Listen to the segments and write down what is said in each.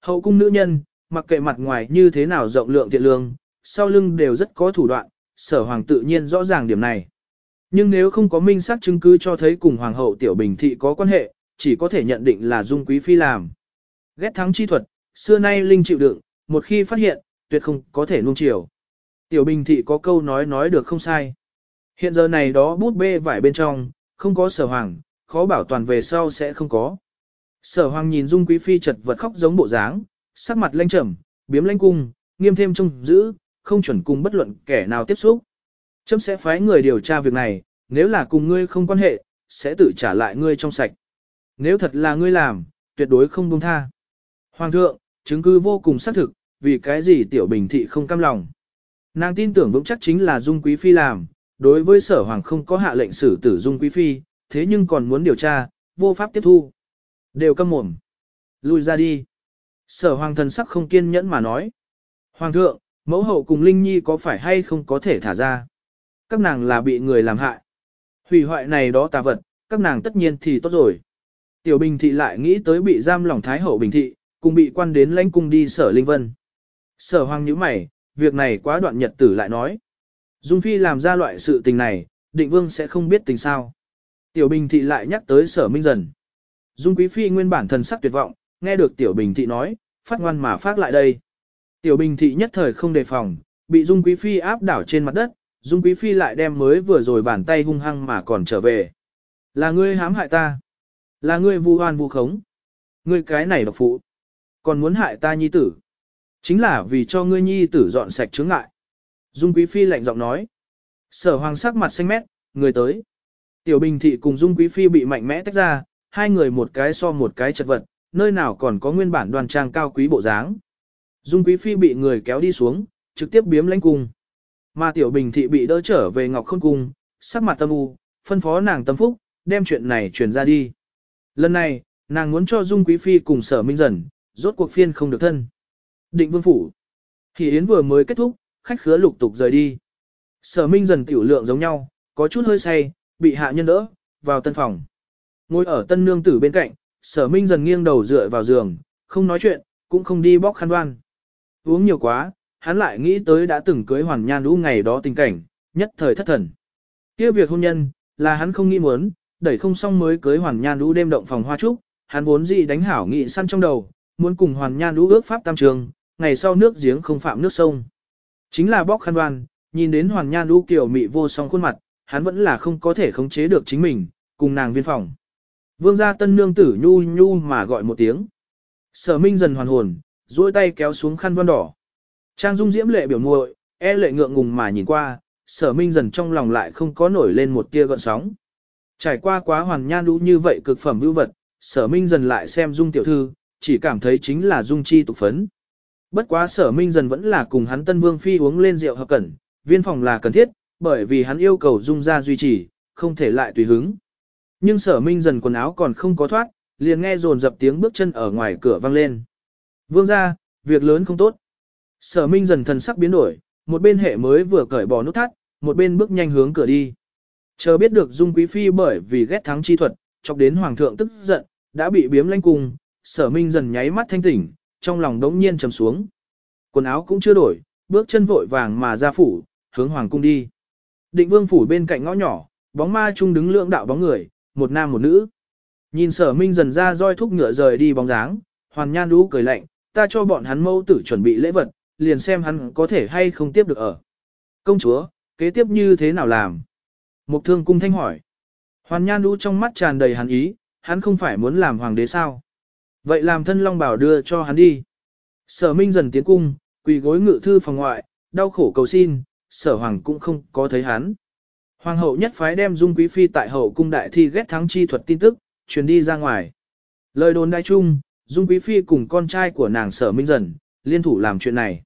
Hậu cung nữ nhân, mặc kệ mặt ngoài như thế nào rộng lượng thiện lương, sau lưng đều rất có thủ đoạn, sở hoàng tự nhiên rõ ràng điểm này. Nhưng nếu không có minh xác chứng cứ cho thấy cùng hoàng hậu tiểu bình thị có quan hệ, chỉ có thể nhận định là dung quý phi làm. Ghét thắng chi thuật, xưa nay linh chịu đựng, một khi phát hiện, tuyệt không có thể nuông chiều. Tiểu bình thị có câu nói nói được không sai. Hiện giờ này đó bút bê vải bên trong, không có sở hoàng, khó bảo toàn về sau sẽ không có. Sở hoàng nhìn dung quý phi chật vật khóc giống bộ dáng, sắc mặt lanh trầm, biếm lanh cung, nghiêm thêm trông giữ, không chuẩn cùng bất luận kẻ nào tiếp xúc. Chấm sẽ phái người điều tra việc này, nếu là cùng ngươi không quan hệ, sẽ tự trả lại ngươi trong sạch. Nếu thật là ngươi làm, tuyệt đối không buông tha. Hoàng thượng, chứng cứ vô cùng xác thực, vì cái gì tiểu bình thị không cam lòng. Nàng tin tưởng vững chắc chính là Dung Quý Phi làm, đối với sở hoàng không có hạ lệnh xử tử Dung Quý Phi, thế nhưng còn muốn điều tra, vô pháp tiếp thu. Đều câm mồm. Lui ra đi. Sở hoàng thần sắc không kiên nhẫn mà nói. Hoàng thượng, mẫu hậu cùng Linh Nhi có phải hay không có thể thả ra? Các nàng là bị người làm hại. Hủy hoại này đó tà vật, các nàng tất nhiên thì tốt rồi. Tiểu Bình Thị lại nghĩ tới bị giam lỏng Thái Hậu Bình Thị, cùng bị quan đến lãnh cung đi sở Linh Vân. Sở hoàng nhíu mày, việc này quá đoạn nhật tử lại nói. Dung Phi làm ra loại sự tình này, định vương sẽ không biết tình sao. Tiểu Bình Thị lại nhắc tới sở minh dần. Dung Quý Phi nguyên bản thần sắc tuyệt vọng, nghe được Tiểu Bình Thị nói, phát ngoan mà phát lại đây. Tiểu Bình Thị nhất thời không đề phòng, bị Dung Quý Phi áp đảo trên mặt đất, Dung Quý Phi lại đem mới vừa rồi bàn tay hung hăng mà còn trở về. Là ngươi hãm hại ta. Là ngươi vu oan vu khống. Ngươi cái này độc phụ. Còn muốn hại ta nhi tử. Chính là vì cho ngươi nhi tử dọn sạch chướng ngại. Dung Quý Phi lạnh giọng nói. Sở hoàng sắc mặt xanh mét, người tới. Tiểu Bình Thị cùng Dung Quý Phi bị mạnh mẽ tách ra, hai người một cái so một cái chật vật, nơi nào còn có nguyên bản đoàn trang cao quý bộ dáng. Dung Quý Phi bị người kéo đi xuống, trực tiếp biếm lãnh cung. Mà Tiểu Bình Thị bị đỡ trở về Ngọc Khôn Cung, sắc mặt tâm u, phân phó nàng tâm phúc, đem chuyện này truyền ra đi. Lần này, nàng muốn cho Dung Quý Phi cùng sở minh dần, rốt cuộc phiên không được thân. Định vương phủ. Thì Yến vừa mới kết thúc, khách khứa lục tục rời đi. Sở minh dần tiểu lượng giống nhau, có chút hơi say, bị hạ nhân đỡ, vào tân phòng. Ngồi ở tân nương tử bên cạnh, sở minh dần nghiêng đầu dựa vào giường, không nói chuyện, cũng không đi bóc khăn đoan. Uống nhiều quá, hắn lại nghĩ tới đã từng cưới hoàn nhan lũ ngày đó tình cảnh, nhất thời thất thần. kia việc hôn nhân, là hắn không nghĩ muốn, đẩy không xong mới cưới hoàn nhan lũ đêm động phòng hoa trúc, hắn vốn gì đánh hảo nghị săn trong đầu, muốn cùng hoàn nhan lũ ước pháp tam trường, ngày sau nước giếng không phạm nước sông. Chính là bóc khăn đoan, nhìn đến hoàn nhan lũ kiểu mị vô song khuôn mặt, hắn vẫn là không có thể khống chế được chính mình, cùng nàng viên phòng. Vương gia tân nương tử nhu nhu mà gọi một tiếng. Sở minh dần hoàn hồn, duỗi tay kéo xuống khăn voan đỏ. Trang dung diễm lệ biểu muội, e lệ ngượng ngùng mà nhìn qua, sở minh dần trong lòng lại không có nổi lên một tia gợn sóng. Trải qua quá hoàn nhan đũ như vậy cực phẩm vưu vật, sở minh dần lại xem dung tiểu thư, chỉ cảm thấy chính là dung chi tục phấn. Bất quá sở minh dần vẫn là cùng hắn tân vương phi uống lên rượu hợp cẩn, viên phòng là cần thiết, bởi vì hắn yêu cầu dung gia duy trì, không thể lại tùy hứng. Nhưng sở minh dần quần áo còn không có thoát, liền nghe rồn dập tiếng bước chân ở ngoài cửa vang lên. Vương ra, việc lớn không tốt. Sở minh dần thần sắc biến đổi, một bên hệ mới vừa cởi bỏ nút thắt, một bên bước nhanh hướng cửa đi. Chờ biết được Dung Quý Phi bởi vì ghét thắng chi thuật, chọc đến Hoàng thượng tức giận, đã bị biếm lanh cung, sở minh dần nháy mắt thanh tỉnh, trong lòng đống nhiên trầm xuống. Quần áo cũng chưa đổi, bước chân vội vàng mà ra phủ, hướng Hoàng cung đi. Định vương phủ bên cạnh ngõ nhỏ, bóng ma chung đứng lượng đạo bóng người, một nam một nữ. Nhìn sở minh dần ra roi thúc ngựa rời đi bóng dáng, hoàn nhan đũ cười lạnh, ta cho bọn hắn mâu tử chuẩn bị lễ vật, liền xem hắn có thể hay không tiếp được ở. Công chúa, kế tiếp như thế nào làm? Mục thương cung thanh hỏi. Hoàn nhan đũ trong mắt tràn đầy hắn ý, hắn không phải muốn làm hoàng đế sao? Vậy làm thân long bảo đưa cho hắn đi. Sở minh dần tiến cung, quỳ gối ngự thư phòng ngoại, đau khổ cầu xin, sở hoàng cũng không có thấy hắn. Hoàng hậu nhất phái đem dung quý phi tại hậu cung đại thi ghét thắng chi thuật tin tức, truyền đi ra ngoài. Lời đồn đại chung, dung quý phi cùng con trai của nàng sở minh dần, liên thủ làm chuyện này.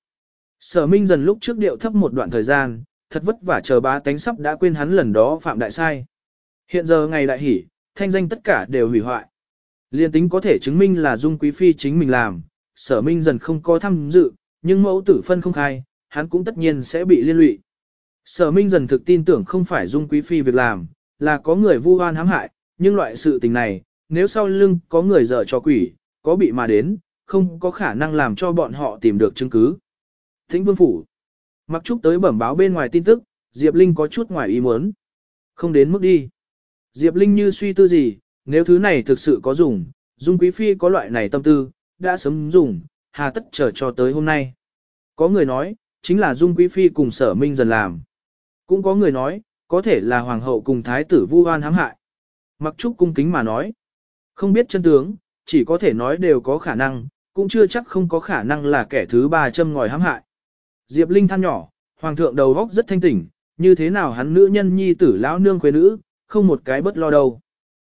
Sở Minh dần lúc trước điệu thấp một đoạn thời gian, thật vất vả chờ bá tánh sắp đã quên hắn lần đó phạm đại sai. Hiện giờ ngày đại hỷ, thanh danh tất cả đều hủy hoại. Liên tính có thể chứng minh là Dung Quý Phi chính mình làm, sở Minh dần không có tham dự, nhưng mẫu tử phân không khai, hắn cũng tất nhiên sẽ bị liên lụy. Sở Minh dần thực tin tưởng không phải Dung Quý Phi việc làm, là có người vu oan hãm hại, nhưng loại sự tình này, nếu sau lưng có người dở cho quỷ, có bị mà đến, không có khả năng làm cho bọn họ tìm được chứng cứ. Thính vương phủ. Mặc trúc tới bẩm báo bên ngoài tin tức, Diệp Linh có chút ngoài ý muốn. Không đến mức đi. Diệp Linh như suy tư gì, nếu thứ này thực sự có dùng, Dung Quý Phi có loại này tâm tư, đã sớm dùng, hà tất chờ cho tới hôm nay. Có người nói, chính là Dung Quý Phi cùng sở minh dần làm. Cũng có người nói, có thể là Hoàng hậu cùng Thái tử Vu oan hãm hại. Mặc Trúc cung kính mà nói. Không biết chân tướng, chỉ có thể nói đều có khả năng, cũng chưa chắc không có khả năng là kẻ thứ ba châm ngòi hãm hại. Diệp Linh than nhỏ, Hoàng thượng đầu góc rất thanh tỉnh, như thế nào hắn nữ nhân nhi tử lão nương quê nữ, không một cái bất lo đâu.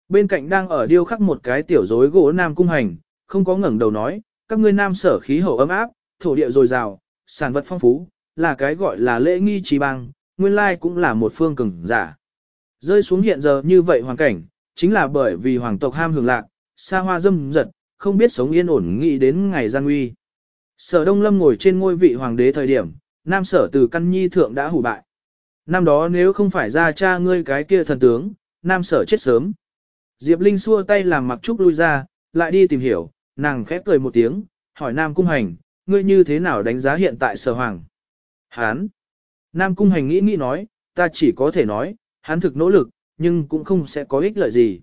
Bên cạnh đang ở điêu khắc một cái tiểu rối gỗ nam cung hành, không có ngẩng đầu nói, các ngươi nam sở khí hậu ấm áp, thổ địa dồi dào, sản vật phong phú, là cái gọi là lễ nghi trí bang nguyên lai cũng là một phương cường giả. Rơi xuống hiện giờ như vậy hoàn cảnh, chính là bởi vì hoàng tộc ham hưởng lạc, xa hoa dâm giật, không biết sống yên ổn nghĩ đến ngày gian nguy. Sở Đông Lâm ngồi trên ngôi vị hoàng đế thời điểm, nam sở từ căn nhi thượng đã hủ bại. Năm đó nếu không phải ra cha ngươi cái kia thần tướng, nam sở chết sớm. Diệp Linh xua tay làm mặc trúc lui ra, lại đi tìm hiểu, nàng khép cười một tiếng, hỏi nam cung hành, ngươi như thế nào đánh giá hiện tại sở hoàng? Hán! Nam cung hành nghĩ nghĩ nói, ta chỉ có thể nói, hắn thực nỗ lực, nhưng cũng không sẽ có ích lợi gì.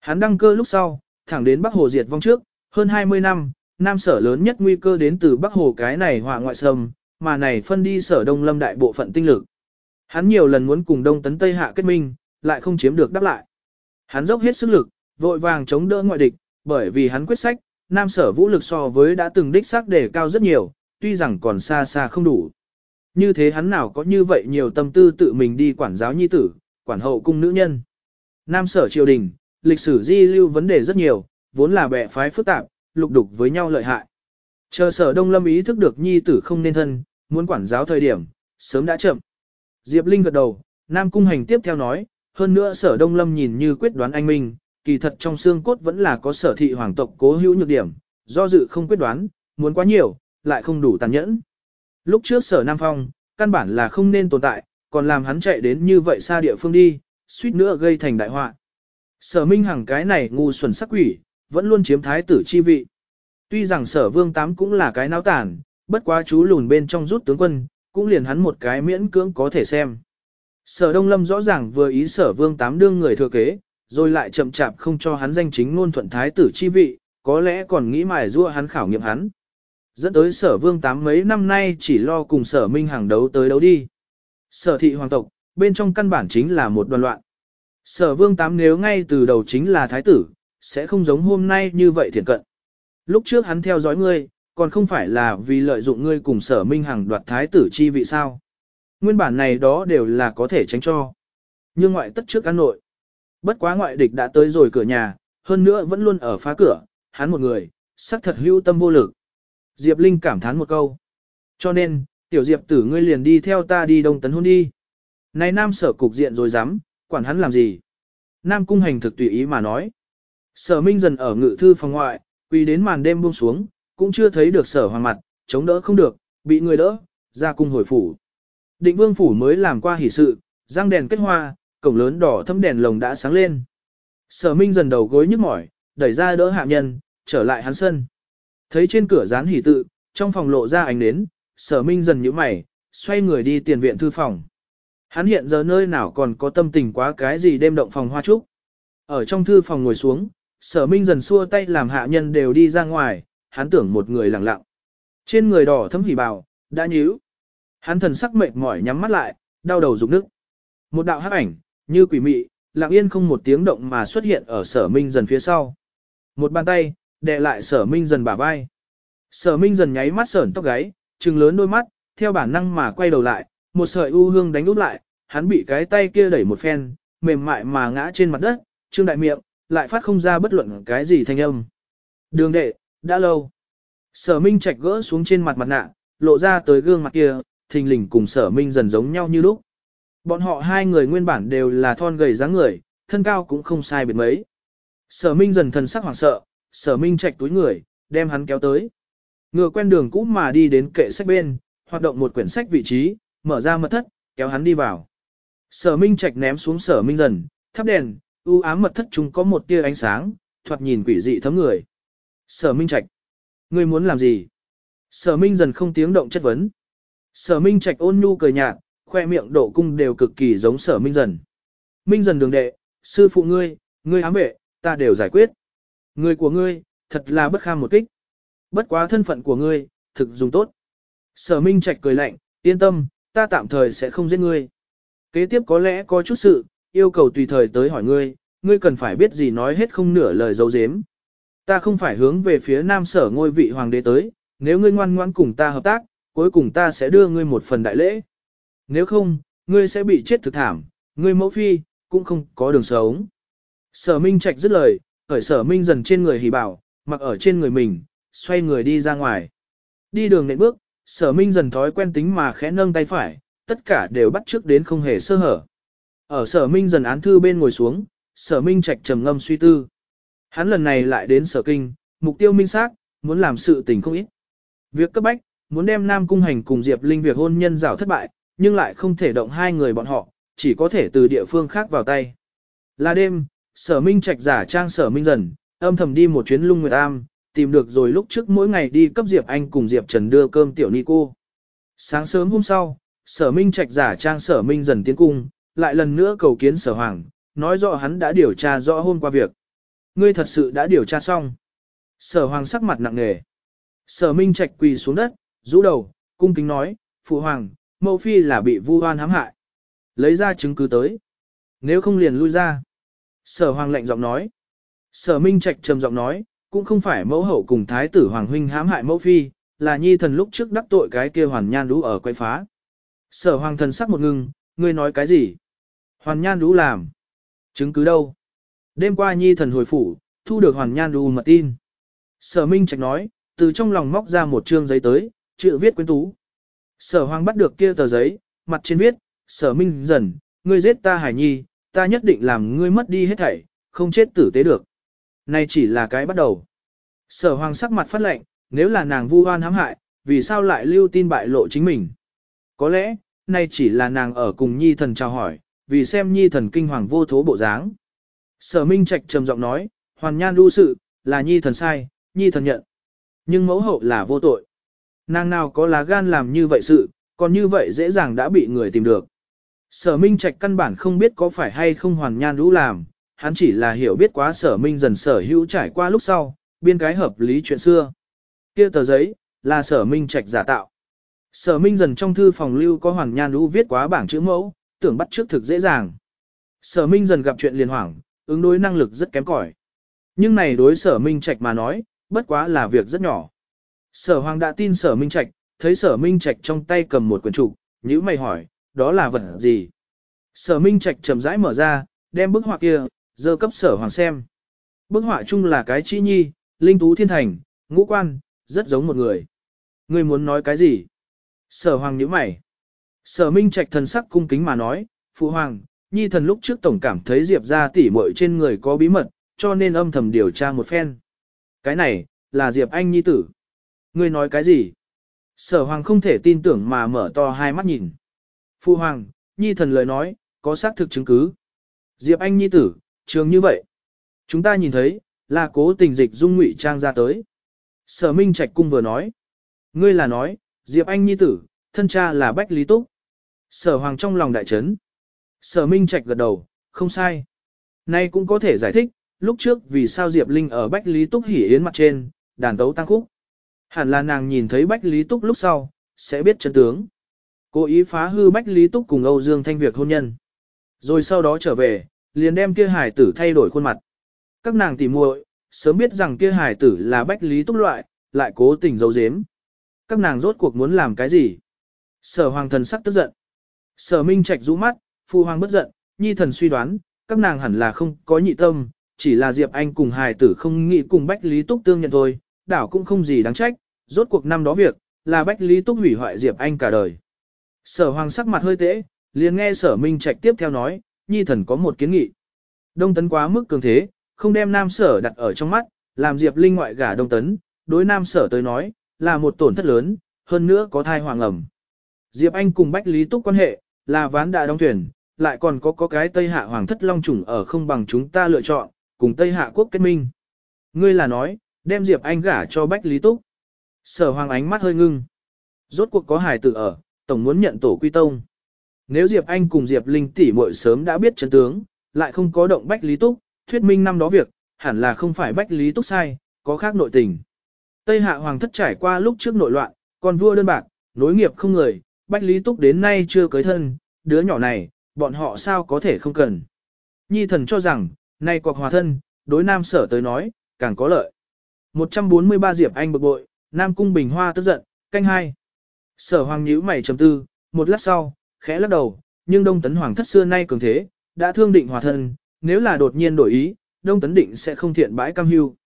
Hắn đăng cơ lúc sau, thẳng đến Bắc Hồ diệt vong trước, hơn 20 năm, Nam sở lớn nhất nguy cơ đến từ Bắc Hồ cái này hòa ngoại sầm, mà này phân đi sở Đông Lâm đại bộ phận tinh lực. Hắn nhiều lần muốn cùng Đông tấn Tây hạ kết minh, lại không chiếm được đáp lại. Hắn dốc hết sức lực, vội vàng chống đỡ ngoại địch, bởi vì hắn quyết sách, Nam sở vũ lực so với đã từng đích xác đề cao rất nhiều, tuy rằng còn xa xa không đủ. Như thế hắn nào có như vậy nhiều tâm tư tự mình đi quản giáo nhi tử, quản hậu cung nữ nhân. Nam sở triều đình, lịch sử di lưu vấn đề rất nhiều, vốn là bẻ phái phức tạp, lục đục với nhau lợi hại. Chờ sở đông lâm ý thức được nhi tử không nên thân, muốn quản giáo thời điểm, sớm đã chậm. Diệp Linh gật đầu, Nam Cung Hành tiếp theo nói, hơn nữa sở đông lâm nhìn như quyết đoán anh minh, kỳ thật trong xương cốt vẫn là có sở thị hoàng tộc cố hữu nhược điểm, do dự không quyết đoán, muốn quá nhiều, lại không đủ tàn nhẫn. Lúc trước sở Nam Phong, căn bản là không nên tồn tại, còn làm hắn chạy đến như vậy xa địa phương đi, suýt nữa gây thành đại họa. Sở Minh Hằng cái này ngu xuẩn sắc quỷ, vẫn luôn chiếm thái tử chi vị. Tuy rằng sở vương tám cũng là cái náo tản, bất quá chú lùn bên trong rút tướng quân, cũng liền hắn một cái miễn cưỡng có thể xem. Sở Đông Lâm rõ ràng vừa ý sở vương tám đương người thừa kế, rồi lại chậm chạp không cho hắn danh chính ngôn thuận thái tử chi vị, có lẽ còn nghĩ mài rua hắn khảo nghiệm hắn. Dẫn tới sở vương tám mấy năm nay chỉ lo cùng sở minh hàng đấu tới đấu đi. Sở thị hoàng tộc, bên trong căn bản chính là một đoàn loạn. Sở vương tám nếu ngay từ đầu chính là thái tử, sẽ không giống hôm nay như vậy thiện cận. Lúc trước hắn theo dõi ngươi, còn không phải là vì lợi dụng ngươi cùng sở minh hàng đoạt thái tử chi vị sao. Nguyên bản này đó đều là có thể tránh cho. Nhưng ngoại tất trước ăn nội. Bất quá ngoại địch đã tới rồi cửa nhà, hơn nữa vẫn luôn ở phá cửa, hắn một người, sắc thật hưu tâm vô lực. Diệp Linh cảm thán một câu. Cho nên, tiểu Diệp tử ngươi liền đi theo ta đi đông tấn hôn đi. Này nam sở cục diện rồi dám, quản hắn làm gì? Nam cung hành thực tùy ý mà nói. Sở Minh dần ở ngự thư phòng ngoại, quỳ đến màn đêm buông xuống, cũng chưa thấy được sở hoàng mặt, chống đỡ không được, bị người đỡ, ra cung hồi phủ. Định vương phủ mới làm qua hỷ sự, răng đèn kết hoa, cổng lớn đỏ thâm đèn lồng đã sáng lên. Sở Minh dần đầu gối nhức mỏi, đẩy ra đỡ hạ nhân, trở lại hắn sân. Thấy trên cửa dán hỷ tự, trong phòng lộ ra ánh nến, sở Minh dần nhíu mày, xoay người đi tiền viện thư phòng. Hắn hiện giờ nơi nào còn có tâm tình quá cái gì đêm động phòng hoa trúc. Ở trong thư phòng ngồi xuống, sở minh dần xua tay làm hạ nhân đều đi ra ngoài, hắn tưởng một người lặng lặng. Trên người đỏ thấm hỉ bào, đã nhíu. Hắn thần sắc mệt mỏi nhắm mắt lại, đau đầu rụng nước. Một đạo hắc ảnh, như quỷ mị, lặng yên không một tiếng động mà xuất hiện ở sở minh dần phía sau. Một bàn tay, đè lại sở minh dần bả vai. Sở minh dần nháy mắt sởn tóc gáy, trừng lớn đôi mắt, theo bản năng mà quay đầu lại, một sợi u hương đánh úp lại, hắn bị cái tay kia đẩy một phen, mềm mại mà ngã trên mặt đất, trương đại miệng, lại phát không ra bất luận cái gì thanh âm. Đường đệ, đã lâu. Sở Minh Trạch gỡ xuống trên mặt mặt nạ, lộ ra tới gương mặt kia, thình lình cùng Sở Minh dần giống nhau như lúc. Bọn họ hai người nguyên bản đều là thon gầy dáng người, thân cao cũng không sai biệt mấy. Sở Minh dần thần sắc hoảng sợ, Sở Minh Trạch túi người, đem hắn kéo tới. Ngựa quen đường cũ mà đi đến kệ sách bên, hoạt động một quyển sách vị trí, mở ra mật thất, kéo hắn đi vào. Sở Minh Trạch ném xuống Sở Minh dần, thắp đèn, u ám mật thất chúng có một tia ánh sáng, thoạt nhìn quỷ dị thấm người. Sở Minh Trạch. Ngươi muốn làm gì? Sở Minh dần không tiếng động chất vấn. Sở Minh Trạch ôn nhu cười nhạt, khoe miệng độ cung đều cực kỳ giống Sở Minh dần. Minh dần đường đệ, sư phụ ngươi, ngươi ám vệ, ta đều giải quyết. Người của ngươi, thật là bất kham một kích. Bất quá thân phận của ngươi, thực dùng tốt. Sở Minh Trạch cười lạnh, yên tâm, ta tạm thời sẽ không giết ngươi. Kế tiếp có lẽ có chút sự, yêu cầu tùy thời tới hỏi ngươi, ngươi cần phải biết gì nói hết không nửa lời dấu dếm. Ta không phải hướng về phía nam sở ngôi vị hoàng đế tới, nếu ngươi ngoan ngoãn cùng ta hợp tác, cuối cùng ta sẽ đưa ngươi một phần đại lễ. Nếu không, ngươi sẽ bị chết thực thảm, ngươi mẫu phi, cũng không có đường sống. Sở Minh Trạch dứt lời, khởi sở Minh dần trên người hỉ bảo, mặc ở trên người mình, xoay người đi ra ngoài. Đi đường nện bước, sở Minh dần thói quen tính mà khẽ nâng tay phải, tất cả đều bắt trước đến không hề sơ hở. Ở sở Minh dần án thư bên ngồi xuống, sở Minh Trạch trầm ngâm suy tư. Hắn lần này lại đến sở kinh, mục tiêu minh xác, muốn làm sự tình không ít. Việc cấp bách, muốn đem Nam Cung Hành cùng Diệp Linh việc hôn nhân rào thất bại, nhưng lại không thể động hai người bọn họ, chỉ có thể từ địa phương khác vào tay. Là đêm, sở minh trạch giả trang sở minh dần, âm thầm đi một chuyến lung nguyệt am, tìm được rồi lúc trước mỗi ngày đi cấp Diệp Anh cùng Diệp Trần đưa cơm tiểu ni cô. Sáng sớm hôm sau, sở minh trạch giả trang sở minh dần tiến cung, lại lần nữa cầu kiến sở hoàng, nói rõ hắn đã điều tra rõ hôm qua việc. Ngươi thật sự đã điều tra xong. Sở hoàng sắc mặt nặng nề. Sở minh trạch quỳ xuống đất, rũ đầu, cung kính nói, phụ hoàng, mẫu phi là bị vu oan hãm hại. Lấy ra chứng cứ tới. Nếu không liền lui ra. Sở hoàng lệnh giọng nói. Sở minh trạch trầm giọng nói, cũng không phải mẫu hậu cùng thái tử hoàng huynh hãm hại mẫu phi, là nhi thần lúc trước đắc tội cái kia hoàn nhan đú ở quay phá. Sở hoàng thần sắc một ngưng, ngươi nói cái gì? Hoàn nhan đú làm. Chứng cứ đâu? Đêm qua nhi thần hồi phủ, thu được hoàn nhan đú mật tin. Sở minh trạch nói, từ trong lòng móc ra một trương giấy tới, chữ viết quyến tú. Sở hoàng bắt được kia tờ giấy, mặt trên viết, sở minh dần, ngươi giết ta hải nhi, ta nhất định làm ngươi mất đi hết thảy, không chết tử tế được. Này chỉ là cái bắt đầu. Sở hoàng sắc mặt phát lệnh, nếu là nàng vu oan hãm hại, vì sao lại lưu tin bại lộ chính mình? Có lẽ, này chỉ là nàng ở cùng nhi thần chào hỏi, vì xem nhi thần kinh hoàng vô thố bộ dáng. Sở minh trạch trầm giọng nói, hoàn nhan lưu sự, là nhi thần sai, nhi thần nhận. Nhưng mẫu hậu là vô tội. Nàng nào có lá gan làm như vậy sự, còn như vậy dễ dàng đã bị người tìm được. Sở Minh Trạch căn bản không biết có phải hay không hoàn nhan lũ làm, hắn chỉ là hiểu biết quá sở Minh dần sở hữu trải qua lúc sau, biên cái hợp lý chuyện xưa. kia tờ giấy, là sở Minh Trạch giả tạo. Sở Minh dần trong thư phòng lưu có hoàn nhan lũ viết quá bảng chữ mẫu, tưởng bắt trước thực dễ dàng. Sở Minh dần gặp chuyện liền hoảng, ứng đối năng lực rất kém cỏi. Nhưng này đối sở Minh Trạch mà nói, bất quá là việc rất nhỏ. Sở Hoàng đã tin sở Minh Trạch, thấy sở Minh Trạch trong tay cầm một quyển trục, nhíu mày hỏi, đó là vật gì? Sở Minh Trạch chậm rãi mở ra, đem bức họa kia, dơ cấp sở Hoàng xem. Bức họa chung là cái chi nhi, linh tú thiên thành, ngũ quan, rất giống một người. Người muốn nói cái gì? Sở Hoàng nhíu mày. Sở Minh Trạch thần sắc cung kính mà nói, Phụ Hoàng, Nhi thần lúc trước tổng cảm thấy Diệp ra tỉ muội trên người có bí mật, cho nên âm thầm điều tra một phen. Cái này, là Diệp Anh Nhi tử. Ngươi nói cái gì? Sở hoàng không thể tin tưởng mà mở to hai mắt nhìn. Phu hoàng, nhi thần lời nói, có xác thực chứng cứ. Diệp Anh nhi tử, trường như vậy. Chúng ta nhìn thấy, là cố tình dịch dung ngụy trang ra tới. Sở Minh Trạch cung vừa nói. Ngươi là nói, Diệp Anh nhi tử, thân cha là Bách Lý Túc. Sở Hoàng trong lòng đại chấn. Sở Minh Trạch gật đầu, không sai. Nay cũng có thể giải thích, lúc trước vì sao Diệp Linh ở Bách Lý Túc hỉ yến mặt trên, đàn tấu tăng khúc. Hẳn là nàng nhìn thấy Bách Lý Túc lúc sau, sẽ biết chân tướng. Cố ý phá hư Bách Lý Túc cùng Âu Dương Thanh việc hôn nhân. Rồi sau đó trở về, liền đem kia hải tử thay đổi khuôn mặt. Các nàng tỉ muội sớm biết rằng kia hải tử là Bách Lý Túc loại, lại cố tình giấu giếm. Các nàng rốt cuộc muốn làm cái gì? Sở hoàng thần sắc tức giận. Sở minh trạch rũ mắt, phu hoàng bất giận, nhi thần suy đoán, các nàng hẳn là không có nhị tâm, chỉ là Diệp Anh cùng hài tử không nghĩ cùng Bách Lý Túc tương nhận thôi, đảo cũng không gì đáng trách, rốt cuộc năm đó việc, là Bách Lý Túc hủy hoại Diệp Anh cả đời. Sở hoàng sắc mặt hơi tễ, liền nghe sở minh trạch tiếp theo nói, nhi thần có một kiến nghị. Đông tấn quá mức cường thế, không đem nam sở đặt ở trong mắt, làm Diệp Linh ngoại gả đông tấn, đối nam sở tới nói, là một tổn thất lớn, hơn nữa có thai hoàng ẩm. Diệp Anh cùng Bách Lý Túc quan hệ, là ván đại đóng thuyền, lại còn có có cái Tây Hạ Hoàng thất long chủng ở không bằng chúng ta lựa chọn, cùng Tây Hạ quốc kết minh. Ngươi là nói, đem Diệp Anh gả cho Bách Lý Túc. Sở hoàng ánh mắt hơi ngưng. Rốt cuộc có hải tử ở, tổng muốn nhận tổ quy tông. Nếu Diệp Anh cùng Diệp Linh tỷ muội sớm đã biết chân tướng, lại không có động Bách Lý Túc, thuyết minh năm đó việc, hẳn là không phải Bách Lý Túc sai, có khác nội tình. Tây Hạ Hoàng thất trải qua lúc trước nội loạn, còn vua đơn bạc, nối nghiệp không người, Bách Lý Túc đến nay chưa cưới thân, đứa nhỏ này, bọn họ sao có thể không cần. Nhi thần cho rằng, nay quọc hòa thân, đối nam sở tới nói, càng có lợi. 143 Diệp Anh bực bội, Nam Cung Bình Hoa tức giận, canh hai. Sở Hoàng nhíu mày trầm tư, một lát sau, khẽ lắc đầu, nhưng Đông Tấn Hoàng thất xưa nay cường thế, đã thương định hòa thân, nếu là đột nhiên đổi ý, Đông Tấn định sẽ không thiện bãi cam hưu.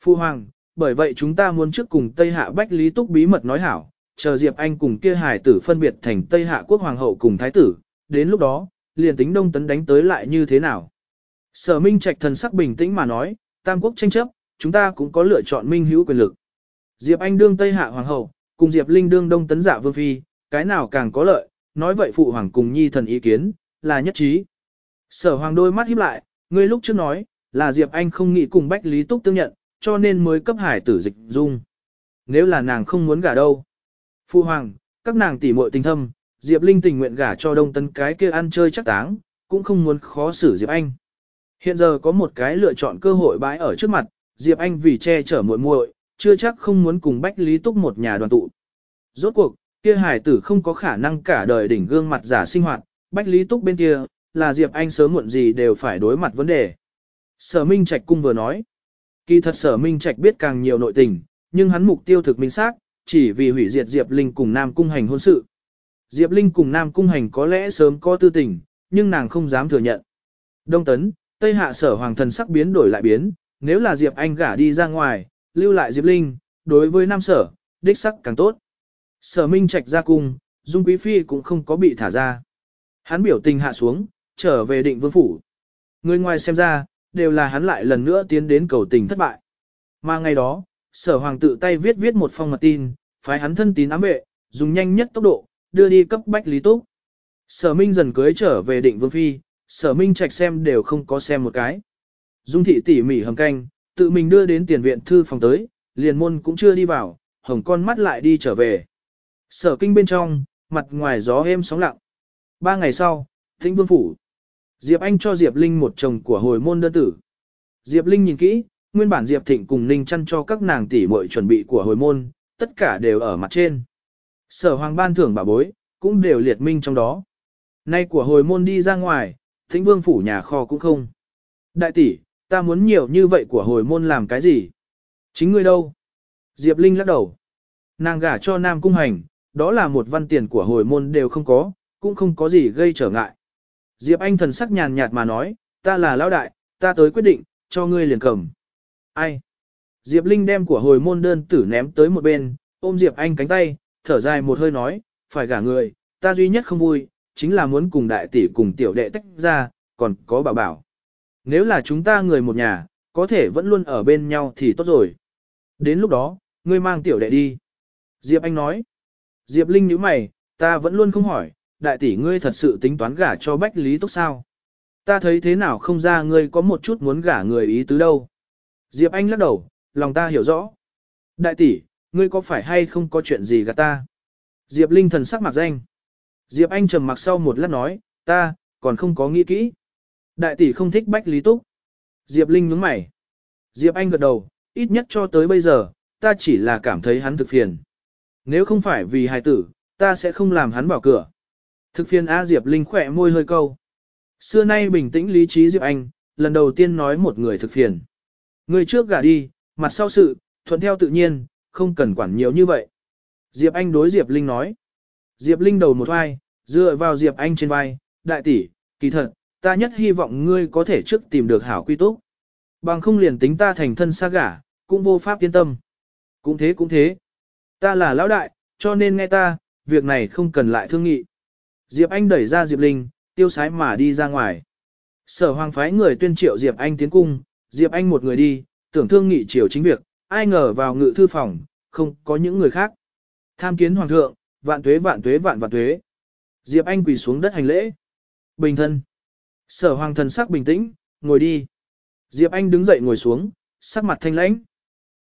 Phu Hoàng, bởi vậy chúng ta muốn trước cùng Tây Hạ Bách Lý Túc bí mật nói hảo, chờ Diệp Anh cùng kia hải tử phân biệt thành Tây Hạ quốc hoàng hậu cùng thái tử, đến lúc đó, liền tính Đông Tấn đánh tới lại như thế nào. Sở Minh Trạch thần sắc bình tĩnh mà nói, Tam quốc tranh chấp, chúng ta cũng có lựa chọn minh hữu quyền lực. Diệp Anh đương Tây Hạ hoàng hậu, cùng Diệp Linh đương Đông Tấn giả vương phi, cái nào càng có lợi, nói vậy phụ hoàng cùng nhi thần ý kiến, là nhất trí. Sở hoàng đôi mắt híp lại, ngươi lúc trước nói, là Diệp Anh không nghĩ cùng Bách Lý Túc tương nhận, cho nên mới cấp hải tử dịch dung. Nếu là nàng không muốn gả đâu. Phụ hoàng, các nàng tỉ muội tình thâm, Diệp Linh tình nguyện gả cho Đông Tấn cái kia ăn chơi chắc táng, cũng không muốn khó xử Diệp Anh. Hiện giờ có một cái lựa chọn cơ hội bãi ở trước mặt, Diệp Anh vì che chở muội muội, chưa chắc không muốn cùng Bách Lý Túc một nhà đoàn tụ. Rốt cuộc, kia hải tử không có khả năng cả đời đỉnh gương mặt giả sinh hoạt, Bách Lý Túc bên kia, là Diệp Anh sớm muộn gì đều phải đối mặt vấn đề. Sở Minh Trạch cung vừa nói, kỳ thật Sở Minh Trạch biết càng nhiều nội tình, nhưng hắn mục tiêu thực minh xác, chỉ vì hủy diệt Diệp Linh cùng Nam Cung Hành hôn sự. Diệp Linh cùng Nam Cung Hành có lẽ sớm có tư tình, nhưng nàng không dám thừa nhận. Đông Tấn, Tây Hạ Sở Hoàng thần sắc biến đổi lại biến, nếu là Diệp Anh gả đi ra ngoài, lưu lại Diệp Linh, đối với Nam Sở, đích sắc càng tốt. Sở Minh Trạch ra cung, Dung Quý Phi cũng không có bị thả ra. Hắn biểu tình hạ xuống, trở về định vương phủ. Người ngoài xem ra, đều là hắn lại lần nữa tiến đến cầu tình thất bại. Mà ngày đó, sở hoàng tự tay viết viết một phong mật tin, phái hắn thân tín ám vệ, dùng nhanh nhất tốc độ, đưa đi cấp bách lý túc. Sở Minh dần cưới trở về định vương phi, sở Minh Trạch xem đều không có xem một cái. Dung thị tỉ mỉ hầm canh, tự mình đưa đến tiền viện thư phòng tới, liền môn cũng chưa đi vào, hồng con mắt lại đi trở về. Sở kinh bên trong, mặt ngoài gió êm sóng lặng. Ba ngày sau, thịnh vương phủ. Diệp Anh cho Diệp Linh một chồng của hồi môn đơn tử. Diệp Linh nhìn kỹ, nguyên bản Diệp Thịnh cùng Ninh chăn cho các nàng tỷ muội chuẩn bị của hồi môn, tất cả đều ở mặt trên. Sở hoàng ban thưởng bà bối, cũng đều liệt minh trong đó. Nay của hồi môn đi ra ngoài, thịnh vương phủ nhà kho cũng không. Đại tỷ, ta muốn nhiều như vậy của hồi môn làm cái gì? Chính ngươi đâu? Diệp Linh lắc đầu. Nàng gả cho Nam Cung Hành, đó là một văn tiền của hồi môn đều không có, cũng không có gì gây trở ngại. Diệp Anh thần sắc nhàn nhạt mà nói, ta là lão đại, ta tới quyết định, cho ngươi liền cầm. Ai? Diệp Linh đem của hồi môn đơn tử ném tới một bên, ôm Diệp Anh cánh tay, thở dài một hơi nói, phải gả người, ta duy nhất không vui, chính là muốn cùng đại tỷ cùng tiểu đệ tách ra, còn có bảo bảo. Nếu là chúng ta người một nhà, có thể vẫn luôn ở bên nhau thì tốt rồi. Đến lúc đó, ngươi mang tiểu đệ đi. Diệp Anh nói. Diệp Linh nhíu mày, ta vẫn luôn không hỏi, đại tỷ ngươi thật sự tính toán gả cho Bách Lý Túc sao? Ta thấy thế nào không ra ngươi có một chút muốn gả người ý tứ đâu. Diệp Anh lắc đầu, lòng ta hiểu rõ. Đại tỷ, ngươi có phải hay không có chuyện gì gạt ta? Diệp Linh thần sắc mặt danh. Diệp Anh trầm mặc sau một lát nói, ta, còn không có nghĩ kỹ. Đại tỷ không thích Bách Lý Túc. Diệp Linh nhướng mày. Diệp Anh gật đầu, ít nhất cho tới bây giờ, ta chỉ là cảm thấy hắn thực phiền. Nếu không phải vì hài tử, ta sẽ không làm hắn vào cửa. Thực phiền A Diệp Linh khỏe môi hơi câu. Xưa nay bình tĩnh lý trí Diệp Anh, lần đầu tiên nói một người thực phiền. Người trước gả đi, mặt sau sự, thuận theo tự nhiên, không cần quản nhiều như vậy. Diệp Anh đối Diệp Linh nói. Diệp Linh đầu một vai, dựa vào Diệp Anh trên vai, đại tỷ, kỳ thật, ta nhất hy vọng ngươi có thể trước tìm được hảo quy túc. Bằng không liền tính ta thành thân xa gả, cũng vô pháp yên tâm. Cũng thế cũng thế. Ta là lão đại, cho nên nghe ta, việc này không cần lại thương nghị. Diệp Anh đẩy ra Diệp Linh, tiêu sái mà đi ra ngoài. Sở hoàng phái người tuyên triệu Diệp Anh tiến cung, Diệp Anh một người đi, tưởng thương nghị triều chính việc, ai ngờ vào ngự thư phòng, không có những người khác. Tham kiến hoàng thượng, vạn tuế vạn tuế vạn vạn tuế. Diệp Anh quỳ xuống đất hành lễ. Bình thân. Sở hoàng thần sắc bình tĩnh, ngồi đi. Diệp Anh đứng dậy ngồi xuống, sắc mặt thanh lãnh.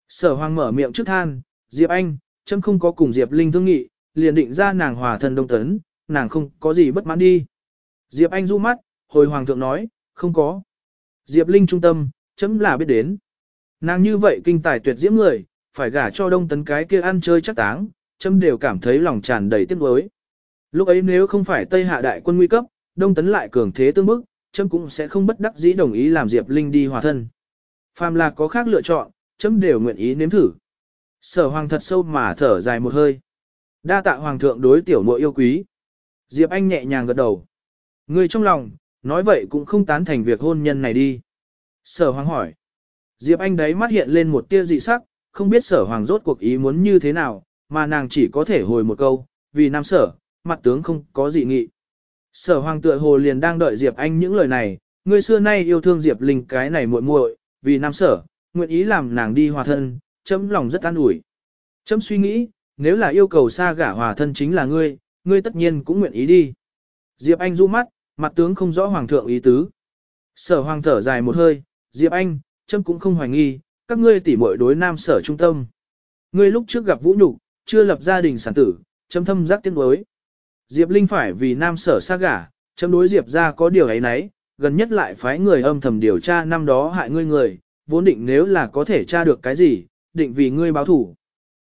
Sở hoàng mở miệng trước than, Diệp Anh, chấm không có cùng Diệp Linh thương nghị, liền định ra nàng hòa Thần đông tấn, nàng không có gì bất mãn đi. Diệp Anh du mắt, hồi hoàng thượng nói, không có. Diệp Linh trung tâm, chấm là biết đến. Nàng như vậy kinh tài tuyệt diễm người, phải gả cho đông tấn cái kia ăn chơi chắc táng, chấm đều cảm thấy lòng tràn đầy tiếc nuối. Lúc ấy nếu không phải Tây Hạ đại quân nguy cấp, đông tấn lại cường thế tương bức, chấm cũng sẽ không bất đắc dĩ đồng ý làm Diệp Linh đi hòa thân. Phàm là có khác lựa chọn, chấm đều nguyện ý nếm thử. Sở hoàng thật sâu mà thở dài một hơi. Đa tạ hoàng thượng đối tiểu muội yêu quý. Diệp Anh nhẹ nhàng gật đầu. Người trong lòng, nói vậy cũng không tán thành việc hôn nhân này đi. Sở hoàng hỏi. Diệp Anh đấy mắt hiện lên một tia dị sắc, không biết sở hoàng rốt cuộc ý muốn như thế nào, mà nàng chỉ có thể hồi một câu, vì nam sở, mặt tướng không có dị nghị. Sở hoàng tựa hồ liền đang đợi Diệp Anh những lời này, người xưa nay yêu thương Diệp Linh cái này muội muội, vì nam sở, nguyện ý làm nàng đi hòa thân, chấm lòng rất an ủi. Chấm suy nghĩ, nếu là yêu cầu xa gả hòa thân chính là ngươi, ngươi tất nhiên cũng nguyện ý đi. Diệp Anh du mắt, mặt tướng không rõ hoàng thượng ý tứ. Sở hoàng thở dài một hơi, Diệp Anh, chấm cũng không hoài nghi, các ngươi tỉ muội đối nam sở trung tâm. Ngươi lúc trước gặp vũ nhục, chưa lập gia đình sản tử, chấm thâm giác tiếc nuối. Diệp Linh phải vì nam sở xa gả, chấm đối Diệp ra có điều ấy nấy, gần nhất lại phái người âm thầm điều tra năm đó hại ngươi người, vốn định nếu là có thể tra được cái gì, định vì ngươi báo thủ.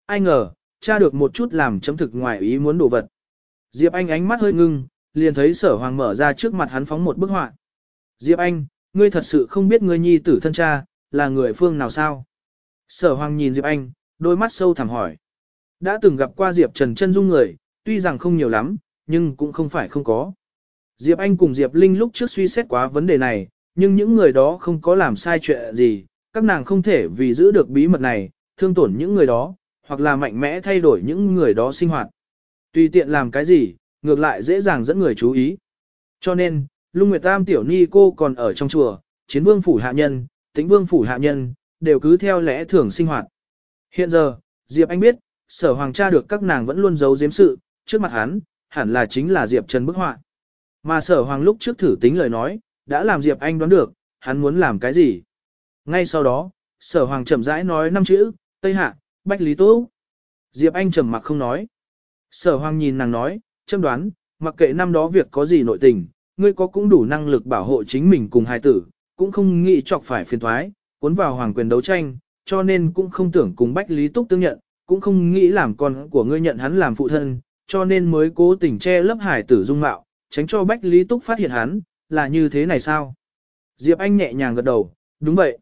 Ai ngờ, tra được một chút làm chấm thực ngoài ý muốn đổ vật. Diệp Anh ánh mắt hơi ngưng, liền thấy sở hoàng mở ra trước mặt hắn phóng một bức họa. Diệp Anh, ngươi thật sự không biết ngươi nhi tử thân cha, là người phương nào sao? Sở hoàng nhìn Diệp Anh, đôi mắt sâu thẳm hỏi. Đã từng gặp qua Diệp Trần chân dung người, tuy rằng không nhiều lắm, nhưng cũng không phải không có. Diệp Anh cùng Diệp Linh lúc trước suy xét quá vấn đề này, nhưng những người đó không có làm sai chuyện gì, các nàng không thể vì giữ được bí mật này, thương tổn những người đó, hoặc là mạnh mẽ thay đổi những người đó sinh hoạt. Tùy tiện làm cái gì, ngược lại dễ dàng dẫn người chú ý. Cho nên, Lung Nguyệt Tam tiểu ni cô còn ở trong chùa, chiến vương phủ hạ nhân, tĩnh vương phủ hạ nhân, đều cứ theo lẽ thường sinh hoạt. Hiện giờ, Diệp Anh biết, sở hoàng cha được các nàng vẫn luôn giấu giếm sự, trước mặt hắn, hẳn là chính là Diệp Trần bức họa. Mà sở hoàng lúc trước thử tính lời nói, đã làm Diệp Anh đoán được, hắn muốn làm cái gì. Ngay sau đó, sở hoàng chậm rãi nói năm chữ, Tây Hạ, Bách Lý Tố. Diệp Anh trầm mặc không nói. Sở hoàng nhìn nàng nói, châm đoán, mặc kệ năm đó việc có gì nội tình, ngươi có cũng đủ năng lực bảo hộ chính mình cùng hai tử, cũng không nghĩ chọc phải phiền thoái, cuốn vào hoàng quyền đấu tranh, cho nên cũng không tưởng cùng Bách Lý Túc tương nhận, cũng không nghĩ làm con của ngươi nhận hắn làm phụ thân, cho nên mới cố tình che lấp hải tử dung mạo, tránh cho Bách Lý Túc phát hiện hắn, là như thế này sao? Diệp Anh nhẹ nhàng gật đầu, đúng vậy.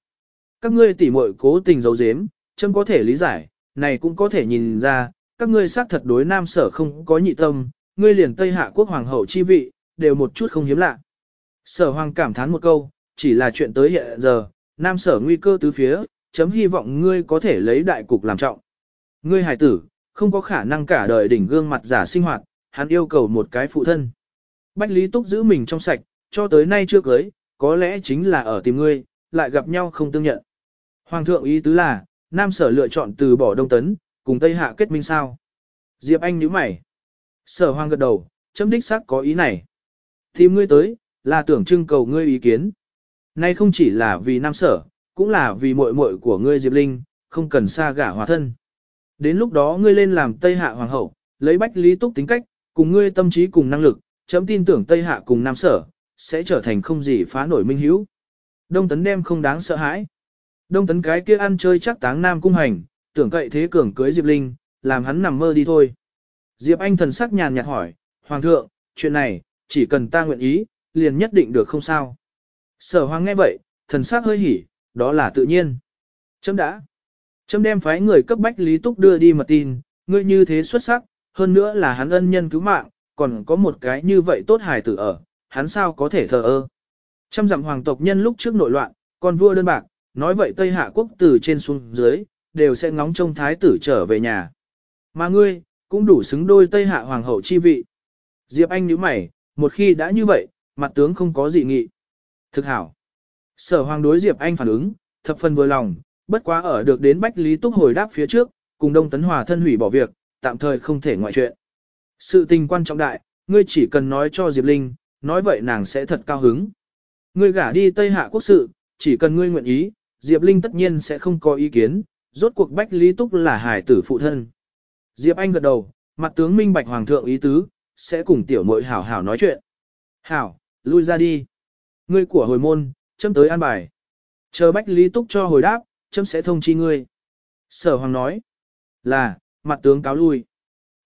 Các ngươi tỉ muội cố tình giấu giếm, châm có thể lý giải, này cũng có thể nhìn ra, các ngươi xác thật đối nam sở không có nhị tâm, ngươi liền Tây Hạ quốc hoàng hậu chi vị, đều một chút không hiếm lạ. Sở hoàng cảm thán một câu, chỉ là chuyện tới hiện giờ, nam sở nguy cơ tứ phía, chấm hy vọng ngươi có thể lấy đại cục làm trọng. Ngươi hải tử, không có khả năng cả đời đỉnh gương mặt giả sinh hoạt, hắn yêu cầu một cái phụ thân. Bách Lý Túc giữ mình trong sạch, cho tới nay chưa cưới, có lẽ chính là ở tìm ngươi, lại gặp nhau không tương nhận. Hoàng thượng ý tứ là, Nam Sở lựa chọn từ bỏ Đông Tấn, cùng Tây Hạ kết minh sao. Diệp Anh nhíu mày. Sở Hoàng gật đầu, chấm đích xác có ý này. Tìm ngươi tới, là tưởng trưng cầu ngươi ý kiến. Nay không chỉ là vì Nam Sở, cũng là vì muội muội của ngươi Diệp Linh, không cần xa gả hòa thân. Đến lúc đó ngươi lên làm Tây Hạ Hoàng hậu, lấy Bách Lý Túc tính cách, cùng ngươi tâm trí cùng năng lực, chấm tin tưởng Tây Hạ cùng Nam Sở, sẽ trở thành không gì phá nổi minh hữu. Đông Tấn đem không đáng sợ hãi. Đông Tấn cái kia ăn chơi chắc táng Nam cung hành, tưởng cậy thế cường cưới Diệp Linh, làm hắn nằm mơ đi thôi. Diệp Anh thần sắc nhàn nhạt hỏi, Hoàng thượng, chuyện này, chỉ cần ta nguyện ý, liền nhất định được không sao. Sở Hoàng nghe vậy, thần sắc hơi hỉ, đó là tự nhiên. Chấm đã. Trâm đem phái người cấp bách Lý Túc đưa đi mật tin, ngươi như thế xuất sắc, hơn nữa là hắn ân nhân cứu mạng, còn có một cái như vậy tốt hài tử ở, hắn sao có thể thờ ơ. Trăm dặm hoàng tộc nhân lúc trước nội loạn, con vua đơn bạc, nói vậy Tây Hạ quốc từ trên xuống dưới, đều sẽ ngóng trông thái tử trở về nhà. Mà ngươi, cũng đủ xứng đôi Tây Hạ hoàng hậu chi vị. Diệp Anh nhíu mày, một khi đã như vậy, mặt tướng không có gì nghị. Thực hảo. Sở hoàng đối Diệp Anh phản ứng, thập phần vừa lòng, bất quá ở được đến Bách Lý Túc hồi đáp phía trước, cùng Đông Tấn Hòa thân hủy bỏ việc, tạm thời không thể ngoại chuyện. Sự tình quan trọng đại, ngươi chỉ cần nói cho Diệp Linh, nói vậy nàng sẽ thật cao hứng. Ngươi gả đi Tây Hạ quốc sự, chỉ cần ngươi nguyện ý, Diệp Linh tất nhiên sẽ không có ý kiến, rốt cuộc Bách Lý Túc là hải tử phụ thân. Diệp Anh gật đầu, mặt tướng minh bạch hoàng thượng ý tứ, sẽ cùng tiểu muội hảo hảo nói chuyện. Hảo, lui ra đi. Ngươi của hồi môn, châm tới an bài. Chờ Bách Lý Túc cho hồi đáp, chấm sẽ thông chi ngươi. Sở Hoàng nói. Là, mặt tướng cáo lui.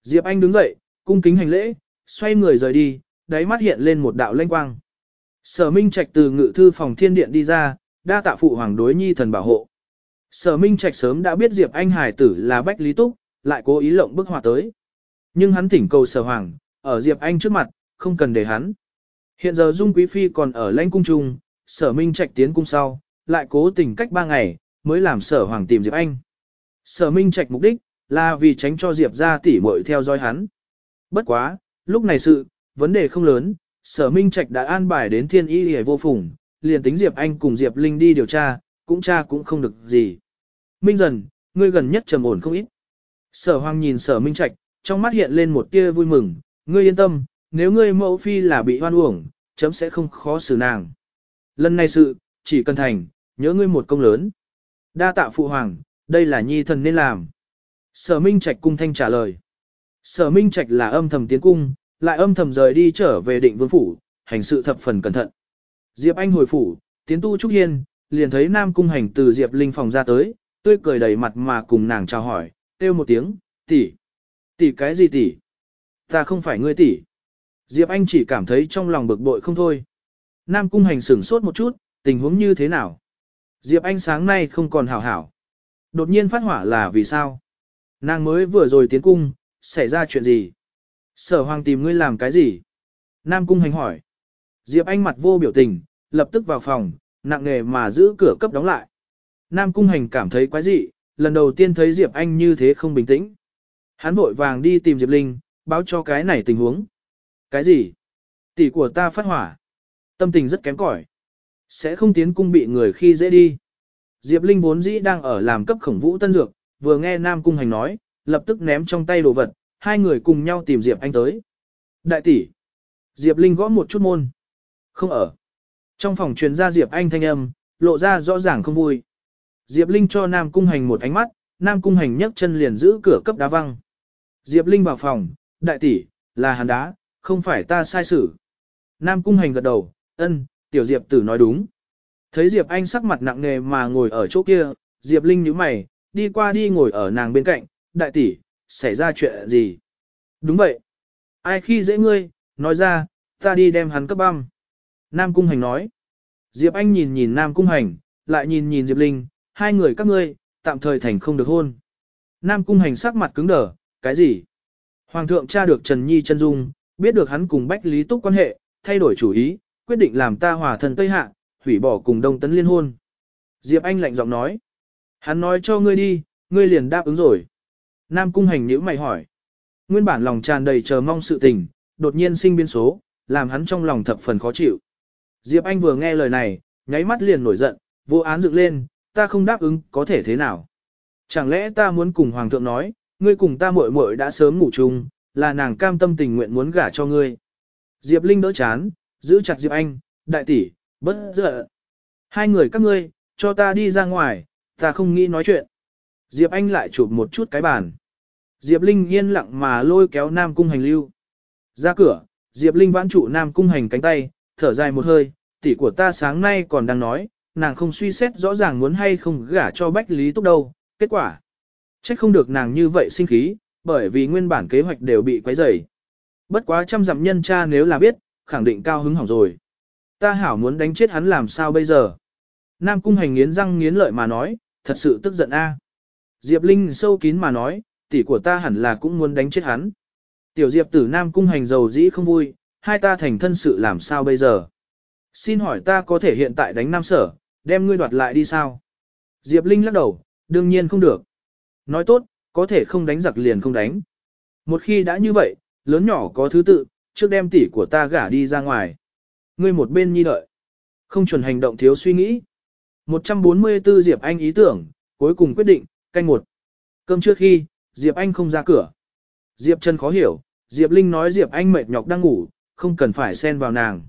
Diệp Anh đứng dậy, cung kính hành lễ, xoay người rời đi, đáy mắt hiện lên một đạo lanh quang. Sở Minh Trạch từ ngự thư phòng thiên điện đi ra, đa tạ phụ hoàng đối nhi thần bảo hộ. Sở Minh Trạch sớm đã biết Diệp Anh hải tử là Bách Lý Túc, lại cố ý lộng bức họa tới. Nhưng hắn thỉnh cầu Sở Hoàng, ở Diệp Anh trước mặt, không cần để hắn. Hiện giờ Dung Quý Phi còn ở lãnh cung trung, Sở Minh Trạch tiến cung sau, lại cố tình cách ba ngày, mới làm Sở Hoàng tìm Diệp Anh. Sở Minh Trạch mục đích, là vì tránh cho Diệp ra tỉ muội theo dõi hắn. Bất quá, lúc này sự, vấn đề không lớn, Sở Minh Trạch đã an bài đến thiên y hề vô phùng, liền tính Diệp Anh cùng Diệp Linh đi điều tra, cũng tra cũng không được gì. Minh dần, ngươi gần nhất trầm ổn không ít. Sở Hoàng nhìn Sở Minh Trạch, trong mắt hiện lên một tia vui mừng, ngươi yên tâm, nếu ngươi mẫu phi là bị hoan uổng, chấm sẽ không khó xử nàng. Lần này sự, chỉ cần thành, nhớ ngươi một công lớn. Đa tạ phụ hoàng, đây là nhi thần nên làm. Sở Minh Trạch cung thanh trả lời. Sở Minh Trạch là âm thầm tiến cung, lại âm thầm rời đi trở về định vương phủ, hành sự thập phần cẩn thận. Diệp Anh hồi phủ, tiến tu trúc hiên, liền thấy Nam cung hành từ Diệp Linh phòng ra tới, tươi cười đầy mặt mà cùng nàng chào hỏi, kêu một tiếng, tỷ, tỷ cái gì tỷ? Ta không phải ngươi tỷ. Diệp Anh chỉ cảm thấy trong lòng bực bội không thôi. Nam cung hành sửng sốt một chút, tình huống như thế nào? Diệp Anh sáng nay không còn hảo hảo. Đột nhiên phát hỏa là vì sao? Nàng mới vừa rồi tiến cung, xảy ra chuyện gì? Sở hoàng tìm ngươi làm cái gì? Nam cung hành hỏi. Diệp Anh mặt vô biểu tình, lập tức vào phòng, nặng nề mà giữ cửa cấp đóng lại. Nam cung hành cảm thấy quái dị, lần đầu tiên thấy Diệp Anh như thế không bình tĩnh. Hắn vội vàng đi tìm Diệp Linh, báo cho cái này tình huống. Cái gì? Tỷ của ta phát hỏa. Tâm tình rất kém cỏi. Sẽ không tiến cung bị người khi dễ đi. Diệp Linh vốn dĩ đang ở làm cấp khổng vũ tân dược, vừa nghe Nam Cung Hành nói, lập tức ném trong tay đồ vật, hai người cùng nhau tìm Diệp Anh tới. Đại tỷ. Diệp Linh gõ một chút môn. Không ở. Trong phòng truyền ra Diệp Anh thanh âm, lộ ra rõ ràng không vui. Diệp Linh cho Nam Cung Hành một ánh mắt, Nam Cung Hành nhấc chân liền giữ cửa cấp đá văng. Diệp Linh vào phòng, đại tỷ, là hắn đá, không phải ta sai xử. Nam Cung Hành gật đầu, ân, tiểu Diệp tử nói đúng. Thấy Diệp Anh sắc mặt nặng nề mà ngồi ở chỗ kia, Diệp Linh nhíu mày, đi qua đi ngồi ở nàng bên cạnh, đại tỷ, xảy ra chuyện gì? Đúng vậy. Ai khi dễ ngươi, nói ra, ta đi đem hắn cấp băm. Nam Cung Hành nói. Diệp Anh nhìn nhìn Nam Cung Hành, lại nhìn nhìn Diệp Linh, hai người các ngươi, tạm thời thành không được hôn. Nam Cung Hành sắc mặt cứng đờ, cái gì? Hoàng thượng tra được Trần Nhi chân dung, biết được hắn cùng Bách Lý Túc quan hệ, thay đổi chủ ý, quyết định làm ta hòa thần Tây Hạ, hủy bỏ cùng Đông Tấn liên hôn. Diệp Anh lạnh giọng nói. Hắn nói cho ngươi đi, ngươi liền đáp ứng rồi. Nam Cung Hành nhíu mày hỏi. Nguyên bản lòng tràn đầy chờ mong sự tình, đột nhiên sinh biến số, làm hắn trong lòng thập phần khó chịu. Diệp Anh vừa nghe lời này, nháy mắt liền nổi giận, vô án dựng lên, ta không đáp ứng, có thể thế nào? Chẳng lẽ ta muốn cùng Hoàng thượng nói, ngươi cùng ta muội muội đã sớm ngủ chung, là nàng cam tâm tình nguyện muốn gả cho ngươi. Diệp Linh đỡ chán, giữ chặt Diệp Anh, đại tỷ, bất giận. Hai người các ngươi, cho ta đi ra ngoài, ta không nghĩ nói chuyện. Diệp Anh lại chụp một chút cái bàn. Diệp Linh yên lặng mà lôi kéo Nam Cung Hành lưu. Ra cửa, Diệp Linh vãn trụ Nam Cung Hành cánh tay, thở dài một hơi, tỷ của ta sáng nay còn đang nói, nàng không suy xét rõ ràng muốn hay không gả cho Bách Lý Túc đâu, kết quả. Chắc không được nàng như vậy sinh khí, bởi vì nguyên bản kế hoạch đều bị quấy rầy. Bất quá trăm dặm nhân cha nếu là biết, khẳng định cao hứng hỏng rồi. Ta hảo muốn đánh chết hắn làm sao bây giờ. Nam cung hành nghiến răng nghiến lợi mà nói, thật sự tức giận a. Diệp Linh sâu kín mà nói, tỷ của ta hẳn là cũng muốn đánh chết hắn. Tiểu Diệp tử Nam cung hành dầu dĩ không vui, hai ta thành thân sự làm sao bây giờ. Xin hỏi ta có thể hiện tại đánh Nam sở, đem ngươi đoạt lại đi sao? Diệp Linh lắc đầu, đương nhiên không được. Nói tốt, có thể không đánh giặc liền không đánh. Một khi đã như vậy, lớn nhỏ có thứ tự, trước đem tỷ của ta gả đi ra ngoài. Ngươi một bên nhi đợi. Không chuẩn hành động thiếu suy nghĩ. 144 Diệp Anh ý tưởng, cuối cùng quyết định, canh một. Cơm trước khi, Diệp Anh không ra cửa. Diệp Trần khó hiểu, Diệp Linh nói Diệp Anh mệt nhọc đang ngủ, không cần phải xen vào nàng.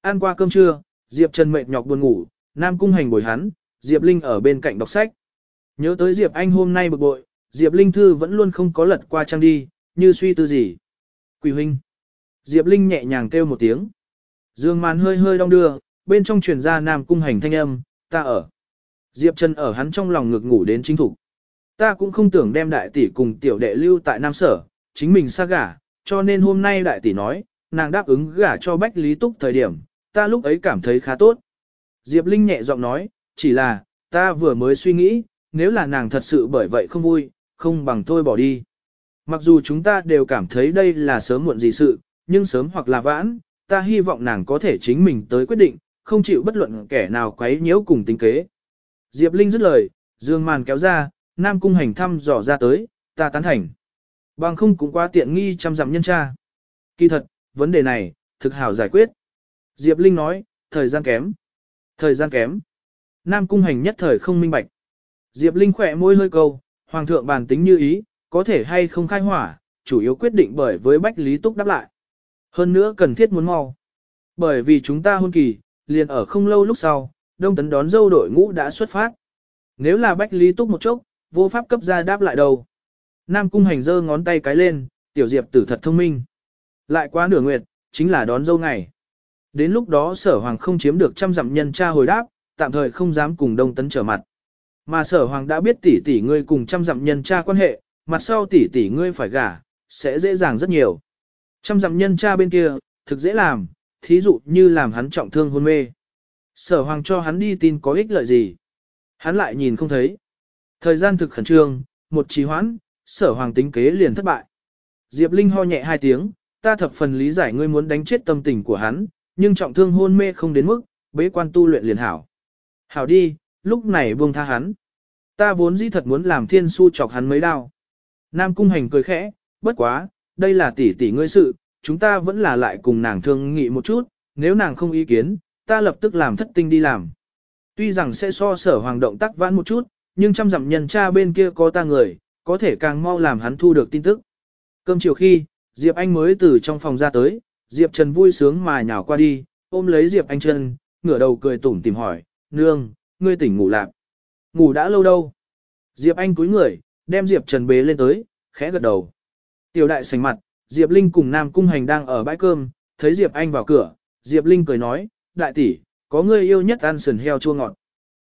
Ăn qua cơm trưa, Diệp Trần mệt nhọc buồn ngủ, Nam Cung hành bồi hắn, Diệp Linh ở bên cạnh đọc sách. Nhớ tới Diệp Anh hôm nay bực bội, Diệp Linh Thư vẫn luôn không có lật qua trang đi, như suy tư gì. Quỷ huynh. Diệp Linh nhẹ nhàng kêu một tiếng. Dương màn hơi hơi đong đưa, bên trong truyền ra nam cung hành thanh âm, ta ở. Diệp Trần ở hắn trong lòng ngực ngủ đến chính thủ. Ta cũng không tưởng đem đại tỷ cùng tiểu đệ lưu tại Nam Sở, chính mình xa gả, cho nên hôm nay đại tỷ nói, nàng đáp ứng gả cho Bách Lý Túc thời điểm, ta lúc ấy cảm thấy khá tốt. Diệp Linh nhẹ giọng nói, chỉ là, ta vừa mới suy nghĩ, nếu là nàng thật sự bởi vậy không vui, không bằng tôi bỏ đi. Mặc dù chúng ta đều cảm thấy đây là sớm muộn gì sự, nhưng sớm hoặc là vãn, ta hy vọng nàng có thể chính mình tới quyết định, không chịu bất luận kẻ nào quấy nhiễu cùng tính kế. Diệp Linh dứt lời, dương màn kéo ra, Nam Cung hành thăm dò ra tới, ta tán thành. Bằng không cũng quá tiện nghi chăm dặm nhân tra. Kỳ thật, vấn đề này, thực hảo giải quyết. Diệp Linh nói, thời gian kém. Thời gian kém. Nam Cung hành nhất thời không minh bạch. Diệp Linh khỏe môi hơi câu, Hoàng thượng bàn tính như ý, có thể hay không khai hỏa, chủ yếu quyết định bởi với Bách Lý Túc đáp lại. Hơn nữa cần thiết muốn mau. Bởi vì chúng ta hôn kỳ, liền ở không lâu lúc sau, Đông Tấn đón dâu đội ngũ đã xuất phát. Nếu là Bách Lý Túc một chốc, vô pháp cấp ra đáp lại đầu. Nam Cung Hành giơ ngón tay cái lên, tiểu diệp tử thật thông minh. Lại quá nửa nguyệt, chính là đón dâu ngày. Đến lúc đó sở hoàng không chiếm được trăm dặm nhân tra hồi đáp, tạm thời không dám cùng Đông Tấn trở mặt. Mà sở hoàng đã biết tỷ tỷ ngươi cùng trăm dặm nhân tra quan hệ, mặt sau tỷ tỷ ngươi phải gả, sẽ dễ dàng rất nhiều. Trăm dặm nhân cha bên kia, thực dễ làm, thí dụ như làm hắn trọng thương hôn mê. Sở hoàng cho hắn đi tin có ích lợi gì. Hắn lại nhìn không thấy. Thời gian thực khẩn trương, một trì hoãn, sở hoàng tính kế liền thất bại. Diệp Linh ho nhẹ hai tiếng, ta thập phần lý giải ngươi muốn đánh chết tâm tình của hắn, nhưng trọng thương hôn mê không đến mức, bế quan tu luyện liền hảo. Hảo đi, lúc này buông tha hắn. Ta vốn dĩ thật muốn làm thiên su chọc hắn mấy đao. Nam cung hành cười khẽ, bất quá, đây là tỷ tỷ ngươi sự, chúng ta vẫn là lại cùng nàng thương nghị một chút, nếu nàng không ý kiến, ta lập tức làm thất tinh đi làm. Tuy rằng sẽ so sở hoàng động tác vãn một chút, nhưng trăm dặm nhân cha bên kia có ta người, có thể càng mau làm hắn thu được tin tức. Cơm chiều khi, Diệp Anh mới từ trong phòng ra tới, Diệp Trần vui sướng mà nhào qua đi, ôm lấy Diệp Anh chân, ngửa đầu cười tủm tìm hỏi, nương, ngươi tỉnh ngủ lạc. Ngủ đã lâu đâu. Diệp Anh cúi người, đem Diệp Trần bế lên tới, khẽ gật đầu. Tiểu đại sành mặt, Diệp Linh cùng Nam Cung Hành đang ở bãi cơm, thấy Diệp Anh vào cửa, Diệp Linh cười nói, đại tỷ, có người yêu nhất ăn sườn heo chua ngọt.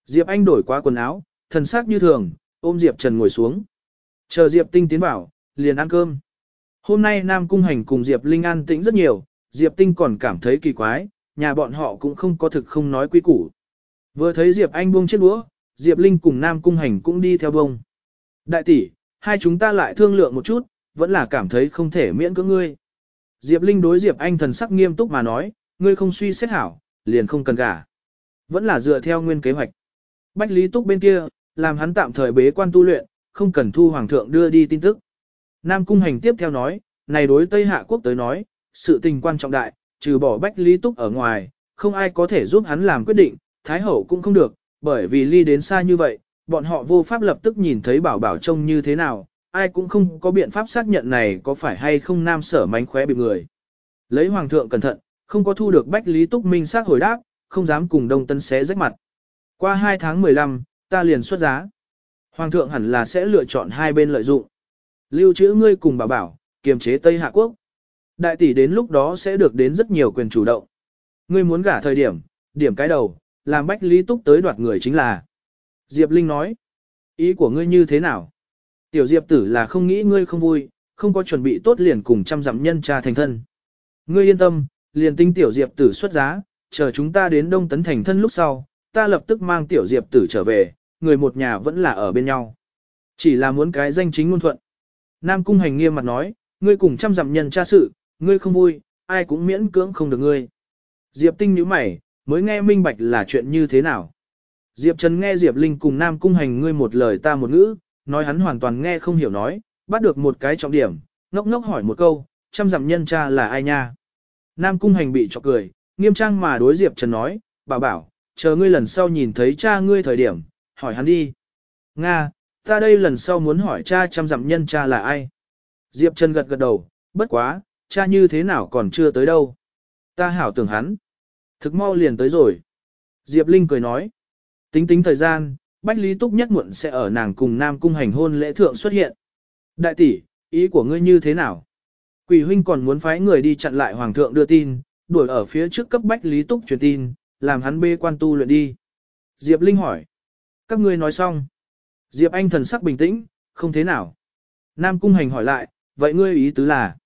Diệp Anh đổi qua quần áo, thần sắc như thường, ôm Diệp Trần ngồi xuống. Chờ Diệp Tinh tiến vào, liền ăn cơm. Hôm nay Nam Cung Hành cùng Diệp Linh ăn tĩnh rất nhiều, Diệp Tinh còn cảm thấy kỳ quái, nhà bọn họ cũng không có thực không nói quy củ. Vừa thấy Diệp Anh buông chiếc đũa, Diệp Linh cùng Nam Cung Hành cũng đi theo bông. Đại tỷ, hai chúng ta lại thương lượng một chút, vẫn là cảm thấy không thể miễn cưỡng ngươi. Diệp Linh đối Diệp Anh thần sắc nghiêm túc mà nói, ngươi không suy xét hảo, liền không cần gả. Vẫn là dựa theo nguyên kế hoạch. Bách Lý Túc bên kia, làm hắn tạm thời bế quan tu luyện, không cần thu hoàng thượng đưa đi tin tức. Nam Cung Hành tiếp theo nói, này đối Tây Hạ Quốc tới nói, sự tình quan trọng đại, trừ bỏ Bách Lý Túc ở ngoài, không ai có thể giúp hắn làm quyết định, Thái Hậu cũng không được, bởi vì ly đến xa như vậy, bọn họ vô pháp lập tức nhìn thấy bảo bảo trông như thế nào, ai cũng không có biện pháp xác nhận này có phải hay không nam sở mánh khóe bị người. Lấy hoàng thượng cẩn thận, không có thu được Bách Lý Túc Minh xác hồi đáp, không dám cùng Đông Tân xé rách mặt. Qua 2 tháng 15, ta liền xuất giá. Hoàng thượng hẳn là sẽ lựa chọn hai bên lợi dụng. Lưu trữ ngươi cùng bảo bảo, kiềm chế Tây Hạ Quốc. Đại tỷ đến lúc đó sẽ được đến rất nhiều quyền chủ động. Ngươi muốn gả thời điểm, điểm cái đầu, làm Bách Lý Túc tới đoạt người chính là. Diệp Linh nói, ý của ngươi như thế nào? Tiểu Diệp tử là không nghĩ ngươi không vui, không có chuẩn bị tốt liền cùng trăm dặm nhân cha thành thân. Ngươi yên tâm, liền tinh Tiểu Diệp tử xuất giá, chờ chúng ta đến Đông Tấn thành thân lúc sau, ta lập tức mang Tiểu Diệp tử trở về, người một nhà vẫn là ở bên nhau. Chỉ là muốn cái danh chính ngôn thuận. Nam Cung Hành nghiêm mặt nói, ngươi cùng trăm dặm nhân cha sự, ngươi không vui, ai cũng miễn cưỡng không được ngươi. Diệp Tinh nhíu mày, mới nghe minh bạch là chuyện như thế nào. Diệp Trần nghe Diệp Linh cùng Nam Cung Hành ngươi một lời ta một ngữ, nói hắn hoàn toàn nghe không hiểu nói, bắt được một cái trọng điểm, ngốc ngốc hỏi một câu, trăm dặm nhân cha là ai nha. Nam Cung Hành bị chọc cười, nghiêm trang mà đối Diệp Trần nói, bảo bảo, chờ ngươi lần sau nhìn thấy cha ngươi thời điểm, hỏi hắn đi. Nga, ta đây lần sau muốn hỏi cha trăm dặm nhân cha là ai. Diệp Trần gật gật đầu, bất quá, cha như thế nào còn chưa tới đâu. Ta hảo tưởng hắn. Thực mau liền tới rồi. Diệp Linh cười nói. Tính tính thời gian, Bách Lý Túc nhất muộn sẽ ở nàng cùng Nam Cung hành hôn lễ thượng xuất hiện. Đại tỷ, ý của ngươi như thế nào? Quỷ huynh còn muốn phái người đi chặn lại Hoàng thượng đưa tin, đuổi ở phía trước cấp Bách Lý Túc truyền tin, làm hắn bê quan tu luyện đi. Diệp Linh hỏi. Các ngươi nói xong. Diệp Anh thần sắc bình tĩnh, không thế nào. Nam Cung hành hỏi lại, vậy ngươi ý tứ là?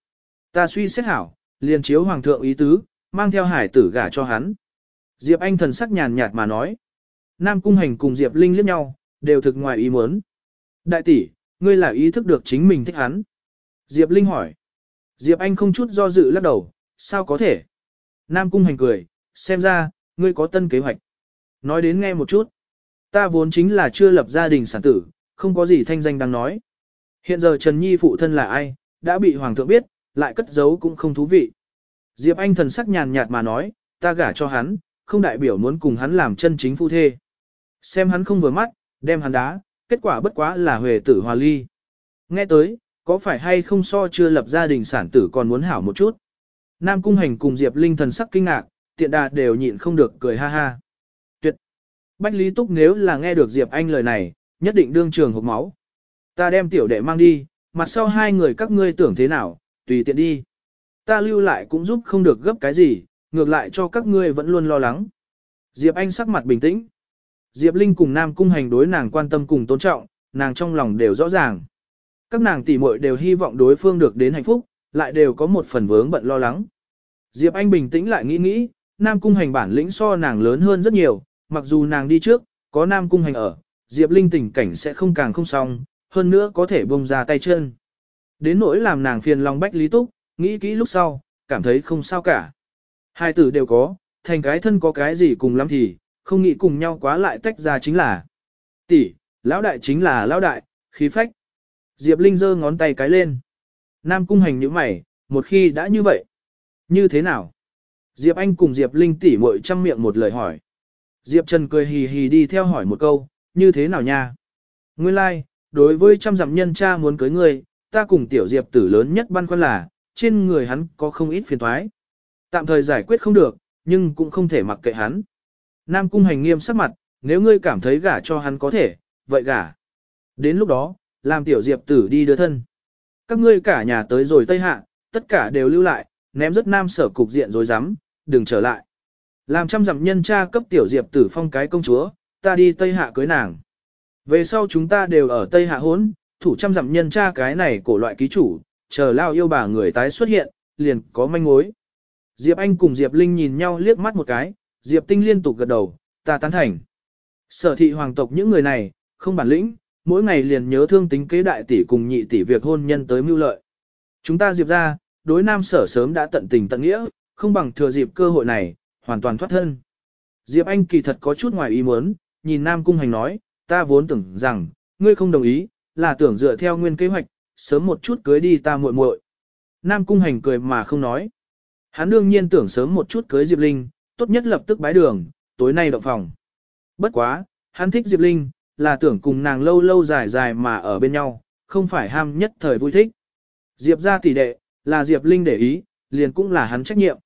Ta suy xét hảo, liền chiếu Hoàng thượng ý tứ, mang theo hải tử gả cho hắn. Diệp Anh thần sắc nhàn nhạt mà nói. Nam Cung Hành cùng Diệp Linh liếc nhau, đều thực ngoài ý muốn. Đại tỷ, ngươi là ý thức được chính mình thích hắn. Diệp Linh hỏi. Diệp Anh không chút do dự lắc đầu, sao có thể? Nam Cung Hành cười, xem ra, ngươi có tân kế hoạch. Nói đến nghe một chút. Ta vốn chính là chưa lập gia đình sản tử, không có gì thanh danh đang nói. Hiện giờ Trần Nhi phụ thân là ai, đã bị Hoàng thượng biết, lại cất giấu cũng không thú vị. Diệp Anh thần sắc nhàn nhạt mà nói, ta gả cho hắn, không đại biểu muốn cùng hắn làm chân chính phu thê. Xem hắn không vừa mắt, đem hắn đá, kết quả bất quá là huề tử hòa ly. Nghe tới, có phải hay không so chưa lập gia đình sản tử còn muốn hảo một chút. Nam Cung Hành cùng Diệp Linh thần sắc kinh ngạc, tiện đà đều nhịn không được cười ha ha. Tuyệt! Bách Lý Túc nếu là nghe được Diệp Anh lời này, nhất định đương trường hộp máu. Ta đem tiểu đệ mang đi, mặt sau hai người các ngươi tưởng thế nào, tùy tiện đi. Ta lưu lại cũng giúp không được gấp cái gì, ngược lại cho các ngươi vẫn luôn lo lắng. Diệp Anh sắc mặt bình tĩnh. Diệp Linh cùng Nam Cung Hành đối nàng quan tâm cùng tôn trọng, nàng trong lòng đều rõ ràng. Các nàng tỷ muội đều hy vọng đối phương được đến hạnh phúc, lại đều có một phần vướng bận lo lắng. Diệp Anh bình tĩnh lại nghĩ nghĩ, Nam Cung Hành bản lĩnh so nàng lớn hơn rất nhiều, mặc dù nàng đi trước, có Nam Cung Hành ở, Diệp Linh tình cảnh sẽ không càng không xong, hơn nữa có thể bông ra tay chân. Đến nỗi làm nàng phiền lòng bách lý túc, nghĩ kỹ lúc sau, cảm thấy không sao cả. Hai tử đều có, thành cái thân có cái gì cùng lắm thì, không nghĩ cùng nhau quá lại tách ra chính là. Tỷ, lão đại chính là lão đại, khí phách. Diệp Linh giơ ngón tay cái lên. Nam cung hành như mày, một khi đã như vậy. Như thế nào? Diệp Anh cùng Diệp Linh tỉ muội trăm miệng một lời hỏi. Diệp Trần cười hì hì đi theo hỏi một câu, như thế nào nha? Nguyên lai, like, đối với trăm dặm nhân cha muốn cưới người, ta cùng tiểu Diệp tử lớn nhất băn khoăn là, trên người hắn có không ít phiền thoái. Tạm thời giải quyết không được, nhưng cũng không thể mặc kệ hắn. Nam cung hành nghiêm sắc mặt, nếu ngươi cảm thấy gả cho hắn có thể, vậy gả. Đến lúc đó, làm tiểu diệp tử đi đưa thân. Các ngươi cả nhà tới rồi Tây Hạ, tất cả đều lưu lại, ném rất nam sở cục diện rồi dám, đừng trở lại. Làm trăm dặm nhân cha cấp tiểu diệp tử phong cái công chúa, ta đi Tây Hạ cưới nàng. Về sau chúng ta đều ở Tây Hạ hốn, thủ trăm dặm nhân cha cái này cổ loại ký chủ, chờ lao yêu bà người tái xuất hiện, liền có manh mối. Diệp Anh cùng Diệp Linh nhìn nhau liếc mắt một cái, Diệp Tinh liên tục gật đầu, ta tán thành. Sở thị hoàng tộc những người này, không bản lĩnh, mỗi ngày liền nhớ thương tính kế đại tỷ cùng nhị tỷ việc hôn nhân tới mưu lợi. Chúng ta Diệp ra, đối nam sở sớm đã tận tình tận nghĩa, không bằng thừa dịp cơ hội này, hoàn toàn thoát thân. Diệp Anh kỳ thật có chút ngoài ý muốn, nhìn Nam Cung Hành nói, ta vốn tưởng rằng, ngươi không đồng ý, là tưởng dựa theo nguyên kế hoạch, sớm một chút cưới đi ta muội muội. Nam Cung Hành cười mà không nói. Hắn đương nhiên tưởng sớm một chút cưới Diệp Linh, tốt nhất lập tức bái đường, tối nay động phòng. Bất quá, hắn thích Diệp Linh, là tưởng cùng nàng lâu lâu dài dài mà ở bên nhau, không phải ham nhất thời vui thích. Diệp ra tỷ đệ, là Diệp Linh để ý, liền cũng là hắn trách nhiệm.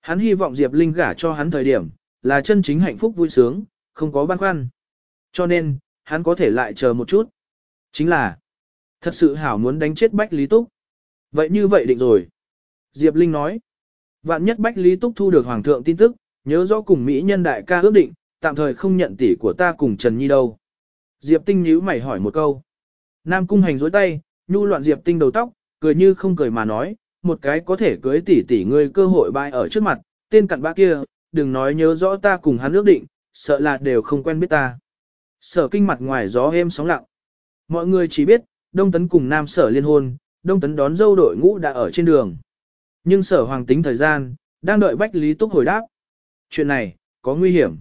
Hắn hy vọng Diệp Linh gả cho hắn thời điểm, là chân chính hạnh phúc vui sướng, không có băn khoăn. Cho nên, hắn có thể lại chờ một chút. Chính là, thật sự hảo muốn đánh chết Bách Lý Túc. Vậy như vậy định rồi. Diệp Linh nói, vạn nhất Bách Lý Túc thu được Hoàng thượng tin tức, nhớ rõ cùng Mỹ nhân đại ca ước định, tạm thời không nhận tỷ của ta cùng Trần Nhi đâu. Diệp Tinh nhíu mày hỏi một câu. Nam cung hành dối tay, nhu loạn Diệp Tinh đầu tóc, cười như không cười mà nói, một cái có thể cưới tỷ tỷ ngươi cơ hội bại ở trước mặt, tên cặn bã kia, đừng nói nhớ rõ ta cùng hắn ước định, sợ là đều không quen biết ta. Sở kinh mặt ngoài gió êm sóng lặng. Mọi người chỉ biết, Đông Tấn cùng Nam Sở liên hôn, Đông Tấn đón dâu đội ngũ đã ở trên đường. Nhưng Sở Hoàng tính thời gian, đang đợi Bách Lý Túc hồi đáp. Chuyện này, có nguy hiểm.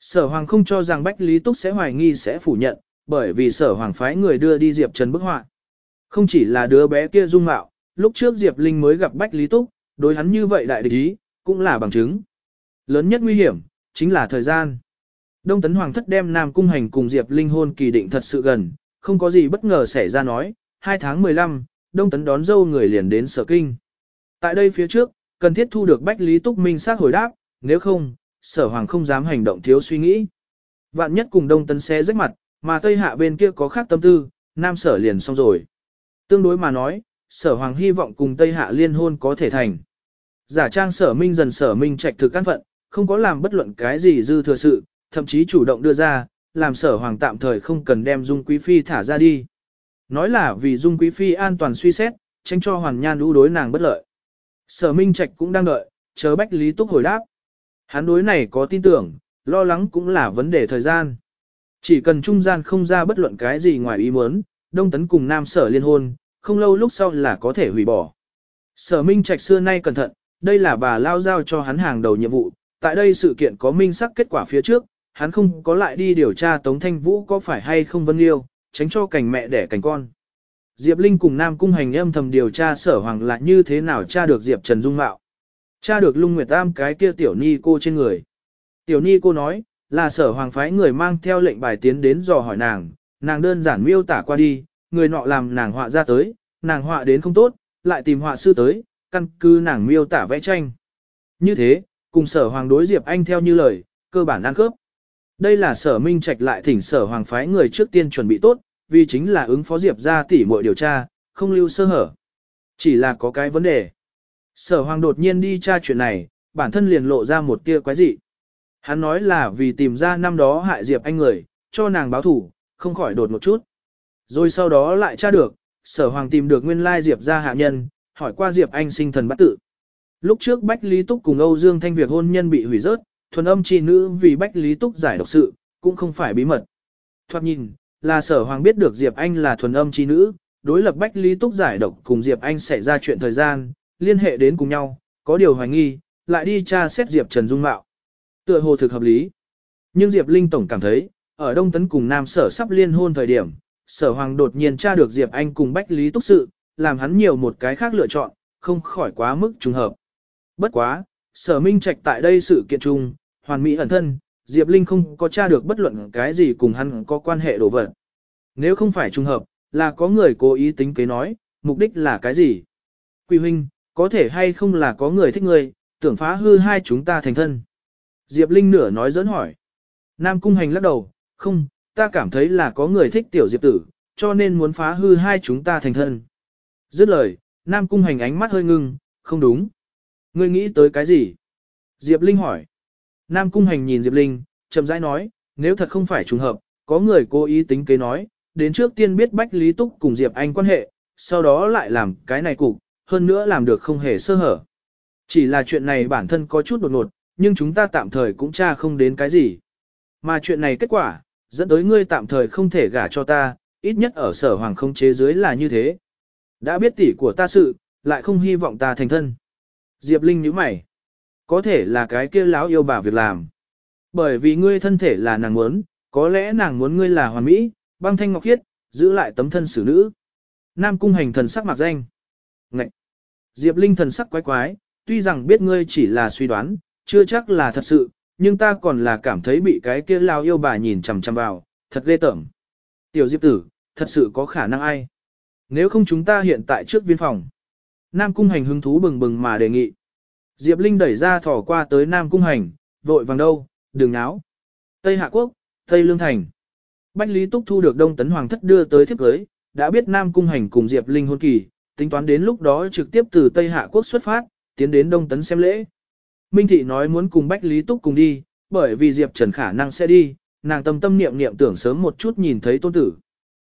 Sở Hoàng không cho rằng Bách Lý Túc sẽ hoài nghi sẽ phủ nhận, bởi vì Sở Hoàng phái người đưa đi Diệp Trần bức họa. Không chỉ là đứa bé kia dung mạo, lúc trước Diệp Linh mới gặp Bách Lý Túc, đối hắn như vậy đại địch ý, cũng là bằng chứng. Lớn nhất nguy hiểm, chính là thời gian. Đông Tấn Hoàng thất đem Nam Cung Hành cùng Diệp Linh hôn kỳ định thật sự gần, không có gì bất ngờ xảy ra nói, 2 tháng 15, Đông Tấn đón dâu người liền đến sở kinh. Tại đây phía trước, cần thiết thu được Bách Lý Túc Minh xác hồi đáp, nếu không, sở hoàng không dám hành động thiếu suy nghĩ. Vạn nhất cùng đông tấn xé rách mặt, mà tây hạ bên kia có khác tâm tư, nam sở liền xong rồi. Tương đối mà nói, sở hoàng hy vọng cùng tây hạ liên hôn có thể thành. Giả trang sở minh dần sở minh trạch thực căn phận, không có làm bất luận cái gì dư thừa sự, thậm chí chủ động đưa ra, làm sở hoàng tạm thời không cần đem dung quý phi thả ra đi. Nói là vì dung quý phi an toàn suy xét, tránh cho hoàn nhan lũ đối nàng bất lợi. Sở minh trạch cũng đang đợi, chờ bách lý túc hồi đáp. Hắn đối này có tin tưởng, lo lắng cũng là vấn đề thời gian. Chỉ cần trung gian không ra bất luận cái gì ngoài ý muốn, đông tấn cùng nam sở liên hôn, không lâu lúc sau là có thể hủy bỏ. Sở Minh Trạch xưa nay cẩn thận, đây là bà lao giao cho hắn hàng đầu nhiệm vụ, tại đây sự kiện có minh sắc kết quả phía trước, hắn không có lại đi điều tra Tống Thanh Vũ có phải hay không vân yêu, tránh cho cảnh mẹ đẻ cảnh con. Diệp Linh cùng Nam Cung hành âm thầm điều tra sở hoàng là như thế nào tra được Diệp Trần Dung Mạo. Tra được lung nguyệt tam cái kia tiểu ni cô trên người. Tiểu ni cô nói, là sở hoàng phái người mang theo lệnh bài tiến đến dò hỏi nàng, nàng đơn giản miêu tả qua đi, người nọ làm nàng họa ra tới, nàng họa đến không tốt, lại tìm họa sư tới, căn cứ nàng miêu tả vẽ tranh. Như thế, cùng sở hoàng đối Diệp Anh theo như lời, cơ bản ăn cướp. Đây là sở minh trạch lại thỉnh sở hoàng phái người trước tiên chuẩn bị tốt, vì chính là ứng phó Diệp ra tỉ mọi điều tra, không lưu sơ hở. Chỉ là có cái vấn đề. Sở hoàng đột nhiên đi tra chuyện này, bản thân liền lộ ra một tia quái dị. Hắn nói là vì tìm ra năm đó hại Diệp Anh người, cho nàng báo thủ, không khỏi đột một chút. Rồi sau đó lại tra được, sở hoàng tìm được nguyên lai Diệp ra hạ nhân, hỏi qua Diệp Anh sinh thần bắt tự. Lúc trước Bách Lý Túc cùng Âu Dương Thanh việc hôn nhân bị hủy rớt, thuần âm chi nữ vì Bách Lý Túc giải độc sự, cũng không phải bí mật. Thoạt nhìn, là sở hoàng biết được Diệp Anh là thuần âm chi nữ, đối lập Bách Lý Túc giải độc cùng Diệp Anh xảy ra chuyện thời gian, liên hệ đến cùng nhau, có điều hoài nghi, lại đi tra xét Diệp Trần Dung Mạo. Tựa hồ thực hợp lý. Nhưng Diệp Linh Tổng cảm thấy, ở Đông Tấn cùng Nam Sở sắp liên hôn thời điểm, Sở Hoàng đột nhiên tra được Diệp Anh cùng Bách Lý Túc sự, làm hắn nhiều một cái khác lựa chọn, không khỏi quá mức trùng hợp. Bất quá, Sở Minh Trạch tại đây sự kiện chung, hoàn mỹ ẩn thân, Diệp Linh không có tra được bất luận cái gì cùng hắn có quan hệ đồ vật. Nếu không phải trùng hợp, là có người cố ý tính kế nói, mục đích là cái gì? Quỳ huynh, có thể hay không là có người thích ngươi, tưởng phá hư hai chúng ta thành thân. Diệp Linh nửa nói dẫn hỏi. Nam Cung Hành lắc đầu, không, ta cảm thấy là có người thích tiểu Diệp tử, cho nên muốn phá hư hai chúng ta thành thân. Dứt lời, Nam Cung Hành ánh mắt hơi ngưng, không đúng. Ngươi nghĩ tới cái gì? Diệp Linh hỏi. Nam Cung Hành nhìn Diệp Linh, chậm rãi nói, nếu thật không phải trùng hợp, có người cố ý tính kế nói, đến trước tiên biết Bách Lý Túc cùng Diệp Anh quan hệ, sau đó lại làm cái này cục, hơn nữa làm được không hề sơ hở. Chỉ là chuyện này bản thân có chút đột ngột, nhưng chúng ta tạm thời cũng tra không đến cái gì. Mà chuyện này kết quả, dẫn tới ngươi tạm thời không thể gả cho ta, ít nhất ở sở hoàng không chế dưới là như thế. Đã biết tỷ của ta sự, lại không hy vọng ta thành thân. Diệp Linh nhíu mày. Có thể là cái kia lão yêu bà việc làm. Bởi vì ngươi thân thể là nàng muốn, có lẽ nàng muốn ngươi là hoàn mỹ, băng thanh ngọc khiết, giữ lại tấm thân xử nữ. Nam cung hành thần sắc mặc danh. Diệp Linh thần sắc quái quái, tuy rằng biết ngươi chỉ là suy đoán, chưa chắc là thật sự, nhưng ta còn là cảm thấy bị cái kia lao yêu bà nhìn chằm chằm vào, thật ghê tởm. Tiểu Diệp tử, thật sự có khả năng ai? Nếu không chúng ta hiện tại trước viên phòng. Nam Cung Hành hứng thú bừng bừng mà đề nghị. Diệp Linh đẩy ra thỏ qua tới Nam Cung Hành, vội vàng đâu, đừng náo. Tây Hạ Quốc, Tây Lương Thành. Bách Lý Túc thu được Đông Tấn Hoàng thất đưa tới thiếp cưới, đã biết Nam Cung Hành cùng Diệp Linh hôn kỳ, tính toán đến lúc đó trực tiếp từ Tây Hạ Quốc xuất phát, tiến đến Đông Tấn xem lễ. Minh Thị nói muốn cùng Bách Lý Túc cùng đi, bởi vì Diệp Trần khả năng sẽ đi, nàng tâm tâm niệm niệm tưởng sớm một chút nhìn thấy tôn tử.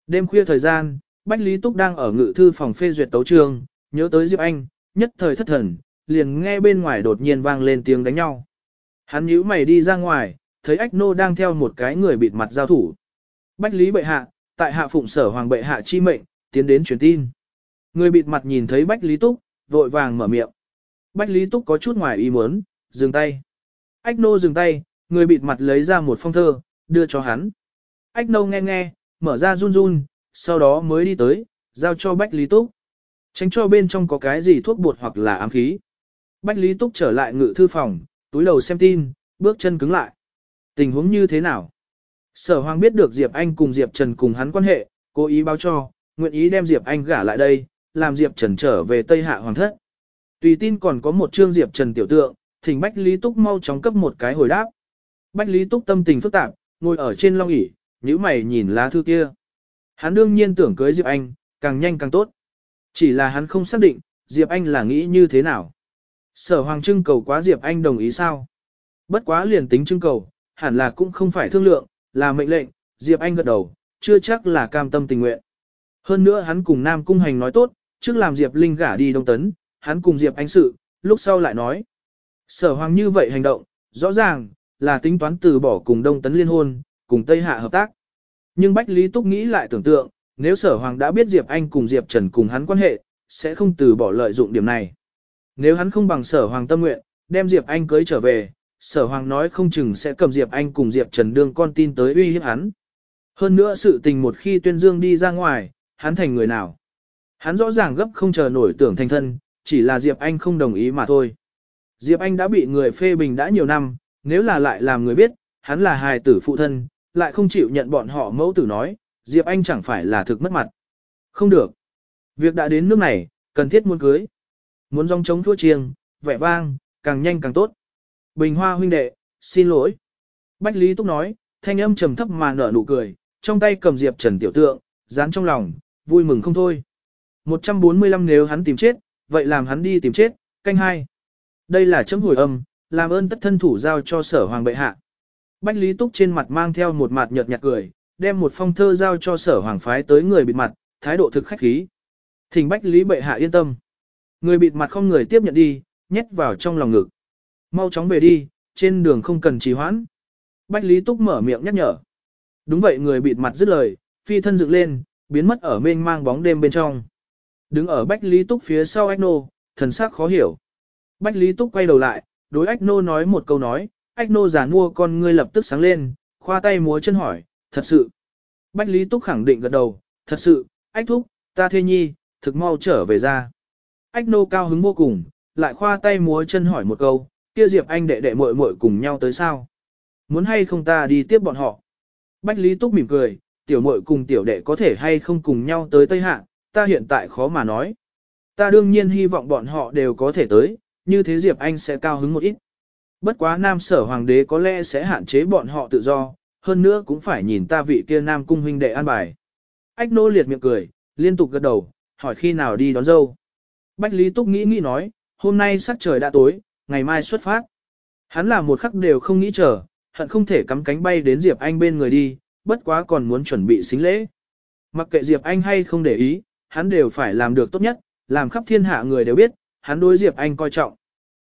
Đêm khuya thời gian, Bách Lý Túc đang ở ngự thư phòng phê duyệt tấu trường, nhớ tới Diệp Anh, nhất thời thất thần, liền nghe bên ngoài đột nhiên vang lên tiếng đánh nhau. Hắn nhíu mày đi ra ngoài, thấy Ách Nô đang theo một cái người bịt mặt giao thủ. Bách Lý bệ hạ, tại hạ phụng sở hoàng bệ hạ chi mệnh, tiến đến truyền tin. Người bịt mặt nhìn thấy Bách Lý Túc, vội vàng mở miệng. Bách Lý Túc có chút ngoài ý muốn, dừng tay. Ách nô dừng tay, người bịt mặt lấy ra một phong thơ, đưa cho hắn. Ách nô nghe nghe, mở ra run run, sau đó mới đi tới, giao cho Bách Lý Túc. Tránh cho bên trong có cái gì thuốc bột hoặc là ám khí. Bách Lý Túc trở lại ngự thư phòng, túi đầu xem tin, bước chân cứng lại. Tình huống như thế nào? Sở Hoàng biết được Diệp Anh cùng Diệp Trần cùng hắn quan hệ, cố ý báo cho, nguyện ý đem Diệp Anh gả lại đây, làm Diệp Trần trở về Tây Hạ Hoàng thất. Tùy tin còn có một chương Diệp Trần tiểu tượng, thỉnh Bách Lý Túc mau chóng cấp một cái hồi đáp. Bách Lý Túc tâm tình phức tạp, ngồi ở trên long ỷ nhíu mày nhìn lá thư kia. Hắn đương nhiên tưởng cưới Diệp Anh, càng nhanh càng tốt. Chỉ là hắn không xác định, Diệp Anh là nghĩ như thế nào. Sở Hoàng trưng cầu quá Diệp Anh đồng ý sao? Bất quá liền tính trưng cầu, hẳn là cũng không phải thương lượng, là mệnh lệnh, Diệp Anh gật đầu, chưa chắc là cam tâm tình nguyện. Hơn nữa hắn cùng Nam Cung Hành nói tốt, trước làm Diệp Linh gả đi Đông Tấn, hắn cùng Diệp Anh sự, lúc sau lại nói. Sở Hoàng như vậy hành động, rõ ràng, là tính toán từ bỏ cùng Đông Tấn liên hôn, cùng Tây Hạ hợp tác. Nhưng Bách Lý Túc nghĩ lại tưởng tượng, nếu Sở Hoàng đã biết Diệp Anh cùng Diệp Trần cùng hắn quan hệ, sẽ không từ bỏ lợi dụng điểm này. Nếu hắn không bằng Sở Hoàng tâm nguyện, đem Diệp Anh cưới trở về, Sở Hoàng nói không chừng sẽ cầm Diệp Anh cùng Diệp Trần đương con tin tới uy hiếp hắn. Hơn nữa sự tình một khi tuyên dương đi ra ngoài, hắn thành người nào. Hắn rõ ràng gấp không chờ nổi tưởng thành thân, chỉ là Diệp Anh không đồng ý mà thôi. Diệp Anh đã bị người phê bình đã nhiều năm, nếu là lại làm người biết, hắn là hài tử phụ thân, lại không chịu nhận bọn họ mẫu tử nói, Diệp Anh chẳng phải là thực mất mặt. Không được. Việc đã đến nước này, cần thiết muốn cưới. Muốn rong chống thua chiêng, vẻ vang, càng nhanh càng tốt. Bình hoa huynh đệ, xin lỗi. Bách Lý Túc nói, thanh âm trầm thấp mà nở nụ cười, trong tay cầm Diệp Trần tiểu tượng, dán trong lòng, vui mừng không thôi. 145 nếu hắn tìm chết, vậy làm hắn đi tìm chết, canh hai. Đây là chấm hồi âm, làm ơn tất thân thủ giao cho sở hoàng bệ hạ. Bách Lý Túc trên mặt mang theo một mặt nhợt nhạt cười, đem một phong thơ giao cho sở hoàng phái tới người bịt mặt, thái độ thực khách khí. Thỉnh Bách Lý bệ hạ yên tâm. Người bịt mặt không người tiếp nhận đi, nhét vào trong lòng ngực. Mau chóng về đi, trên đường không cần trì hoãn. Bách Lý Túc mở miệng nhắc nhở. Đúng vậy người bịt mặt dứt lời, phi thân dựng lên, biến mất ở mênh mang bóng đêm bên trong. Đứng ở Bách Lý Túc phía sau Ách Nô, thần sắc khó hiểu. Bách Lý Túc quay đầu lại, đối Ách Nô nói một câu nói, Ách Nô giả mua con ngươi lập tức sáng lên, khoa tay múa chân hỏi, thật sự. Bách Lý Túc khẳng định gật đầu, thật sự, Ách Thúc, ta thê nhi, thực mau trở về ra. Ách Nô cao hứng vô cùng, lại khoa tay múa chân hỏi một câu, kia Diệp Anh đệ đệ muội muội cùng nhau tới sao? Muốn hay không ta đi tiếp bọn họ? Bách Lý Túc mỉm cười, tiểu muội cùng tiểu đệ có thể hay không cùng nhau tới Tây Hạ, ta hiện tại khó mà nói. Ta đương nhiên hy vọng bọn họ đều có thể tới, như thế Diệp Anh sẽ cao hứng một ít. Bất quá nam sở hoàng đế có lẽ sẽ hạn chế bọn họ tự do, hơn nữa cũng phải nhìn ta vị kia nam cung huynh đệ an bài. Ách nô liệt miệng cười, liên tục gật đầu, hỏi khi nào đi đón dâu. Bách Lý Túc nghĩ nghĩ nói, hôm nay sắc trời đã tối, ngày mai xuất phát. Hắn là một khắc đều không nghĩ chờ, hận không thể cắm cánh bay đến Diệp Anh bên người đi, bất quá còn muốn chuẩn bị xính lễ. Mặc kệ Diệp Anh hay không để ý, hắn đều phải làm được tốt nhất, làm khắp thiên hạ người đều biết, hắn đối Diệp Anh coi trọng.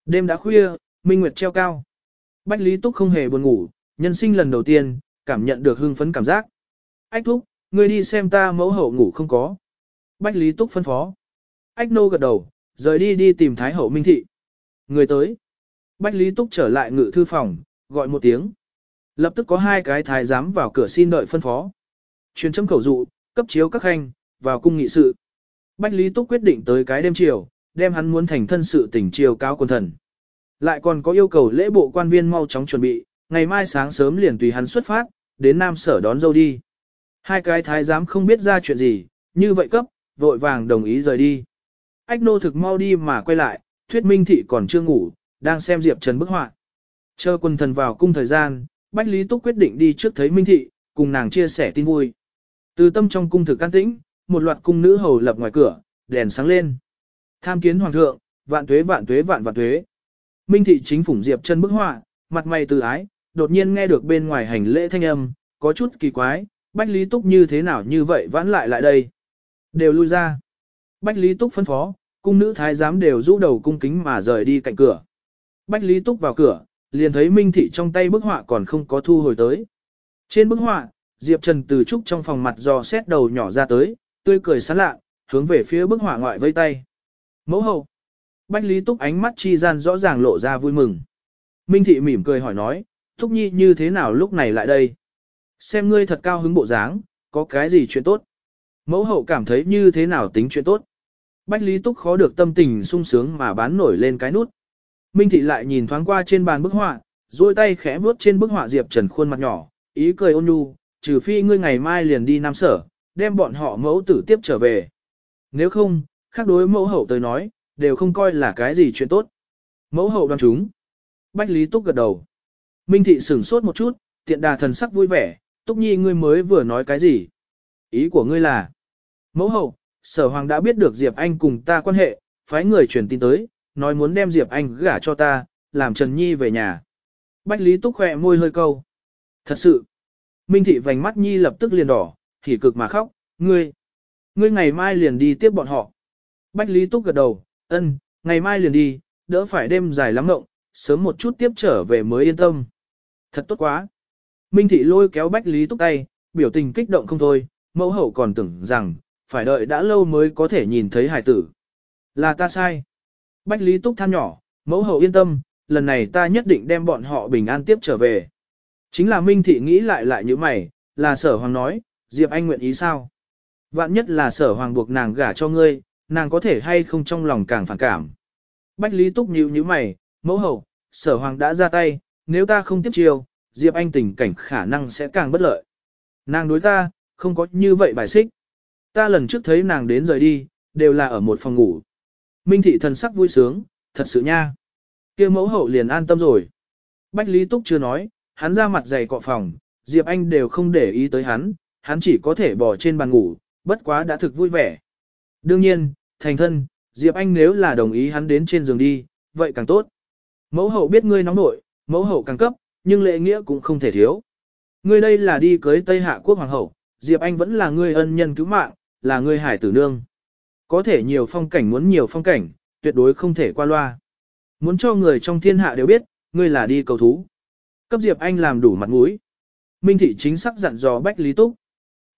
Đêm đã khuya, minh nguyệt treo cao. Bách Lý Túc không hề buồn ngủ, nhân sinh lần đầu tiên, cảm nhận được hưng phấn cảm giác. Ách Thúc, ngươi đi xem ta mẫu hậu ngủ không có. Bách Lý Túc phân phó. Ách Nô gật đầu, rời đi đi tìm Thái hậu Minh Thị. Người tới. Bách Lý Túc trở lại ngự thư phòng, gọi một tiếng. Lập tức có hai cái thái giám vào cửa xin đợi phân phó. Truyền châm khẩu dụ, cấp chiếu các khanh vào cung nghị sự. Bách Lý Túc quyết định tới cái đêm chiều, đem hắn muốn thành thân sự tỉnh chiều cao quân thần. Lại còn có yêu cầu lễ bộ quan viên mau chóng chuẩn bị, ngày mai sáng sớm liền tùy hắn xuất phát, đến Nam Sở đón dâu đi. Hai cái thái giám không biết ra chuyện gì, như vậy cấp, vội vàng đồng ý rời đi. Ách nô thực mau đi mà quay lại, thuyết minh thị còn chưa ngủ, đang xem Diệp Trần bức họa. Chờ quân thần vào cung thời gian, Bách Lý Túc quyết định đi trước thấy Minh thị, cùng nàng chia sẻ tin vui. Từ tâm trong cung thực can tĩnh, một loạt cung nữ hầu lập ngoài cửa, đèn sáng lên. Tham kiến hoàng thượng, vạn tuế vạn tuế vạn vạn tuế. Minh thị chính phủ Diệp chân bức họa, mặt mày từ ái, đột nhiên nghe được bên ngoài hành lễ thanh âm, có chút kỳ quái, Bách Lý Túc như thế nào như vậy vãn lại lại đây. Đều lui ra. Bách Lý Túc phân phó, cung nữ thái giám đều rũ đầu cung kính mà rời đi cạnh cửa. Bách Lý Túc vào cửa, liền thấy Minh Thị trong tay bức họa còn không có thu hồi tới. Trên bức họa, Diệp Trần từ trúc trong phòng mặt dò xét đầu nhỏ ra tới, tươi cười sán lạ, hướng về phía bức họa ngoại vây tay. Mẫu hậu. Bách Lý Túc ánh mắt chi gian rõ ràng lộ ra vui mừng. Minh Thị mỉm cười hỏi nói, Túc Nhi như thế nào lúc này lại đây? Xem ngươi thật cao hứng bộ dáng, có cái gì chuyện tốt? Mẫu hậu cảm thấy như thế nào tính chuyện tốt? Bách Lý Túc khó được tâm tình sung sướng mà bán nổi lên cái nút. Minh Thị lại nhìn thoáng qua trên bàn bức họa, duỗi tay khẽ vuốt trên bức họa Diệp Trần khuôn mặt nhỏ, ý cười ôn nhu, trừ phi ngươi ngày mai liền đi Nam Sở, đem bọn họ mẫu tử tiếp trở về. Nếu không, khác đối mẫu hậu tới nói, đều không coi là cái gì chuyện tốt. Mẫu hậu đoán chúng. Bách Lý Túc gật đầu. Minh Thị sửng sốt một chút, tiện đà thần sắc vui vẻ, Túc Nhi ngươi mới vừa nói cái gì? Ý của ngươi là, mẫu hậu, sở hoàng đã biết được Diệp Anh cùng ta quan hệ, phái người truyền tin tới, nói muốn đem Diệp Anh gả cho ta, làm Trần Nhi về nhà. Bách Lý Túc khỏe môi hơi câu. Thật sự, Minh Thị vành mắt Nhi lập tức liền đỏ, thì cực mà khóc, ngươi, ngươi ngày mai liền đi tiếp bọn họ. Bách Lý Túc gật đầu, ân, ngày mai liền đi, đỡ phải đêm dài lắm ngộng, sớm một chút tiếp trở về mới yên tâm. Thật tốt quá. Minh Thị lôi kéo Bách Lý Túc tay, biểu tình kích động không thôi, mẫu hậu còn tưởng rằng, phải đợi đã lâu mới có thể nhìn thấy hải tử. Là ta sai. Bách Lý Túc than nhỏ, mẫu hậu yên tâm, lần này ta nhất định đem bọn họ bình an tiếp trở về. Chính là Minh Thị nghĩ lại lại như mày, là sở hoàng nói, Diệp Anh nguyện ý sao? Vạn nhất là sở hoàng buộc nàng gả cho ngươi, nàng có thể hay không trong lòng càng phản cảm. Bách Lý Túc nhíu nhíu mày, mẫu hậu, sở hoàng đã ra tay, nếu ta không tiếp chiêu, Diệp Anh tình cảnh khả năng sẽ càng bất lợi. Nàng đối ta, không có như vậy bài xích. Ta lần trước thấy nàng đến rời đi, đều là ở một phòng ngủ. Minh thị thần sắc vui sướng, thật sự nha. kia mẫu hậu liền an tâm rồi. Bách Lý Túc chưa nói, hắn ra mặt dày cọ phòng, Diệp Anh đều không để ý tới hắn, hắn chỉ có thể bỏ trên bàn ngủ, bất quá đã thực vui vẻ. Đương nhiên, thành thân, Diệp Anh nếu là đồng ý hắn đến trên giường đi, vậy càng tốt. Mẫu hậu biết ngươi nóng nội, mẫu hậu càng cấp, nhưng lệ nghĩa cũng không thể thiếu. Ngươi đây là đi cưới Tây Hạ quốc hoàng hậu, Diệp Anh vẫn là ngươi ân nhân cứu mạng, là ngươi hải tử nương. Có thể nhiều phong cảnh muốn nhiều phong cảnh, tuyệt đối không thể qua loa. Muốn cho người trong thiên hạ đều biết, ngươi là đi cầu thú. Cấp Diệp Anh làm đủ mặt mũi. Minh Thị chính xác dặn dò Bách Lý Túc.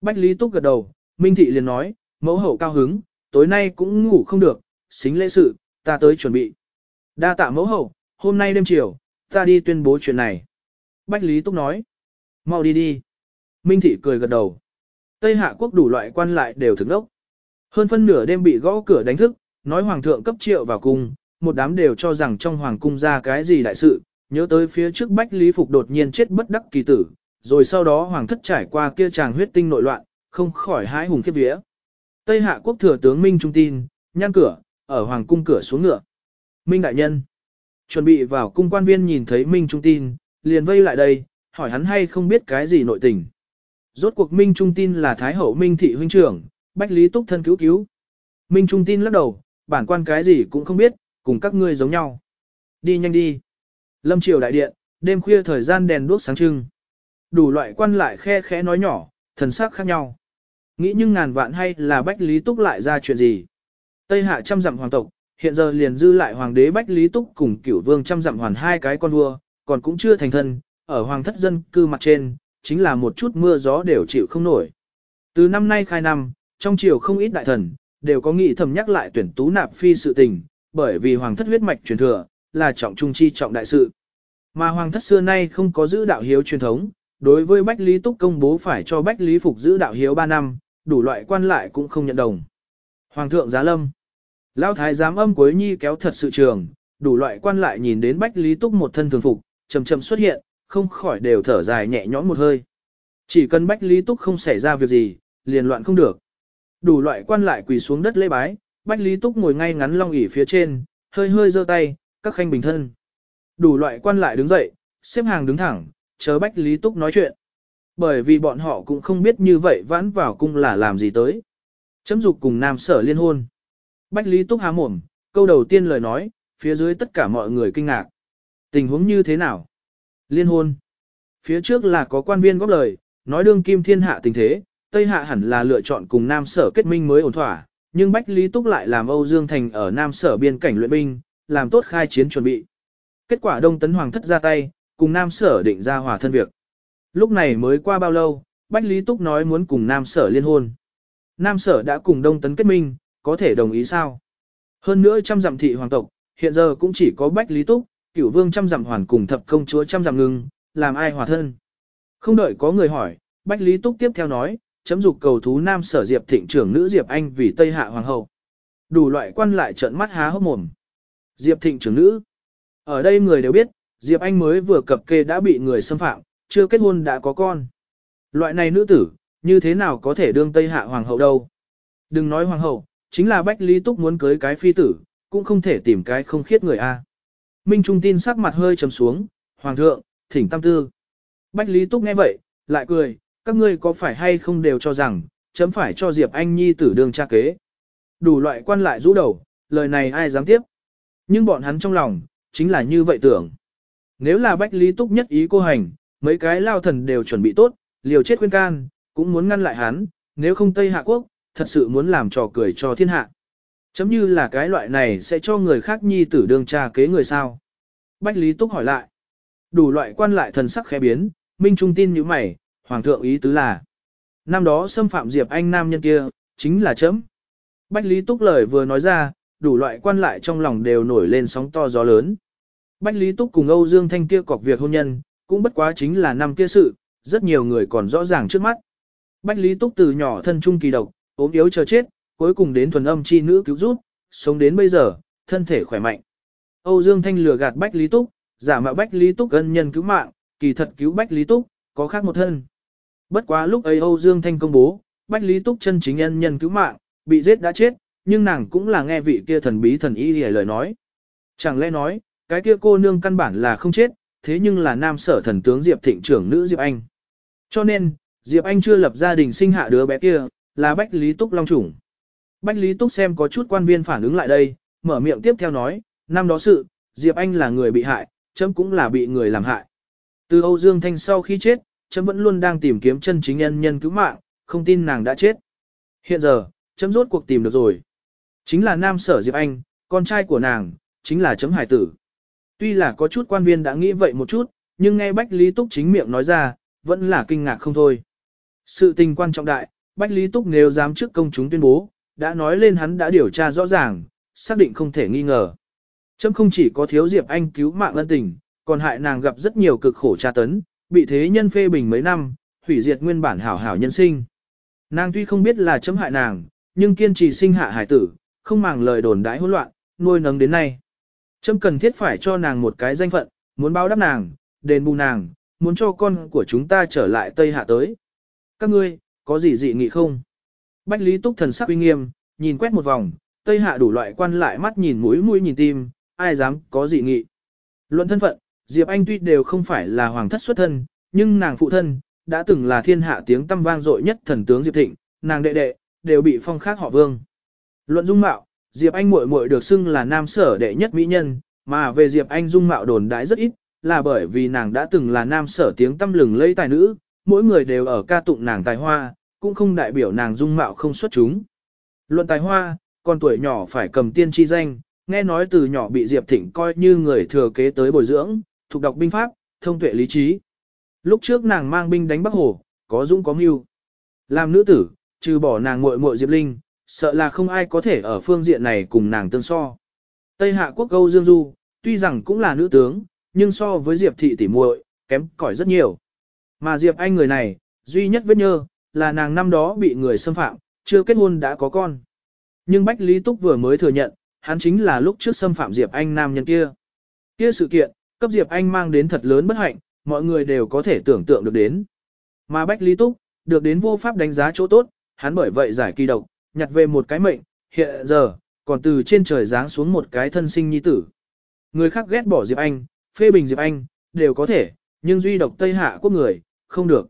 Bách Lý Túc gật đầu, Minh Thị liền nói, mẫu hậu cao hứng, tối nay cũng ngủ không được, xính lễ sự, ta tới chuẩn bị. Đa tạ mẫu hậu, hôm nay đêm chiều, ta đi tuyên bố chuyện này. Bách Lý Túc nói, mau đi đi. Minh Thị cười gật đầu. Tây Hạ quốc đủ loại quan lại đều thực đốc. Hơn phân nửa đêm bị gõ cửa đánh thức, nói hoàng thượng cấp triệu vào cung, một đám đều cho rằng trong hoàng cung ra cái gì đại sự, nhớ tới phía trước Bách Lý Phục đột nhiên chết bất đắc kỳ tử, rồi sau đó hoàng thất trải qua kia chàng huyết tinh nội loạn, không khỏi hãi hùng khiếp vía. Tây Hạ quốc thừa tướng Minh Trung tin, nhăn cửa, ở hoàng cung cửa xuống ngựa. Minh đại nhân, chuẩn bị vào cung quan viên nhìn thấy Minh Trung tin, liền vây lại đây, hỏi hắn hay không biết cái gì nội tình. Rốt cuộc Minh Trung tin là Thái hậu Minh thị huynh trưởng, Bách Lý Túc thân cứu cứu. Minh Trung tin lắc đầu, bản quan cái gì cũng không biết, cùng các ngươi giống nhau. Đi nhanh đi. Lâm triều đại điện, đêm khuya thời gian đèn đuốc sáng trưng. Đủ loại quan lại khe khẽ nói nhỏ, thần sắc khác nhau. Nghĩ nhưng ngàn vạn hay là Bách Lý Túc lại ra chuyện gì. Tây hạ trăm dặm hoàng tộc, hiện giờ liền dư lại hoàng đế Bách Lý Túc cùng cửu vương trăm dặm hoàn hai cái con vua, còn cũng chưa thành thân, ở hoàng thất dân cư mặt trên, chính là một chút mưa gió đều chịu không nổi. Từ năm nay khai năm, trong triều không ít đại thần, đều có nghị thầm nhắc lại tuyển tú nạp phi sự tình, bởi vì hoàng thất huyết mạch truyền thừa, là trọng trung chi trọng đại sự. Mà hoàng thất xưa nay không có giữ đạo hiếu truyền thống, đối với Bách Lý Túc công bố phải cho Bách Lý Phục giữ đạo hiếu 3 năm, đủ loại quan lại cũng không nhận đồng. Hoàng thượng giá lâm. Lão thái giám âm cuối nhi kéo thật sự trường, đủ loại quan lại nhìn đến Bách Lý Túc một thân thường phục, chầm chậm xuất hiện, không khỏi đều thở dài nhẹ nhõm một hơi. Chỉ cần Bách Lý Túc không xảy ra việc gì, liền loạn không được. Đủ loại quan lại quỳ xuống đất lễ bái, Bách Lý Túc ngồi ngay ngắn long ỷ phía trên, hơi hơi giơ tay, các khanh bình thân. Đủ loại quan lại đứng dậy, xếp hàng đứng thẳng, chờ Bách Lý Túc nói chuyện. Bởi vì bọn họ cũng không biết như vậy vãn vào cung là làm gì tới. Chấm dục cùng nam sở liên hôn. Bách Lý Túc há mồm, câu đầu tiên lời nói, phía dưới tất cả mọi người kinh ngạc. Tình huống như thế nào? Liên hôn. Phía trước là có quan viên góp lời, nói đương kim thiên hạ tình thế, Tây Hạ hẳn là lựa chọn cùng Nam Sở kết minh mới ổn thỏa, nhưng Bách Lý Túc lại làm Âu Dương Thành ở Nam Sở biên cảnh luyện binh, làm tốt khai chiến chuẩn bị. Kết quả Đông Tấn Hoàng thất ra tay, cùng Nam Sở định ra hòa thân việc. Lúc này mới qua bao lâu, Bách Lý Túc nói muốn cùng Nam Sở liên hôn. Nam Sở đã cùng Đông Tấn kết minh, có thể đồng ý sao? Hơn nữa trăm dặm thị hoàng tộc, hiện giờ cũng chỉ có Bách Lý Túc, cửu vương trăm dặm hoàn cùng thập công chúa trăm dặm ngưng, làm ai hòa thân. Không đợi có người hỏi, Bách Lý Túc tiếp theo nói, chấm dục cầu thú nam sở Diệp thịnh trưởng nữ Diệp Anh vì Tây Hạ Hoàng hậu. Đủ loại quan lại trợn mắt há hốc mồm. Diệp thịnh trưởng nữ. Ở đây người đều biết, Diệp Anh mới vừa cập kê đã bị người xâm phạm, chưa kết hôn đã có con. Loại này nữ tử, như thế nào có thể đương Tây Hạ Hoàng hậu đâu. Đừng nói Hoàng hậu, chính là Bách Lý Túc muốn cưới cái phi tử, cũng không thể tìm cái không khiết người a. Minh Trung tin sắc mặt hơi trầm xuống, Hoàng thượng, thỉnh tam tư. Bách Lý Túc nghe vậy, lại cười, các ngươi có phải hay không đều cho rằng, chấm phải cho Diệp Anh Nhi tử đường cha kế. Đủ loại quan lại rũ đầu, lời này ai dám tiếp. Nhưng bọn hắn trong lòng, chính là như vậy tưởng. Nếu là Bách Lý Túc nhất ý cô hành, mấy cái lao thần đều chuẩn bị tốt, liều chết khuyên can, cũng muốn ngăn lại hắn, nếu không Tây Hạ Quốc, thật sự muốn làm trò cười cho thiên hạ. Chấm như là cái loại này sẽ cho người khác nhi tử đương cha kế người sao. Bách Lý Túc hỏi lại. Đủ loại quan lại thần sắc khẽ biến, Minh Trung tin như mày, Hoàng thượng ý tứ là. Năm đó xâm phạm Diệp Anh nam nhân kia, chính là chấm. Bách Lý Túc lời vừa nói ra, đủ loại quan lại trong lòng đều nổi lên sóng to gió lớn. Bách Lý Túc cùng Âu Dương Thanh kia cọc việc hôn nhân, cũng bất quá chính là năm kia sự, rất nhiều người còn rõ ràng trước mắt. Bách Lý Túc từ nhỏ thân trung kỳ độc, ốm yếu chờ chết, cuối cùng đến thuần âm chi nữ cứu giúp, sống đến bây giờ, thân thể khỏe mạnh. Âu Dương Thanh lừa gạt Bách Lý Túc, giả mạo Bách Lý Túc ân nhân cứu mạng, kỳ thật cứu Bách Lý Túc, có khác một thân. Bất quá lúc ấy Âu Dương Thanh công bố, Bách Lý Túc chân chính ân nhân cứu mạng, bị giết đã chết, nhưng nàng cũng là nghe vị kia thần bí thần y lời nói. Chẳng lẽ nói, cái kia cô nương căn bản là không chết, thế nhưng là nam sở thần tướng Diệp Thịnh trưởng nữ Diệp Anh. Cho nên, Diệp Anh chưa lập gia đình sinh hạ đứa bé kia, là Bách Lý Túc Long Chủng. Bách Lý Túc xem có chút quan viên phản ứng lại đây, mở miệng tiếp theo nói, năm đó sự, Diệp Anh là người bị hại, chấm cũng là bị người làm hại. Từ Âu Dương Thanh sau khi chết, chấm vẫn luôn đang tìm kiếm chân chính nhân nhân cứu mạng, không tin nàng đã chết. Hiện giờ, chấm rốt cuộc tìm được rồi. Chính là nam sở Diệp Anh, con trai của nàng, chính là chấm hải tử. Tuy là có chút quan viên đã nghĩ vậy một chút, nhưng nghe Bách Lý Túc chính miệng nói ra, vẫn là kinh ngạc không thôi. Sự tình quan trọng đại, Bách Lý Túc nếu dám trước công chúng tuyên bố, đã nói lên hắn đã điều tra rõ ràng, xác định không thể nghi ngờ. Chấm không chỉ có thiếu Diệp Anh cứu mạng ân tình, còn hại nàng gặp rất nhiều cực khổ tra tấn, bị thế nhân phê bình mấy năm, hủy diệt nguyên bản hảo hảo nhân sinh. Nàng tuy không biết là chấm hại nàng, nhưng kiên trì sinh hạ hải tử, không màng lời đồn đãi hỗn loạn, nuôi nấng đến nay. Trâm cần thiết phải cho nàng một cái danh phận, muốn báo đáp nàng, đền bù nàng, muốn cho con của chúng ta trở lại Tây Hạ tới. Các ngươi, có gì dị nghị không? Bách Lý Túc thần sắc uy nghiêm, nhìn quét một vòng, Tây Hạ đủ loại quan lại mắt nhìn mũi mũi nhìn tim, ai dám có dị nghị. Luận thân phận, Diệp Anh tuy đều không phải là hoàng thất xuất thân, nhưng nàng phụ thân, đã từng là thiên hạ tiếng tâm vang dội nhất thần tướng Diệp Thịnh, nàng đệ đệ, đều bị phong khác họ vương. Luận dung mạo, Diệp Anh muội muội được xưng là nam sở đệ nhất mỹ nhân, mà về Diệp Anh dung mạo đồn đãi rất ít, là bởi vì nàng đã từng là nam sở tiếng tâm lừng lẫy tài nữ, mỗi người đều ở ca tụng nàng tài hoa, cũng không đại biểu nàng dung mạo không xuất chúng. Luận tài hoa, con tuổi nhỏ phải cầm tiên tri danh, nghe nói từ nhỏ bị Diệp Thịnh coi như người thừa kế tới bồi dưỡng, thuộc đọc binh pháp, thông tuệ lý trí. Lúc trước nàng mang binh đánh Bắc Hồ, có dũng có mưu. Làm nữ tử, trừ bỏ nàng muội muội Diệp Linh, sợ là không ai có thể ở phương diện này cùng nàng tương so. Tây Hạ quốc Âu Dương Du, tuy rằng cũng là nữ tướng, nhưng so với Diệp thị tỷ muội, kém cỏi rất nhiều. Mà Diệp Anh người này, duy nhất vết nhơ, là nàng năm đó bị người xâm phạm, chưa kết hôn đã có con. Nhưng Bách Lý Túc vừa mới thừa nhận, hắn chính là lúc trước xâm phạm Diệp Anh nam nhân kia. Kia sự kiện, cấp Diệp Anh mang đến thật lớn bất hạnh, mọi người đều có thể tưởng tượng được đến. Mà Bách Lý Túc, được đến vô pháp đánh giá chỗ tốt, hắn bởi vậy giải kỳ độc, nhặt về một cái mệnh, hiện giờ, còn từ trên trời giáng xuống một cái thân sinh nhi tử. Người khác ghét bỏ Diệp Anh, phê bình Diệp Anh, đều có thể, nhưng duy độc Tây Hạ quốc người, không được.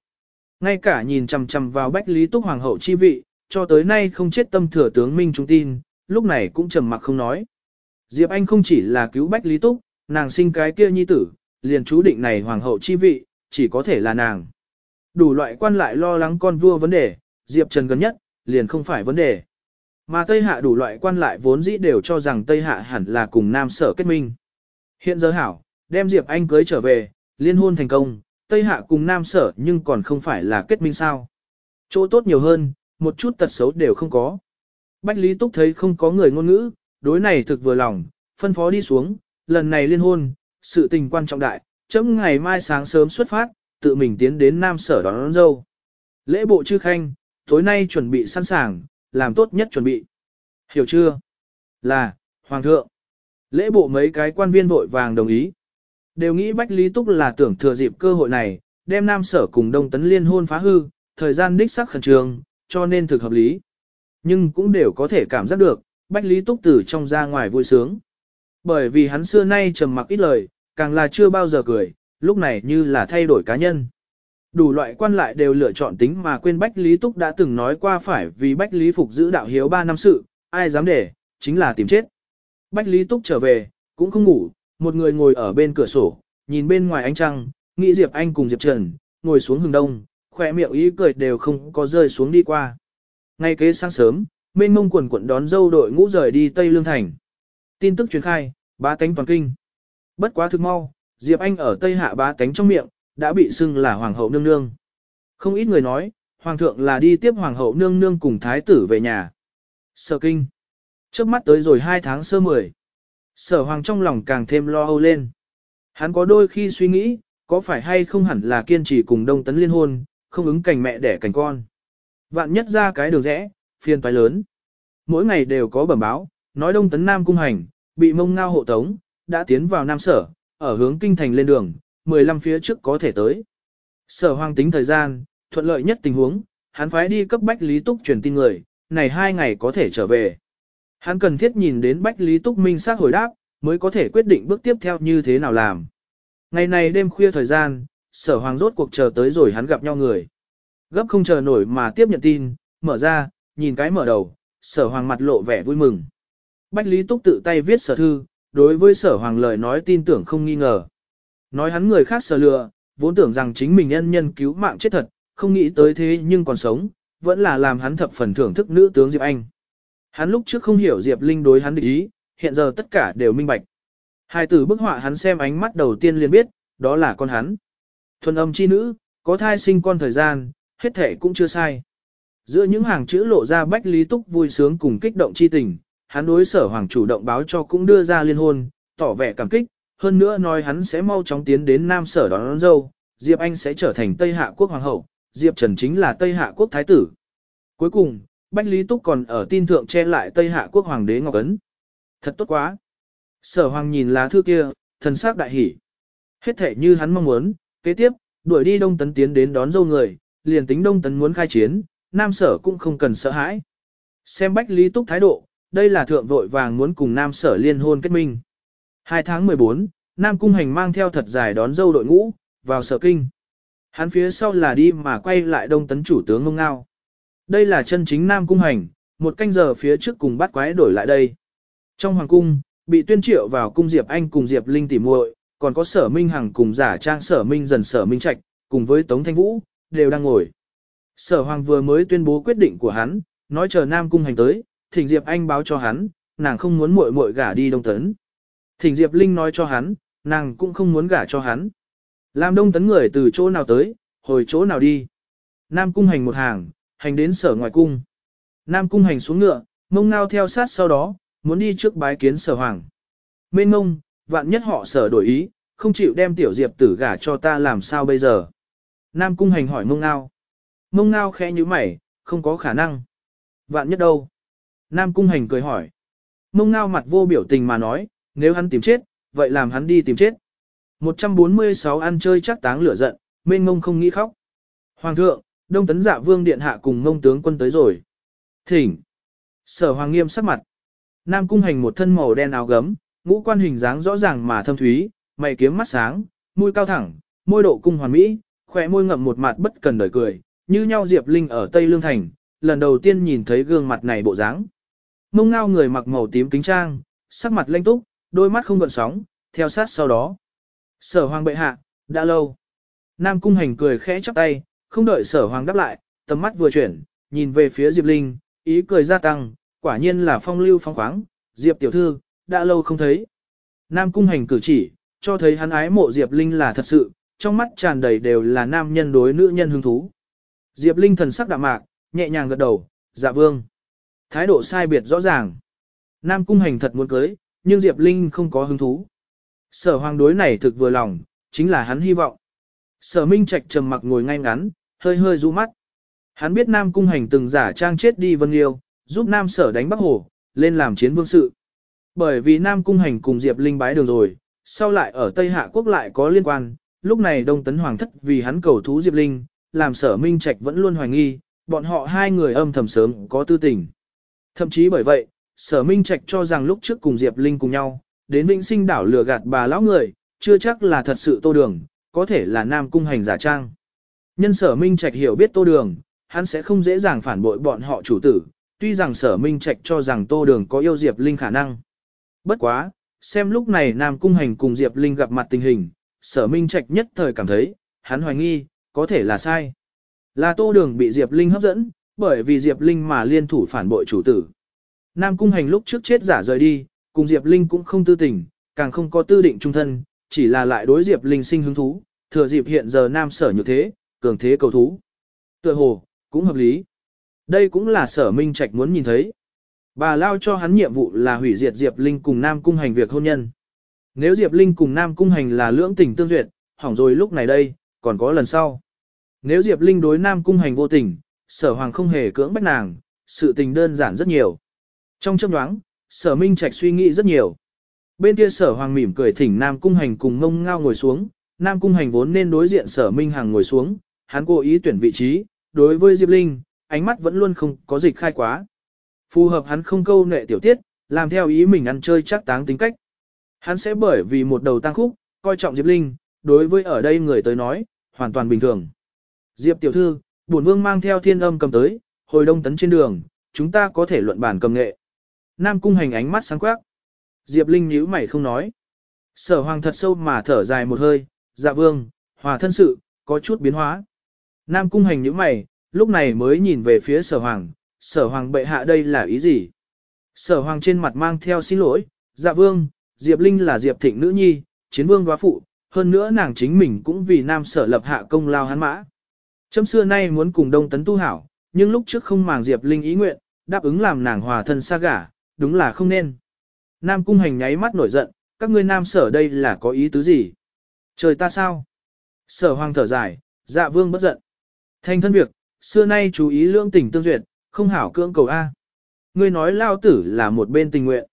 Ngay cả nhìn chằm chằm vào Bách Lý Túc Hoàng hậu chi vị, cho tới nay không chết tâm thừa tướng Minh Trung tin, lúc này cũng trầm mặc không nói. Diệp Anh không chỉ là cứu Bách Lý Túc, nàng sinh cái kia nhi tử, liền chú định này Hoàng hậu chi vị, chỉ có thể là nàng. Đủ loại quan lại lo lắng con vua vấn đề, Diệp Trần gần nhất, liền không phải vấn đề. Mà Tây Hạ đủ loại quan lại vốn dĩ đều cho rằng Tây Hạ hẳn là cùng Nam Sở kết minh. Hiện giờ hảo, đem Diệp Anh cưới trở về, liên hôn thành công, Tây Hạ cùng Nam Sở nhưng còn không phải là kết minh sao. Chỗ tốt nhiều hơn, một chút tật xấu đều không có. Bách Lý Túc thấy không có người ngôn ngữ, đối này thực vừa lòng, phân phó đi xuống, lần này liên hôn, sự tình quan trọng đại, chấm ngày mai sáng sớm xuất phát, tự mình tiến đến Nam Sở đón, đón dâu. Lễ bộ chư khanh, tối nay chuẩn bị sẵn sàng, làm tốt nhất chuẩn bị. Hiểu chưa? Là, Hoàng thượng. Lễ bộ mấy cái quan viên vội vàng đồng ý. Đều nghĩ Bách Lý Túc là tưởng thừa dịp cơ hội này, đem Nam Sở cùng Đông Tấn liên hôn phá hư, thời gian đích sắc khẩn trương, cho nên thực hợp lý. Nhưng cũng đều có thể cảm giác được, Bách Lý Túc từ trong ra ngoài vui sướng. Bởi vì hắn xưa nay trầm mặc ít lời, càng là chưa bao giờ cười, lúc này như là thay đổi cá nhân. Đủ loại quan lại đều lựa chọn tính mà quên Bách Lý Túc đã từng nói qua phải vì Bách Lý Phục giữ đạo hiếu 3 năm sự, ai dám để, chính là tìm chết. Bách Lý Túc trở về, cũng không ngủ, một người ngồi ở bên cửa sổ, nhìn bên ngoài ánh trăng, nghĩ Diệp Anh cùng Diệp Trần, ngồi xuống hừng đông, khỏe miệng ý cười đều không có rơi xuống đi qua. Ngay kế sáng sớm, mênh mông quần quận đón dâu đội ngũ rời đi Tây Lương Thành. Tin tức truyền khai, bá tánh toàn kinh. Bất quá thực mau, Diệp Anh ở Tây Hạ bá tánh trong miệng, đã bị xưng là Hoàng hậu nương nương. Không ít người nói, Hoàng thượng là đi tiếp Hoàng hậu nương nương cùng Thái tử về nhà. Sở kinh. Trước mắt tới rồi hai tháng sơ mười. Sở Hoàng trong lòng càng thêm lo âu lên. Hắn có đôi khi suy nghĩ, có phải hay không hẳn là kiên trì cùng Đông Tấn liên hôn, không ứng cảnh mẹ đẻ cảnh con. Vạn nhất ra cái đường rẽ, phiền toái lớn. Mỗi ngày đều có bẩm báo, nói Đông Tấn Nam cung hành, bị mông ngao hộ tống, đã tiến vào Nam Sở, ở hướng kinh thành lên đường, 15 phía trước có thể tới. Sở Hoàng tính thời gian, thuận lợi nhất tình huống, hắn phái đi cấp Bách Lý Túc truyền tin người, này hai ngày có thể trở về. Hắn cần thiết nhìn đến Bách Lý Túc minh xác hồi đáp, mới có thể quyết định bước tiếp theo như thế nào làm. Ngày này đêm khuya thời gian, sở hoàng rốt cuộc chờ tới rồi hắn gặp nhau người. Gấp không chờ nổi mà tiếp nhận tin, mở ra, nhìn cái mở đầu, sở hoàng mặt lộ vẻ vui mừng. Bách Lý Túc tự tay viết sở thư, đối với sở hoàng lời nói tin tưởng không nghi ngờ. Nói hắn người khác sờ lừa, vốn tưởng rằng chính mình nhân nhân cứu mạng chết thật, không nghĩ tới thế nhưng còn sống, vẫn là làm hắn thập phần thưởng thức nữ tướng Diệp Anh. Hắn lúc trước không hiểu Diệp Linh đối hắn địch ý, hiện giờ tất cả đều minh bạch. Hai tử bức họa hắn xem ánh mắt đầu tiên liền biết, đó là con hắn. Thuần âm chi nữ, có thai sinh con thời gian, hết thể cũng chưa sai. Giữa những hàng chữ lộ ra Bách Lý Túc vui sướng cùng kích động chi tình, hắn đối sở hoàng chủ động báo cho cũng đưa ra liên hôn, tỏ vẻ cảm kích, hơn nữa nói hắn sẽ mau chóng tiến đến Nam sở đón, đón dâu, Diệp Anh sẽ trở thành Tây Hạ quốc hoàng hậu, Diệp Trần chính là Tây Hạ quốc thái tử. Cuối cùng, Bách Lý Túc còn ở tin thượng che lại Tây Hạ quốc hoàng đế Ngọc Ấn. Thật tốt quá. Sở hoàng nhìn lá thư kia, thần sắc đại hỉ. Hết thể như hắn mong muốn, kế tiếp, đuổi đi Đông Tấn tiến đến đón dâu người, liền tính Đông Tấn muốn khai chiến, Nam Sở cũng không cần sợ hãi. Xem Bách Lý Túc thái độ, đây là thượng vội vàng muốn cùng Nam Sở liên hôn kết minh. 2 tháng 14, Nam Cung Hành mang theo thật dài đón dâu đội ngũ, vào Sở Kinh. Hắn phía sau là đi mà quay lại Đông Tấn chủ tướng ngông ngao. Đây là chân chính Nam Cung Hành, một canh giờ phía trước cùng bắt quái đổi lại đây. Trong Hoàng Cung, bị tuyên triệu vào cung Diệp Anh cùng Diệp Linh tỉ muội, còn có sở minh hằng cùng giả trang sở minh dần sở minh trạch, cùng với Tống Thanh Vũ, đều đang ngồi. Sở Hoàng vừa mới tuyên bố quyết định của hắn, nói chờ Nam Cung hành tới, Thỉnh Diệp Anh báo cho hắn, nàng không muốn muội muội gả đi Đông Tấn. Thỉnh Diệp Linh nói cho hắn, nàng cũng không muốn gả cho hắn. Làm Đông Tấn người từ chỗ nào tới, hồi chỗ nào đi. Nam Cung hành một hàng, hành đến sở ngoài cung. Nam Cung hành xuống ngựa, mông ngao theo sát sau đó, muốn đi trước bái kiến sở hoàng. Mên ngông, vạn nhất họ sở đổi ý, không chịu đem tiểu diệp tử gả cho ta làm sao bây giờ. Nam cung hành hỏi mông ngao. Mông ngao khẽ như mày, không có khả năng. Vạn nhất đâu? Nam cung hành cười hỏi. Mông ngao mặt vô biểu tình mà nói, nếu hắn tìm chết, vậy làm hắn đi tìm chết. 146 ăn chơi chắc táng lửa giận, mênh mông không nghĩ khóc. Hoàng thượng, Đông Tấn Dạ Vương Điện Hạ cùng mông tướng quân tới rồi. Thỉnh. Sở Hoàng nghiêm sắc mặt. Nam cung hành một thân màu đen áo gấm, ngũ quan hình dáng rõ ràng mà thâm thúy, mày kiếm mắt sáng, mũi cao thẳng, môi độ cung hoàn mỹ, khỏe môi ngậm một mặt bất cần đời cười, như nhau Diệp Linh ở Tây Lương Thành, lần đầu tiên nhìn thấy gương mặt này bộ dáng. Mông ngao người mặc màu tím kính trang, sắc mặt lanh túc, đôi mắt không gợn sóng, theo sát sau đó. Sở hoàng bệ hạ, đã lâu. Nam cung hành cười khẽ chắp tay, không đợi sở hoàng đáp lại, tầm mắt vừa chuyển, nhìn về phía Diệp Linh, ý cười gia tăng, quả nhiên là phong lưu phong khoáng, Diệp tiểu thư, đã lâu không thấy. Nam cung hành cử chỉ, cho thấy hắn ái mộ Diệp Linh là thật sự, trong mắt tràn đầy đều là nam nhân đối nữ nhân hứng thú. Diệp Linh thần sắc đạm mạc, nhẹ nhàng gật đầu, dạ vương. Thái độ sai biệt rõ ràng. Nam cung hành thật muốn cưới, nhưng Diệp Linh không có hứng thú. Sở hoàng đối này thực vừa lòng, chính là hắn hy vọng. Sở Minh Trạch trầm mặc ngồi ngay ngắn, hơi hơi du mắt. Hắn biết Nam cung hành từng giả trang chết đi Vân Liêu, giúp Nam sở đánh Bắc Hồ, lên làm chiến vương sự. Bởi vì Nam cung hành cùng Diệp Linh bái đường rồi, sau lại ở Tây Hạ Quốc lại có liên quan, lúc này Đông Tấn Hoàng thất vì hắn cầu thú Diệp Linh, làm sở Minh Trạch vẫn luôn hoài nghi, bọn họ hai người âm thầm sớm có tư tình. Thậm chí bởi vậy, sở Minh Trạch cho rằng lúc trước cùng Diệp Linh cùng nhau, đến Vĩnh Sinh đảo lừa gạt bà lão người, chưa chắc là thật sự tô đường, có thể là Nam cung hành giả trang. Nhân sở Minh Trạch hiểu biết tô đường, hắn sẽ không dễ dàng phản bội bọn họ chủ tử, tuy rằng sở Minh Trạch cho rằng tô đường có yêu Diệp Linh khả năng. Bất quá, xem lúc này Nam Cung Hành cùng Diệp Linh gặp mặt tình hình, sở Minh Trạch nhất thời cảm thấy, hắn hoài nghi, có thể là sai. Là tô đường bị Diệp Linh hấp dẫn, bởi vì Diệp Linh mà liên thủ phản bội chủ tử. Nam Cung Hành lúc trước chết giả rời đi, cùng Diệp Linh cũng không tư tình, càng không có tư định trung thân, chỉ là lại đối Diệp Linh sinh hứng thú, thừa dịp hiện giờ Nam sở như thế, cường thế cầu thú. Tựa hồ, cũng hợp lý. Đây cũng là sở Minh Trạch muốn nhìn thấy. Bà lao cho hắn nhiệm vụ là hủy diệt Diệp Linh cùng Nam Cung Hành việc hôn nhân. Nếu Diệp Linh cùng Nam Cung Hành là lưỡng tình tương duyệt, hỏng rồi lúc này đây, còn có lần sau. Nếu Diệp Linh đối Nam Cung Hành vô tình, sở hoàng không hề cưỡng bách nàng, sự tình đơn giản rất nhiều. Trong chấp nhoáng, sở Minh Trạch suy nghĩ rất nhiều. Bên kia sở hoàng mỉm cười thỉnh Nam Cung Hành cùng ngông ngao ngồi xuống, Nam Cung Hành vốn nên đối diện sở Minh Hằng ngồi xuống, hắn cố ý tuyển vị trí, đối với Diệp Linh, ánh mắt vẫn luôn không có dịch khai quá. Phù hợp hắn không câu nệ tiểu tiết, làm theo ý mình ăn chơi chắc táng tính cách. Hắn sẽ bởi vì một đầu tăng khúc, coi trọng Diệp Linh, đối với ở đây người tới nói, hoàn toàn bình thường. Diệp tiểu thư, bổn vương mang theo thiên âm cầm tới, hồi đông tấn trên đường, chúng ta có thể luận bản cầm nghệ. Nam cung hành ánh mắt sáng quắc. Diệp Linh nhíu mày không nói. Sở hoàng thật sâu mà thở dài một hơi, dạ vương, hòa thân sự, có chút biến hóa. Nam cung hành nhíu mày, lúc này mới nhìn về phía sở hoàng, sở hoàng bệ hạ đây là ý gì? Sở hoàng trên mặt mang theo xin lỗi, dạ vương, Diệp Linh là Diệp thịnh nữ nhi, chiến vương đoá phụ, hơn nữa nàng chính mình cũng vì nam sở lập hạ công lao hắn mã. Chấm xưa nay muốn cùng đông tấn tu hảo, nhưng lúc trước không màng Diệp Linh ý nguyện, đáp ứng làm nàng hòa thân xa gả, đúng là không nên. Nam cung hành nháy mắt nổi giận, các ngươi nam sở đây là có ý tứ gì? Trời ta sao? Sở hoàng thở dài, dạ vương bất giận. Thanh thân việc, xưa nay chú ý lương tình tương duyệt, không hảo cưỡng cầu A. Ngươi nói lao tử là một bên tình nguyện.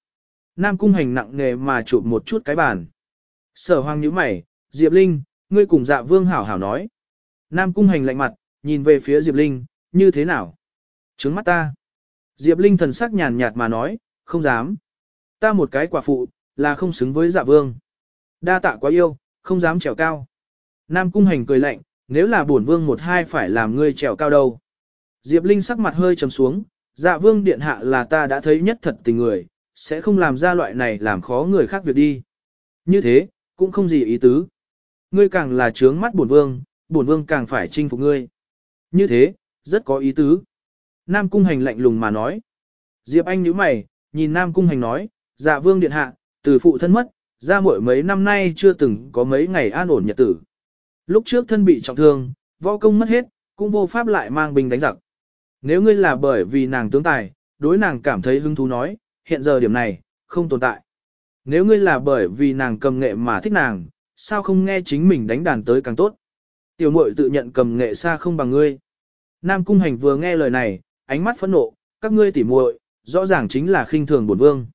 Nam cung hành nặng nề mà chụp một chút cái bàn. Sở hoàng nhíu mày, Diệp Linh, ngươi cùng dạ vương hảo hảo nói. Nam cung hành lạnh mặt, nhìn về phía Diệp Linh, như thế nào? Trứng mắt ta. Diệp Linh thần sắc nhàn nhạt mà nói, không dám. Ta một cái quả phụ, là không xứng với dạ vương. Đa tạ quá yêu, không dám trèo cao. Nam cung hành cười lạnh, nếu là bổn vương một hai phải làm ngươi trèo cao đâu. Diệp Linh sắc mặt hơi trầm xuống, dạ vương điện hạ là ta đã thấy nhất thật tình người, sẽ không làm ra loại này làm khó người khác việc đi. Như thế, cũng không gì ý tứ. Ngươi càng là trướng mắt bổn vương, bổn vương càng phải chinh phục ngươi. Như thế, rất có ý tứ. Nam cung hành lạnh lùng mà nói. Diệp Anh nhíu mày, nhìn Nam cung hành nói, dạ vương điện hạ, từ phụ thân mất, ra mỗi mấy năm nay chưa từng có mấy ngày an ổn nhật tử. Lúc trước thân bị trọng thương, võ công mất hết, cũng vô pháp lại mang bình đánh giặc. Nếu ngươi là bởi vì nàng tướng tài, đối nàng cảm thấy hứng thú nói, hiện giờ điểm này, không tồn tại. Nếu ngươi là bởi vì nàng cầm nghệ mà thích nàng, sao không nghe chính mình đánh đàn tới càng tốt. Tiểu muội tự nhận cầm nghệ xa không bằng ngươi. Nam cung hành vừa nghe lời này, ánh mắt phẫn nộ, các ngươi tỉ muội, rõ ràng chính là khinh thường bổn vương.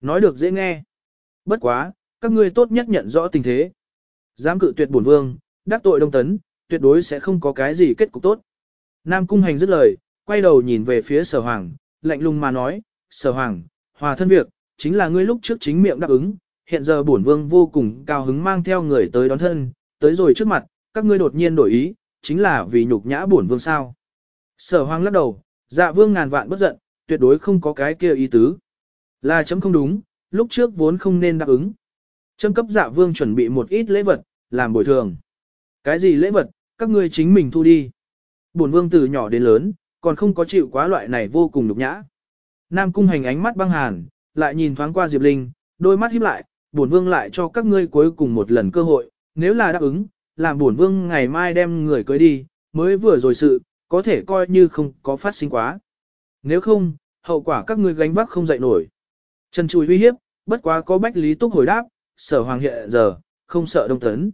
Nói được dễ nghe. Bất quá, các ngươi tốt nhất nhận rõ tình thế. Dám cự tuyệt bổn vương, đắc tội đông tấn, tuyệt đối sẽ không có cái gì kết cục tốt. Nam cung hành dứt lời, quay đầu nhìn về phía sở hoàng, lạnh lùng mà nói, sở hoàng, hòa thân việc, chính là ngươi lúc trước chính miệng đáp ứng, hiện giờ bổn vương vô cùng cao hứng mang theo người tới đón thân, tới rồi trước mặt, các ngươi đột nhiên đổi ý, chính là vì nhục nhã bổn vương sao. Sở hoàng lắc đầu, dạ vương ngàn vạn bất giận, tuyệt đối không có cái kia ý tứ. Là chấm không đúng, lúc trước vốn không nên đáp ứng. Chấm cấp dạ vương chuẩn bị một ít lễ vật, làm bồi thường. Cái gì lễ vật, các ngươi chính mình thu đi. Bổn vương từ nhỏ đến lớn, còn không có chịu quá loại này vô cùng nhục nhã. Nam cung hành ánh mắt băng hàn, lại nhìn thoáng qua Diệp Linh, đôi mắt híp lại, bổn vương lại cho các ngươi cuối cùng một lần cơ hội, nếu là đáp ứng, làm bổn vương ngày mai đem người cưới đi, mới vừa rồi sự, có thể coi như không có phát sinh quá. Nếu không, hậu quả các ngươi gánh vác không dậy nổi. Trần Chùi uy hiếp, bất quá có bách lý túc hồi đáp, sở hoàng hiện giờ, không sợ đông tấn.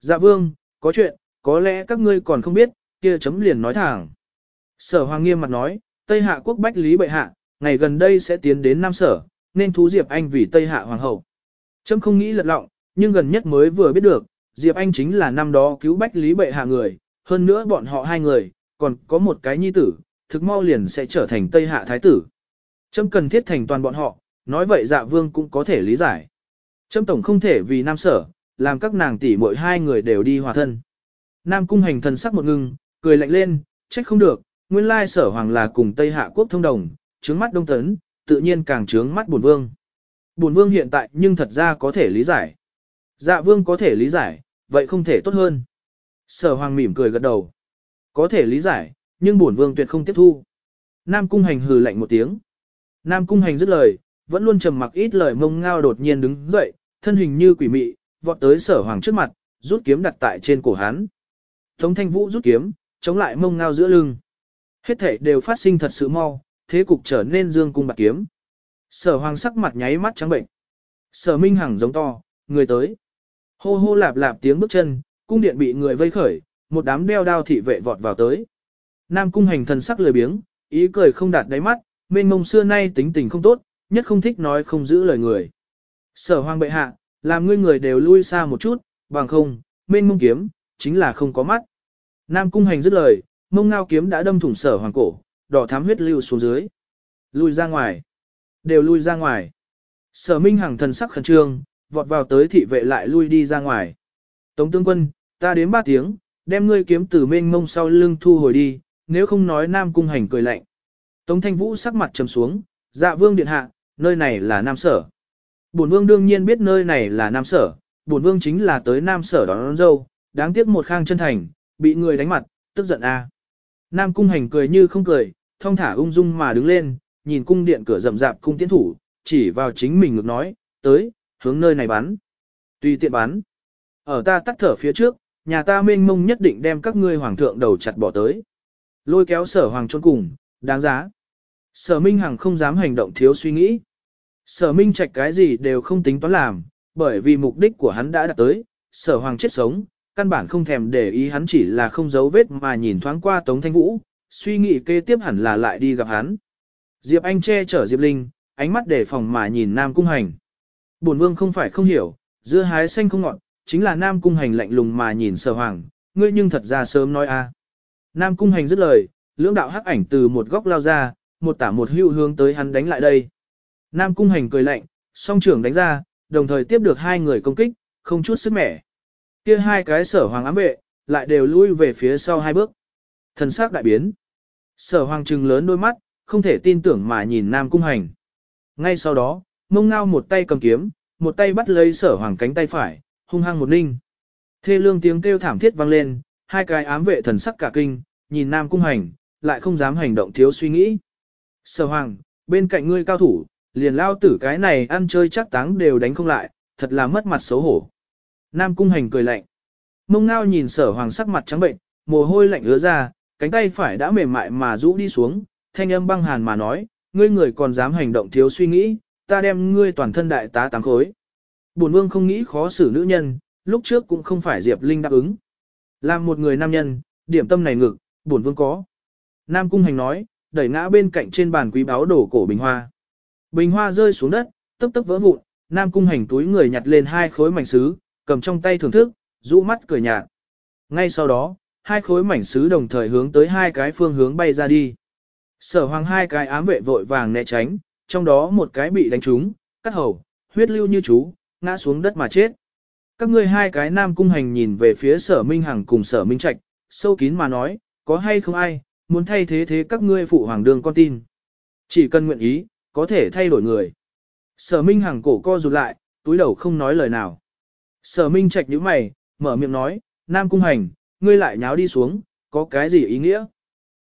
Dạ vương, có chuyện, có lẽ các ngươi còn không biết, kia chấm liền nói thẳng. Sở hoàng nghiêm mặt nói, Tây Hạ quốc bách lý bệ hạ, ngày gần đây sẽ tiến đến Nam Sở, nên thú Diệp Anh vì Tây Hạ hoàng hậu. Chấm không nghĩ lật lọng, nhưng gần nhất mới vừa biết được, Diệp Anh chính là năm đó cứu bách lý bệ hạ người, hơn nữa bọn họ hai người, còn có một cái nhi tử, thực mau liền sẽ trở thành Tây Hạ thái tử. trâm cần thiết thành toàn bọn họ, nói vậy dạ vương cũng có thể lý giải. trâm tổng không thể vì Nam Sở, làm các nàng tỷ mỗi hai người đều đi hòa thân. Nam cung hành thần sắc một ngưng, cười lạnh lên, trách không được, nguyên lai sở hoàng là cùng Tây Hạ quốc thông đồng, trướng mắt đông tấn, tự nhiên càng trướng mắt buồn vương. buồn vương hiện tại nhưng thật ra có thể lý giải. Dạ vương có thể lý giải, vậy không thể tốt hơn. Sở hoàng mỉm cười gật đầu. Có thể lý giải, nhưng bổn vương tuyệt không tiếp thu. Nam cung hành hừ lạnh một tiếng. Nam cung hành dứt lời, vẫn luôn trầm mặc ít lời mông ngao đột nhiên đứng dậy, thân hình như quỷ mị, vọt tới sở hoàng trước mặt, rút kiếm đặt tại trên cổ hắn. Tống thanh vũ rút kiếm, chống lại mông ngao giữa lưng. Hết thể đều phát sinh thật sự mau, thế cục trở nên dương cung bạc kiếm. Sở hoàng sắc mặt nháy mắt trắng bệnh. Sở minh hằng giống to, người tới. Hô hô lạp lạp tiếng bước chân, cung điện bị người vây khởi, một đám đeo đao thị vệ vọt vào tới. Nam cung hành thần sắc lười biếng, ý cười không đạt đáy mắt, mênh mông xưa nay tính tình không tốt, nhất không thích nói không giữ lời người. Sở hoàng bệ hạ, làm ngươi người đều lui xa một chút, bằng không, mênh mông kiếm, chính là không có mắt. Nam cung hành dứt lời, mông ngao kiếm đã đâm thủng sở hoàng cổ, đỏ thám huyết lưu xuống dưới. Lui ra ngoài. Đều lui ra ngoài. Sở minh hằng thần sắc khẩn trương, vọt vào tới thị vệ lại lui đi ra ngoài. Tống tướng quân, ta đến ba tiếng, đem ngươi kiếm từ mênh mông sau lưng thu hồi đi, nếu không nói nam cung hành cười lạnh. Tống thanh vũ sắc mặt trầm xuống, dạ vương điện hạ, nơi này là nam sở. Bổn vương đương nhiên biết nơi này là nam sở, bổn vương chính là tới nam sở đón, đón dâu, đáng tiếc một khang chân thành, bị người đánh mặt, tức giận a. À. Nam cung hành cười như không cười, thong thả ung dung mà đứng lên, nhìn cung điện cửa rậm rạp cung tiến thủ, chỉ vào chính mình ngược nói, tới, hướng nơi này bắn. Tùy tiện bắn. Ở ta tắt thở phía trước, nhà ta mênh mông nhất định đem các ngươi hoàng thượng đầu chặt bỏ tới. Lôi kéo sở hoàng trôn cùng, đáng giá. Sở Minh Hằng không dám hành động thiếu suy nghĩ. Sở Minh Trạch cái gì đều không tính toán làm, bởi vì mục đích của hắn đã đạt tới, sở hoàng chết sống, căn bản không thèm để ý hắn chỉ là không giấu vết mà nhìn thoáng qua Tống Thanh Vũ, suy nghĩ kế tiếp hẳn là lại đi gặp hắn. Diệp Anh che chở Diệp Linh, ánh mắt để phòng mà nhìn Nam Cung Hành. Bổn vương không phải không hiểu, dưa hái xanh không ngọt, chính là Nam Cung Hành lạnh lùng mà nhìn sở hoàng, ngươi nhưng thật ra sớm nói a. Nam Cung Hành dứt lời, lưỡng đạo hắc ảnh từ một góc lao ra, một tả một hữu hướng tới hắn đánh lại đây. Nam Cung Hành cười lạnh, song trưởng đánh ra, đồng thời tiếp được hai người công kích, không chút sức mẻ. Kia hai cái sở hoàng ám vệ, lại đều lui về phía sau hai bước. Thần sắc đại biến. Sở hoàng trừng lớn đôi mắt, không thể tin tưởng mà nhìn Nam Cung Hành. Ngay sau đó, mông ngao một tay cầm kiếm, một tay bắt lấy sở hoàng cánh tay phải, hung hăng một ninh. Thê lương tiếng kêu thảm thiết vang lên, hai cái ám vệ thần sắc cả kinh, nhìn Nam Cung Hành, lại không dám hành động thiếu suy nghĩ. Sở hoàng, bên cạnh ngươi cao thủ, liền lao tử cái này ăn chơi chắc táng đều đánh không lại, thật là mất mặt xấu hổ. Nam cung hành cười lạnh. Mông ngao nhìn sở hoàng sắc mặt trắng bệnh, mồ hôi lạnh ứa ra, cánh tay phải đã mềm mại mà rũ đi xuống, thanh âm băng hàn mà nói, ngươi người còn dám hành động thiếu suy nghĩ, ta đem ngươi toàn thân đại tá tám khối. Bổn vương không nghĩ khó xử nữ nhân, lúc trước cũng không phải Diệp Linh đáp ứng. Làm một người nam nhân, điểm tâm này ngực, bổn vương có. Nam cung hành nói, đẩy ngã bên cạnh trên bàn quý báo đổ cổ bình hoa. Bình hoa rơi xuống đất, tức tức vỡ vụn, Nam cung hành túi người nhặt lên hai khối mảnh sứ, cầm trong tay thưởng thức, rũ mắt cười nhạt. Ngay sau đó, hai khối mảnh sứ đồng thời hướng tới hai cái phương hướng bay ra đi. Sở hoàng hai cái ám vệ vội vàng né tránh, trong đó một cái bị đánh trúng, cắt hầu, huyết lưu như chú, ngã xuống đất mà chết. Các ngươi hai cái nam cung hành nhìn về phía sở minh hằng cùng sở minh trạch, sâu kín mà nói, có hay không ai, muốn thay thế thế các ngươi phụ hoàng đường con tin. Chỉ cần nguyện ý, có thể thay đổi người. Sở minh hằng cổ co rụt lại, túi đầu không nói lời nào. Sở minh trạch nhíu mày, mở miệng nói, Nam Cung Hành, ngươi lại nháo đi xuống, có cái gì ý nghĩa?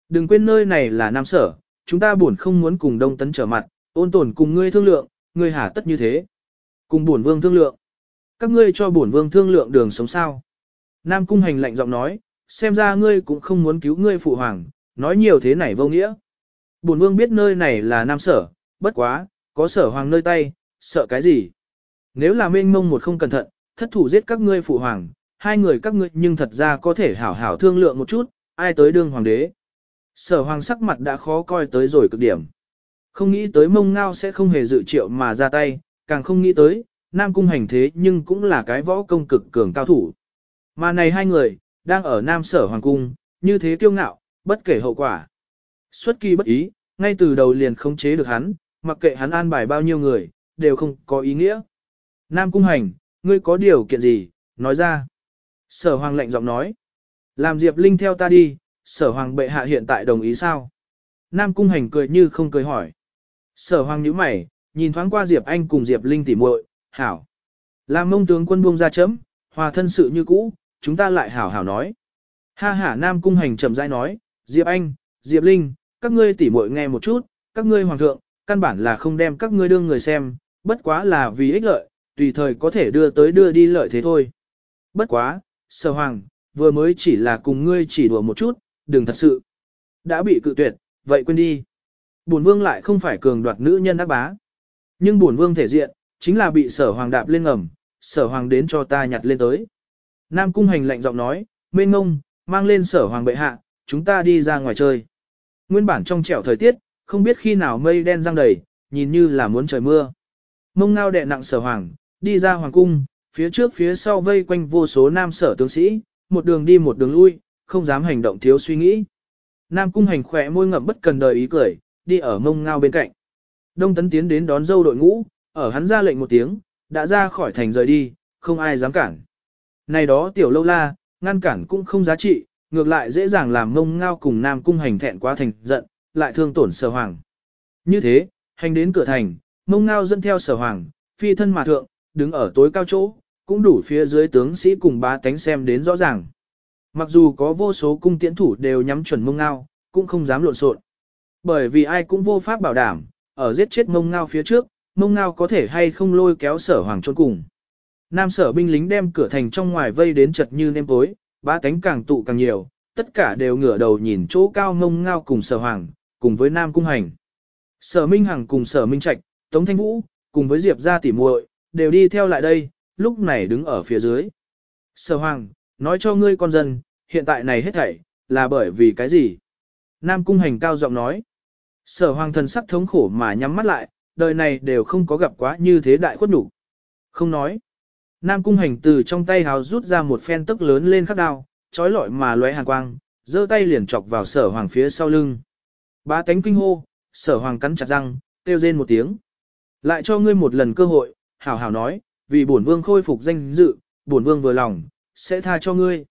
Đừng quên nơi này là Nam Sở, chúng ta buồn không muốn cùng Đông Tấn trở mặt, ôn tồn cùng ngươi thương lượng, ngươi hả tất như thế. Cùng buồn vương thương lượng. Các ngươi cho bổn vương thương lượng đường sống sao? Nam Cung Hành lạnh giọng nói, xem ra ngươi cũng không muốn cứu ngươi phụ hoàng, nói nhiều thế này vô nghĩa. Bổn vương biết nơi này là Nam Sở, bất quá, có sở hoàng nơi tay, sợ cái gì? Nếu là mênh mông một không cẩn thận, thất thủ giết các ngươi phụ hoàng, hai người các ngươi nhưng thật ra có thể hảo hảo thương lượng một chút, ai tới đương hoàng đế. Sở hoàng sắc mặt đã khó coi tới rồi cực điểm. Không nghĩ tới mông ngao sẽ không hề dự triệu mà ra tay, càng không nghĩ tới, Nam Cung hành thế nhưng cũng là cái võ công cực cường cao thủ. Mà này hai người, đang ở Nam Sở Hoàng Cung, như thế kiêu ngạo, bất kể hậu quả. Xuất kỳ bất ý, ngay từ đầu liền không chế được hắn, mặc kệ hắn an bài bao nhiêu người, đều không có ý nghĩa. Nam Cung hành, ngươi có điều kiện gì, nói ra. Sở hoàng lệnh giọng nói. Làm Diệp Linh theo ta đi, sở hoàng bệ hạ hiện tại đồng ý sao? Nam cung hành cười như không cười hỏi. Sở hoàng nhíu mày, nhìn thoáng qua Diệp Anh cùng Diệp Linh tỉ muội, hảo. Làm mông tướng quân buông ra chấm, hòa thân sự như cũ, chúng ta lại hảo hảo nói. Ha ha Nam cung hành chậm rãi nói, Diệp Anh, Diệp Linh, các ngươi tỉ muội nghe một chút, các ngươi hoàng thượng, căn bản là không đem các ngươi đương người xem, bất quá là vì ích lợi, tùy thời có thể đưa tới đưa đi lợi thế thôi. Bất quá, sở hoàng, vừa mới chỉ là cùng ngươi chỉ đùa một chút, đừng thật sự. Đã bị cự tuyệt, vậy quên đi. Bổn vương lại không phải cường đoạt nữ nhân ác bá. Nhưng bổn vương thể diện, chính là bị sở hoàng đạp lên ngầm, sở hoàng đến cho ta nhặt lên tới. Nam cung hành lạnh giọng nói, mênh ngông, mang lên sở hoàng bệ hạ, chúng ta đi ra ngoài chơi. Nguyên bản trong trẻo thời tiết, không biết khi nào mây đen răng đầy, nhìn như là muốn trời mưa. Mông ngao đè nặng sở hoàng, đi ra hoàng cung, phía trước phía sau vây quanh vô số nam sở tướng sĩ, một đường đi một đường lui, không dám hành động thiếu suy nghĩ. Nam cung hành khỏe môi ngậm bất cần đời ý cười, đi ở mông ngao bên cạnh. Đông tấn tiến đến đón dâu đội ngũ, ở hắn ra lệnh một tiếng, đã ra khỏi thành rời đi, không ai dám cản. Này đó tiểu lâu la, ngăn cản cũng không giá trị, ngược lại dễ dàng làm mông ngao cùng Nam cung hành thẹn quá thành giận, lại thương tổn sở hoàng. Như thế, hành đến cửa thành, mông ngao dẫn theo sở hoàng, phi thân mà thượng, đứng ở tối cao chỗ, cũng đủ phía dưới tướng sĩ cùng bá tánh xem đến rõ ràng. Mặc dù có vô số cung tiễn thủ đều nhắm chuẩn mông ngao, cũng không dám lộn xộn. Bởi vì ai cũng vô pháp bảo đảm, ở giết chết mông ngao phía trước, mông ngao có thể hay không lôi kéo sở hoàng trốn cùng. Nam sở binh lính đem cửa thành trong ngoài vây đến chật như nêm tối, ba tánh càng tụ càng nhiều, tất cả đều ngửa đầu nhìn chỗ cao mông ngao cùng sở hoàng, cùng với Nam cung hành. Sở Minh Hằng cùng sở Minh Trạch, Tống Thanh Vũ, cùng với Diệp gia tỉ muội đều đi theo lại đây, lúc này đứng ở phía dưới. Sở Hoàng, nói cho ngươi con dân, hiện tại này hết thảy, là bởi vì cái gì? Nam Cung Hành cao giọng nói. Sở Hoàng thần sắc thống khổ mà nhắm mắt lại, đời này đều không có gặp quá như thế đại khuất nhục. Không nói. Nam Cung Hành từ trong tay hào rút ra một phen tức lớn lên khắc đao, trói lọi mà lóe hàn quang, giơ tay liền chọc vào Sở Hoàng phía sau lưng. Ba tánh kinh hô, Sở Hoàng cắn chặt răng, kêu rên một tiếng. Lại cho ngươi một lần cơ hội, hảo hảo nói, vì bổn vương khôi phục danh dự, bổn vương vừa lòng, sẽ tha cho ngươi.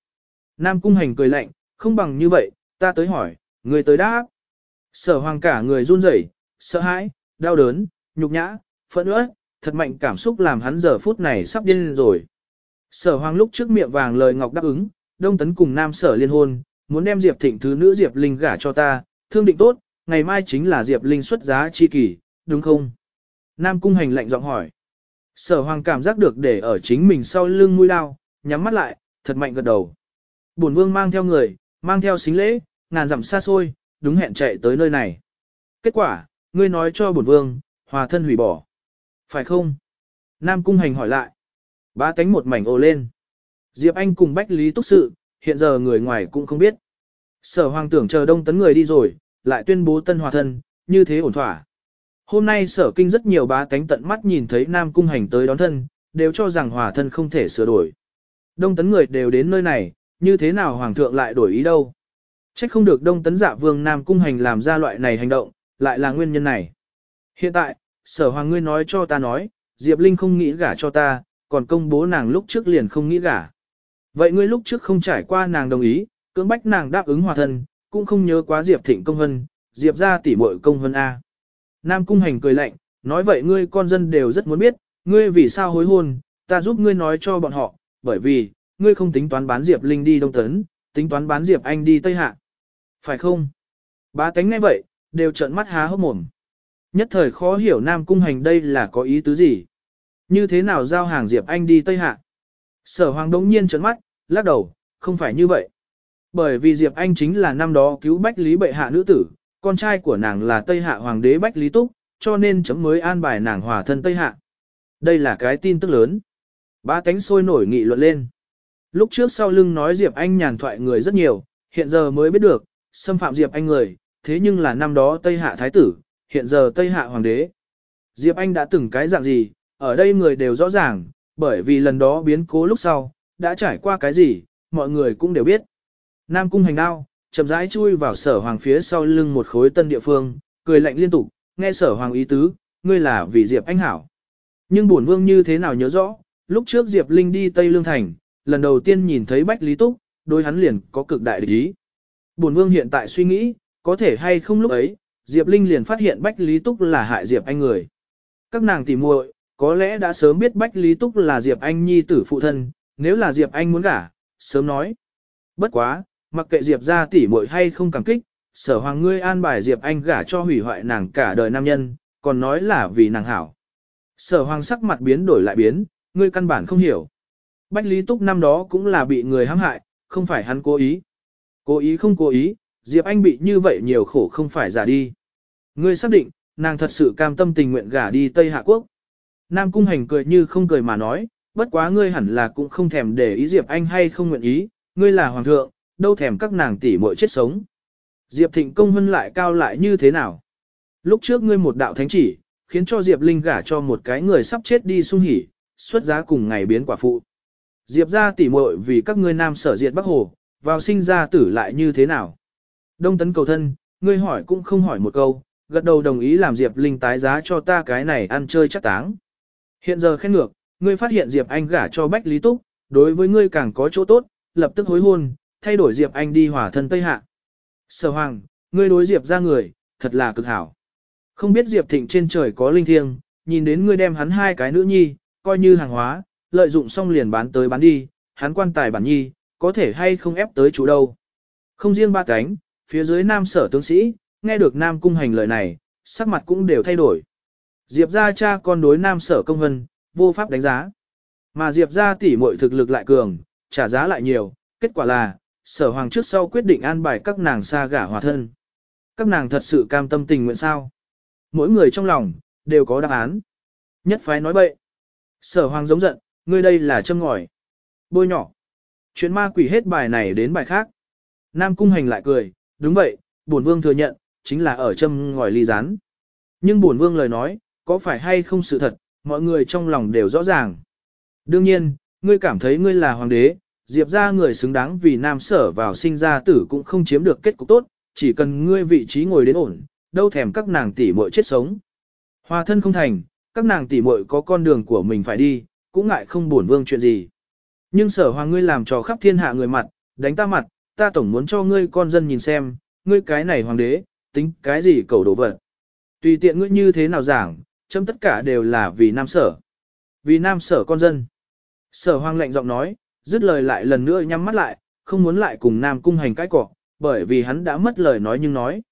Nam cung hành cười lạnh, không bằng như vậy, ta tới hỏi, ngươi tới đáp. Sở hoàng cả người run rẩy, sợ hãi, đau đớn, nhục nhã, phẫn uất, thật mạnh cảm xúc làm hắn giờ phút này sắp điên rồi. Sở hoàng lúc trước miệng vàng lời ngọc đáp ứng, đông tấn cùng nam sở liên hôn, muốn đem Diệp thịnh thứ nữ Diệp Linh gả cho ta, thương định tốt, ngày mai chính là Diệp Linh xuất giá chi kỷ, đúng không? Nam cung hành lạnh giọng hỏi. Sở hoàng cảm giác được để ở chính mình sau lưng mũi lao, nhắm mắt lại, thật mạnh gật đầu. Bổn vương mang theo người, mang theo xính lễ, ngàn dặm xa xôi, đúng hẹn chạy tới nơi này. Kết quả, ngươi nói cho bổn vương, hòa thân hủy bỏ. Phải không? Nam cung hành hỏi lại. Ba tánh một mảnh ồ lên. Diệp Anh cùng Bách Lý Túc Sự, hiện giờ người ngoài cũng không biết. Sở hoàng tưởng chờ đông tấn người đi rồi, lại tuyên bố tân hòa thân, như thế ổn thỏa. Hôm nay sở kinh rất nhiều bá tánh tận mắt nhìn thấy Nam Cung Hành tới đón thân, đều cho rằng hòa thân không thể sửa đổi. Đông tấn người đều đến nơi này, như thế nào Hoàng thượng lại đổi ý đâu. Trách không được Đông tấn giả vương Nam Cung Hành làm ra loại này hành động, lại là nguyên nhân này. Hiện tại, sở hoàng ngươi nói cho ta nói, Diệp Linh không nghĩ gả cho ta, còn công bố nàng lúc trước liền không nghĩ gả. Vậy ngươi lúc trước không trải qua nàng đồng ý, cưỡng bách nàng đáp ứng hòa thân, cũng không nhớ quá Diệp Thịnh công hân, Diệp ra tỉ muội công hân A. Nam Cung Hành cười lạnh, nói vậy ngươi con dân đều rất muốn biết, ngươi vì sao hối hôn, ta giúp ngươi nói cho bọn họ, bởi vì, ngươi không tính toán bán Diệp Linh đi Đông Tấn, tính toán bán Diệp Anh đi Tây Hạ. Phải không? Ba tánh ngay vậy, đều trợn mắt há hốc mồm. Nhất thời khó hiểu Nam Cung Hành đây là có ý tứ gì. Như thế nào giao hàng Diệp Anh đi Tây Hạ? Sở Hoàng đống nhiên trấn mắt, lắc đầu, không phải như vậy. Bởi vì Diệp Anh chính là năm đó cứu Bách Lý Bệ Hạ nữ tử, con trai của nàng là Tây Hạ Hoàng đế Bách Lý Túc, cho nên chấm mới an bài nàng hòa thân Tây Hạ. Đây là cái tin tức lớn. Ba cánh sôi nổi nghị luận lên. Lúc trước sau lưng nói Diệp Anh nhàn thoại người rất nhiều, hiện giờ mới biết được, xâm phạm Diệp Anh người, thế nhưng là năm đó Tây Hạ Thái tử, hiện giờ Tây Hạ Hoàng đế. Diệp Anh đã từng cái dạng gì, ở đây người đều rõ ràng, bởi vì lần đó biến cố lúc sau, đã trải qua cái gì, mọi người cũng đều biết. Nam cung hành đao, chậm rãi chui vào sở hoàng phía sau lưng một khối tân địa phương, cười lạnh liên tục, nghe sở hoàng ý tứ, ngươi là vì Diệp Anh hảo. Nhưng bổn vương như thế nào nhớ rõ, lúc trước Diệp Linh đi Tây Lương Thành, lần đầu tiên nhìn thấy Bách Lý Túc, đối hắn liền có cực đại địch ý. Bổn vương hiện tại suy nghĩ, có thể hay không lúc ấy, Diệp Linh liền phát hiện Bách Lý Túc là hại Diệp Anh người. Các nàng tỉ muội có lẽ đã sớm biết Bách Lý Túc là Diệp Anh nhi tử phụ thân, nếu là Diệp Anh muốn gả, sớm nói. Bất quá, mặc kệ Diệp ra tỉ muội hay không cảm kích, sở hoàng ngươi an bài Diệp Anh gả cho hủy hoại nàng cả đời nam nhân, còn nói là vì nàng hảo. Sở hoàng sắc mặt biến đổi lại biến, ngươi căn bản không hiểu. Bách Lý Túc năm đó cũng là bị người hãm hại, không phải hắn cố ý. Cố ý không cố ý, Diệp Anh bị như vậy nhiều khổ không phải giả đi. Ngươi xác định, nàng thật sự cam tâm tình nguyện gả đi Tây Hạ Quốc. Nam Cung Hành cười như không cười mà nói, bất quá ngươi hẳn là cũng không thèm để ý Diệp Anh hay không nguyện ý, ngươi là hoàng thượng, đâu thèm các nàng tỷ muội chết sống. Diệp Thịnh công hơn lại cao lại như thế nào? Lúc trước ngươi một đạo thánh chỉ, khiến cho Diệp Linh gả cho một cái người sắp chết đi sung hỉ, xuất giá cùng ngày biến quả phụ. Diệp ra tỉ muội vì các ngươi nam sở diệt Bắc Hồ, vào sinh ra tử lại như thế nào? Đông tấn cầu thân, ngươi hỏi cũng không hỏi một câu, gật đầu đồng ý làm Diệp Linh tái giá cho ta cái này ăn chơi chắc táng. Hiện giờ khen ngược, ngươi phát hiện Diệp Anh gả cho Bách Lý Túc, đối với ngươi càng có chỗ tốt, lập tức hối hôn, thay đổi Diệp Anh đi hỏa thân Tây Hạ. Sở Hoàng, ngươi đối Diệp ra người, thật là cực hảo. Không biết Diệp Thịnh trên trời có linh thiêng, nhìn đến ngươi đem hắn hai cái nữ nhi, coi như hàng hóa, lợi dụng xong liền bán tới bán đi, hắn quan tài bản nhi, có thể hay không ép tới chủ đâu. Không riêng ba cánh, phía dưới nam sở tướng sĩ, nghe được nam cung hành lời này, sắc mặt cũng đều thay đổi. Diệp ra cha con đối nam sở công vân, vô pháp đánh giá. Mà Diệp ra tỉ muội thực lực lại cường, trả giá lại nhiều, kết quả là, sở hoàng trước sau quyết định an bài các nàng xa gả hòa thân. Các nàng thật sự cam tâm tình nguyện sao? Mỗi người trong lòng, đều có đáp án. Nhất phái nói bậy. Sở hoàng giống giận, ngươi đây là châm ngòi. Bôi nhỏ. Chuyện ma quỷ hết bài này đến bài khác. Nam cung hành lại cười, đúng vậy, bổn vương thừa nhận, chính là ở châm ngòi ly rán. Nhưng bổn vương lời nói, có phải hay không sự thật, mọi người trong lòng đều rõ ràng. Đương nhiên, ngươi cảm thấy ngươi là hoàng đế, diệp ra người xứng đáng vì nam sở vào sinh ra tử cũng không chiếm được kết cục tốt, chỉ cần ngươi vị trí ngồi đến ổn, đâu thèm các nàng tỷ muội chết sống. Hòa thân không thành, các nàng tỷ muội có con đường của mình phải đi, cũng ngại không bổn vương chuyện gì. Nhưng sở hoàng ngươi làm trò khắp thiên hạ người mặt, đánh ta mặt, ta tổng muốn cho ngươi con dân nhìn xem, ngươi cái này hoàng đế, tính cái gì cầu đổ vật. Tùy tiện ngươi như thế nào giảng, chấm tất cả đều là vì nam sở. Vì nam sở con dân. Sở hoàng lệnh giọng nói, dứt lời lại lần nữa nhắm mắt lại, không muốn lại cùng nam cung hành cái cọ, bởi vì hắn đã mất lời nói nhưng nói.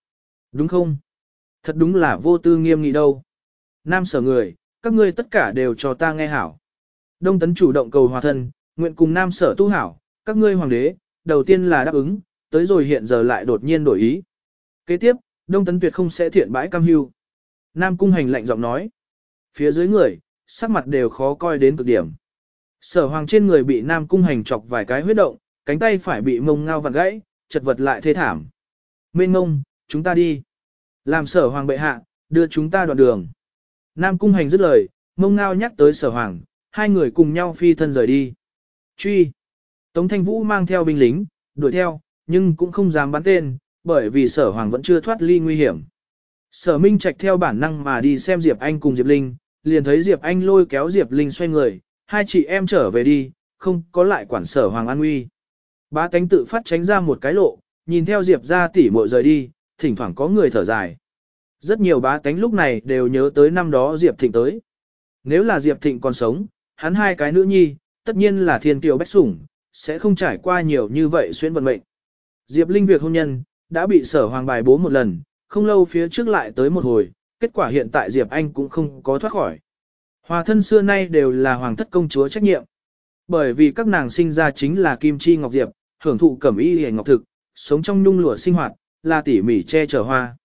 Đúng không? Thật đúng là vô tư nghiêm nghị đâu. Nam sở người, các ngươi tất cả đều cho ta nghe hảo. Đông tấn chủ động cầu hòa thân, nguyện cùng nam sở tu hảo, các ngươi hoàng đế, đầu tiên là đáp ứng, tới rồi hiện giờ lại đột nhiên đổi ý. Kế tiếp, Đông tấn tuyệt không sẽ thiện bãi cam hưu. Nam cung hành lạnh giọng nói. Phía dưới người, sắc mặt đều khó coi đến cực điểm. Sở hoàng trên người bị Nam cung hành chọc vài cái huyết động, cánh tay phải bị mông ngao vặn gãy, chật vật lại thê thảm. Mên ngông, chúng ta đi. Làm sở hoàng bệ hạ, đưa chúng ta đoạn đường. Nam cung hành dứt lời, mông ngao nhắc tới sở hoàng, hai người cùng nhau phi thân rời đi. Truy. Tống thanh vũ mang theo binh lính, đuổi theo, nhưng cũng không dám bắn tên, bởi vì sở hoàng vẫn chưa thoát ly nguy hiểm. Sở Minh Trạch theo bản năng mà đi xem Diệp Anh cùng Diệp Linh, liền thấy Diệp Anh lôi kéo Diệp Linh xoay người, hai chị em trở về đi, không có lại quản sở Hoàng An Nguy. Ba Tánh tự phát tránh ra một cái lộ, nhìn theo Diệp ra tỉ muội rời đi, thỉnh thoảng có người thở dài. Rất nhiều bá tánh lúc này đều nhớ tới năm đó Diệp Thịnh tới. Nếu là Diệp Thịnh còn sống, hắn hai cái nữ nhi, tất nhiên là thiên kiều bách sủng, sẽ không trải qua nhiều như vậy xuyên vận mệnh. Diệp Linh việc hôn nhân, đã bị sở hoàng bài bố một lần, không lâu phía trước lại tới một hồi, kết quả hiện tại Diệp Anh cũng không có thoát khỏi. Hòa thân xưa nay đều là hoàng thất công chúa trách nhiệm. Bởi vì các nàng sinh ra chính là Kim Chi Ngọc Diệp, hưởng thụ cẩm y hề ngọc thực, sống trong nhung lụa sinh hoạt, là tỉ mỉ che chở hoa.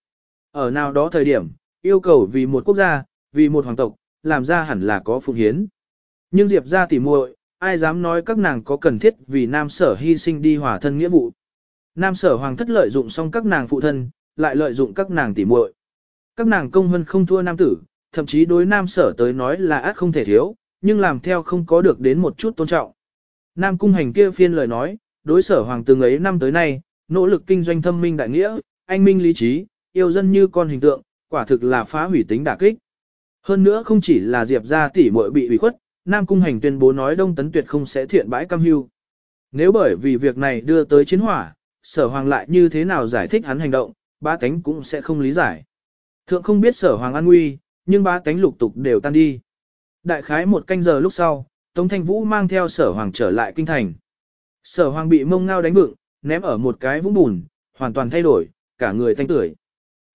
Ở nào đó thời điểm, yêu cầu vì một quốc gia, vì một hoàng tộc, làm ra hẳn là có phụng hiến. Nhưng Diệp ra tỉ muội, ai dám nói các nàng có cần thiết vì nam sở hy sinh đi hòa thân nghĩa vụ. Nam sở hoàng thất lợi dụng xong các nàng phụ thân, lại lợi dụng các nàng tỉ muội. Các nàng công hơn không thua nam tử, thậm chí đối nam sở tới nói là ác không thể thiếu, nhưng làm theo không có được đến một chút tôn trọng. Nam cung hành kia phiên lời nói, đối sở hoàng từng ấy năm tới nay, nỗ lực kinh doanh thâm minh đại nghĩa, anh minh lý trí, yêu dân như con hình tượng, quả thực là phá hủy tính đả kích. Hơn nữa không chỉ là Diệp gia tỷ muội bị ủy khuất, Nam cung hành tuyên bố nói Đông Tấn Tuyệt không sẽ thiện bãi cam hưu. Nếu bởi vì việc này đưa tới chiến hỏa, sở hoàng lại như thế nào giải thích hắn hành động, ba tánh cũng sẽ không lý giải. Thượng không biết sở hoàng an nguy, nhưng ba tánh lục tục đều tan đi. Đại khái một canh giờ lúc sau, Tống Thanh Vũ mang theo sở hoàng trở lại kinh thành. Sở hoàng bị mông ngao đánh vựng, ném ở một cái vũng bùn, hoàn toàn thay đổi, cả người thanh tưởi.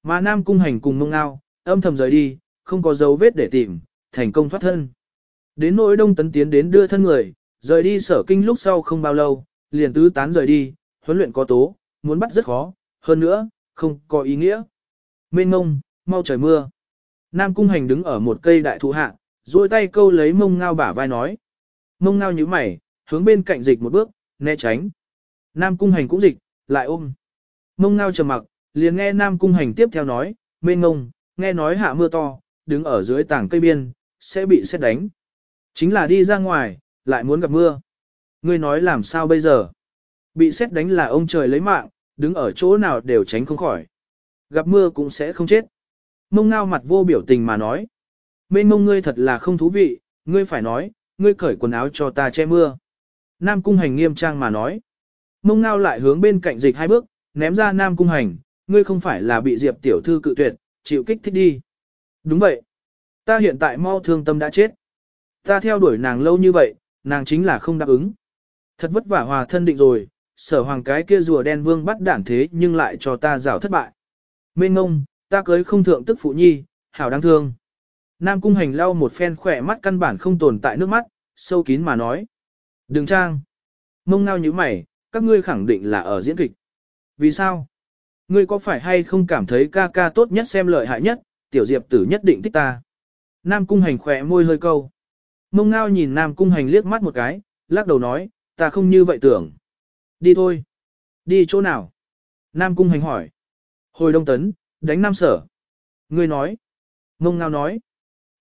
Mà Nam Cung Hành cùng mông ngao, âm thầm rời đi, không có dấu vết để tìm, thành công thoát thân. Đến nỗi đông tấn tiến đến đưa thân người, rời đi sở kinh lúc sau không bao lâu, liền tứ tán rời đi, huấn luyện có tố, muốn bắt rất khó, hơn nữa, không có ý nghĩa. Mênh ngông, mau trời mưa. Nam Cung Hành đứng ở một cây đại thụ hạ, duỗi tay câu lấy mông ngao bả vai nói. Mông ngao như mày, hướng bên cạnh dịch một bước, né tránh. Nam Cung Hành cũng dịch, lại ôm. Mông ngao trầm mặc, liền nghe Nam Cung Hành tiếp theo nói, mênh ngông, nghe nói hạ mưa to, đứng ở dưới tảng cây biên, sẽ bị xét đánh. Chính là đi ra ngoài, lại muốn gặp mưa. Ngươi nói làm sao bây giờ? Bị xét đánh là ông trời lấy mạng, đứng ở chỗ nào đều tránh không khỏi. Gặp mưa cũng sẽ không chết. Mông ngao mặt vô biểu tình mà nói. Mênh mông ngươi thật là không thú vị, ngươi phải nói, ngươi cởi quần áo cho ta che mưa. Nam cung hành nghiêm trang mà nói. Mông ngao lại hướng bên cạnh dịch hai bước, ném ra Nam cung hành, ngươi không phải là bị Diệp tiểu thư cự tuyệt, chịu kích thích đi. Đúng vậy. Ta hiện tại mau thương tâm đã chết. Ta theo đuổi nàng lâu như vậy, nàng chính là không đáp ứng. Thật vất vả hòa thân định rồi, sở hoàng cái kia rùa đen vương bắt đản thế nhưng lại cho ta rào thất bại. Mê ngông, ta cưới không thượng tức phụ nhi, hảo đáng thương. Nam cung hành lau một phen khỏe mắt căn bản không tồn tại nước mắt, sâu kín mà nói. Đừng trang. Mông ngao như mày, các ngươi khẳng định là ở diễn kịch. Vì sao? Ngươi có phải hay không cảm thấy ca ca tốt nhất xem lợi hại nhất, tiểu diệp tử nhất định thích ta. Nam cung hành khỏe môi hơi câu. Mông ngao nhìn Nam cung hành liếc mắt một cái, lắc đầu nói, ta không như vậy tưởng. Đi thôi. Đi chỗ nào? Nam cung hành hỏi. Hồi đông tấn, đánh Nam sở. Ngươi nói. Mông ngao nói.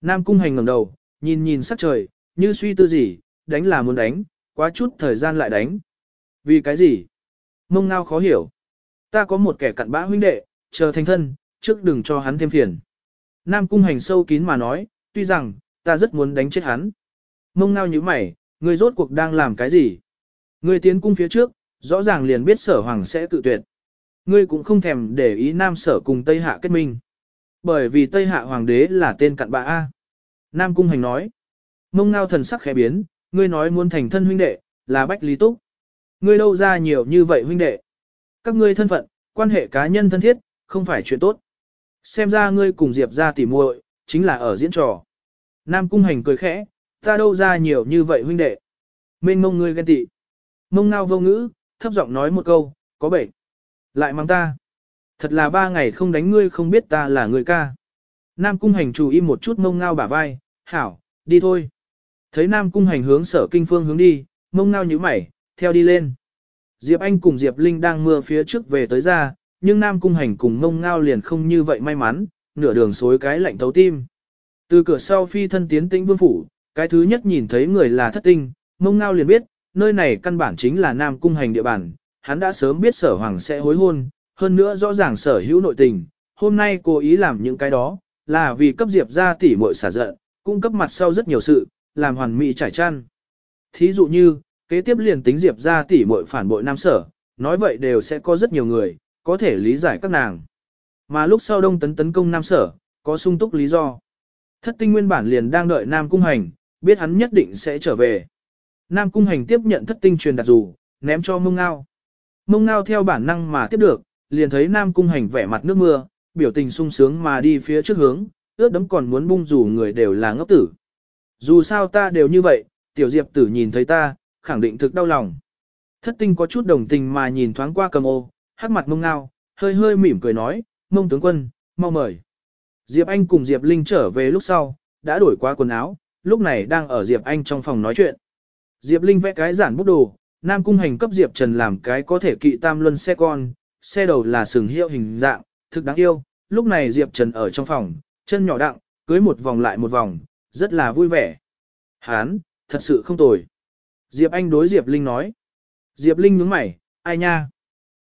Nam cung hành ngẩng đầu, nhìn nhìn sắc trời, như suy tư gì, đánh là muốn đánh, quá chút thời gian lại đánh. Vì cái gì? Mông ngao khó hiểu. Ta có một kẻ cặn bã huynh đệ, chờ thành thân, trước đừng cho hắn thêm phiền. Nam cung hành sâu kín mà nói, tuy rằng, ta rất muốn đánh chết hắn. Mông ngao như mày, ngươi rốt cuộc đang làm cái gì? Ngươi tiến cung phía trước, rõ ràng liền biết sở hoàng sẽ tự tuyệt. Ngươi cũng không thèm để ý nam sở cùng Tây Hạ kết minh. Bởi vì Tây Hạ hoàng đế là tên cặn bạ A. Nam cung hành nói. Mông ngao thần sắc khẽ biến, ngươi nói muốn thành thân huynh đệ, là bách lý túc. Ngươi đâu ra nhiều như vậy huynh đệ. Các ngươi thân phận, quan hệ cá nhân thân thiết, không phải chuyện tốt. Xem ra ngươi cùng Diệp ra tỉ muội, chính là ở diễn trò. Nam cung hành cười khẽ, ta đâu ra nhiều như vậy huynh đệ. Mênh mông ngươi ghen tị. Mông ngao vô ngữ, thấp giọng nói một câu, có bệnh. Lại mang ta. Thật là ba ngày không đánh ngươi không biết ta là người ca. Nam cung hành chủ im một chút mông ngao bả vai, hảo, đi thôi. Thấy Nam cung hành hướng sở kinh phương hướng đi, mông ngao nhíu mày, theo đi lên. Diệp Anh cùng Diệp Linh đang mưa phía trước về tới ra, nhưng Nam cung hành cùng mông ngao liền không như vậy may mắn, nửa đường xối cái lạnh thấu tim. Từ cửa sau phi thân tiến tĩnh vương phủ, cái thứ nhất nhìn thấy người là thất tinh, mông ngao liền biết, nơi này căn bản chính là Nam cung hành địa bàn, hắn đã sớm biết sở hoàng sẽ hối hôn, hơn nữa rõ ràng sở hữu nội tình, hôm nay cố ý làm những cái đó, là vì cấp diệp ra tỉ muội xả giận, cung cấp mặt sau rất nhiều sự, làm hoàn mỹ trải chăn. Thí dụ như, kế tiếp liền tính diệp ra tỉ muội phản bội nam sở, nói vậy đều sẽ có rất nhiều người, có thể lý giải các nàng. Mà lúc sau đông tấn tấn công nam sở, có sung túc lý do. Thất tinh nguyên bản liền đang đợi nam cung hành, biết hắn nhất định sẽ trở về. Nam cung hành tiếp nhận thất tinh truyền đạt dù, ném cho mông ngao. Mông ngao theo bản năng mà tiếp được, liền thấy Nam cung hành vẻ mặt nước mưa, biểu tình sung sướng mà đi phía trước hướng, ướt đấm còn muốn bung dù người đều là ngốc tử. Dù sao ta đều như vậy, tiểu diệp tử nhìn thấy ta, khẳng định thực đau lòng. Thất tinh có chút đồng tình mà nhìn thoáng qua cầm ô, hắc mặt mông ngao, hơi hơi mỉm cười nói, mông tướng quân, mau mời. Diệp Anh cùng Diệp Linh trở về lúc sau, đã đổi qua quần áo, lúc này đang ở Diệp Anh trong phòng nói chuyện. Diệp Linh vẽ cái giản bút đồ, Nam Cung Hành cấp Diệp Trần làm cái có thể kỵ tam luân xe con, xe đầu là sừng hiệu hình dạng, thực đáng yêu. Lúc này Diệp Trần ở trong phòng, chân nhỏ đặng, cưới một vòng lại một vòng, rất là vui vẻ. Hán, thật sự không tồi. Diệp Anh đối Diệp Linh nói. Diệp Linh nhướng mày, ai nha?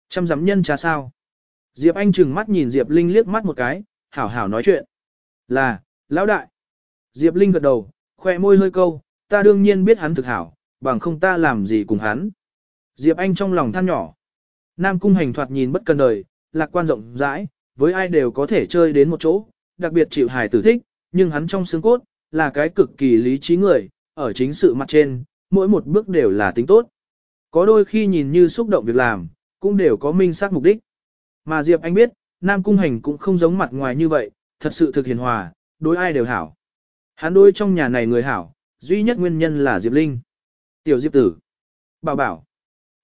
Chăm giám nhân trà sao? Diệp Anh chừng mắt nhìn Diệp Linh liếc mắt một cái, hảo hảo nói chuyện. Là, lão đại. Diệp Linh gật đầu, khoe môi hơi câu, ta đương nhiên biết hắn thực hảo, bằng không ta làm gì cùng hắn. Diệp Anh trong lòng than nhỏ. Nam cung hành thoạt nhìn bất cần đời, lạc quan rộng rãi, với ai đều có thể chơi đến một chỗ, đặc biệt chịu hài tử thích, nhưng hắn trong xương cốt, là cái cực kỳ lý trí người, ở chính sự mặt trên, mỗi một bước đều là tính tốt. Có đôi khi nhìn như xúc động việc làm, cũng đều có minh xác mục đích. Mà Diệp Anh biết, Nam Cung Hành cũng không giống mặt ngoài như vậy, thật sự thực hiền hòa, đối ai đều hảo. Hắn đôi trong nhà này người hảo, duy nhất nguyên nhân là Diệp Linh. Tiểu Diệp tử. Bảo bảo.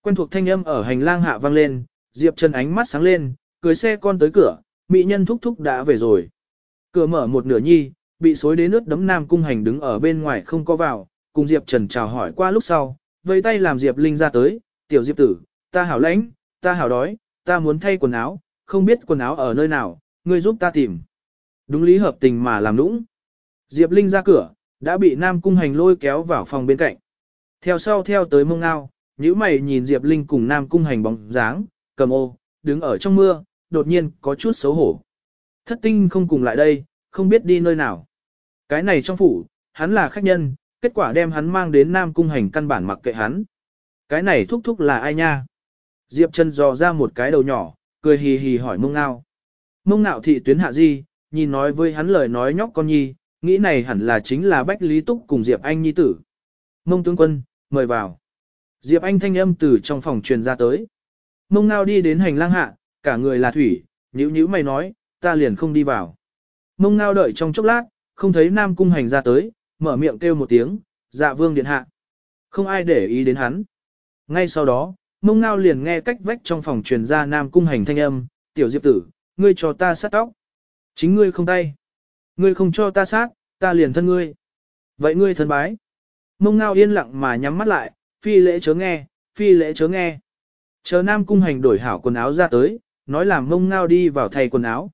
Quen thuộc thanh âm ở hành lang hạ vang lên, Diệp Trần ánh mắt sáng lên, cưới xe con tới cửa, mỹ nhân thúc thúc đã về rồi. Cửa mở một nửa nhi, bị xối đến nước đấm Nam Cung Hành đứng ở bên ngoài không có vào, cùng Diệp Trần chào hỏi qua lúc sau, vây tay làm Diệp Linh ra tới, tiểu Diệp tử, ta hảo lãnh, ta hảo đói, ta muốn thay quần áo, không biết quần áo ở nơi nào, ngươi giúp ta tìm. Đúng lý hợp tình mà làm nũng. Diệp Linh ra cửa, đã bị Nam Cung Hành lôi kéo vào phòng bên cạnh. Theo sau theo tới mông ngao, nhíu mày nhìn Diệp Linh cùng Nam Cung Hành bóng dáng, cầm ô, đứng ở trong mưa, đột nhiên có chút xấu hổ. Thất tinh không cùng lại đây, không biết đi nơi nào. Cái này trong phủ, hắn là khách nhân, kết quả đem hắn mang đến Nam Cung Hành căn bản mặc kệ hắn. Cái này thúc thúc là ai nha? Diệp Trần dò ra một cái đầu nhỏ, cười hì hì hỏi mông ngao. Mông ngạo thị tuyến hạ di, nhìn nói với hắn lời nói nhóc con nhi, nghĩ này hẳn là chính là Bách Lý Túc cùng Diệp Anh nhi tử. Mông tướng quân, mời vào. Diệp Anh thanh âm từ trong phòng truyền ra tới. Mông ngao đi đến hành lang hạ, cả người là thủy, nhữ nhữ mày nói, ta liền không đi vào. Mông ngao đợi trong chốc lát, không thấy Nam Cung Hành ra tới, mở miệng kêu một tiếng, dạ vương điện hạ. Không ai để ý đến hắn. Ngay sau đó, mông ngao liền nghe cách vách trong phòng truyền ra Nam Cung Hành thanh âm, tiểu diệp tử, ngươi cho ta sát tóc. Chính ngươi không tay. Ngươi không cho ta sát, ta liền thân ngươi. Vậy ngươi thân bái. Mông ngao yên lặng mà nhắm mắt lại, phi lễ chớ nghe, phi lễ chớ nghe. Chờ Nam Cung Hành đổi hảo quần áo ra tới, nói làm mông ngao đi vào thay quần áo.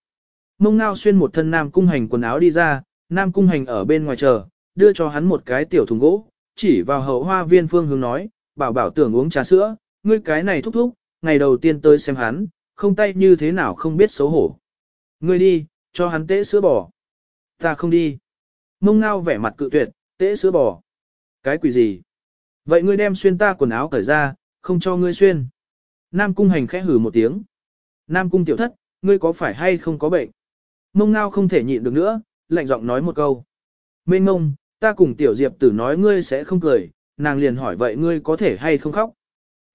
Mông ngao xuyên một thân Nam Cung Hành quần áo đi ra, Nam Cung Hành ở bên ngoài chờ, đưa cho hắn một cái tiểu thùng gỗ, chỉ vào hậu hoa viên phương hướng nói, bảo bảo tưởng uống trà sữa, ngươi cái này thúc thúc, ngày đầu tiên tới xem hắn, không tay như thế nào không biết xấu hổ. Ngươi đi, cho hắn tễ sữa bò. Ta không đi. Mông ngao vẻ mặt cự tuyệt, tễ sữa bò. Cái quỷ gì? Vậy ngươi đem xuyên ta quần áo cởi ra, không cho ngươi xuyên. Nam cung hành khẽ hử một tiếng. Nam cung tiểu thất, ngươi có phải hay không có bệnh? Mông ngao không thể nhịn được nữa, lạnh giọng nói một câu. Mênh ngông, ta cùng tiểu diệp tử nói ngươi sẽ không cười, nàng liền hỏi vậy ngươi có thể hay không khóc?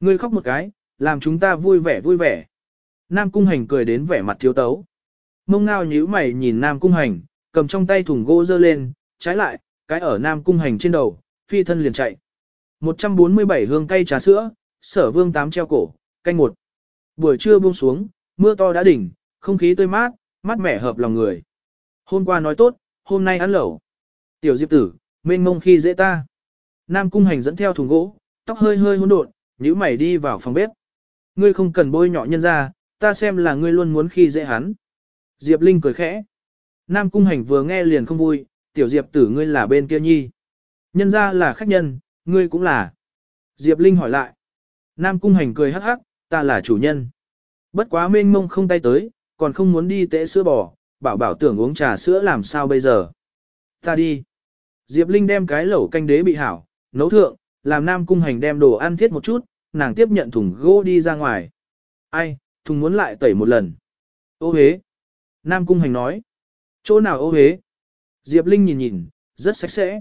Ngươi khóc một cái, làm chúng ta vui vẻ vui vẻ. Nam cung hành cười đến vẻ mặt thiếu tấu. Mông ngao nhíu mày nhìn Nam cung hành, cầm trong tay thùng gỗ dơ lên, trái lại, cái ở Nam cung hành trên đầu, phi thân liền chạy. 147 hương cây trà sữa, sở vương tám treo cổ, canh một. Buổi trưa buông xuống, mưa to đã đỉnh, không khí tươi mát, mát mẻ hợp lòng người. Hôm qua nói tốt, hôm nay ăn lẩu. Tiểu diệp tử, mênh mông khi dễ ta. Nam cung hành dẫn theo thùng gỗ, tóc hơi hơi hỗn độn, nhíu mày đi vào phòng bếp. Ngươi không cần bôi nhọ nhân ra, ta xem là ngươi luôn muốn khi dễ hắn. Diệp Linh cười khẽ. Nam cung hành vừa nghe liền không vui, tiểu diệp tử ngươi là bên kia nhi. Nhân ra là khách nhân, ngươi cũng là. Diệp Linh hỏi lại. Nam cung hành cười hắc hắc, ta là chủ nhân. Bất quá mênh mông không tay tới, còn không muốn đi tễ sữa bò, bảo bảo tưởng uống trà sữa làm sao bây giờ. Ta đi. Diệp Linh đem cái lẩu canh đế bị hảo, nấu thượng, làm Nam Cung Hành đem đồ ăn thiết một chút, nàng tiếp nhận thùng gỗ đi ra ngoài. Ai, thùng muốn lại tẩy một lần. Ô hế. Nam Cung Hành nói. Chỗ nào ô hế? Diệp Linh nhìn nhìn, rất sạch sẽ.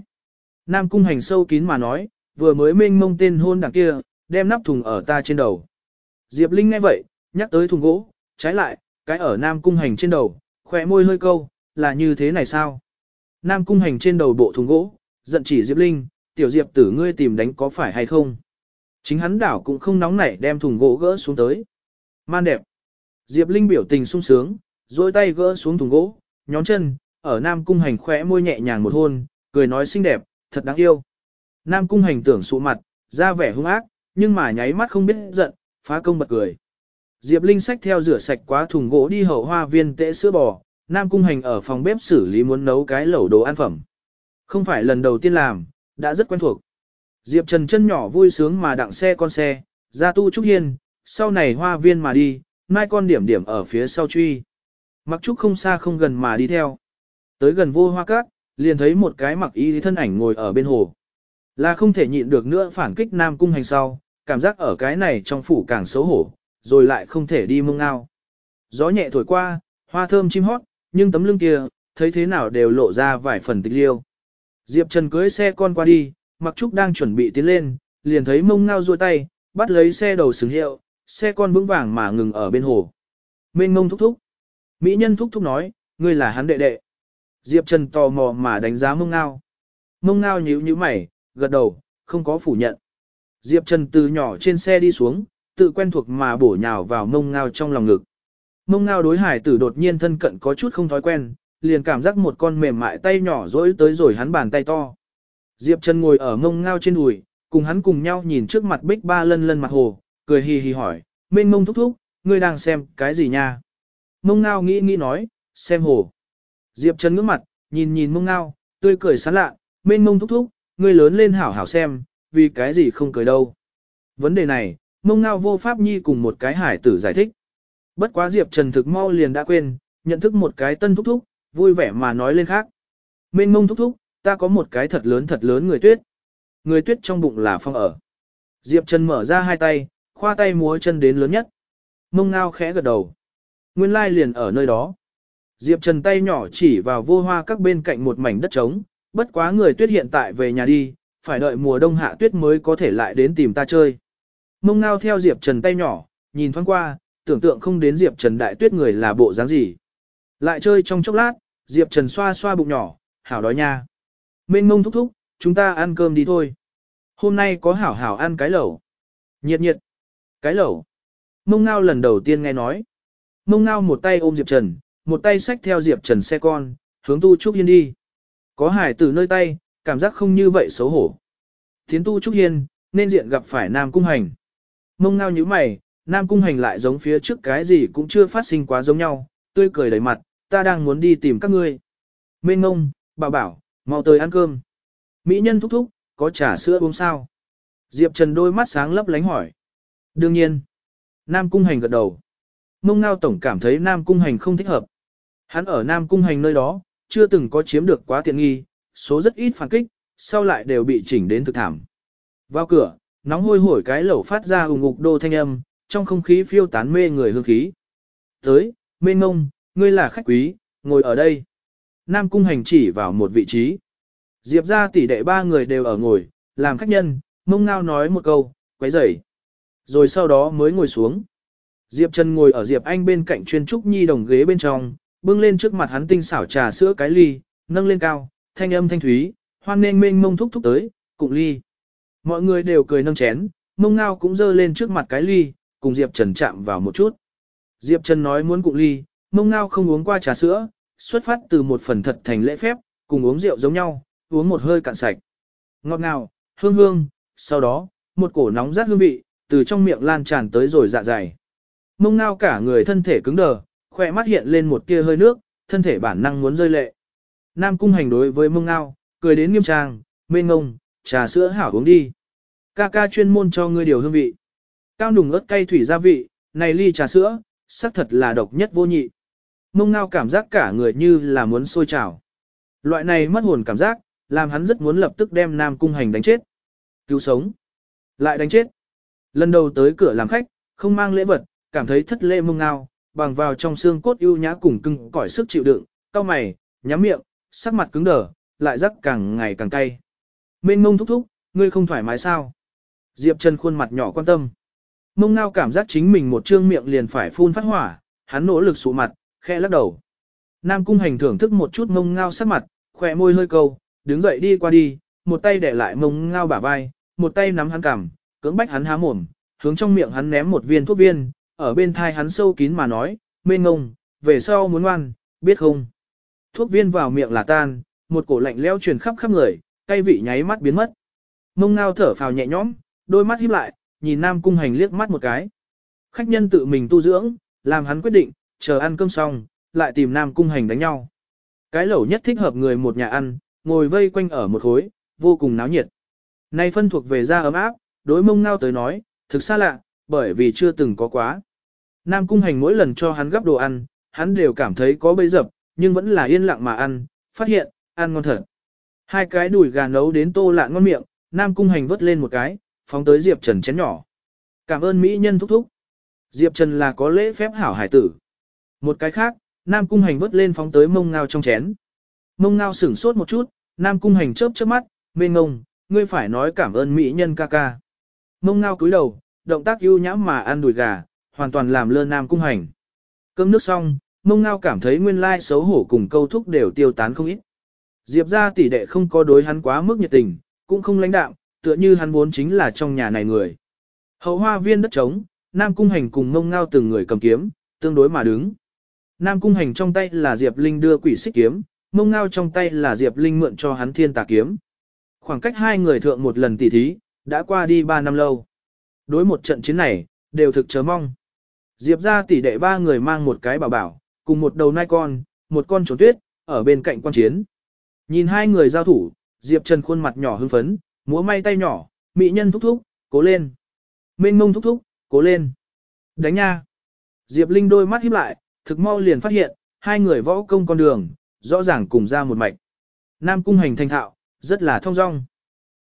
Nam Cung Hành sâu kín mà nói, vừa mới mênh mông tên hôn đằng kia, đem nắp thùng ở ta trên đầu. Diệp Linh nghe vậy, nhắc tới thùng gỗ, trái lại, cái ở Nam Cung Hành trên đầu, khỏe môi hơi câu, là như thế này sao? Nam Cung Hành trên đầu bộ thùng gỗ, giận chỉ Diệp Linh, tiểu Diệp tử ngươi tìm đánh có phải hay không? Chính hắn đảo cũng không nóng nảy đem thùng gỗ gỡ xuống tới. Man đẹp. Diệp Linh biểu tình sung sướng, dôi tay gỡ xuống thùng gỗ, nhón chân, ở Nam Cung Hành khỏe môi nhẹ nhàng một hôn, cười nói xinh đẹp, thật đáng yêu. Nam Cung Hành tưởng sụ mặt, ra vẻ hung ác, nhưng mà nháy mắt không biết giận, phá công bật cười. Diệp Linh sách theo rửa sạch quá thùng gỗ đi hậu hoa viên tễ sữa bò, Nam Cung Hành ở phòng bếp xử lý muốn nấu cái lẩu đồ ăn phẩm. Không phải lần đầu tiên làm, đã rất quen thuộc. Diệp Trần chân nhỏ vui sướng mà đặng xe con xe, ra tu trúc hiên, sau này hoa viên mà đi, mai con điểm điểm ở phía sau truy. Mặc trúc không xa không gần mà đi theo. Tới gần vô hoa cát, liền thấy một cái mặc y thân ảnh ngồi ở bên hồ. Là không thể nhịn được nữa phản kích Nam Cung Hành sau, cảm giác ở cái này trong phủ càng xấu hổ, rồi lại không thể đi mông ngao. Gió nhẹ thổi qua, hoa thơm chim hót, nhưng tấm lưng kia, thấy thế nào đều lộ ra vài phần tịch liêu. Diệp Trần cưới xe con qua đi, Mặc Trúc đang chuẩn bị tiến lên, liền thấy mông ngao ruôi tay, bắt lấy xe đầu xứng hiệu, xe con vững vàng mà ngừng ở bên hồ. Mênh mông thúc thúc. Mỹ nhân thúc thúc nói, ngươi là hắn đệ đệ. Diệp Trần tò mò mà đánh giá mông ngao. Mông ngao nhíu nhíu mày, gật đầu, không có phủ nhận. Diệp Trần từ nhỏ trên xe đi xuống, tự quen thuộc mà bổ nhào vào mông ngao trong lòng ngực. Mông ngao đối hải tử đột nhiên thân cận có chút không thói quen, liền cảm giác một con mềm mại tay nhỏ dỗi tới rồi hắn bàn tay to. Diệp Trần ngồi ở mông ngao trên đùi, cùng hắn cùng nhau nhìn trước mặt bích ba lân lân mặt hồ, cười hì hì hỏi, mênh mông thúc thúc, ngươi đang xem cái gì nha? Mông ngao nghĩ nghĩ nói, xem hồ. Diệp Trần ngước mặt, nhìn nhìn mông ngao, tươi cười sán lạ, mênh mông thúc thúc, ngươi lớn lên hảo hảo xem, vì cái gì không cười đâu. Vấn đề này, mông ngao vô pháp nhi cùng một cái hải tử giải thích. Bất quá Diệp Trần thực mau liền đã quên, nhận thức một cái tân thúc thúc, vui vẻ mà nói lên khác. Mênh mông thúc thúc, ta có một cái thật lớn thật lớn người tuyết. Người tuyết trong bụng là phong ở. Diệp Trần mở ra hai tay, khoa tay múa chân đến lớn nhất. Mông ngao khẽ gật đầu. Nguyên lai liền ở nơi đó. Diệp Trần tay nhỏ chỉ vào vô hoa các bên cạnh một mảnh đất trống, bất quá người tuyết hiện tại về nhà đi, phải đợi mùa đông hạ tuyết mới có thể lại đến tìm ta chơi. Mông ngao theo Diệp Trần tay nhỏ, nhìn thoáng qua, tưởng tượng không đến Diệp Trần đại tuyết người là bộ dáng gì. Lại chơi trong chốc lát, Diệp Trần xoa xoa bụng nhỏ, hảo đói nha. Mênh mông thúc thúc, chúng ta ăn cơm đi thôi. Hôm nay có hảo hảo ăn cái lẩu. Nhiệt nhiệt. Cái lẩu. Mông ngao lần đầu tiên nghe nói. Mông ngao một tay ôm Diệp Trần, một tay xách theo Diệp Trần xe con, hướng tu trúc hiên đi. Có hải từ nơi tay, cảm giác không như vậy xấu hổ. Thiến tu trúc hiên, nên diện gặp phải Nam Cung Hành. Mông ngao như mày, Nam Cung Hành lại giống phía trước cái gì cũng chưa phát sinh quá giống nhau, tươi cười đầy mặt, ta đang muốn đi tìm các ngươi. Mênh ngông, bảo bảo, mau tới ăn cơm. Mỹ nhân thúc thúc, có trà sữa uống sao? Diệp Trần đôi mắt sáng lấp lánh hỏi. Đương nhiên. Nam Cung Hành gật đầu. Mông Ngao Tổng cảm thấy Nam Cung Hành không thích hợp. Hắn ở Nam Cung Hành nơi đó, chưa từng có chiếm được quá tiện nghi, số rất ít phản kích, sau lại đều bị chỉnh đến thực thảm. Vào cửa, nóng hôi hổi cái lẩu phát ra ủng ngục đô thanh âm, trong không khí phiêu tán mê người hương khí. Tới, mê ngông, ngươi là khách quý, ngồi ở đây. Nam Cung Hành chỉ vào một vị trí. Diệp ra tỷ đệ ba người đều ở ngồi, làm khách nhân, mông ngao nói một câu, quấy rầy. Rồi sau đó mới ngồi xuống. Diệp Trần ngồi ở Diệp Anh bên cạnh chuyên trúc nhi đồng ghế bên trong, bưng lên trước mặt hắn tinh xảo trà sữa cái ly, nâng lên cao, thanh âm thanh thúy, hoan nên mênh mông thúc thúc tới, cùng ly. Mọi người đều cười nâng chén, mông ngao cũng dơ lên trước mặt cái ly, cùng Diệp Trần chạm vào một chút. Diệp Trần nói muốn cùng ly, mông ngao không uống qua trà sữa, xuất phát từ một phần thật thành lễ phép, cùng uống rượu giống nhau, uống một hơi cạn sạch. Ngọt ngào, hương hương, sau đó, một cổ nóng rát hương vị, từ trong miệng lan tràn tới rồi dạ dày. Mông ngao cả người thân thể cứng đờ, khỏe mắt hiện lên một tia hơi nước, thân thể bản năng muốn rơi lệ. Nam cung hành đối với mông ngao, cười đến nghiêm trang, mê ngông, trà sữa hảo uống đi. Ca ca chuyên môn cho ngươi điều hương vị. Cao nùng ớt cay thủy gia vị, này ly trà sữa, xác thật là độc nhất vô nhị. Mông ngao cảm giác cả người như là muốn sôi trào. Loại này mất hồn cảm giác, làm hắn rất muốn lập tức đem Nam Cung Hành đánh chết. Cứu sống. Lại đánh chết. Lần đầu tới cửa làm khách, không mang lễ vật, cảm thấy thất lễ mông ngao, bằng vào trong xương cốt ưu nhã cùng cưng cỏi sức chịu đựng, cau mày, nhắm miệng, sắc mặt cứng đờ, lại rắc càng ngày càng cay. Mênh mông thúc thúc, ngươi không thoải mái sao? Diệp Trần khuôn mặt nhỏ quan tâm. Mông ngao cảm giác chính mình một trương miệng liền phải phun phát hỏa, hắn nỗ lực sụ mặt, khẽ lắc đầu. Nam cung hành thưởng thức một chút mông ngao sắc mặt, khỏe môi hơi câu, đứng dậy đi qua đi, một tay để lại mông ngao bả vai, một tay nắm hắn cằm, cưỡng bách hắn há mồm, hướng trong miệng hắn ném một viên thuốc viên, ở bên thai hắn sâu kín mà nói, mê ngông, về sau muốn ngoan, biết không? Thuốc viên vào miệng là tan, một cổ lạnh leo truyền khắp khắp người, cay vị nháy mắt biến mất. Mông ngao thở phào nhẹ nhõm, đôi mắt híp lại, nhìn Nam Cung Hành liếc mắt một cái. Khách nhân tự mình tu dưỡng, làm hắn quyết định, chờ ăn cơm xong, lại tìm Nam Cung Hành đánh nhau. Cái lẩu nhất thích hợp người một nhà ăn, ngồi vây quanh ở một khối, vô cùng náo nhiệt. Nay phân thuộc về da ấm áp, đối mông ngao tới nói, thực xa lạ, bởi vì chưa từng có quá. Nam Cung Hành mỗi lần cho hắn gấp đồ ăn, hắn đều cảm thấy có bấy dập, nhưng vẫn là yên lặng mà ăn, phát hiện, ăn ngon thật. Hai cái đùi gà nấu đến tô lạ ngon miệng, Nam Cung Hành vớt lên một cái, phóng tới Diệp Trần chén nhỏ. Cảm ơn Mỹ nhân thúc thúc. Diệp Trần là có lễ phép hảo hải tử. Một cái khác, Nam Cung Hành vớt lên phóng tới mông ngao trong chén. Mông ngao sửng sốt một chút, Nam Cung Hành chớp chớp mắt, mê ngông, ngươi phải nói cảm ơn Mỹ nhân ca ca. Mông ngao cúi đầu, động tác ưu nhãm mà ăn đùi gà, hoàn toàn làm lơ Nam Cung Hành. Cơm nước xong, mông ngao cảm thấy nguyên lai xấu hổ cùng câu thúc đều tiêu tán không ít. Diệp ra tỷ đệ không có đối hắn quá mức nhiệt tình, cũng không lãnh đạm, tựa như hắn vốn chính là trong nhà này người. Hậu hoa viên đất trống, Nam Cung Hành cùng mông ngao từng người cầm kiếm, tương đối mà đứng. Nam Cung Hành trong tay là Diệp Linh đưa quỷ xích kiếm, mông ngao trong tay là Diệp Linh mượn cho hắn thiên tà kiếm. Khoảng cách hai người thượng một lần tỉ thí, đã qua đi ba năm lâu. Đối một trận chiến này, đều thực chớ mong. Diệp ra tỷ đệ ba người mang một cái bảo bảo, cùng một đầu nai con, một con trốn tuyết, ở bên cạnh quan chiến. Nhìn hai người giao thủ, Diệp Trần khuôn mặt nhỏ hưng phấn, múa may tay nhỏ, mỹ nhân thúc thúc, cố lên. Mênh mông thúc thúc, cố lên. Đánh nha. Diệp Linh đôi mắt híp lại, thực mau liền phát hiện, hai người võ công con đường, rõ ràng cùng ra một mạch. Nam cung hành thành thạo, rất là thông dong.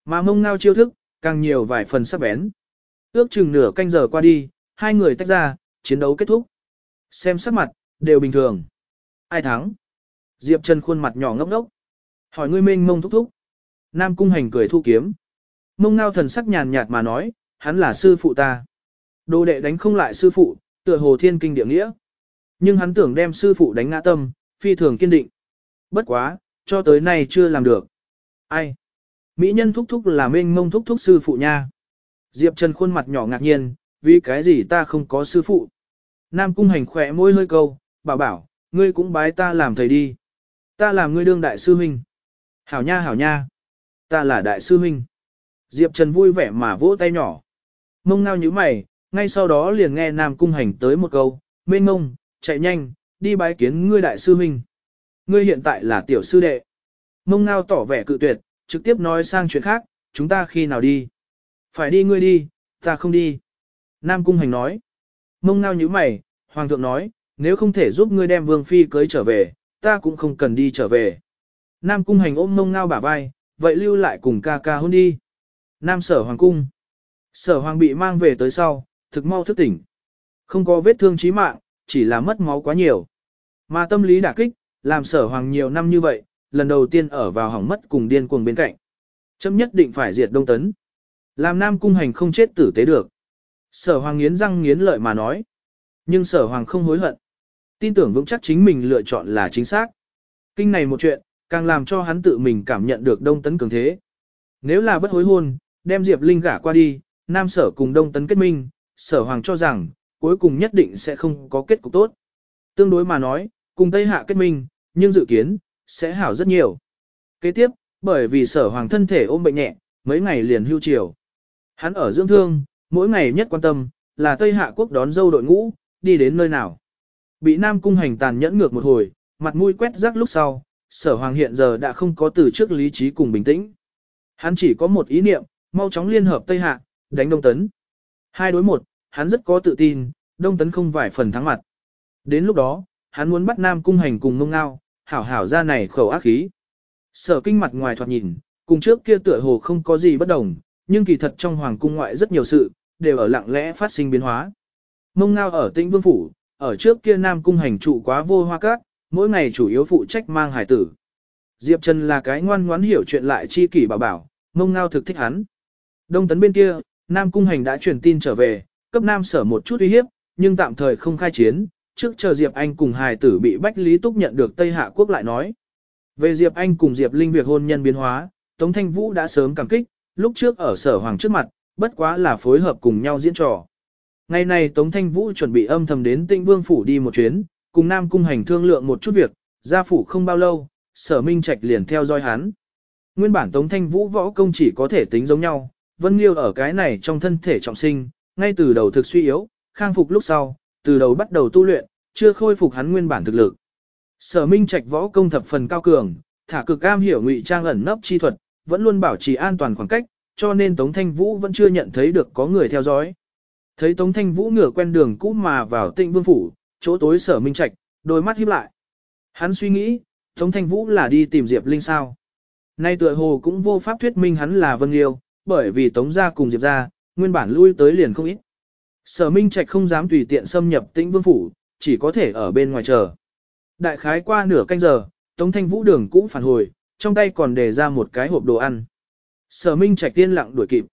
Mà mông ngao chiêu thức, càng nhiều vài phần sắc bén. Ước chừng nửa canh giờ qua đi, hai người tách ra, chiến đấu kết thúc. Xem sắc mặt, đều bình thường. Ai thắng? Diệp Trần khuôn mặt nhỏ ngốc ngốc. Hỏi ngươi mênh mông thúc thúc. Nam cung hành cười thu kiếm. Mông ngao thần sắc nhàn nhạt mà nói, hắn là sư phụ ta. Đồ đệ đánh không lại sư phụ, tựa hồ thiên kinh địa nghĩa. Nhưng hắn tưởng đem sư phụ đánh ngã tâm, phi thường kiên định. Bất quá, cho tới nay chưa làm được. Ai? Mỹ nhân thúc thúc là mênh mông thúc thúc sư phụ nha. Diệp Trần khuôn mặt nhỏ ngạc nhiên, vì cái gì ta không có sư phụ. Nam cung hành khỏe môi hơi câu, bảo bảo, ngươi cũng bái ta làm thầy đi. Ta làm ngươi đương đại sư huynh. Hảo nha hảo nha. Ta là đại sư huynh. Diệp Trần vui vẻ mà vỗ tay nhỏ. Mông ngao như mày, ngay sau đó liền nghe Nam cung hành tới một câu, mênh ngông, chạy nhanh, đi bái kiến ngươi đại sư huynh. Ngươi hiện tại là tiểu sư đệ. Mông ngao tỏ vẻ cự tuyệt, trực tiếp nói sang chuyện khác, chúng ta khi nào đi. Phải đi ngươi đi, ta không đi. Nam cung hành nói. Mông ngao như mày, hoàng thượng nói, nếu không thể giúp ngươi đem vương phi cưới trở về, ta cũng không cần đi trở về. Nam cung hành ôm mông ngao bả vai, vậy lưu lại cùng ca ca hôn đi. Nam sở hoàng cung. Sở hoàng bị mang về tới sau, thực mau thức tỉnh. Không có vết thương chí mạng, chỉ là mất máu quá nhiều. Mà tâm lý đả kích, làm sở hoàng nhiều năm như vậy, lần đầu tiên ở vào hỏng mất cùng điên cuồng bên cạnh. Chấm nhất định phải diệt đông tấn. Làm nam cung hành không chết tử tế được. Sở hoàng nghiến răng nghiến lợi mà nói. Nhưng sở hoàng không hối hận. Tin tưởng vững chắc chính mình lựa chọn là chính xác. Kinh này một chuyện, càng làm cho hắn tự mình cảm nhận được đông tấn cường thế. Nếu là bất hối hôn, đem Diệp Linh gả qua đi, nam sở cùng đông tấn kết minh, sở hoàng cho rằng, cuối cùng nhất định sẽ không có kết cục tốt. Tương đối mà nói, cùng Tây Hạ kết minh, nhưng dự kiến, sẽ hảo rất nhiều. Kế tiếp, bởi vì sở hoàng thân thể ôm bệnh nhẹ, mấy ngày liền hưu triều. Hắn ở dưỡng thương, mỗi ngày nhất quan tâm, là Tây Hạ quốc đón dâu đội ngũ, đi đến nơi nào. Bị Nam Cung hành tàn nhẫn ngược một hồi, mặt mũi quét rác lúc sau, sở hoàng hiện giờ đã không có từ trước lý trí cùng bình tĩnh. Hắn chỉ có một ý niệm, mau chóng liên hợp Tây Hạ, đánh Đông Tấn. Hai đối một, hắn rất có tự tin, Đông Tấn không vài phần thắng mặt. Đến lúc đó, hắn muốn bắt Nam Cung hành cùng mông ngao, hảo hảo ra này khẩu ác khí. Sở kinh mặt ngoài thoạt nhìn, cùng trước kia tựa hồ không có gì bất đồng, nhưng kỳ thật trong hoàng cung ngoại rất nhiều sự, đều ở lặng lẽ phát sinh biến hóa. Mông ngao ở tĩnh vương phủ, ở trước kia Nam Cung hành trụ quá vô hoa cát, mỗi ngày chủ yếu phụ trách mang hải tử. Diệp Trần là cái ngoan ngoãn hiểu chuyện lại chi kỷ bảo bảo, mông ngao thực thích hắn. Đông tấn bên kia, Nam Cung hành đã truyền tin trở về, cấp Nam sở một chút uy hiếp, nhưng tạm thời không khai chiến, trước chờ Diệp Anh cùng hài tử bị Bách Lý Túc nhận được Tây Hạ Quốc lại nói. Về Diệp Anh cùng Diệp Linh việc hôn nhân biến hóa, Tống Thanh Vũ đã sớm cảm kích, lúc trước ở sở hoàng trước mặt, bất quá là phối hợp cùng nhau diễn trò. Ngày này Tống Thanh Vũ chuẩn bị âm thầm đến Tĩnh Vương Phủ đi một chuyến, cùng Nam Cung hành thương lượng một chút việc, ra phủ không bao lâu, sở minh trạch liền theo dõi hắn. Nguyên bản Tống Thanh Vũ võ công chỉ có thể tính giống nhau, Vân Liêu ở cái này trong thân thể trọng sinh, ngay từ đầu thực suy yếu, khang phục lúc sau, từ đầu bắt đầu tu luyện, chưa khôi phục hắn nguyên bản thực lực. Sở Minh Trạch võ công thập phần cao cường, thả cực cam hiểu ngụy trang ẩn nấp chi thuật, vẫn luôn bảo trì an toàn khoảng cách, cho nên Tống Thanh Vũ vẫn chưa nhận thấy được có người theo dõi. Thấy Tống Thanh Vũ ngửa quen đường cũ mà vào Tịnh Vương phủ, chỗ tối Sở Minh Trạch, đôi mắt híp lại. Hắn suy nghĩ, Tống Thanh Vũ là đi tìm Diệp Linh sao? Nay tựa hồ cũng vô pháp thuyết minh hắn là Vân Liêu, bởi vì Tống gia cùng Diệp gia, nguyên bản lui tới liền không ít. Sở Minh Trạch không dám tùy tiện xâm nhập tĩnh vương phủ, chỉ có thể ở bên ngoài chờ. Đại khái qua nửa canh giờ, Tống Thanh Vũ đường cũng phản hồi, trong tay còn để ra một cái hộp đồ ăn. Sở Minh Trạch tiên lặng đuổi kịp.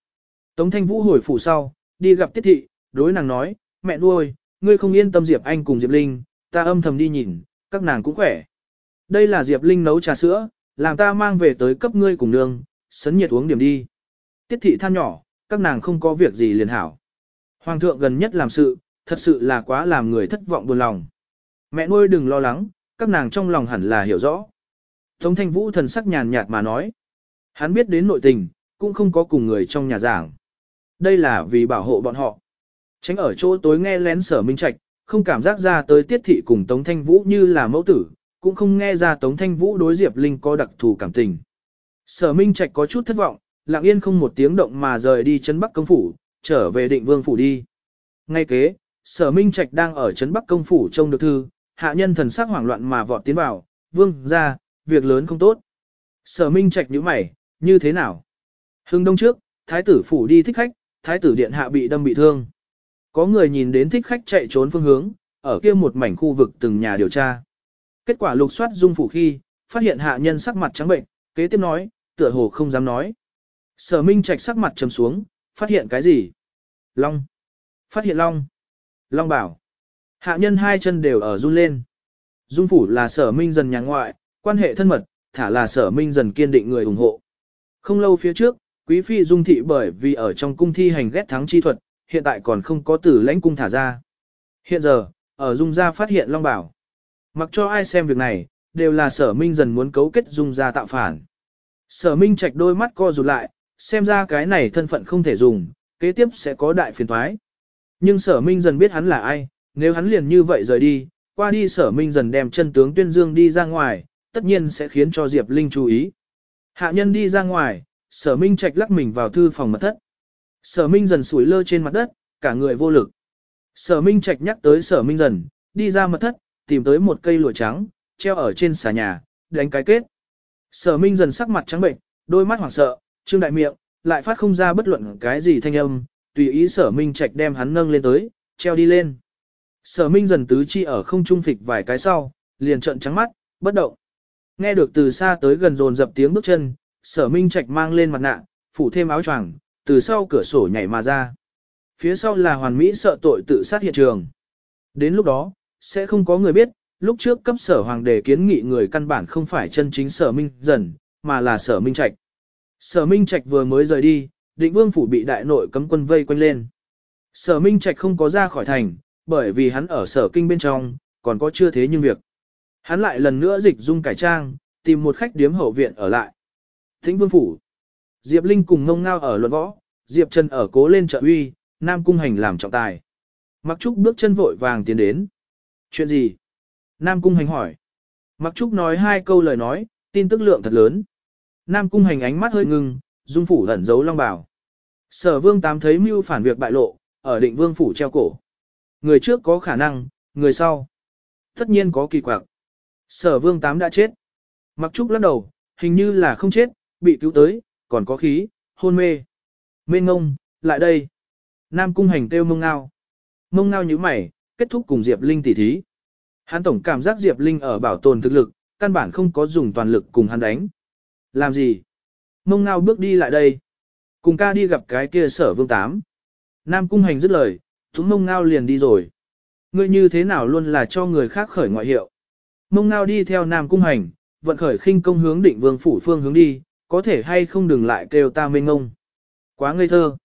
Tống Thanh Vũ hồi phủ sau, đi gặp Tiết Thị, đối nàng nói, mẹ nuôi, ngươi không yên tâm Diệp Anh cùng Diệp Linh, ta âm thầm đi nhìn, các nàng cũng khỏe. Đây là Diệp Linh nấu trà sữa, làm ta mang về tới cấp ngươi cùng nương, sấn nhiệt uống điểm đi. Tiết Thị than nhỏ, các nàng không có việc gì liền hảo. Hoàng thượng gần nhất làm sự, thật sự là quá làm người thất vọng buồn lòng. Mẹ nuôi đừng lo lắng, các nàng trong lòng hẳn là hiểu rõ. Tống thanh vũ thần sắc nhàn nhạt mà nói. Hắn biết đến nội tình, cũng không có cùng người trong nhà giảng. Đây là vì bảo hộ bọn họ. Tránh ở chỗ tối nghe lén sở minh trạch, không cảm giác ra tới tiết thị cùng Tống Thanh Vũ như là mẫu tử, cũng không nghe ra Tống Thanh Vũ đối Diệp Linh có đặc thù cảm tình. Sở minh trạch có chút thất vọng, lặng yên không một tiếng động mà rời đi chân Bắc Công Phủ, trở về định vương phủ đi. Ngay kế, sở minh trạch đang ở trấn Bắc Công Phủ trông được thư, hạ nhân thần sắc hoảng loạn mà vọt tiến vào, vương ra, việc lớn không tốt. Sở minh trạch nhíu mày, như thế nào? Hưng đông trước, thái tử phủ đi thích khách, thái tử điện hạ bị đâm bị thương. Có người nhìn đến thích khách chạy trốn phương hướng, ở kia một mảnh khu vực từng nhà điều tra. Kết quả lục soát dung phủ khi, phát hiện hạ nhân sắc mặt trắng bệnh, kế tiếp nói, tựa hồ không dám nói. Sở Minh Trạch sắc mặt trầm xuống, phát hiện cái gì? Long. Phát hiện Long. Long bảo. Hạ nhân hai chân đều ở run lên. Dung phủ là sở Minh dần nhà ngoại, quan hệ thân mật, thả là sở Minh dần kiên định người ủng hộ. Không lâu phía trước, quý phi dung thị bởi vì ở trong cung thi hành ghét thắng chi thuật, hiện tại còn không có tử lãnh cung thả ra. Hiện giờ, ở dung gia phát hiện Long bảo. Mặc cho ai xem việc này, đều là sở Minh dần muốn cấu kết dung gia tạo phản. Sở Minh Trạch đôi mắt co rụt lại, xem ra cái này thân phận không thể dùng, kế tiếp sẽ có đại phiền toái. Nhưng sở minh dần biết hắn là ai, nếu hắn liền như vậy rời đi, qua đi sở minh dần đem chân tướng tuyên dương đi ra ngoài, tất nhiên sẽ khiến cho Diệp Linh chú ý. Hạ nhân đi ra ngoài, sở minh trạch lắc mình vào thư phòng mật thất. Sở minh dần sủi lơ trên mặt đất, cả người vô lực. Sở minh trạch nhắc tới sở minh dần, đi ra mật thất, tìm tới một cây lụa trắng, treo ở trên xà nhà, đánh cái kết. Sở minh dần sắc mặt trắng bệnh, đôi mắt hoảng sợ, trương đại miệng, lại phát không ra bất luận cái gì thanh âm, tùy ý sở minh trạch đem hắn nâng lên tới, treo đi lên. Sở minh dần tứ chi ở không trung phịch vài cái sau, liền trợn trắng mắt, bất động. Nghe được từ xa tới gần dồn dập tiếng bước chân, sở minh trạch mang lên mặt nạ, phủ thêm áo choàng, từ sau cửa sổ nhảy mà ra. Phía sau là hoàn mỹ sợ tội tự sát hiện trường. Đến lúc đó, sẽ không có người biết, lúc trước cấp sở hoàng đề kiến nghị người căn bản không phải chân chính sở minh dần, mà là sở minh trạch. Sở Minh Trạch vừa mới rời đi, định vương phủ bị đại nội cấm quân vây quanh lên. Sở Minh Trạch không có ra khỏi thành, bởi vì hắn ở sở kinh bên trong, còn có chưa thế nhưng việc. Hắn lại lần nữa dịch dung cải trang, tìm một khách điếm hậu viện ở lại. Thính vương phủ. Diệp Linh cùng ngông ngao ở luận võ, Diệp Trần ở cố lên trợ uy, Nam Cung Hành làm trọng tài. Mặc Trúc bước chân vội vàng tiến đến. Chuyện gì? Nam Cung Hành hỏi. Mặc Trúc nói hai câu lời nói, tin tức lượng thật lớn. Nam cung hành ánh mắt hơi ngưng, dung phủ ẩn giấu long bào. Sở vương tám thấy mưu phản việc bại lộ, ở định vương phủ treo cổ. Người trước có khả năng, người sau. Tất nhiên có kỳ quặc. Sở vương tám đã chết. Mặc trúc lắc đầu, hình như là không chết, bị cứu tới, còn có khí, hôn mê. Mê ngông, lại đây. Nam cung hành kêu mông ngao. Mông ngao như mày, kết thúc cùng Diệp Linh tỉ thí. Hắn tổng cảm giác Diệp Linh ở bảo tồn thực lực, căn bản không có dùng toàn lực cùng hắn đánh. Làm gì? Mông ngao bước đi lại đây. Cùng ca đi gặp cái kia sở vương tám. Nam cung hành dứt lời, thúng mông ngao liền đi rồi. Ngươi như thế nào luôn là cho người khác khởi ngoại hiệu. Mông ngao đi theo Nam cung hành, vận khởi khinh công hướng định vương phủ phương hướng đi, có thể hay không đừng lại kêu ta mênh ngông. Quá ngây thơ.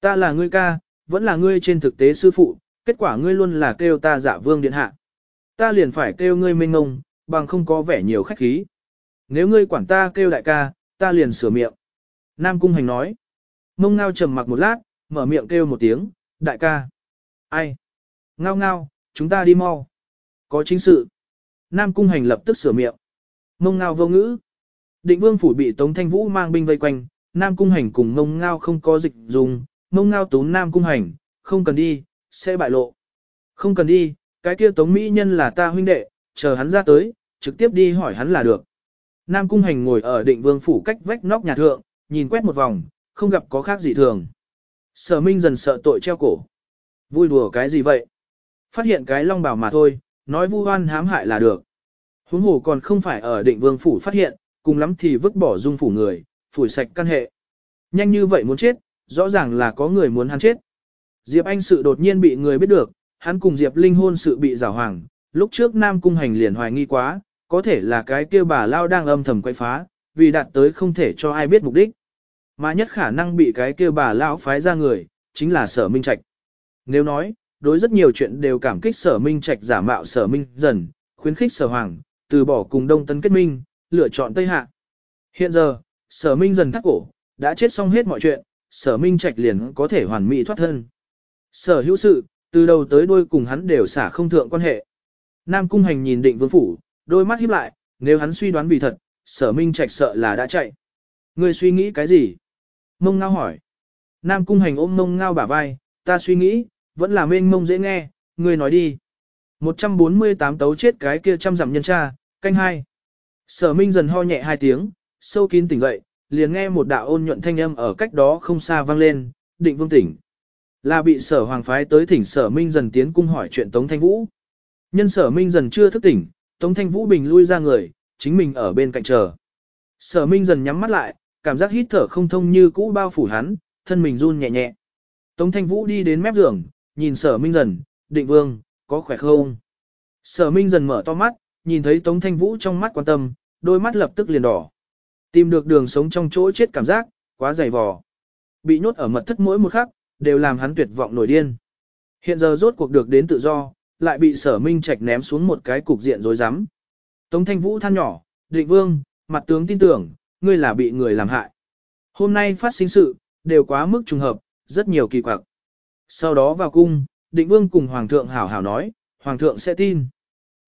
Ta là ngươi ca, vẫn là ngươi trên thực tế sư phụ, kết quả ngươi luôn là kêu ta giả vương điện hạ. Ta liền phải kêu ngươi mênh ngông, bằng không có vẻ nhiều khách khí. Nếu ngươi quản ta kêu đại ca, ta liền sửa miệng. Nam Cung Hành nói. Mông ngao trầm mặc một lát, mở miệng kêu một tiếng, đại ca. Ai? Ngao ngao, chúng ta đi mau. Có chính sự. Nam Cung Hành lập tức sửa miệng. Mông ngao vô ngữ. Định vương phủ bị Tống Thanh Vũ mang binh vây quanh, Nam Cung Hành cùng mông ngao không có dịch dùng, mông ngao tốn Nam Cung Hành, không cần đi, sẽ bại lộ. Không cần đi, cái kia Tống Mỹ Nhân là ta huynh đệ, chờ hắn ra tới, trực tiếp đi hỏi hắn là được. Nam Cung Hành ngồi ở định vương phủ cách vách nóc nhà thượng, nhìn quét một vòng, không gặp có khác gì thường. Sở Minh dần sợ tội treo cổ. Vui đùa cái gì vậy? Phát hiện cái long bảo mà thôi, nói vu oan hãm hại là được. Huống hồ còn không phải ở định vương phủ phát hiện, cùng lắm thì vứt bỏ dung phủ người, phủi sạch căn hệ. Nhanh như vậy muốn chết, rõ ràng là có người muốn hắn chết. Diệp Anh sự đột nhiên bị người biết được, hắn cùng Diệp Linh hôn sự bị rào hoàng, lúc trước Nam Cung Hành liền hoài nghi quá, có thể là cái kia bà Lao đang âm thầm quay phá, vì đạt tới không thể cho ai biết mục đích. Mà nhất khả năng bị cái kia bà Lao phái ra người, chính là sở minh trạch. Nếu nói, đối rất nhiều chuyện đều cảm kích sở minh trạch giả mạo sở minh dần, khuyến khích sở hoàng, từ bỏ cùng đông tấn kết minh, lựa chọn Tây Hạ. Hiện giờ, sở minh dần thắt cổ, đã chết xong hết mọi chuyện, sở minh trạch liền có thể hoàn mỹ thoát thân. Sở hữu sự, từ đầu tới đuôi cùng hắn đều xả không thượng quan hệ. Nam cung hành nhìn định vương phủ, đôi mắt híp lại, nếu hắn suy đoán vì thật, sở minh trạch sợ là đã chạy. Ngươi suy nghĩ cái gì? Mông ngao hỏi. Nam cung hành ôm mông ngao bả vai, ta suy nghĩ, vẫn là mênh mông dễ nghe, ngươi nói đi. 148 tấu chết cái kia trăm dặm nhân cha, canh hai. Sở minh dần ho nhẹ hai tiếng, sâu kín tỉnh dậy, liền nghe một đạo ôn nhuận thanh âm ở cách đó không xa vang lên, định vương tỉnh. Là bị sở hoàng phái tới thỉnh sở minh dần tiến cung hỏi chuyện Tống Thanh Vũ. Nhân sở minh dần chưa thức tỉnh, Tống Thanh Vũ bình lui ra người, chính mình ở bên cạnh chờ. Sở minh dần nhắm mắt lại, cảm giác hít thở không thông như cũ bao phủ hắn, thân mình run nhẹ nhẹ. Tống Thanh Vũ đi đến mép giường, nhìn sở minh dần, định vương, có khỏe không? Sở minh dần mở to mắt, nhìn thấy Tống Thanh Vũ trong mắt quan tâm, đôi mắt lập tức liền đỏ. Tìm được đường sống trong chỗ chết cảm giác, quá dày vò. Bị nhốt ở mật thất mỗi một khắc, đều làm hắn tuyệt vọng nổi điên. Hiện giờ rốt cuộc được đến tự do, lại bị sở minh trạch ném xuống một cái cục diện rối rắm. Tống thanh vũ than nhỏ, định vương, mặt tướng tin tưởng, ngươi là bị người làm hại. Hôm nay phát sinh sự, đều quá mức trùng hợp, rất nhiều kỳ quặc. Sau đó vào cung, định vương cùng hoàng thượng hảo hảo nói, hoàng thượng sẽ tin.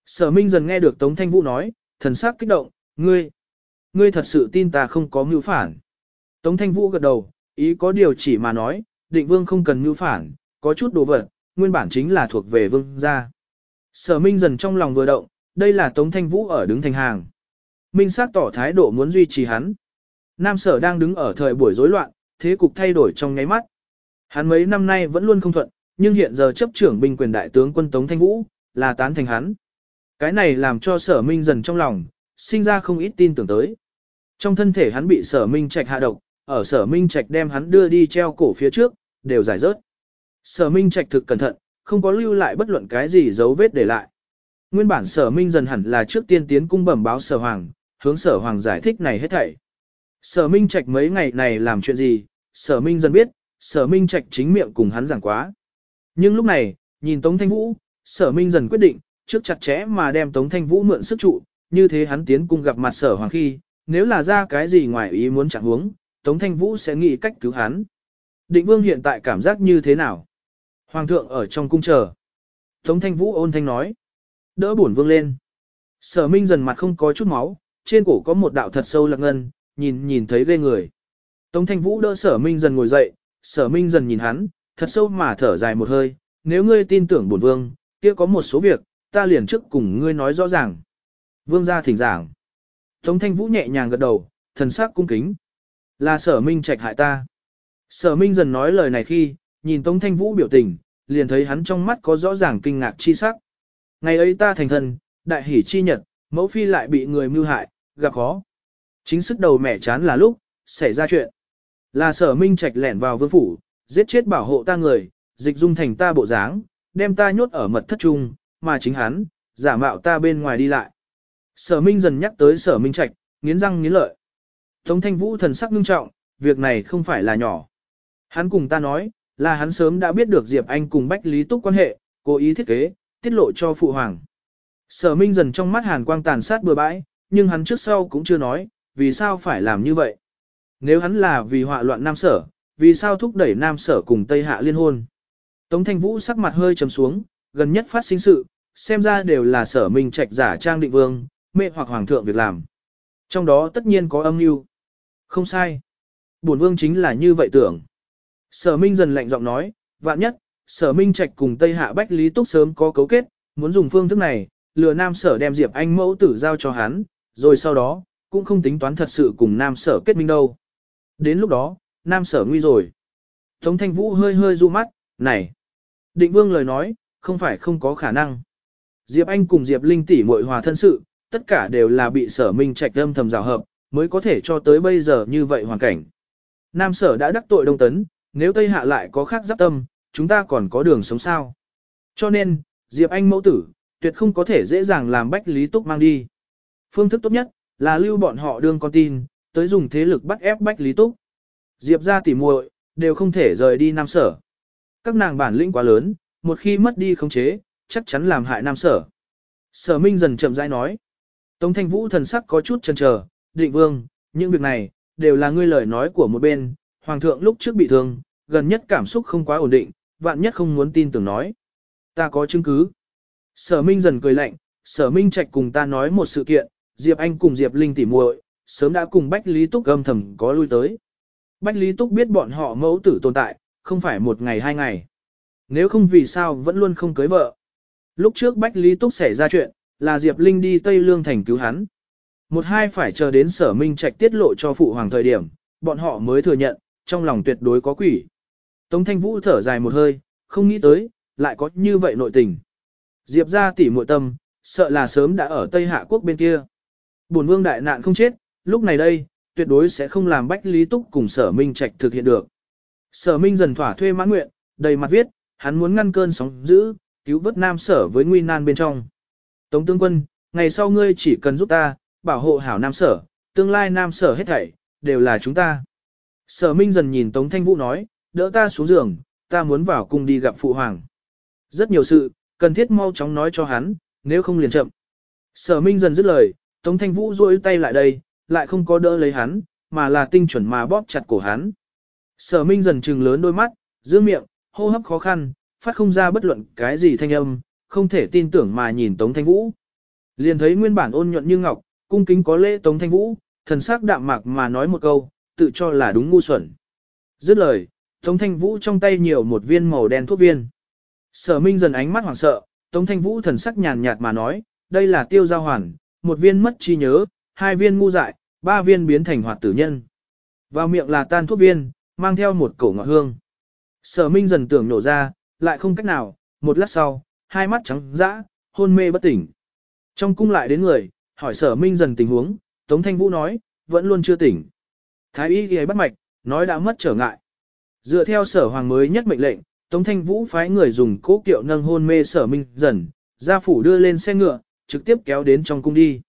Sở minh dần nghe được Tống thanh vũ nói, thần sắc kích động, ngươi, ngươi thật sự tin ta không có mưu phản. Tống thanh vũ gật đầu, ý có điều chỉ mà nói, định vương không cần mưu phản, có chút đồ vật, nguyên bản chính là thuộc về vương gia. Sở Minh dần trong lòng vừa động, đây là Tống Thanh Vũ ở đứng thành hàng. Minh sát tỏ thái độ muốn duy trì hắn. Nam sở đang đứng ở thời buổi rối loạn, thế cục thay đổi trong nháy mắt. Hắn mấy năm nay vẫn luôn không thuận, nhưng hiện giờ chấp trưởng binh quyền đại tướng quân Tống Thanh Vũ, là tán thành hắn. Cái này làm cho sở minh dần trong lòng, sinh ra không ít tin tưởng tới. Trong thân thể hắn bị sở minh trạch hạ độc, ở sở minh trạch đem hắn đưa đi treo cổ phía trước, đều giải rớt. Sở minh trạch thực cẩn thận, không có lưu lại bất luận cái gì dấu vết để lại. Nguyên bản sở minh dần hẳn là trước tiên tiến cung bẩm báo sở hoàng, hướng sở hoàng giải thích này hết thảy. Sở minh trạch mấy ngày này làm chuyện gì, sở minh dần biết, sở minh trạch chính miệng cùng hắn giảng quá. Nhưng lúc này, nhìn Tống Thanh Vũ, sở minh dần quyết định, trước chặt chẽ mà đem Tống Thanh Vũ mượn sức trụ, như thế hắn tiến cung gặp mặt sở hoàng khi, nếu là ra cái gì ngoài ý muốn chẳng huống, Tống Thanh Vũ sẽ nghĩ cách cứu hắn. Định vương hiện tại cảm giác như thế nào? Hoàng thượng ở trong cung chờ. Tống Thanh Vũ ôn thanh nói. Đỡ bổn vương lên. Sở Minh dần mặt không có chút máu, trên cổ có một đạo thật sâu lạc ngân, nhìn nhìn thấy ghê người. Tống Thanh Vũ đỡ Sở Minh dần ngồi dậy, Sở Minh dần nhìn hắn, thật sâu mà thở dài một hơi. Nếu ngươi tin tưởng bổn vương, kia có một số việc, ta liền trước cùng ngươi nói rõ ràng. Vương gia thỉnh giảng. Tống Thanh Vũ nhẹ nhàng gật đầu, thần sắc cung kính. Là Sở Minh trạch hại ta. Sở Minh dần nói lời này khi, nhìn Tống Thanh Vũ biểu tình, liền thấy hắn trong mắt có rõ ràng kinh ngạc chi sắc. Ngày ấy ta thành thần, đại hỷ chi nhật, mẫu phi lại bị người mưu hại, gặp khó. Chính sức đầu mẹ chán là lúc, xảy ra chuyện. Là sở minh trạch lẻn vào vương phủ, giết chết bảo hộ ta người, dịch dung thành ta bộ dáng, đem ta nhốt ở mật thất trung, mà chính hắn, giả mạo ta bên ngoài đi lại. Sở minh dần nhắc tới sở minh trạch, nghiến răng nghiến lợi. Tống thanh vũ thần sắc nghiêm trọng, việc này không phải là nhỏ. Hắn cùng ta nói, là hắn sớm đã biết được Diệp Anh cùng Bách Lý Túc quan hệ, cố ý thiết kế, tiết lộ cho phụ hoàng. Sở Minh dần trong mắt hàn quang tàn sát bừa bãi, nhưng hắn trước sau cũng chưa nói, vì sao phải làm như vậy. Nếu hắn là vì họa loạn Nam Sở, vì sao thúc đẩy Nam Sở cùng Tây Hạ liên hôn. Tống Thanh Vũ sắc mặt hơi trầm xuống, gần nhất phát sinh sự, xem ra đều là sở Minh trạch giả trang định vương, mê hoặc hoàng thượng việc làm. Trong đó tất nhiên có âm mưu. Không sai. Bổn vương chính là như vậy tưởng. Sở Minh dần lạnh giọng nói, vạn nhất, sở Minh Trạch cùng Tây Hạ Bách Lý Túc sớm có cấu kết, muốn dùng phương thức này, lừa Nam Sở đem Diệp Anh mẫu tử giao cho hắn, rồi sau đó, cũng không tính toán thật sự cùng Nam Sở kết minh đâu. Đến lúc đó, Nam Sở nguy rồi. Tống Thanh Vũ hơi hơi du mắt, này, Định vương lời nói, không phải không có khả năng. Diệp Anh cùng Diệp Linh tỷ muội hòa thân sự, tất cả đều là bị sở minh trạch âm thầm rào hợp, mới có thể cho tới bây giờ như vậy hoàn cảnh. Nam sở đã đắc tội Đông Tấn, nếu Tây Hạ lại có khác giáp tâm, chúng ta còn có đường sống sao. Cho nên, Diệp Anh mẫu tử, tuyệt không có thể dễ dàng làm Bách Lý Túc mang đi. Phương thức tốt nhất, là lưu bọn họ đương con tin, tới dùng thế lực bắt ép Bách Lý Túc. Diệp ra tỉ muội đều không thể rời đi Nam Sở. Các nàng bản lĩnh quá lớn, một khi mất đi khống chế, chắc chắn làm hại Nam Sở. Sở Minh dần chậm rãi nói. Tống Thanh Vũ thần sắc có chút chần chờ, định vương, những việc này, đều là ngươi lời nói của một bên, Hoàng thượng lúc trước bị thương, gần nhất cảm xúc không quá ổn định, vạn nhất không muốn tin tưởng nói. Ta có chứng cứ. Sở Minh dần cười lạnh, Sở Minh Trạch cùng ta nói một sự kiện, Diệp Anh cùng Diệp Linh tỉ muội, sớm đã cùng Bách Lý Túc âm thầm có lui tới. Bách Lý Túc biết bọn họ mẫu tử tồn tại, không phải một ngày hai ngày. Nếu không vì sao vẫn luôn không cưới vợ. Lúc trước Bách Lý Túc xảy ra chuyện, là Diệp Linh đi Tây Lương thành cứu hắn. Một hai phải chờ đến sở minh trạch tiết lộ cho phụ hoàng thời điểm, bọn họ mới thừa nhận, trong lòng tuyệt đối có quỷ. Tống Thanh Vũ thở dài một hơi, không nghĩ tới, lại có như vậy nội tình. Diệp ra tỉ muội tâm, sợ là sớm đã ở Tây Hạ Quốc bên kia. Bổn vương đại nạn không chết, lúc này đây, tuyệt đối sẽ không làm Bách Lý Túc cùng sở minh trạch thực hiện được. Sở minh dần thỏa thuê mãn nguyện, đầy mặt viết, hắn muốn ngăn cơn sóng dữ, cứu vớt nam sở với nguy nan bên trong. Tống tướng quân, ngày sau ngươi chỉ cần giúp ta, bảo hộ hảo nam sở, tương lai nam sở hết thảy, đều là chúng ta. Sở Minh dần nhìn Tống Thanh Vũ nói, đỡ ta xuống giường, ta muốn vào cung đi gặp phụ hoàng. Rất nhiều sự, cần thiết mau chóng nói cho hắn, nếu không liền chậm. Sở Minh dần dứt lời, Tống Thanh Vũ duỗi tay lại đây, lại không có đỡ lấy hắn, mà là tinh chuẩn mà bóp chặt cổ hắn. Sở Minh dần trừng lớn đôi mắt, giữ miệng, hô hấp khó khăn, phát không ra bất luận cái gì thanh âm, không thể tin tưởng mà nhìn Tống Thanh Vũ. Liền thấy nguyên bản ôn nhuận như ngọc, cung kính có lễ Tống Thanh Vũ, thần sắc đạm mạc mà nói một câu, tự cho là đúng ngu xuẩn. Dứt lời, Tống Thanh Vũ trong tay nhiều một viên màu đen thuốc viên. Sở Minh dần ánh mắt hoảng sợ, Tống Thanh Vũ thần sắc nhàn nhạt mà nói, đây là tiêu giao hoàn, một viên mất trí nhớ, hai viên ngu dại, ba viên biến thành hoạt tử nhân. Vào miệng là tan thuốc viên, mang theo một cổ ngọt hương. Sở Minh dần tưởng nổ ra, lại không cách nào, một lát sau, hai mắt trắng dã, hôn mê bất tỉnh. Trong cung lại đến người, hỏi sở Minh dần tình huống, Tống Thanh Vũ nói, vẫn luôn chưa tỉnh. Thái y ghi bắt mạch, nói đã mất trở ngại. Dựa theo sở hoàng mới nhất mệnh lệnh, Tống Thanh Vũ phái người dùng cố kiệu nâng hôn mê sở Minh dần, ra phủ đưa lên xe ngựa, trực tiếp kéo đến trong cung đi.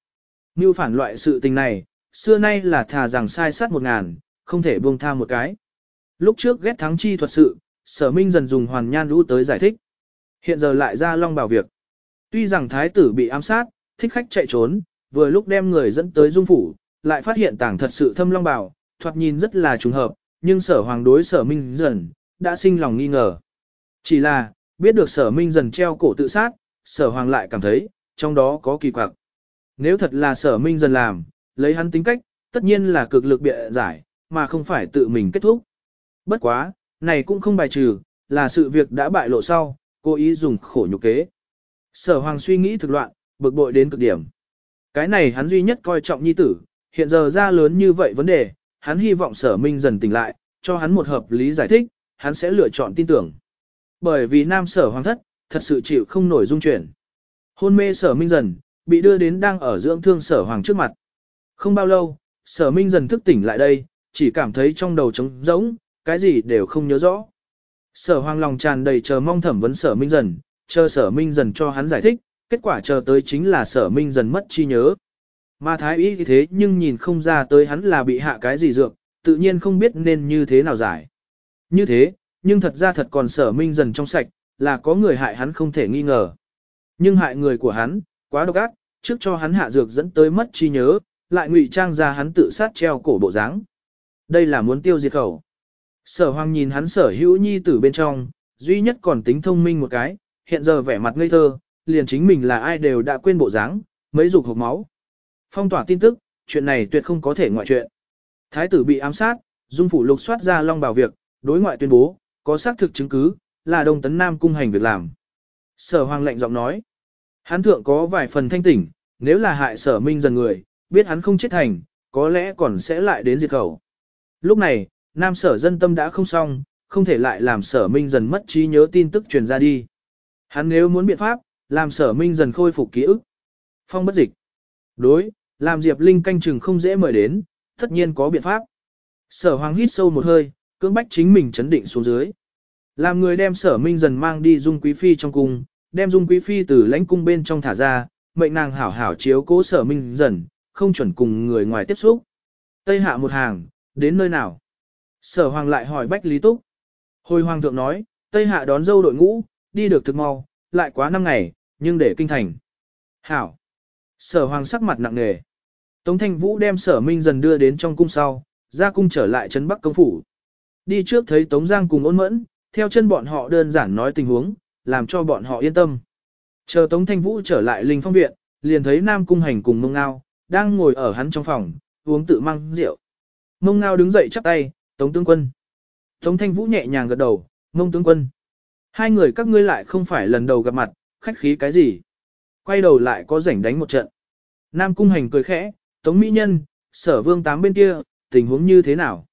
Như phản loại sự tình này, xưa nay là thà rằng sai sát một ngàn, không thể buông tha một cái. Lúc trước ghét thắng chi thuật sự, sở minh dần dùng hoàn nhan lũ tới giải thích. Hiện giờ lại ra long bảo việc. Tuy rằng thái tử bị ám sát, thích khách chạy trốn, vừa lúc đem người dẫn tới dung phủ, lại phát hiện tảng thật sự thâm long bảo, thoạt nhìn rất là trùng hợp, nhưng sở hoàng đối sở minh dần, đã sinh lòng nghi ngờ. Chỉ là, biết được sở minh dần treo cổ tự sát, sở hoàng lại cảm thấy, trong đó có kỳ quặc. Nếu thật là sở minh dần làm, lấy hắn tính cách, tất nhiên là cực lực bịa giải, mà không phải tự mình kết thúc. Bất quá, này cũng không bài trừ, là sự việc đã bại lộ sau, cố ý dùng khổ nhục kế. Sở hoàng suy nghĩ thực loạn, bực bội đến cực điểm. Cái này hắn duy nhất coi trọng nhi tử, hiện giờ ra lớn như vậy vấn đề, hắn hy vọng sở minh dần tỉnh lại, cho hắn một hợp lý giải thích, hắn sẽ lựa chọn tin tưởng. Bởi vì nam sở hoàng thất, thật sự chịu không nổi dung chuyển. Hôn mê sở minh dần, bị đưa đến đang ở dưỡng thương sở hoàng trước mặt. Không bao lâu, sở minh dần thức tỉnh lại đây, chỉ cảm thấy trong đầu trống rỗng, cái gì đều không nhớ rõ. Sở hoang lòng tràn đầy chờ mong thẩm vấn sở minh dần, chờ sở minh dần cho hắn giải thích, kết quả chờ tới chính là sở minh dần mất chi nhớ. Mà thái y thế nhưng nhìn không ra tới hắn là bị hạ cái gì dược, tự nhiên không biết nên như thế nào giải. Như thế, nhưng thật ra thật còn sở minh dần trong sạch, là có người hại hắn không thể nghi ngờ. Nhưng hại người của hắn, quá độc ác, trước cho hắn hạ dược dẫn tới mất chi nhớ, lại ngụy trang ra hắn tự sát treo cổ bộ dáng. Đây là muốn tiêu diệt khẩu. Sở hoàng nhìn hắn sở hữu nhi tử bên trong, duy nhất còn tính thông minh một cái, hiện giờ vẻ mặt ngây thơ, liền chính mình là ai đều đã quên bộ dáng, mấy dục hộp máu. Phong tỏa tin tức, chuyện này tuyệt không có thể ngoại chuyện. Thái tử bị ám sát, dung phủ lục soát ra long bảo việc, đối ngoại tuyên bố, có xác thực chứng cứ, là Đông Tấn Nam cung hành việc làm. Sở hoàng lệnh giọng nói, hắn thượng có vài phần thanh tỉnh, nếu là hại sở minh dần người, biết hắn không chết thành, có lẽ còn sẽ lại đến diệt khẩu. Lúc này, nam sở dân tâm đã không xong, không thể lại làm sở minh dần mất trí nhớ tin tức truyền ra đi. Hắn nếu muốn biện pháp, làm sở minh dần khôi phục ký ức. Phong bất dịch. Đối, làm Diệp Linh canh chừng không dễ mời đến, tất nhiên có biện pháp. Sở hoàng hít sâu một hơi, cưỡng bách chính mình chấn định xuống dưới. Làm người đem sở minh dần mang đi dung quý phi trong cung, đem dung quý phi từ lãnh cung bên trong thả ra, mệnh nàng hảo hảo chiếu cố sở minh dần, không chuẩn cùng người ngoài tiếp xúc. Tây hạ một hàng, đến nơi nào? Sở hoàng lại hỏi Bách Lý Túc. Hồi hoàng thượng nói, Tây hạ đón dâu đội ngũ, đi được thực mau, lại quá năm ngày, nhưng để kinh thành. Hảo. Sở hoàng sắc mặt nặng nề. Tống thanh vũ đem sở minh dần đưa đến trong cung sau, ra cung trở lại trấn Bắc công phủ. Đi trước thấy Tống Giang cùng ôn mẫn, theo chân bọn họ đơn giản nói tình huống, làm cho bọn họ yên tâm. Chờ Tống Thanh Vũ trở lại Linh Phong Viện, liền thấy Nam Cung Hành cùng Mông Ngao, đang ngồi ở hắn trong phòng, uống tự mang rượu. Mông Ngao đứng dậy chắp tay, Tống Tướng Quân. Tống Thanh Vũ nhẹ nhàng gật đầu, Mông Tướng Quân. Hai người các ngươi lại không phải lần đầu gặp mặt, khách khí cái gì. Quay đầu lại có rảnh đánh một trận. Nam Cung Hành cười khẽ, Tống Mỹ Nhân, sở vương tám bên kia, tình huống như thế nào?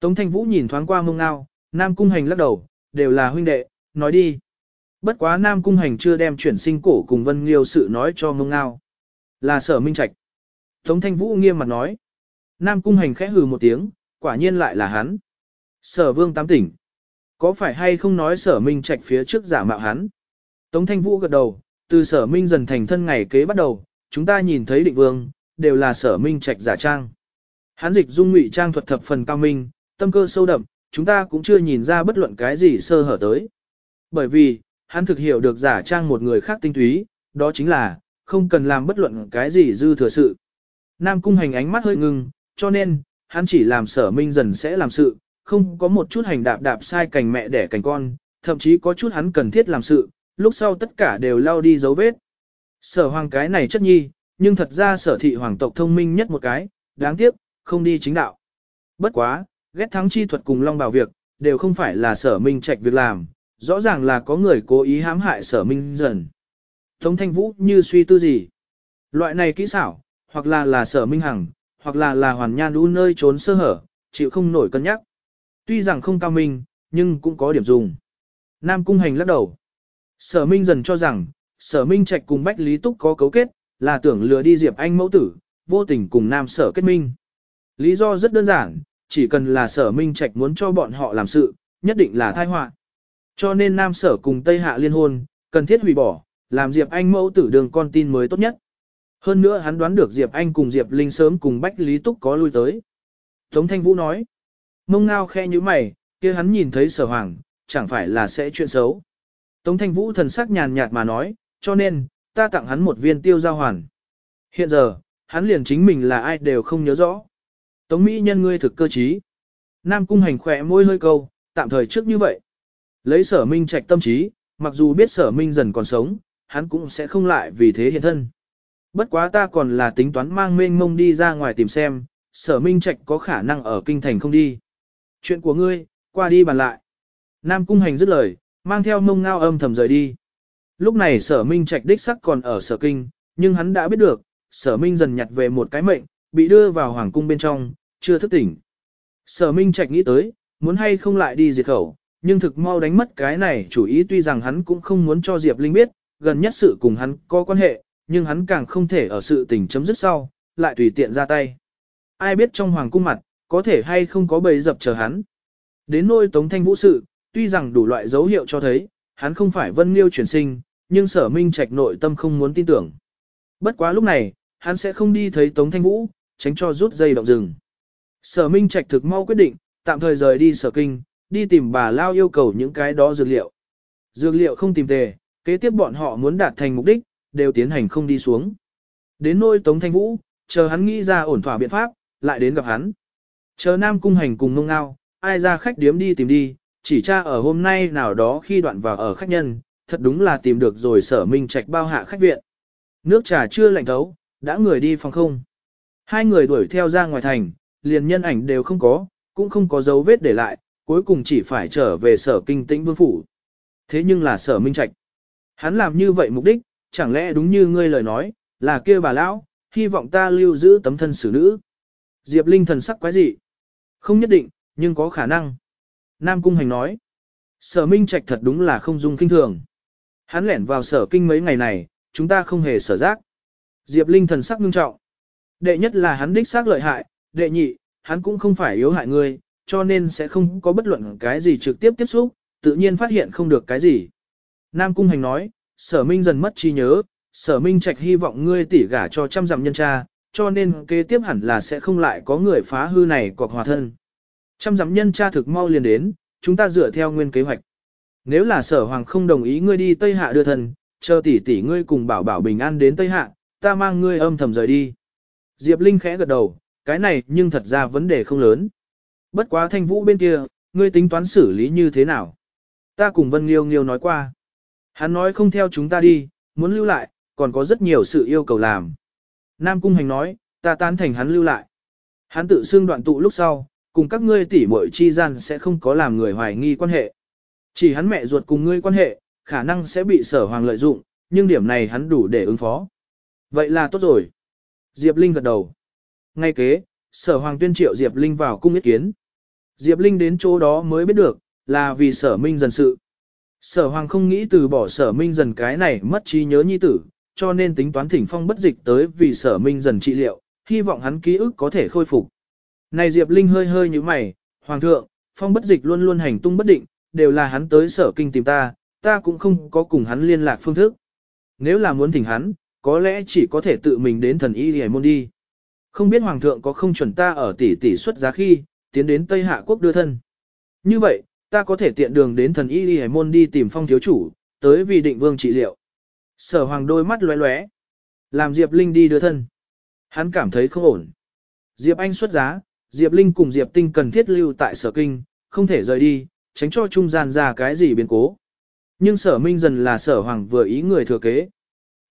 Tống Thanh Vũ nhìn thoáng qua Mông Ngao, Nam Cung Hành lắc đầu, đều là huynh đệ, nói đi. Bất quá Nam Cung Hành chưa đem chuyển sinh cổ cùng Vân Liêu sự nói cho Mông Ngao. Là sở minh trạch. Tống Thanh Vũ nghiêm mặt nói. Nam Cung Hành khẽ hừ một tiếng, quả nhiên lại là hắn. Sở vương tám tỉnh. Có phải hay không nói sở minh trạch phía trước giả mạo hắn? Tống Thanh Vũ gật đầu, từ sở minh dần thành thân ngày kế bắt đầu, chúng ta nhìn thấy định vương, đều là sở minh trạch giả trang. Hắn dịch dung ngụy trang thuật thập phần cao minh, tâm cơ sâu đậm, chúng ta cũng chưa nhìn ra bất luận cái gì sơ hở tới. Bởi vì, hắn thực hiểu được giả trang một người khác tinh túy, đó chính là, không cần làm bất luận cái gì dư thừa sự. Nam cung hành ánh mắt hơi ngưng, cho nên, hắn chỉ làm sở minh dần sẽ làm sự, không có một chút hành đạp đạp sai cành mẹ đẻ cành con, thậm chí có chút hắn cần thiết làm sự, lúc sau tất cả đều lao đi dấu vết. Sở hoàng cái này chất nhi, nhưng thật ra sở thị hoàng tộc thông minh nhất một cái, đáng tiếc, không đi chính đạo. Bất quá, ghét thắng chi thuật cùng long bảo việc, đều không phải là sở minh trạch việc làm, rõ ràng là có người cố ý hãm hại sở minh dần. Tống thanh vũ như suy tư gì? Loại này kỹ xảo, hoặc là là sở minh hằng, hoặc là là hoàn nhan đu nơi trốn sơ hở, chịu không nổi cân nhắc. Tuy rằng không cao minh, nhưng cũng có điểm dùng. Nam cung hành lắc đầu. Sở minh dần cho rằng, sở minh trạch cùng Bách Lý Túc có cấu kết, là tưởng lừa đi Diệp Anh mẫu tử, vô tình cùng Nam sở kết minh. Lý do rất đơn giản, chỉ cần là sở minh trạch muốn cho bọn họ làm sự, nhất định là thai họa. Cho nên Nam sở cùng Tây Hạ liên hôn, cần thiết hủy bỏ, làm Diệp Anh mẫu tử đường con tin mới tốt nhất. Hơn nữa hắn đoán được Diệp Anh cùng Diệp Linh sớm cùng Bách Lý Túc có lui tới. Tống Thanh Vũ nói, mông ngao khe như mày, kia hắn nhìn thấy sở hoàng, chẳng phải là sẽ chuyện xấu. Tống Thanh Vũ thần sắc nhàn nhạt mà nói, cho nên, ta tặng hắn một viên tiêu giao hoàn. Hiện giờ, hắn liền chính mình là ai đều không nhớ rõ. Tống Mỹ nhân ngươi thực cơ trí. Nam cung hành khỏe môi hơi câu, tạm thời trước như vậy. Lấy sở minh trạch tâm trí, mặc dù biết sở minh dần còn sống, hắn cũng sẽ không lại vì thế hiện thân. Bất quá ta còn là tính toán mang mênh mông đi ra ngoài tìm xem, sở minh trạch có khả năng ở kinh thành không đi. Chuyện của ngươi, qua đi bàn lại. Nam cung hành dứt lời, mang theo mông ngao âm thầm rời đi. Lúc này sở minh trạch đích sắc còn ở sở kinh, nhưng hắn đã biết được, sở minh dần nhặt về một cái mệnh, bị đưa vào hoàng cung bên trong, chưa thức tỉnh. Sở Minh Trạch nghĩ tới, muốn hay không lại đi diệt khẩu, nhưng thực mau đánh mất cái này chủ ý tuy rằng hắn cũng không muốn cho Diệp Linh biết, gần nhất sự cùng hắn có quan hệ, nhưng hắn càng không thể ở sự tình chấm dứt sau, lại tùy tiện ra tay. Ai biết trong hoàng cung mặt, có thể hay không có bầy dập chờ hắn. Đến nôi tống thanh vũ sự, tuy rằng đủ loại dấu hiệu cho thấy, hắn không phải vân liêu chuyển sinh, nhưng sở minh trạch nội tâm không muốn tin tưởng. Bất quá lúc này, hắn sẽ không đi thấy tống thanh vũ, tránh cho rút dây động rừng. Sở Minh Trạch thực mau quyết định, tạm thời rời đi sở kinh, đi tìm bà Lao yêu cầu những cái đó dược liệu. Dược liệu không tìm tề, kế tiếp bọn họ muốn đạt thành mục đích, đều tiến hành không đi xuống. Đến nôi Tống Thanh Vũ, chờ hắn nghĩ ra ổn thỏa biện pháp, lại đến gặp hắn. Chờ Nam Cung Hành cùng ngông ngao, ai ra khách điếm đi tìm đi, chỉ cha ở hôm nay nào đó khi đoạn vào ở khách nhân, thật đúng là tìm được rồi sở Minh Trạch bao hạ khách viện. Nước trà chưa lạnh thấu, đã người đi phòng không. Hai người đuổi theo ra ngoài thành, liền nhân ảnh đều không có, cũng không có dấu vết để lại, cuối cùng chỉ phải trở về sở kinh tĩnh vương phủ. Thế nhưng là sở minh trạch. Hắn làm như vậy mục đích, chẳng lẽ đúng như ngươi lời nói, là kia bà lão, hy vọng ta lưu giữ tấm thân xử nữ. Diệp Linh thần sắc quái dị. Không nhất định, nhưng có khả năng. Nam Cung Hành nói. Sở Minh Trạch thật đúng là không dung kinh thường. Hắn lẻn vào sở kinh mấy ngày này, chúng ta không hề sở giác. Diệp Linh thần sắc nghiêm trọng. Đệ nhất là hắn đích xác lợi hại, đệ nhị, hắn cũng không phải yếu hại ngươi, cho nên sẽ không có bất luận cái gì trực tiếp tiếp xúc, tự nhiên phát hiện không được cái gì. Nam Cung Hành nói, sở minh dần mất trí nhớ, sở minh trạch hy vọng ngươi tỉ gả cho trăm dặm nhân cha, cho nên kế tiếp hẳn là sẽ không lại có người phá hư này cọc hòa thân. Trăm dặm nhân cha thực mau liền đến, chúng ta dựa theo nguyên kế hoạch. Nếu là sở hoàng không đồng ý ngươi đi Tây Hạ đưa thân, chờ tỷ tỷ ngươi cùng bảo bảo bình an đến Tây Hạ, ta mang ngươi âm thầm rời đi. Diệp Linh khẽ gật đầu, cái này nhưng thật ra vấn đề không lớn. Bất quá thanh vũ bên kia, ngươi tính toán xử lý như thế nào? Ta cùng Vân Nghiêu Nghiêu nói qua. Hắn nói không theo chúng ta đi, muốn lưu lại, còn có rất nhiều sự yêu cầu làm. Nam Cung Hành nói, ta tán thành hắn lưu lại. Hắn tự xưng đoạn tụ lúc sau, cùng các ngươi tỷ muội chi gian sẽ không có làm người hoài nghi quan hệ. Chỉ hắn mẹ ruột cùng ngươi quan hệ, khả năng sẽ bị sở hoàng lợi dụng, nhưng điểm này hắn đủ để ứng phó. Vậy là tốt rồi. Diệp Linh gật đầu. Ngay kế, sở hoàng tuyên triệu Diệp Linh vào cung ý kiến. Diệp Linh đến chỗ đó mới biết được, là vì sở minh dần sự. Sở hoàng không nghĩ từ bỏ sở minh dần cái này mất trí nhớ nhi tử, cho nên tính toán thỉnh phong bất dịch tới vì sở minh dần trị liệu, hy vọng hắn ký ức có thể khôi phục. Này Diệp Linh hơi hơi như mày, Hoàng thượng, phong bất dịch luôn luôn hành tung bất định, đều là hắn tới sở kinh tìm ta, ta cũng không có cùng hắn liên lạc phương thức. Nếu là muốn thỉnh hắn, có lẽ chỉ có thể tự mình đến thần y hề môn đi. Không biết Hoàng thượng có không chuẩn ta ở tỷ tỷ xuất giá khi, tiến đến Tây Hạ Quốc đưa thân. Như vậy, ta có thể tiện đường đến thần y hề môn đi tìm phong thiếu chủ, tới vì định vương trị liệu. Sở hoàng đôi mắt lóe lóe. Làm Diệp Linh đi đưa thân. Hắn cảm thấy không ổn. Diệp Anh xuất giá, Diệp Linh cùng Diệp Tinh cần thiết lưu tại sở kinh, không thể rời đi, tránh cho trung gian ra cái gì biến cố. Nhưng sở minh dần là sở hoàng vừa ý người thừa kế.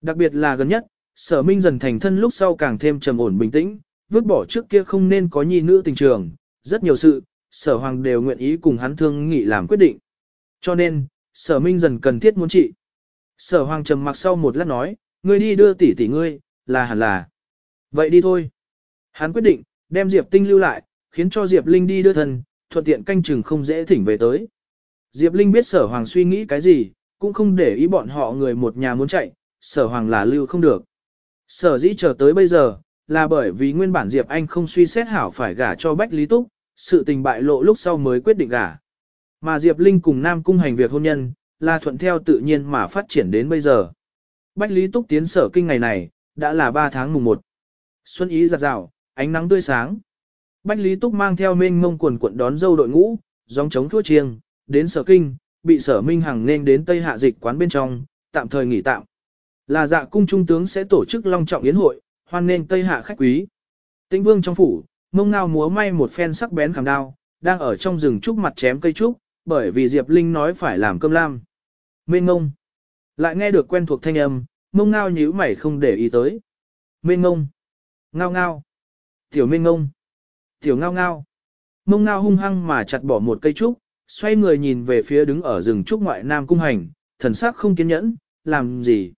Đặc biệt là gần nhất, sở minh dần thành thân lúc sau càng thêm trầm ổn bình tĩnh, vứt bỏ trước kia không nên có nhi nữ tình trường, rất nhiều sự, sở hoàng đều nguyện ý cùng hắn thương nghị làm quyết định. Cho nên, sở minh dần cần thiết muốn trị. Sở hoàng trầm mặc sau một lát nói, ngươi đi đưa tỷ tỷ ngươi, là hẳn là. Vậy đi thôi. Hắn quyết định, đem Diệp Tinh lưu lại, khiến cho Diệp Linh đi đưa thân, thuận tiện canh chừng không dễ thỉnh về tới. Diệp Linh biết sở hoàng suy nghĩ cái gì, cũng không để ý bọn họ người một nhà muốn chạy, sở hoàng là lưu không được. Sở dĩ chờ tới bây giờ, là bởi vì nguyên bản Diệp Anh không suy xét hảo phải gả cho Bách Lý Túc, sự tình bại lộ lúc sau mới quyết định gả. Mà Diệp Linh cùng Nam Cung hành việc hôn nhân, là thuận theo tự nhiên mà phát triển đến bây giờ. Bách Lý Túc tiến sở kinh ngày này, đã là 3 tháng mùng 1. Xuân ý giặt rào, ánh nắng tươi sáng. Bách Lý Túc mang theo mênh mông quần quận đón dâu đội ngũ, gióng chống thua chiêng, đến sở kinh, bị sở minh hằng nên đến Tây Hạ dịch quán bên trong, tạm thời nghỉ tạm. Là dạ cung trung tướng sẽ tổ chức long trọng yến hội, hoan nên Tây Hạ khách quý. Tĩnh vương trong phủ, mông ngao múa may một phen sắc bén khảm đao, đang ở trong rừng trúc mặt chém cây trúc, bởi vì Diệp Linh nói phải làm cơm lam. Mên ngông. Lại nghe được quen thuộc thanh âm, mông ngao nhíu mày không để ý tới. Mên ngông. Ngao ngao. Tiểu mên ngông. Tiểu ngao ngao. Mông ngao hung hăng mà chặt bỏ một cây trúc, xoay người nhìn về phía đứng ở rừng trúc ngoại nam cung hành, thần sắc không kiên nhẫn, làm gì.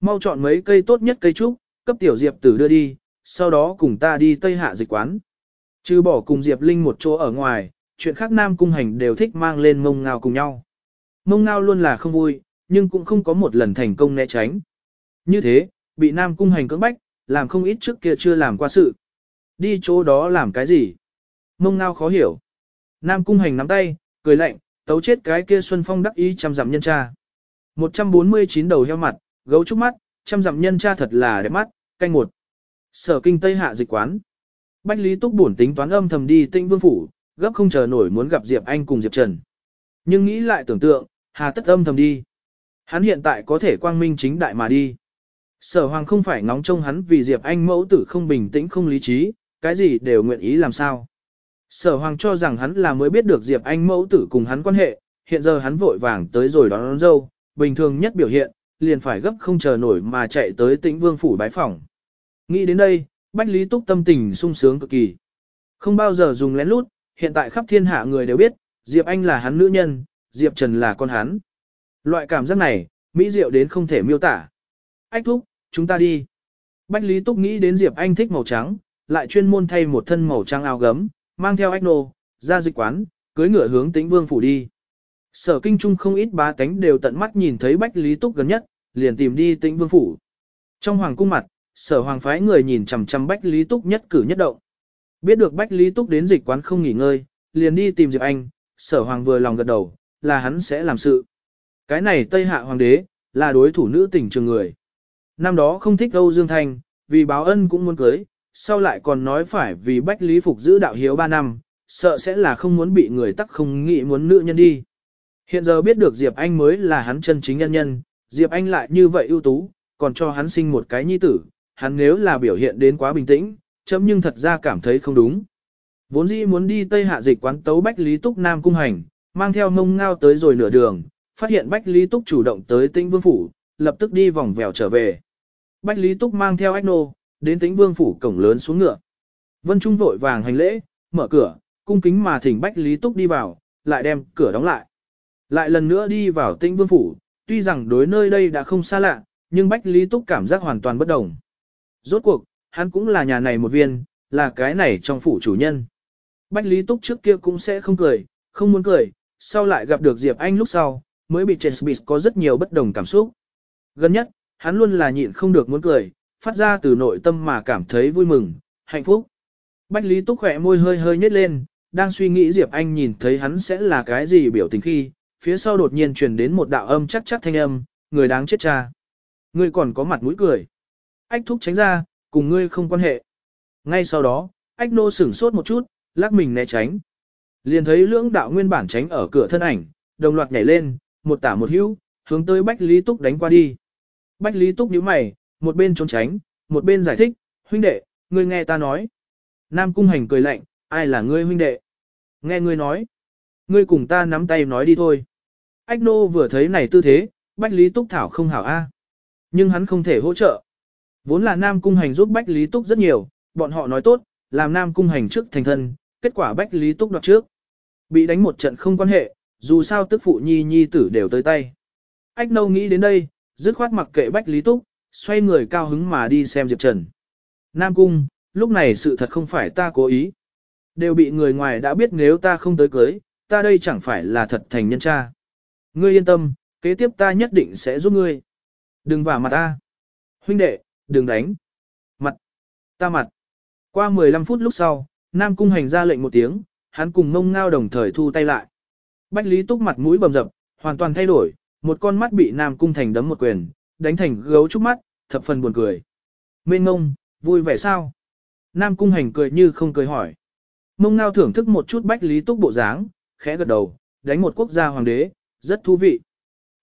Mau chọn mấy cây tốt nhất cây trúc, cấp tiểu diệp tử đưa đi, sau đó cùng ta đi Tây Hạ dịch quán. Chứ bỏ cùng Diệp Linh một chỗ ở ngoài, chuyện khác nam cung hành đều thích mang lên mông ngao cùng nhau. Mông ngao luôn là không vui, nhưng cũng không có một lần thành công né tránh. Như thế, bị nam cung hành cưỡng bách, làm không ít trước kia chưa làm qua sự. Đi chỗ đó làm cái gì? Mông ngao khó hiểu. Nam cung hành nắm tay, cười lạnh, tấu chết cái kia Xuân Phong đắc ý trăm dặm nhân cha. 149 đầu heo mặt, gấu trúc mắt, trăm dặm nhân cha thật là đẹp mắt, canh một. Sở kinh Tây Hạ dịch quán. Bách Lý Túc buồn tính toán âm thầm đi tinh vương phủ, gấp không chờ nổi muốn gặp Diệp Anh cùng Diệp Trần. Nhưng nghĩ lại tưởng tượng, hà tất âm thầm đi. Hắn hiện tại có thể quang minh chính đại mà đi. Sở hoàng không phải ngóng trông hắn vì Diệp Anh mẫu tử không bình tĩnh không lý trí, cái gì đều nguyện ý làm sao. Sở hoàng cho rằng hắn là mới biết được Diệp Anh mẫu tử cùng hắn quan hệ, hiện giờ hắn vội vàng tới rồi đón, đón dâu, bình thường nhất biểu hiện, liền phải gấp không chờ nổi mà chạy tới tĩnh vương phủ bái phỏng. Nghĩ đến đây, Bách Lý Túc tâm tình sung sướng cực kỳ. Không bao giờ dùng lén lút, hiện tại khắp thiên hạ người đều biết, Diệp Anh là hắn nữ nhân, Diệp Trần là con hắn. Loại cảm giác này, mỹ diệu đến không thể miêu tả. Ách thúc, chúng ta đi. Bách Lý Túc nghĩ đến Diệp Anh thích màu trắng, lại chuyên môn thay một thân màu trắng áo gấm, mang theo ách nô, ra dịch quán, cưới ngựa hướng tĩnh vương phủ đi. Sở kinh trung không ít bá tánh đều tận mắt nhìn thấy Bách Lý Túc gần nhất, liền tìm đi tĩnh vương phủ. Trong hoàng cung mặt, sở hoàng phái người nhìn chằm chằm Bách Lý Túc nhất cử nhất động. Biết được Bách Lý Túc đến dịch quán không nghỉ ngơi, liền đi tìm Diệp Anh, sở hoàng vừa lòng gật đầu, là hắn sẽ làm sự. Cái này Tây Hạ Hoàng đế, là đối thủ nữ tỉnh trường người. Năm đó không thích Âu Dương Thanh, vì báo ân cũng muốn cưới, sau lại còn nói phải vì Bách Lý Phục giữ đạo hiếu 3 năm, sợ sẽ là không muốn bị người tắc không nghĩ muốn nữ nhân đi. Hiện giờ biết được Diệp Anh mới là hắn chân chính nhân nhân, Diệp Anh lại như vậy ưu tú, còn cho hắn sinh một cái nhi tử, hắn nếu là biểu hiện đến quá bình tĩnh, chấm nhưng thật ra cảm thấy không đúng. Vốn dĩ muốn đi Tây Hạ dịch quán tấu Bách Lý Túc Nam cung hành, mang theo mông ngao tới rồi nửa đường, phát hiện Bách Lý Túc chủ động tới Tĩnh Vương Phủ, lập tức đi vòng vèo trở về. Bách Lý Túc mang theo ách nô, đến Tĩnh Vương Phủ cổng lớn xuống ngựa. Vân Trung vội vàng hành lễ, mở cửa, cung kính mà thỉnh Bách Lý Túc đi vào, lại đem cửa đóng lại. Lại lần nữa đi vào Tĩnh Vương Phủ, tuy rằng đối nơi đây đã không xa lạ, nhưng Bách Lý Túc cảm giác hoàn toàn bất đồng. Rốt cuộc, hắn cũng là nhà này một viên, là cái này trong phủ chủ nhân. Bách Lý Túc trước kia cũng sẽ không cười, không muốn cười, sau lại gặp được Diệp Anh lúc sau, mới bị James Beat có rất nhiều bất đồng cảm xúc. Gần nhất, hắn luôn là nhịn không được muốn cười, phát ra từ nội tâm mà cảm thấy vui mừng, hạnh phúc. Bách Lý Túc khỏe môi hơi hơi nhếch lên, đang suy nghĩ Diệp Anh nhìn thấy hắn sẽ là cái gì biểu tình khi, phía sau đột nhiên truyền đến một đạo âm chắc chắc thanh âm, người đáng chết cha. Người còn có mặt mũi cười. Ách thúc tránh ra, cùng ngươi không quan hệ. Ngay sau đó, ách nô sửng sốt một chút, lắc mình né tránh. Liền thấy lưỡng đạo nguyên bản tránh ở cửa thân ảnh, đồng loạt nhảy lên, một tả một hữu, hướng tới Bách Lý Túc đánh qua đi. Bách Lý Túc nhíu mày, một bên trốn tránh, một bên giải thích, huynh đệ, ngươi nghe ta nói. Nam Cung Hành cười lạnh, ai là ngươi huynh đệ? Nghe ngươi nói. Ngươi cùng ta nắm tay nói đi thôi. Ách nô vừa thấy này tư thế, Bách Lý Túc thảo không hảo a. Nhưng hắn không thể hỗ trợ. Vốn là Nam Cung Hành giúp Bách Lý Túc rất nhiều, bọn họ nói tốt, làm Nam Cung Hành trước thành thân, kết quả Bách Lý Túc đoạt trước. Bị đánh một trận không quan hệ, dù sao tức phụ nhi nhi tử đều tới tay. Ách nâu nghĩ đến đây, dứt khoát mặc kệ Bách Lý Túc, xoay người cao hứng mà đi xem Diệp Trần. Nam Cung, lúc này sự thật không phải ta cố ý. Đều bị người ngoài đã biết nếu ta không tới cưới, ta đây chẳng phải là thật thành nhân cha. Ngươi yên tâm, kế tiếp ta nhất định sẽ giúp ngươi. Đừng vả mặt ta. Huynh đệ, đừng đánh. Mặt. Ta mặt. Qua 15 phút lúc sau, Nam Cung hành ra lệnh một tiếng, hắn cùng mông ngao đồng thời thu tay lại. Bách Lý Túc mặt mũi bầm dập, hoàn toàn thay đổi, một con mắt bị Nam Cung thành đấm một quyền, đánh thành gấu trúc mắt, thập phần buồn cười. Mênh ngông, vui vẻ sao? Nam Cung hành cười như không cười hỏi. Mông ngao thưởng thức một chút Bách Lý Túc bộ dáng, khẽ gật đầu, đánh một quốc gia hoàng đế, rất thú vị.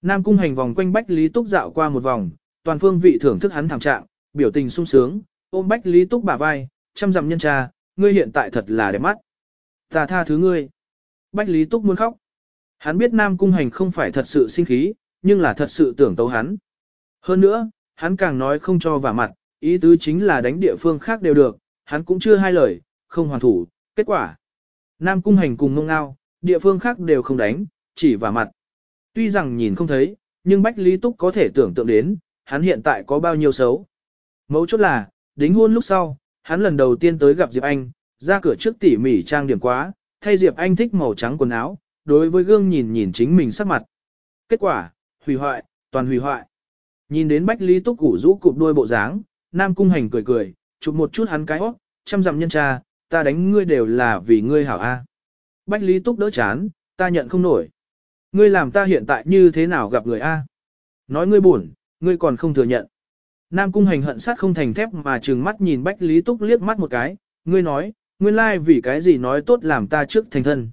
Nam Cung hành vòng quanh Bách Lý Túc dạo qua một vòng, toàn phương vị thưởng thức hắn thảm trạng, biểu tình sung sướng, ôm Bách Lý Túc bả vai, chăm dặm nhân trà, ngươi hiện tại thật là đẹp mắt. Ta tha thứ ngươi. Bách Lý Túc muốn khóc. Hắn biết Nam Cung Hành không phải thật sự sinh khí, nhưng là thật sự tưởng tấu hắn. Hơn nữa, hắn càng nói không cho vả mặt, ý tứ chính là đánh địa phương khác đều được, hắn cũng chưa hai lời, không hoàn thủ, kết quả. Nam Cung Hành cùng ngông ngao, địa phương khác đều không đánh, chỉ vả mặt. Tuy rằng nhìn không thấy, nhưng Bách Lý Túc có thể tưởng tượng đến, hắn hiện tại có bao nhiêu xấu. Mấu chốt là, đính hôn lúc sau, hắn lần đầu tiên tới gặp Diệp Anh, ra cửa trước tỉ mỉ trang điểm quá, thay Diệp Anh thích màu trắng quần áo, đối với gương nhìn nhìn chính mình sắc mặt. Kết quả, hủy hoại, toàn hủy hoại. Nhìn đến Bách Lý Túc củ rũ cụp đuôi bộ dáng, Nam Cung Hành cười cười, chụp một chút hắn cái óc, chăm dặm nhân cha, ta đánh ngươi đều là vì ngươi hảo a. Bách Lý Túc đỡ chán, ta nhận không nổi. Ngươi làm ta hiện tại như thế nào gặp người a? Nói ngươi buồn, ngươi còn không thừa nhận. Nam Cung Hành hận sát không thành thép mà trừng mắt nhìn Bách Lý Túc liếc mắt một cái, ngươi nói, nguyên lai like vì cái gì nói tốt làm ta trước thành thân.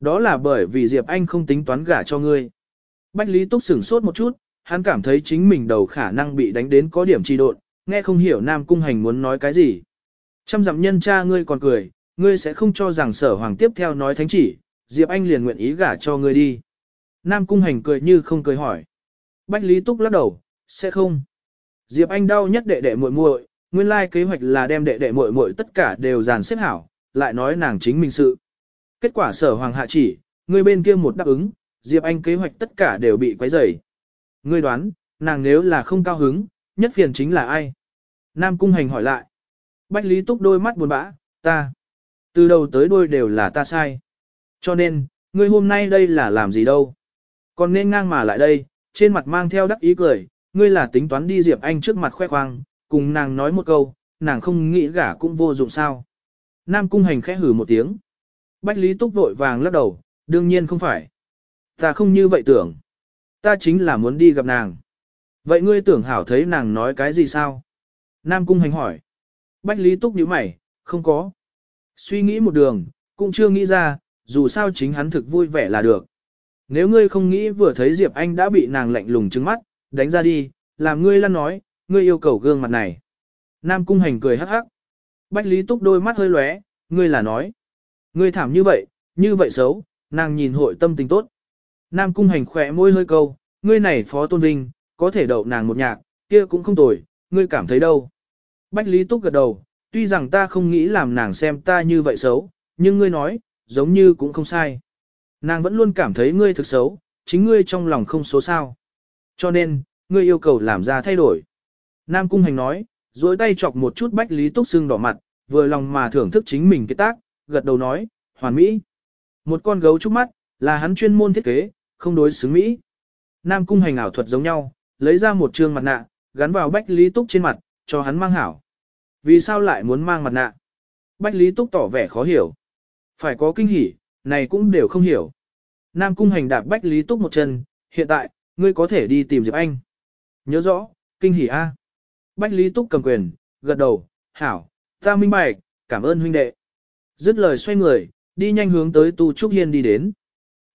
Đó là bởi vì Diệp Anh không tính toán gả cho ngươi. Bách Lý Túc sửng sốt một chút, hắn cảm thấy chính mình đầu khả năng bị đánh đến có điểm trì độn, nghe không hiểu Nam Cung Hành muốn nói cái gì. Trăm dặm nhân cha ngươi còn cười, ngươi sẽ không cho rằng sở hoàng tiếp theo nói thánh chỉ, Diệp Anh liền nguyện ý gả cho ngươi đi. Nam Cung Hành cười như không cười hỏi. Bách Lý Túc lắc đầu, sẽ không. Diệp Anh đau nhất đệ đệ muội muội, nguyên lai kế hoạch là đem đệ đệ muội muội tất cả đều dàn xếp hảo, lại nói nàng chính mình sự. Kết quả sở hoàng hạ chỉ, người bên kia một đáp ứng, Diệp Anh kế hoạch tất cả đều bị quấy rầy. Ngươi đoán, nàng nếu là không cao hứng, nhất phiền chính là ai? Nam Cung Hành hỏi lại. Bách Lý Túc đôi mắt buồn bã, ta. Từ đầu tới đuôi đều là ta sai. Cho nên, ngươi hôm nay đây là làm gì đâu? Còn nên ngang mà lại đây, trên mặt mang theo đắc ý cười, ngươi là tính toán đi Diệp Anh trước mặt khoe khoang, cùng nàng nói một câu, nàng không nghĩ gả cũng vô dụng sao. Nam Cung Hành khẽ hử một tiếng. Bách Lý Túc vội vàng lắc đầu, đương nhiên không phải. Ta không như vậy tưởng. Ta chính là muốn đi gặp nàng. Vậy ngươi tưởng hảo thấy nàng nói cái gì sao? Nam Cung Hành hỏi. Bách Lý Túc nhíu mày, không có. Suy nghĩ một đường, cũng chưa nghĩ ra, dù sao chính hắn thực vui vẻ là được. Nếu ngươi không nghĩ vừa thấy Diệp Anh đã bị nàng lạnh lùng trừng mắt, đánh ra đi, làm ngươi lăn nói, ngươi yêu cầu gương mặt này. Nam Cung Hành cười hắc hắc. Bách Lý Túc đôi mắt hơi lóe, ngươi là nói. Ngươi thảm như vậy, như vậy xấu, nàng nhìn hội tâm tình tốt. Nam Cung Hành khỏe môi hơi câu, ngươi này phó tôn vinh, có thể đậu nàng một nhạc, kia cũng không tồi, ngươi cảm thấy đâu. Bách Lý Túc gật đầu, tuy rằng ta không nghĩ làm nàng xem ta như vậy xấu, nhưng ngươi nói, giống như cũng không sai. Nàng vẫn luôn cảm thấy ngươi thực xấu, chính ngươi trong lòng không số sao. Cho nên, ngươi yêu cầu làm ra thay đổi. Nam Cung Hành nói, duỗi tay chọc một chút Bách Lý Túc sưng đỏ mặt, vừa lòng mà thưởng thức chính mình cái tác, gật đầu nói, hoàn mỹ. Một con gấu trúc mắt, là hắn chuyên môn thiết kế, không đối xứng Mỹ. Nam Cung Hành ảo thuật giống nhau, lấy ra một trương mặt nạ, gắn vào Bách Lý Túc trên mặt, cho hắn mang hảo. Vì sao lại muốn mang mặt nạ? Bách Lý Túc tỏ vẻ khó hiểu. Phải có kinh hỉ, này cũng đều không hiểu. Nam Cung Hành đạp Bách Lý Túc một chân, hiện tại, ngươi có thể đi tìm Diệp Anh. Nhớ rõ, kinh hỉ A. Bách Lý Túc cầm quyền, gật đầu, hảo, ta minh bạch, cảm ơn huynh đệ. Dứt lời xoay người, đi nhanh hướng tới Tu Trúc Hiên đi đến.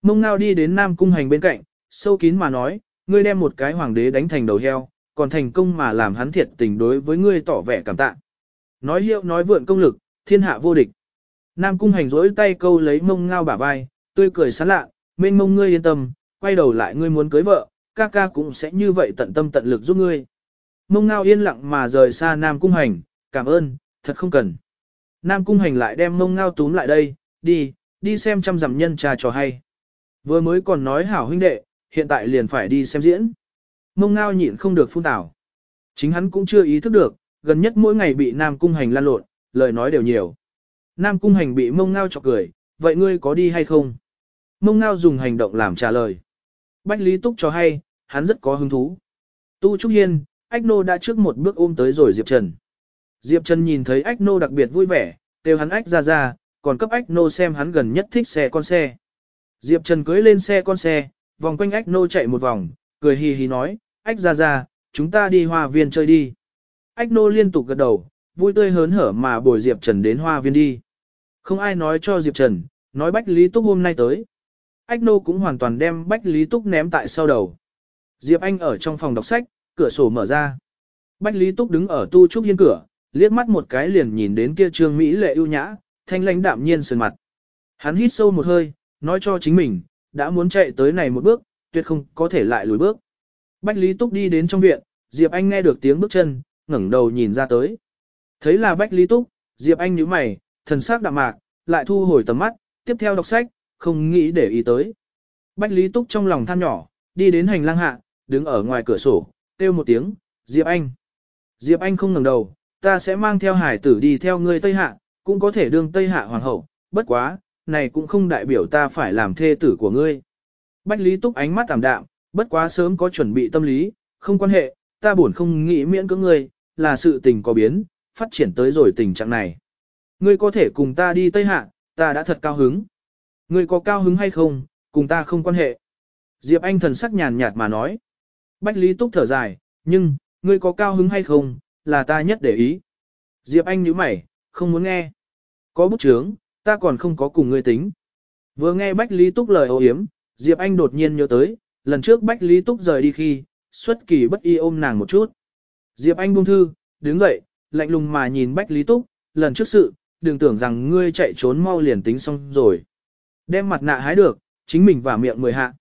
Mông ngao đi đến Nam Cung Hành bên cạnh, sâu kín mà nói, ngươi đem một cái hoàng đế đánh thành đầu heo, còn thành công mà làm hắn thiệt tình đối với ngươi tỏ vẻ cảm tạ. Nói hiệu nói vượn công lực, thiên hạ vô địch. Nam Cung Hành rỗi tay câu lấy mông ngao bả vai, tươi cười sán lạ, mênh mông ngươi yên tâm, quay đầu lại ngươi muốn cưới vợ, ca ca cũng sẽ như vậy tận tâm tận lực giúp ngươi. Mông ngao yên lặng mà rời xa Nam Cung Hành, cảm ơn, thật không cần. Nam Cung Hành lại đem mông ngao túm lại đây, đi, đi xem trăm dặm nhân trà trò hay. Vừa mới còn nói hảo huynh đệ, hiện tại liền phải đi xem diễn. Mông ngao nhịn không được phun tảo. Chính hắn cũng chưa ý thức được, gần nhất mỗi ngày bị Nam Cung Hành lan lộn, lời nói đều nhiều. Nam Cung Hành bị mông ngao chọc cười, vậy ngươi có đi hay không? Mông ngao dùng hành động làm trả lời. Bách Lý Túc cho hay, hắn rất có hứng thú. Tu Trúc Hiên, Ách Nô đã trước một bước ôm tới rồi Diệp Trần. Diệp Trần nhìn thấy Ách Nô đặc biệt vui vẻ, kêu hắn Ách ra ra, còn cấp Ách Nô xem hắn gần nhất thích xe con xe. Diệp Trần cưới lên xe con xe, vòng quanh Ách Nô chạy một vòng, cười hì hì nói, Ách ra ra, chúng ta đi hoa viên chơi đi. Ách Nô liên tục gật đầu, vui tươi hớn hở mà bồi Diệp Trần đến hoa viên đi. Không ai nói cho Diệp Trần, nói Bách Lý Túc hôm nay tới. Ách Nô cũng hoàn toàn đem Bách Lý Túc ném tại sau đầu. Diệp Anh ở trong phòng đọc sách, cửa sổ mở ra. Bách Lý Túc đứng ở tu trúc hiên cửa, liếc mắt một cái liền nhìn đến kia trương Mỹ lệ ưu nhã, thanh lãnh đạm nhiên sườn mặt. Hắn hít sâu một hơi, nói cho chính mình, đã muốn chạy tới này một bước, tuyệt không có thể lại lùi bước. Bách Lý Túc đi đến trong viện, Diệp Anh nghe được tiếng bước chân, ngẩng đầu nhìn ra tới. Thấy là Bách Lý Túc, Diệp Anh nhíu mày, thần sắc đạm mạc, lại thu hồi tầm mắt, tiếp theo đọc sách, không nghĩ để ý tới. Bách Lý Túc trong lòng than nhỏ, đi đến hành lang hạ, đứng ở ngoài cửa sổ, kêu một tiếng, Diệp Anh. Diệp Anh không ngẩng đầu, ta sẽ mang theo hải tử đi theo ngươi Tây Hạ, cũng có thể đương Tây Hạ hoàng hậu, bất quá, này cũng không đại biểu ta phải làm thê tử của ngươi. Bách Lý Túc ánh mắt tạm đạm, bất quá sớm có chuẩn bị tâm lý, không quan hệ, ta buồn không nghĩ miễn cưỡng ngươi, là sự tình có biến, phát triển tới rồi tình trạng này. Ngươi có thể cùng ta đi Tây Hạ, ta đã thật cao hứng. Ngươi có cao hứng hay không, cùng ta không quan hệ. Diệp Anh thần sắc nhàn nhạt mà nói. Bách Lý Túc thở dài, nhưng, ngươi có cao hứng hay không, là ta nhất để ý. Diệp Anh nhíu mày, không muốn nghe. Có bút chướng, ta còn không có cùng ngươi tính. Vừa nghe Bách Lý Túc lời ô hiếm, Diệp Anh đột nhiên nhớ tới, lần trước Bách Lý Túc rời đi khi, xuất kỳ bất y ôm nàng một chút. Diệp Anh buông thư, đứng dậy, lạnh lùng mà nhìn Bách Lý Túc, lần trước sự, đừng tưởng rằng ngươi chạy trốn mau liền tính xong rồi. Đem mặt nạ hái được, chính mình và miệng mười hạ.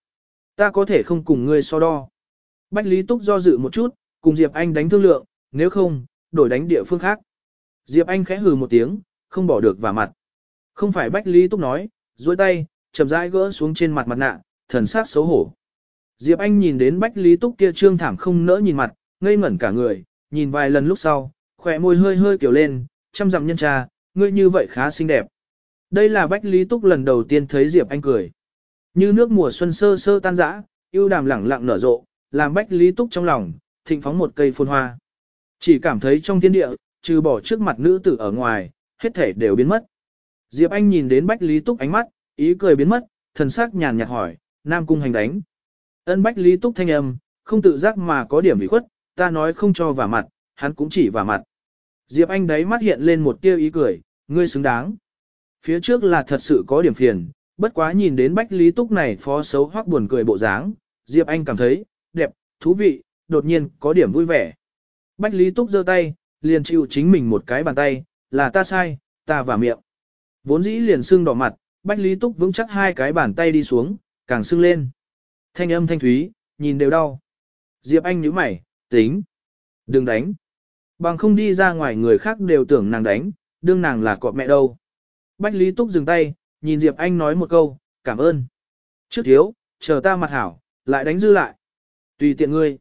Ta có thể không cùng ngươi so đo. Bách Lý Túc do dự một chút, cùng Diệp Anh đánh thương lượng, nếu không, đổi đánh địa phương khác. Diệp Anh khẽ hừ một tiếng, không bỏ được vào mặt. Không phải Bách Lý Túc nói, duỗi tay, chậm rãi gỡ xuống trên mặt mặt nạ, thần sắc xấu hổ. Diệp Anh nhìn đến Bách Lý Túc kia trương thảm không nỡ nhìn mặt, ngây ngẩn cả người, nhìn vài lần lúc sau, khỏe môi hơi hơi kiểu lên, chăm dặm nhân trà, ngươi như vậy khá xinh đẹp. Đây là Bách Lý Túc lần đầu tiên thấy Diệp Anh cười. Như nước mùa xuân sơ sơ tan rã, yêu đàm lẳng lặng nở rộ, làm Bách Lý Túc trong lòng, thịnh phóng một cây phôn hoa. Chỉ cảm thấy trong thiên địa, trừ bỏ trước mặt nữ tử ở ngoài, hết thể đều biến mất. Diệp Anh nhìn đến Bách Lý Túc ánh mắt, ý cười biến mất, thần sắc nhàn nhạt hỏi, Nam Cung hành đánh. Ân Bách Lý Túc thanh âm, không tự giác mà có điểm bị khuất, ta nói không cho vả mặt, hắn cũng chỉ vả mặt. Diệp Anh đấy mắt hiện lên một tia ý cười, ngươi xứng đáng. Phía trước là thật sự có điểm phiền, bất quá nhìn đến Bách Lý Túc này phó xấu hoắc buồn cười bộ dáng, Diệp Anh cảm thấy, đẹp, thú vị, đột nhiên có điểm vui vẻ. Bách Lý Túc giơ tay, liền chịu chính mình một cái bàn tay, là ta sai, ta và miệng. Vốn dĩ liền sưng đỏ mặt, Bách Lý Túc vững chắc hai cái bàn tay đi xuống, càng sưng lên. Thanh âm thanh thúy, nhìn đều đau. Diệp Anh nhíu mày, tính. Đừng đánh. Bằng không đi ra ngoài người khác đều tưởng nàng đánh, đương nàng là cọp mẹ đâu. Bách Lý Túc dừng tay, nhìn Diệp Anh nói một câu, cảm ơn. Trước thiếu, chờ ta mặt hảo, lại đánh dư lại. Tùy tiện ngươi.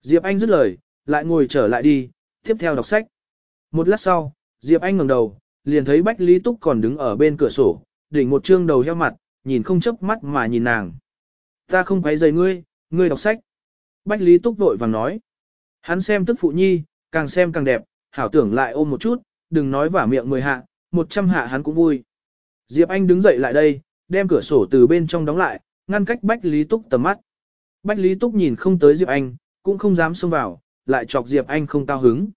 Diệp Anh dứt lời, lại ngồi trở lại đi, tiếp theo đọc sách. Một lát sau, Diệp Anh ngẩng đầu, liền thấy Bách Lý Túc còn đứng ở bên cửa sổ, đỉnh một trương đầu heo mặt, nhìn không chớp mắt mà nhìn nàng. Ta không quấy rầy ngươi, ngươi đọc sách. Bách Lý Túc vội vàng nói. Hắn xem tức phụ nhi, càng xem càng đẹp, hảo tưởng lại ôm một chút, đừng nói vả miệng mười hạ, một trăm hạ hắn cũng vui. Diệp Anh đứng dậy lại đây, đem cửa sổ từ bên trong đóng lại, ngăn cách Bách Lý Túc tầm mắt. Bách Lý Túc nhìn không tới Diệp Anh, cũng không dám xông vào, lại chọc Diệp Anh không cao hứng.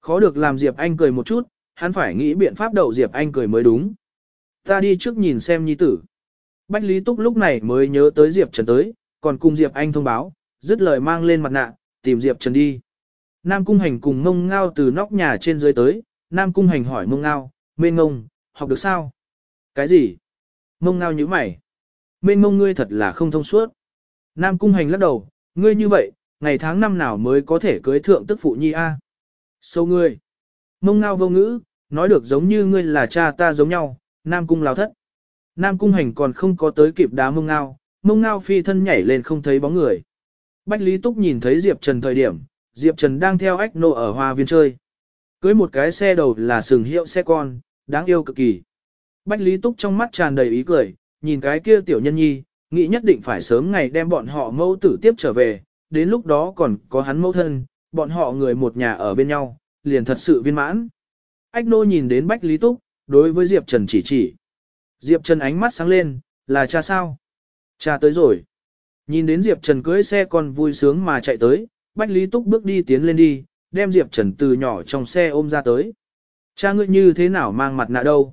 Khó được làm Diệp Anh cười một chút, hắn phải nghĩ biện pháp đậu Diệp Anh cười mới đúng. Ta đi trước nhìn xem nhi tử. Bách Lý Túc lúc này mới nhớ tới Diệp Trần tới, còn cùng Diệp Anh thông báo, dứt lời mang lên mặt nạ, tìm Diệp Trần đi. Nam Cung Hành cùng mông ngao từ nóc nhà trên dưới tới, Nam Cung Hành hỏi mông ngao, mê ngông, học được sao? Cái gì? Mông ngao như mày. Mê ngông ngươi thật là không thông suốt. Nam Cung Hành lắc đầu, ngươi như vậy, ngày tháng năm nào mới có thể cưới thượng tức phụ nhi a? Sâu ngươi. Mông ngao vô ngữ, nói được giống như ngươi là cha ta giống nhau, Nam Cung lao thất. Nam Cung Hành còn không có tới kịp đá mông ngao, mông ngao phi thân nhảy lên không thấy bóng người. Bách Lý Túc nhìn thấy Diệp Trần thời điểm, Diệp Trần đang theo ách nộ ở hoa viên chơi. Cưới một cái xe đầu là sừng hiệu xe con, đáng yêu cực kỳ. Bách Lý Túc trong mắt tràn đầy ý cười, nhìn cái kia tiểu nhân nhi, nghĩ nhất định phải sớm ngày đem bọn họ mẫu tử tiếp trở về, đến lúc đó còn có hắn mẫu thân, bọn họ người một nhà ở bên nhau, liền thật sự viên mãn. Ách nô nhìn đến Bách Lý Túc, đối với Diệp Trần chỉ chỉ. Diệp Trần ánh mắt sáng lên, là cha sao? Cha tới rồi. Nhìn đến Diệp Trần cưới xe còn vui sướng mà chạy tới, Bách Lý Túc bước đi tiến lên đi, đem Diệp Trần từ nhỏ trong xe ôm ra tới. Cha ngươi như thế nào mang mặt nạ đâu?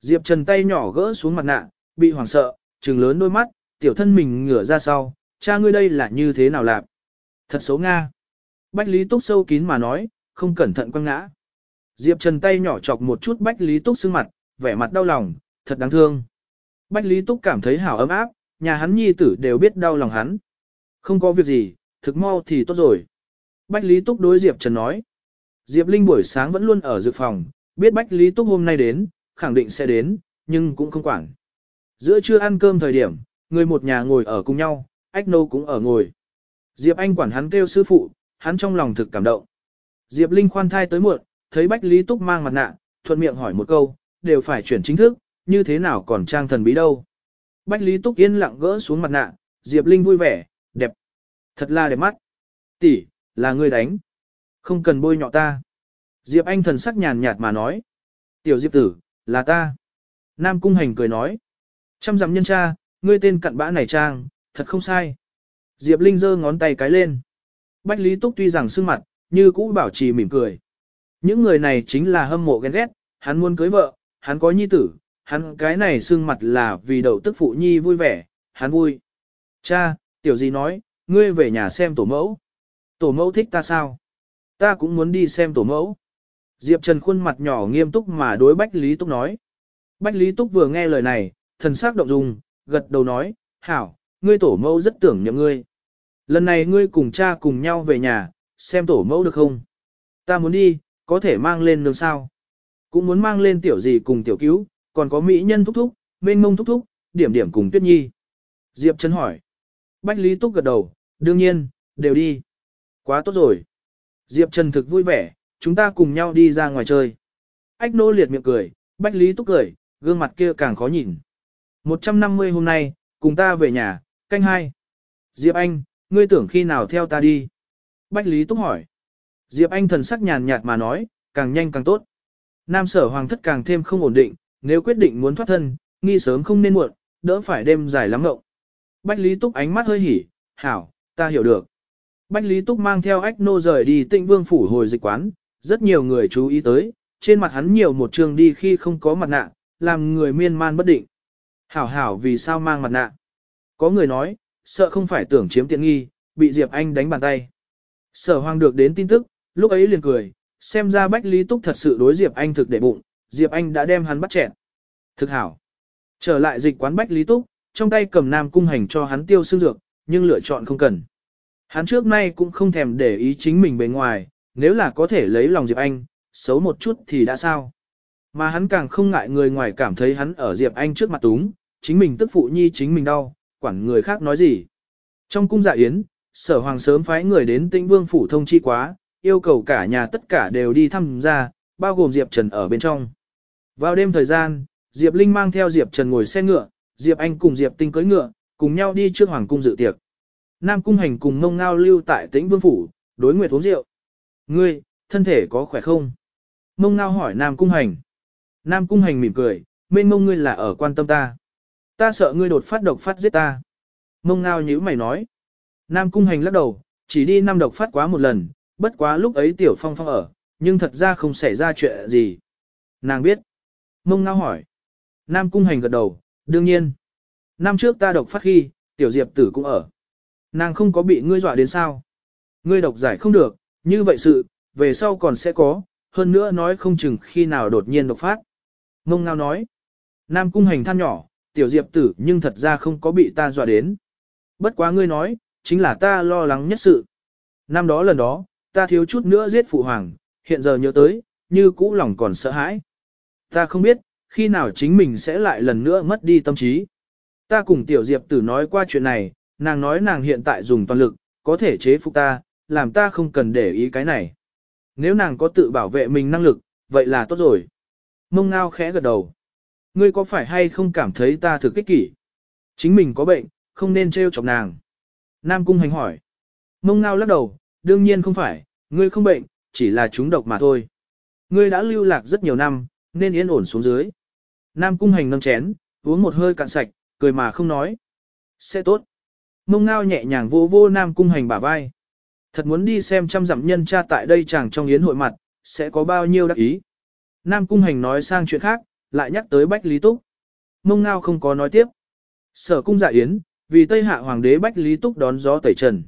Diệp Trần tay nhỏ gỡ xuống mặt nạ, bị hoảng sợ, trừng lớn đôi mắt, tiểu thân mình ngửa ra sau, cha ngươi đây là như thế nào làm? Thật xấu Nga. Bách Lý Túc sâu kín mà nói, không cẩn thận quăng ngã. Diệp Trần tay nhỏ chọc một chút Bách Lý Túc xương mặt, vẻ mặt đau lòng, thật đáng thương. Bách Lý Túc cảm thấy hảo ấm áp, nhà hắn nhi tử đều biết đau lòng hắn. Không có việc gì, thực mau thì tốt rồi. Bách Lý Túc đối Diệp Trần nói. Diệp Linh buổi sáng vẫn luôn ở dược phòng, biết Bách Lý Túc hôm nay đến, khẳng định sẽ đến, nhưng cũng không quản. Giữa trưa ăn cơm thời điểm, người một nhà ngồi ở cùng nhau, Ách Nô cũng ở ngồi. Diệp Anh quản hắn kêu sư phụ, hắn trong lòng thực cảm động. Diệp Linh khoan thai tới muộn, thấy Bách Lý Túc mang mặt nạ, thuận miệng hỏi một câu, đều phải chuyển chính thức, như thế nào còn trang thần bí đâu. Bách Lý Túc yên lặng gỡ xuống mặt nạ, Diệp Linh vui vẻ, đẹp. Thật là đẹp mắt. Tỷ, là người đánh. Không cần bôi nhọ ta. Diệp Anh thần sắc nhàn nhạt mà nói. Tiểu Diệp tử, là ta. Nam Cung Hành cười nói. Trăm dặm nhân cha, ngươi tên cặn bã này trang, thật không sai. Diệp Linh giơ ngón tay cái lên. Bách Lý Túc tuy rằng sưng mặt, như cũ bảo trì mỉm cười. Những người này chính là hâm mộ ghen ghét, hắn muốn cưới vợ, hắn có nhi tử, hắn cái này sưng mặt là vì đậu tức phụ nhi vui vẻ, hắn vui. Cha, tiểu gì nói, ngươi về nhà xem tổ mẫu. Tổ mẫu thích ta sao? Ta cũng muốn đi xem tổ mẫu. Diệp Trần khuôn mặt nhỏ nghiêm túc mà đối Bách Lý Túc nói. Bách Lý Túc vừa nghe lời này, thần sắc động dung, gật đầu nói, hảo, ngươi tổ mẫu rất tưởng nhậm ngươi. Lần này ngươi cùng cha cùng nhau về nhà, xem tổ mẫu được không? Ta muốn đi, có thể mang lên nương sao? Cũng muốn mang lên tiểu gì cùng tiểu cứu, còn có mỹ nhân thúc thúc, mênh mông thúc thúc, điểm điểm cùng tuyết nhi. Diệp Trần hỏi. Bách Lý Túc gật đầu, đương nhiên, đều đi. Quá tốt rồi. Diệp Trần thực vui vẻ, chúng ta cùng nhau đi ra ngoài chơi. Ách nô liệt miệng cười, Bách Lý Túc cười, gương mặt kia càng khó nhìn. 150 hôm nay, cùng ta về nhà, canh hai. Diệp Anh, ngươi tưởng khi nào theo ta đi? Bách Lý Túc hỏi. Diệp Anh thần sắc nhàn nhạt mà nói, càng nhanh càng tốt. Nam sở hoàng thất càng thêm không ổn định, nếu quyết định muốn thoát thân, nghi sớm không nên muộn, đỡ phải đêm dài lắm ngộng. Bách Lý Túc ánh mắt hơi hỉ, hảo, ta hiểu được. Bách Lý Túc mang theo ách nô rời đi tịnh vương phủ hồi dịch quán, rất nhiều người chú ý tới, trên mặt hắn nhiều một trường đi khi không có mặt nạ, làm người miên man bất định. Hảo hảo vì sao mang mặt nạ? Có người nói, sợ không phải tưởng chiếm tiện nghi, bị Diệp Anh đánh bàn tay. Sở Hoang được đến tin tức, lúc ấy liền cười, xem ra Bách Lý Túc thật sự đối Diệp Anh thực để bụng, Diệp Anh đã đem hắn bắt chẹn. Thực hảo. Trở lại dịch quán Bách Lý Túc, trong tay cầm nam cung hành cho hắn tiêu xương dược, nhưng lựa chọn không cần. Hắn trước nay cũng không thèm để ý chính mình bề ngoài, nếu là có thể lấy lòng Diệp Anh, xấu một chút thì đã sao. Mà hắn càng không ngại người ngoài cảm thấy hắn ở Diệp Anh trước mặt túng, chính mình tức phụ nhi chính mình đau, quản người khác nói gì. Trong cung dạ yến, sở hoàng sớm phái người đến tĩnh vương phủ thông chi quá, yêu cầu cả nhà tất cả đều đi thăm gia, bao gồm Diệp Trần ở bên trong. Vào đêm thời gian, Diệp Linh mang theo Diệp Trần ngồi xe ngựa, Diệp Anh cùng Diệp Tinh cưỡi ngựa, cùng nhau đi trước hoàng cung dự tiệc. Nam cung hành cùng ngông ngao lưu tại tĩnh vương phủ, đối nguyệt uống rượu. Ngươi, thân thể có khỏe không? Ngông ngao hỏi Nam cung hành. Nam cung hành mỉm cười, mênh mông ngươi là ở quan tâm ta. Ta sợ ngươi đột phát độc phát giết ta. Ngông ngao nhíu mày nói. Nam cung hành lắc đầu, chỉ đi năm độc phát quá một lần, bất quá lúc ấy tiểu phong phong ở, nhưng thật ra không xảy ra chuyện gì. Nàng biết. Ngông ngao hỏi. Nam cung hành gật đầu, đương nhiên. Năm trước ta độc phát khi, tiểu diệp tử cũng ở. Nàng không có bị ngươi dọa đến sao. Ngươi độc giải không được, như vậy sự, về sau còn sẽ có, hơn nữa nói không chừng khi nào đột nhiên độc phát. Mông ngao nói. Nam cung hành than nhỏ, tiểu diệp tử nhưng thật ra không có bị ta dọa đến. Bất quá ngươi nói, chính là ta lo lắng nhất sự. Năm đó lần đó, ta thiếu chút nữa giết phụ hoàng, hiện giờ nhớ tới, như cũ lòng còn sợ hãi. Ta không biết, khi nào chính mình sẽ lại lần nữa mất đi tâm trí. Ta cùng tiểu diệp tử nói qua chuyện này, nàng nói nàng hiện tại dùng toàn lực, có thể chế phục ta, làm ta không cần để ý cái này. Nếu nàng có tự bảo vệ mình năng lực, vậy là tốt rồi. Mông ngao khẽ gật đầu. Ngươi có phải hay không cảm thấy ta thực kích kỷ? Chính mình có bệnh, không nên trêu chọc nàng. Nam cung hành hỏi. Mông ngao lắc đầu, đương nhiên không phải, ngươi không bệnh, chỉ là chúng độc mà thôi. Ngươi đã lưu lạc rất nhiều năm, nên yên ổn xuống dưới. Nam cung hành nâng chén, uống một hơi cạn sạch, cười mà không nói. Sẽ tốt. Mông ngao nhẹ nhàng vô vô Nam cung hành bả vai. Thật muốn đi xem trăm dặm nhân cha tại đây chẳng trong yến hội mặt, sẽ có bao nhiêu đắc ý. Nam cung hành nói sang chuyện khác, lại nhắc tới Bách Lý Túc. Mông ngao không có nói tiếp. Sở cung dạ yến, vì Tây Hạ Hoàng đế Bách Lý Túc đón gió tẩy trần.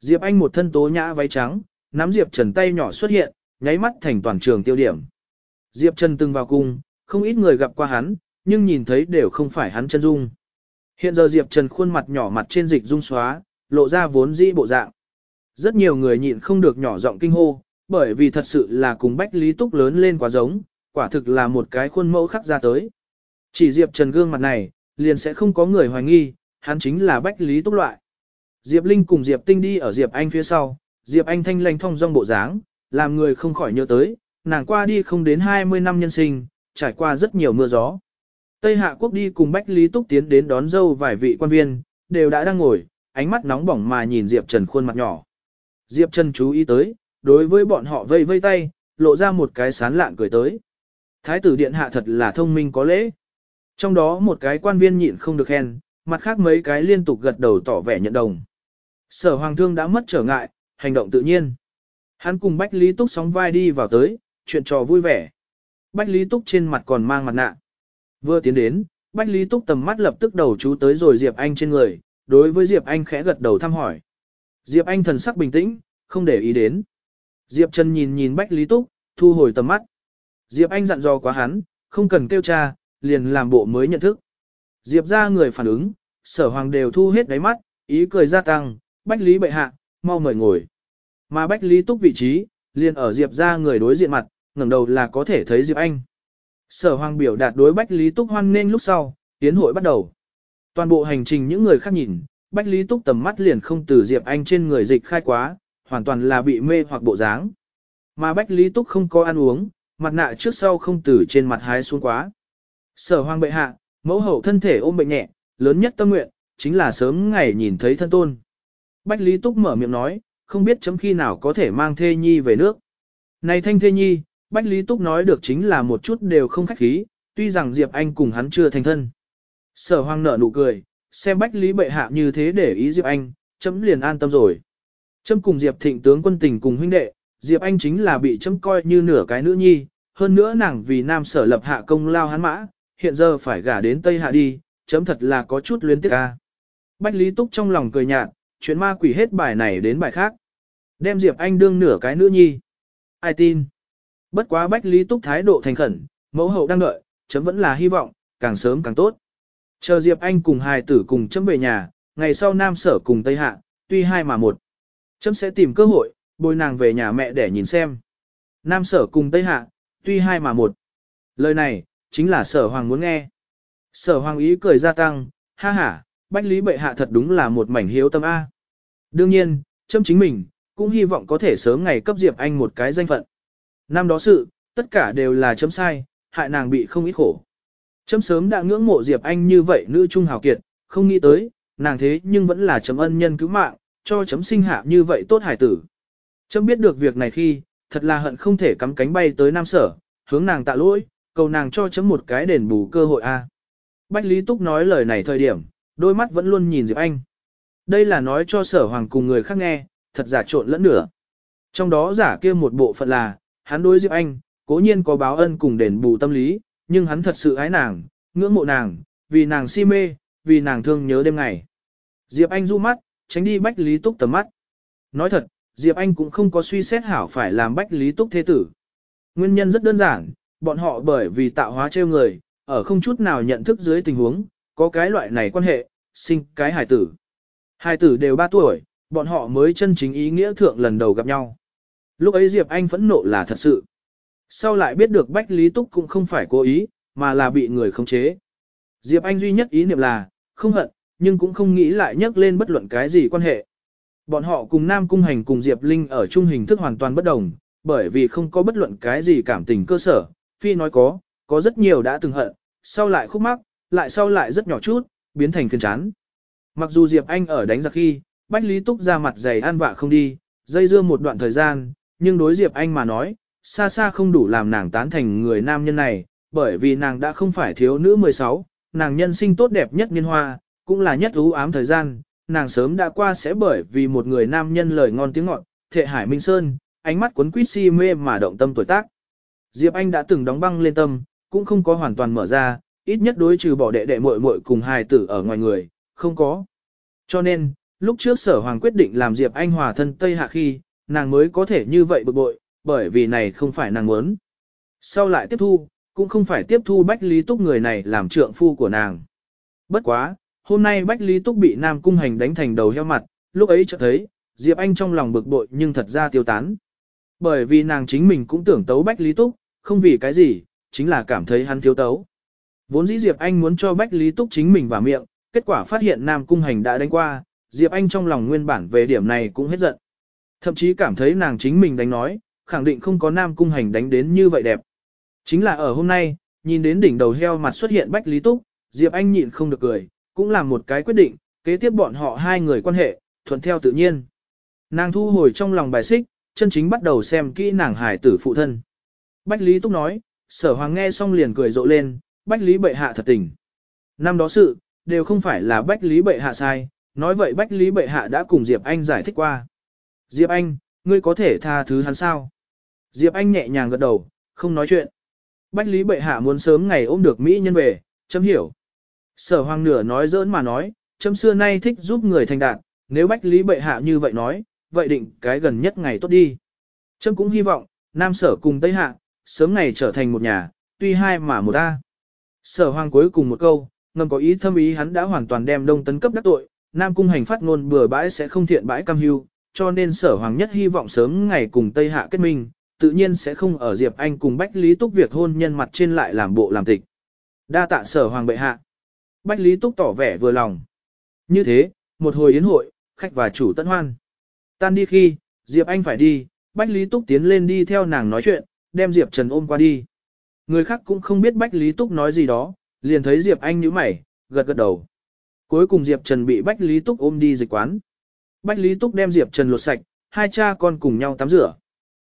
Diệp Anh một thân tố nhã váy trắng, nắm Diệp Trần tay nhỏ xuất hiện, nháy mắt thành toàn trường tiêu điểm. Diệp Trần từng vào cung, không ít người gặp qua hắn, nhưng nhìn thấy đều không phải hắn chân dung. Hiện giờ Diệp Trần khuôn mặt nhỏ mặt trên dịch dung xóa, lộ ra vốn dĩ bộ dạng. Rất nhiều người nhịn không được nhỏ giọng kinh hô, bởi vì thật sự là cùng Bách Lý Túc lớn lên quá giống, quả thực là một cái khuôn mẫu khắc ra tới. Chỉ Diệp Trần gương mặt này, liền sẽ không có người hoài nghi, hắn chính là Bách Lý Túc loại. Diệp Linh cùng Diệp Tinh đi ở Diệp Anh phía sau, Diệp Anh thanh lành thong dong bộ dáng, làm người không khỏi nhớ tới, nàng qua đi không đến 20 năm nhân sinh, trải qua rất nhiều mưa gió. Tây Hạ Quốc đi cùng Bách Lý Túc tiến đến đón dâu vài vị quan viên, đều đã đang ngồi, ánh mắt nóng bỏng mà nhìn Diệp Trần khuôn mặt nhỏ. Diệp Trần chú ý tới, đối với bọn họ vây vây tay, lộ ra một cái sán lạng cười tới. Thái tử điện hạ thật là thông minh có lễ. Trong đó một cái quan viên nhịn không được khen, mặt khác mấy cái liên tục gật đầu tỏ vẻ nhận đồng. Sở hoàng thương đã mất trở ngại, hành động tự nhiên. Hắn cùng Bách Lý Túc sóng vai đi vào tới, chuyện trò vui vẻ. Bách Lý Túc trên mặt còn mang mặt nạ. Vừa tiến đến, Bách Lý Túc tầm mắt lập tức đầu chú tới rồi Diệp Anh trên người, đối với Diệp Anh khẽ gật đầu thăm hỏi. Diệp Anh thần sắc bình tĩnh, không để ý đến. Diệp Trần nhìn nhìn Bách Lý Túc, thu hồi tầm mắt. Diệp Anh dặn dò quá hắn, không cần kêu cha, liền làm bộ mới nhận thức. Diệp ra người phản ứng, sở hoàng đều thu hết đáy mắt, ý cười gia tăng, Bách Lý bệ hạ, mau mời ngồi. Mà Bách Lý túc vị trí, liền ở Diệp ra người đối diện mặt, ngẩng đầu là có thể thấy Diệp Anh. Sở hoàng biểu đạt đối Bách Lý túc hoan nên lúc sau, tiến hội bắt đầu. Toàn bộ hành trình những người khác nhìn, Bách Lý túc tầm mắt liền không từ Diệp Anh trên người dịch khai quá, hoàn toàn là bị mê hoặc bộ dáng. Mà Bách Lý túc không có ăn uống, mặt nạ trước sau không từ trên mặt hái xuống quá. Sở hoàng bệ hạ, mẫu hậu thân thể ôm bệnh nhẹ, lớn nhất tâm nguyện, chính là sớm ngày nhìn thấy thân tôn. Bách Lý Túc mở miệng nói, không biết chấm khi nào có thể mang thê nhi về nước. Này thanh thê nhi, Bách Lý Túc nói được chính là một chút đều không khách khí, tuy rằng Diệp Anh cùng hắn chưa thành thân. Sở Hoang nở nụ cười, xem Bách Lý bệ hạ như thế để ý Diệp Anh, chấm liền an tâm rồi. Chấm cùng Diệp thịnh tướng quân tình cùng huynh đệ, Diệp Anh chính là bị chấm coi như nửa cái nữ nhi, hơn nữa nàng vì nam sở lập hạ công lao hắn mã, hiện giờ phải gả đến Tây Hạ đi, chấm thật là có chút luyến tiếc ca. Bách Lý Túc trong lòng cười nhạt, chuyện ma quỷ hết bài này đến bài khác. Đem Diệp Anh đương nửa cái nữ nhi. Ai tin? Bất quá Bách Lý Túc thái độ thành khẩn, mẫu hậu đang đợi, chấm vẫn là hy vọng, càng sớm càng tốt. Chờ Diệp Anh cùng hài tử cùng chấm về nhà, ngày sau Nam Sở cùng Tây Hạ, tuy hai mà một. Chấm sẽ tìm cơ hội, bồi nàng về nhà mẹ để nhìn xem. Nam Sở cùng Tây Hạ, tuy hai mà một. Lời này, chính là Sở Hoàng muốn nghe. Sở Hoàng ý cười gia tăng, ha ha, Bách Lý Bệ Hạ thật đúng là một mảnh hiếu tâm A. Đương nhiên, chấm chính mình, cũng hy vọng có thể sớm ngày cấp Diệp Anh một cái danh phận. Năm đó sự, tất cả đều là chấm sai, hại nàng bị không ít khổ. Chấm sớm đã ngưỡng mộ Diệp Anh như vậy nữ trung hào kiệt, không nghĩ tới, nàng thế nhưng vẫn là chấm ân nhân cứu mạng, cho chấm sinh hạ như vậy tốt hải tử. Chấm biết được việc này khi, thật là hận không thể cắm cánh bay tới Nam Sở, hướng nàng tạ lỗi, cầu nàng cho chấm một cái đền bù cơ hội a. Bách Lý Túc nói lời này thời điểm, đôi mắt vẫn luôn nhìn Diệp Anh. Đây là nói cho sở hoàng cùng người khác nghe, thật giả trộn lẫn nửa. Trong đó giả kia một bộ phận là, hắn đối Diệp Anh, cố nhiên có báo ân cùng đền bù tâm lý, nhưng hắn thật sự ái nàng, ngưỡng mộ nàng, vì nàng si mê, vì nàng thương nhớ đêm ngày. Diệp Anh du mắt, tránh đi Bách Lý Túc tầm mắt. Nói thật, Diệp Anh cũng không có suy xét hảo phải làm Bách Lý Túc thế tử. Nguyên nhân rất đơn giản, bọn họ bởi vì tạo hóa trêu người, ở không chút nào nhận thức dưới tình huống, có cái loại này quan hệ, sinh cái hài tử. Hài tử đều 3 tuổi, bọn họ mới chân chính ý nghĩa thượng lần đầu gặp nhau. Lúc ấy Diệp Anh phẫn nộ là thật sự. Sau lại biết được Bách Lý Túc cũng không phải cố ý, mà là bị người khống chế. Diệp Anh duy nhất ý niệm là, không hận, nhưng cũng không nghĩ lại nhắc lên bất luận cái gì quan hệ. Bọn họ cùng Nam Cung Hành cùng Diệp Linh ở chung hình thức hoàn toàn bất đồng, bởi vì không có bất luận cái gì cảm tình cơ sở, phi nói có, có rất nhiều đã từng hận, sau lại khúc mắc, lại sau lại rất nhỏ chút, biến thành phiền chán. Mặc dù Diệp Anh ở đánh giặc khi, Bách Lý Túc ra mặt dày an vạ không đi, dây dưa một đoạn thời gian, nhưng đối Diệp Anh mà nói, xa xa không đủ làm nàng tán thành người nam nhân này, bởi vì nàng đã không phải thiếu nữ 16, nàng nhân sinh tốt đẹp nhất niên hoa, cũng là nhất ưu ám thời gian, nàng sớm đã qua sẽ bởi vì một người nam nhân lời ngon tiếng ngọt, thệ hải minh sơn, ánh mắt cuốn quýt si mê mà động tâm tuổi tác. Diệp Anh đã từng đóng băng lên tâm, cũng không có hoàn toàn mở ra, ít nhất đối trừ bỏ đệ đệ muội muội cùng hài tử ở ngoài người, không có. Cho nên, lúc trước sở hoàng quyết định làm Diệp Anh hòa thân Tây Hạ khi, nàng mới có thể như vậy bực bội, bởi vì này không phải nàng muốn. Sau lại tiếp thu, cũng không phải tiếp thu Bách Lý Túc người này làm trượng phu của nàng. Bất quá, hôm nay Bách Lý Túc bị Nam Cung Hành đánh thành đầu heo mặt, lúc ấy chợt thấy, Diệp Anh trong lòng bực bội nhưng thật ra tiêu tán. Bởi vì nàng chính mình cũng tưởng tấu Bách Lý Túc, không vì cái gì, chính là cảm thấy hắn thiếu tấu. Vốn dĩ Diệp Anh muốn cho Bách Lý Túc chính mình vào miệng, kết quả phát hiện Nam Cung Hành đã đánh qua, Diệp Anh trong lòng nguyên bản về điểm này cũng hết giận. Thậm chí cảm thấy nàng chính mình đánh nói, khẳng định không có Nam Cung Hành đánh đến như vậy đẹp. Chính là ở hôm nay, nhìn đến đỉnh đầu heo mặt xuất hiện Bách Lý Túc, Diệp Anh nhịn không được cười, cũng làm một cái quyết định, kế tiếp bọn họ hai người quan hệ, thuận theo tự nhiên. Nàng thu hồi trong lòng bài xích, chân chính bắt đầu xem kỹ nàng hải tử phụ thân. Bách Lý Túc nói, sở hoàng nghe xong liền cười rộ lên, Bách Lý bệ hạ thật tình. Năm đó sự, đều không phải là Bách Lý bệ hạ sai, nói vậy Bách Lý bệ hạ đã cùng Diệp Anh giải thích qua. Diệp Anh, ngươi có thể tha thứ hắn sao? Diệp Anh nhẹ nhàng gật đầu, không nói chuyện. Bách Lý bệ hạ muốn sớm ngày ôm được Mỹ nhân về, chấm hiểu. Sở hoàng nửa nói dỡn mà nói, chấm xưa nay thích giúp người thành đạt, nếu Bách Lý bệ hạ như vậy nói, vậy định cái gần nhất ngày tốt đi. Chấm cũng hy vọng, Nam sở cùng Tây hạ, sớm ngày trở thành một nhà, tuy hai mà một ta. Sở hoàng cuối cùng một câu, ngầm có ý thâm ý hắn đã hoàn toàn đem đông tấn cấp đắc tội, Nam cung hành phát ngôn bừa bãi sẽ không thiện bãi cam hưu, cho nên sở hoàng nhất hy vọng sớm ngày cùng Tây hạ kết minh, tự nhiên sẽ không ở Diệp Anh cùng Bách Lý Túc việc hôn nhân mặt trên lại làm bộ làm tịch. Đa tạ sở hoàng bệ hạ. Bách Lý Túc tỏ vẻ vừa lòng. Như thế, một hồi yến hội, khách và chủ tận hoan. Tan đi khi, Diệp Anh phải đi, Bách Lý Túc tiến lên đi theo nàng nói chuyện, đem Diệp Trần ôm qua đi. Người khác cũng không biết Bách Lý Túc nói gì đó, liền thấy Diệp Anh nhíu mày, gật gật đầu. Cuối cùng Diệp Trần bị Bách Lý Túc ôm đi dịch quán. Bách Lý Túc đem Diệp Trần lột sạch, hai cha con cùng nhau tắm rửa.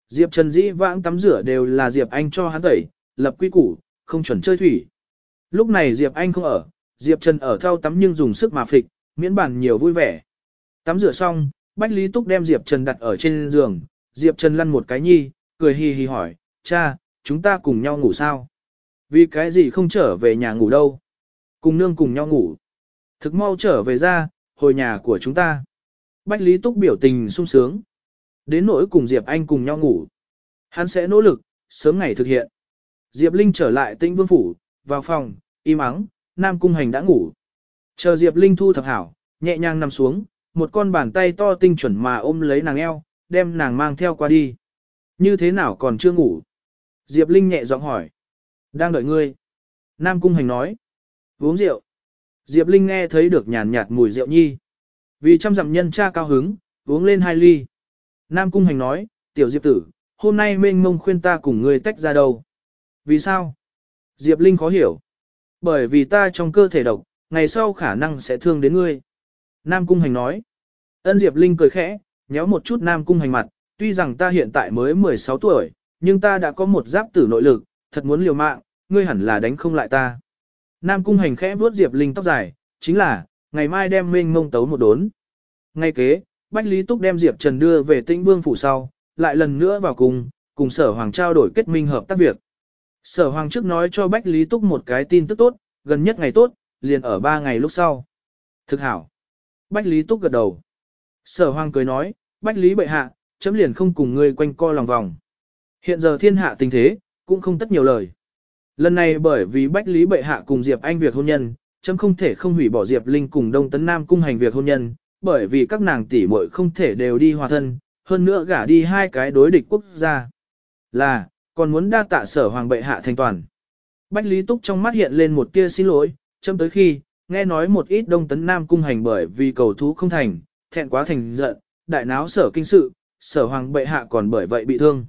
Diệp Trần dĩ vãng tắm rửa đều là Diệp Anh cho hắn tẩy, lập quy củ, không chuẩn chơi thủy. Lúc này Diệp Anh không ở, Diệp Trần ở thao tắm nhưng dùng sức mà phịch, miễn bản nhiều vui vẻ. Tắm rửa xong, Bách Lý Túc đem Diệp Trần đặt ở trên giường, Diệp Trần lăn một cái nhi, cười hì hì hỏi, cha, chúng ta cùng nhau ngủ sao? Vì cái gì không trở về nhà ngủ đâu? Cùng nương cùng nhau ngủ. Thực mau trở về ra, hồi nhà của chúng ta. Bách Lý Túc biểu tình sung sướng. Đến nỗi cùng Diệp Anh cùng nhau ngủ. Hắn sẽ nỗ lực, sớm ngày thực hiện. Diệp Linh trở lại tĩnh vương phủ, vào phòng, im ắng, Nam Cung Hành đã ngủ. Chờ Diệp Linh thu thập hảo, nhẹ nhàng nằm xuống, một con bàn tay to tinh chuẩn mà ôm lấy nàng eo, đem nàng mang theo qua đi. Như thế nào còn chưa ngủ? Diệp Linh nhẹ giọng hỏi. Đang đợi ngươi. Nam Cung Hành nói. Uống rượu. Diệp Linh nghe thấy được nhàn nhạt mùi rượu nhi. Vì trăm dặm nhân cha cao hứng, uống lên hai ly. Nam Cung Hành nói, tiểu Diệp tử, hôm nay mênh mông khuyên ta cùng ngươi tách ra đâu. Vì sao? Diệp Linh khó hiểu. Bởi vì ta trong cơ thể độc, ngày sau khả năng sẽ thương đến ngươi. Nam Cung Hành nói. Ân Diệp Linh cười khẽ, nhéo một chút Nam Cung Hành mặt, tuy rằng ta hiện tại mới 16 tuổi, nhưng ta đã có một giáp tử nội lực, thật muốn liều mạng, ngươi hẳn là đánh không lại ta. Nam Cung Hành khẽ vuốt Diệp Linh tóc dài, chính là, ngày mai đem Minh Ngông tấu một đốn. Ngay kế, Bách Lý Túc đem Diệp Trần đưa về Tĩnh Vương phủ sau, lại lần nữa vào cùng, cùng Sở Hoàng trao đổi kết minh hợp tác việc. Sở Hoàng trước nói cho Bách Lý Túc một cái tin tức tốt, gần nhất ngày tốt, liền ở ba ngày lúc sau. Thực hảo. Bách Lý Túc gật đầu. Sở Hoàng cười nói, Bách Lý bệ hạ, chấm liền không cùng ngươi quanh co lòng vòng. Hiện giờ thiên hạ tình thế, cũng không tất nhiều lời. Lần này bởi vì Bách Lý bệ hạ cùng Diệp Anh việc hôn nhân, chấm không thể không hủy bỏ Diệp Linh cùng Đông Tấn Nam cung hành việc hôn nhân, bởi vì các nàng tỷ muội không thể đều đi hòa thân, hơn nữa gả đi hai cái đối địch quốc gia. Là, còn muốn đa tạ sở hoàng bệ hạ thành toàn. Bách Lý Túc trong mắt hiện lên một tia xin lỗi, châm tới khi, nghe nói một ít đông tấn nam cung hành bởi vì cầu thú không thành, thẹn quá thành giận, đại náo sở kinh sự, sở hoàng bệ hạ còn bởi vậy bị thương.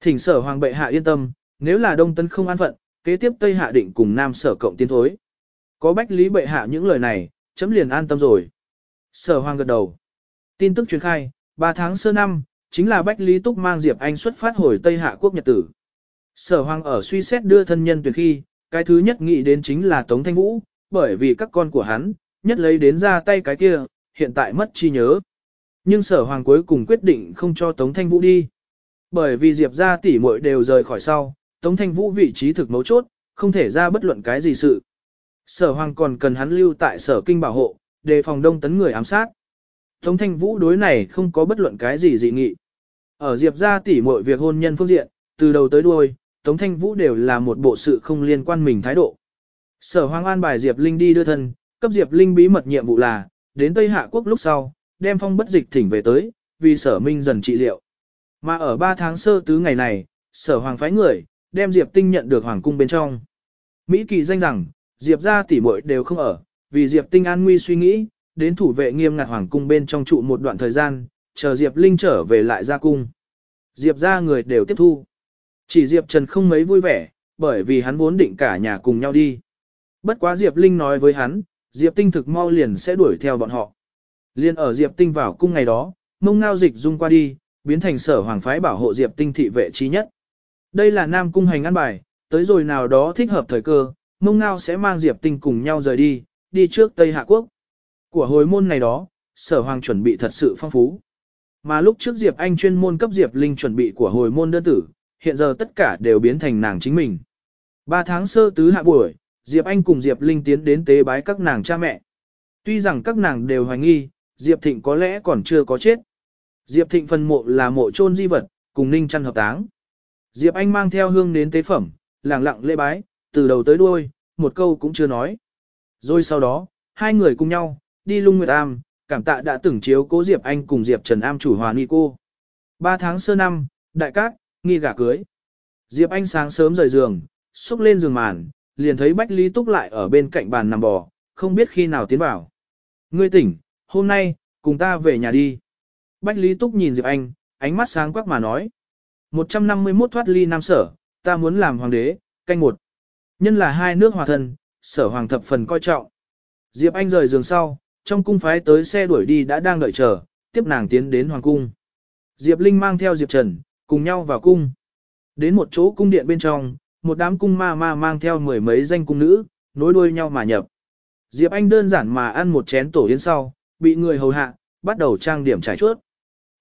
Thỉnh sở hoàng bệ hạ yên tâm, nếu là đông tấn không an phận, kế tiếp Tây hạ định cùng nam sở cộng tiến thối. Có bách lý bệ hạ những lời này, chấm liền an tâm rồi. Sở hoàng gật đầu. Tin tức truyền khai, 3 tháng sơ năm, chính là Bách Lý Túc mang Diệp Anh xuất phát hồi Tây Hạ quốc nhật tử. Sở hoàng ở suy xét đưa thân nhân tuyệt khi, cái thứ nhất nghĩ đến chính là Tống Thanh Vũ, bởi vì các con của hắn, nhất lấy đến ra tay cái kia, hiện tại mất chi nhớ. Nhưng sở hoàng cuối cùng quyết định không cho Tống Thanh Vũ đi. Bởi vì Diệp ra tỷ muội đều rời khỏi sau, Tống Thanh Vũ vị trí thực mấu chốt, không thể ra bất luận cái gì sự. Sở hoàng còn cần hắn lưu tại sở kinh bảo hộ, đề phòng đông tấn người ám sát. Tống Thanh Vũ đối này không có bất luận cái gì dị nghị. Ở Diệp gia tỉ mọi việc hôn nhân phương diện, từ đầu tới đuôi, Tống Thanh Vũ đều là một bộ sự không liên quan mình thái độ. Sở Hoàng An bài Diệp Linh đi đưa thân, cấp Diệp Linh bí mật nhiệm vụ là, đến Tây Hạ Quốc lúc sau, đem phong bất dịch thỉnh về tới, vì sở minh dần trị liệu. Mà ở 3 tháng sơ tứ ngày này, sở hoàng phái người, đem Diệp Tinh nhận được hoàng cung bên trong. Mỹ kỳ danh rằng, Diệp ra tỉ muội đều không ở, vì Diệp Tinh an nguy suy nghĩ, đến thủ vệ nghiêm ngặt hoàng cung bên trong trụ một đoạn thời gian, chờ Diệp Linh trở về lại ra cung. Diệp ra người đều tiếp thu. Chỉ Diệp Trần không mấy vui vẻ, bởi vì hắn vốn định cả nhà cùng nhau đi. Bất quá Diệp Linh nói với hắn, Diệp Tinh thực mau liền sẽ đuổi theo bọn họ. Liên ở Diệp Tinh vào cung ngày đó, mông ngao dịch dung qua đi, biến thành sở hoàng phái bảo hộ Diệp Tinh thị vệ trí nhất. Đây là Nam Cung hành ăn bài, tới rồi nào đó thích hợp thời cơ, mông ngao sẽ mang Diệp Tinh cùng nhau rời đi, đi trước Tây Hạ Quốc. Của hồi môn này đó, sở hoàng chuẩn bị thật sự phong phú. Mà lúc trước Diệp Anh chuyên môn cấp Diệp Linh chuẩn bị của hồi môn đơn tử, hiện giờ tất cả đều biến thành nàng chính mình. Ba tháng sơ tứ hạ buổi, Diệp Anh cùng Diệp Linh tiến đến tế bái các nàng cha mẹ. Tuy rằng các nàng đều hoài nghi, Diệp Thịnh có lẽ còn chưa có chết. Diệp Thịnh phần mộ là mộ chôn di vật, cùng Ninh chăn hợp táng. Diệp Anh mang theo hương đến tế phẩm, lặng lặng lễ bái, từ đầu tới đuôi, một câu cũng chưa nói. Rồi sau đó, hai người cùng nhau, đi lung nguyệt am, cảm tạ đã từng chiếu cố Diệp Anh cùng Diệp Trần Am chủ hòa ni cô. Ba tháng sơ năm, đại cát, nghi gả cưới. Diệp Anh sáng sớm rời giường, xúc lên giường màn, liền thấy Bách Lý Túc lại ở bên cạnh bàn nằm bò, không biết khi nào tiến vào. Ngươi tỉnh, hôm nay, cùng ta về nhà đi. Bách Lý Túc nhìn Diệp Anh, ánh mắt sáng quắc mà nói. 151 thoát ly nam sở, ta muốn làm hoàng đế, canh một. Nhân là hai nước hòa thân, sở hoàng thập phần coi trọng. Diệp Anh rời giường sau, trong cung phái tới xe đuổi đi đã đang đợi chờ, tiếp nàng tiến đến hoàng cung. Diệp Linh mang theo Diệp Trần, cùng nhau vào cung. Đến một chỗ cung điện bên trong, một đám cung ma ma mang theo mười mấy danh cung nữ, nối đuôi nhau mà nhập. Diệp Anh đơn giản mà ăn một chén tổ yến sau, bị người hầu hạ, bắt đầu trang điểm trải chuốt.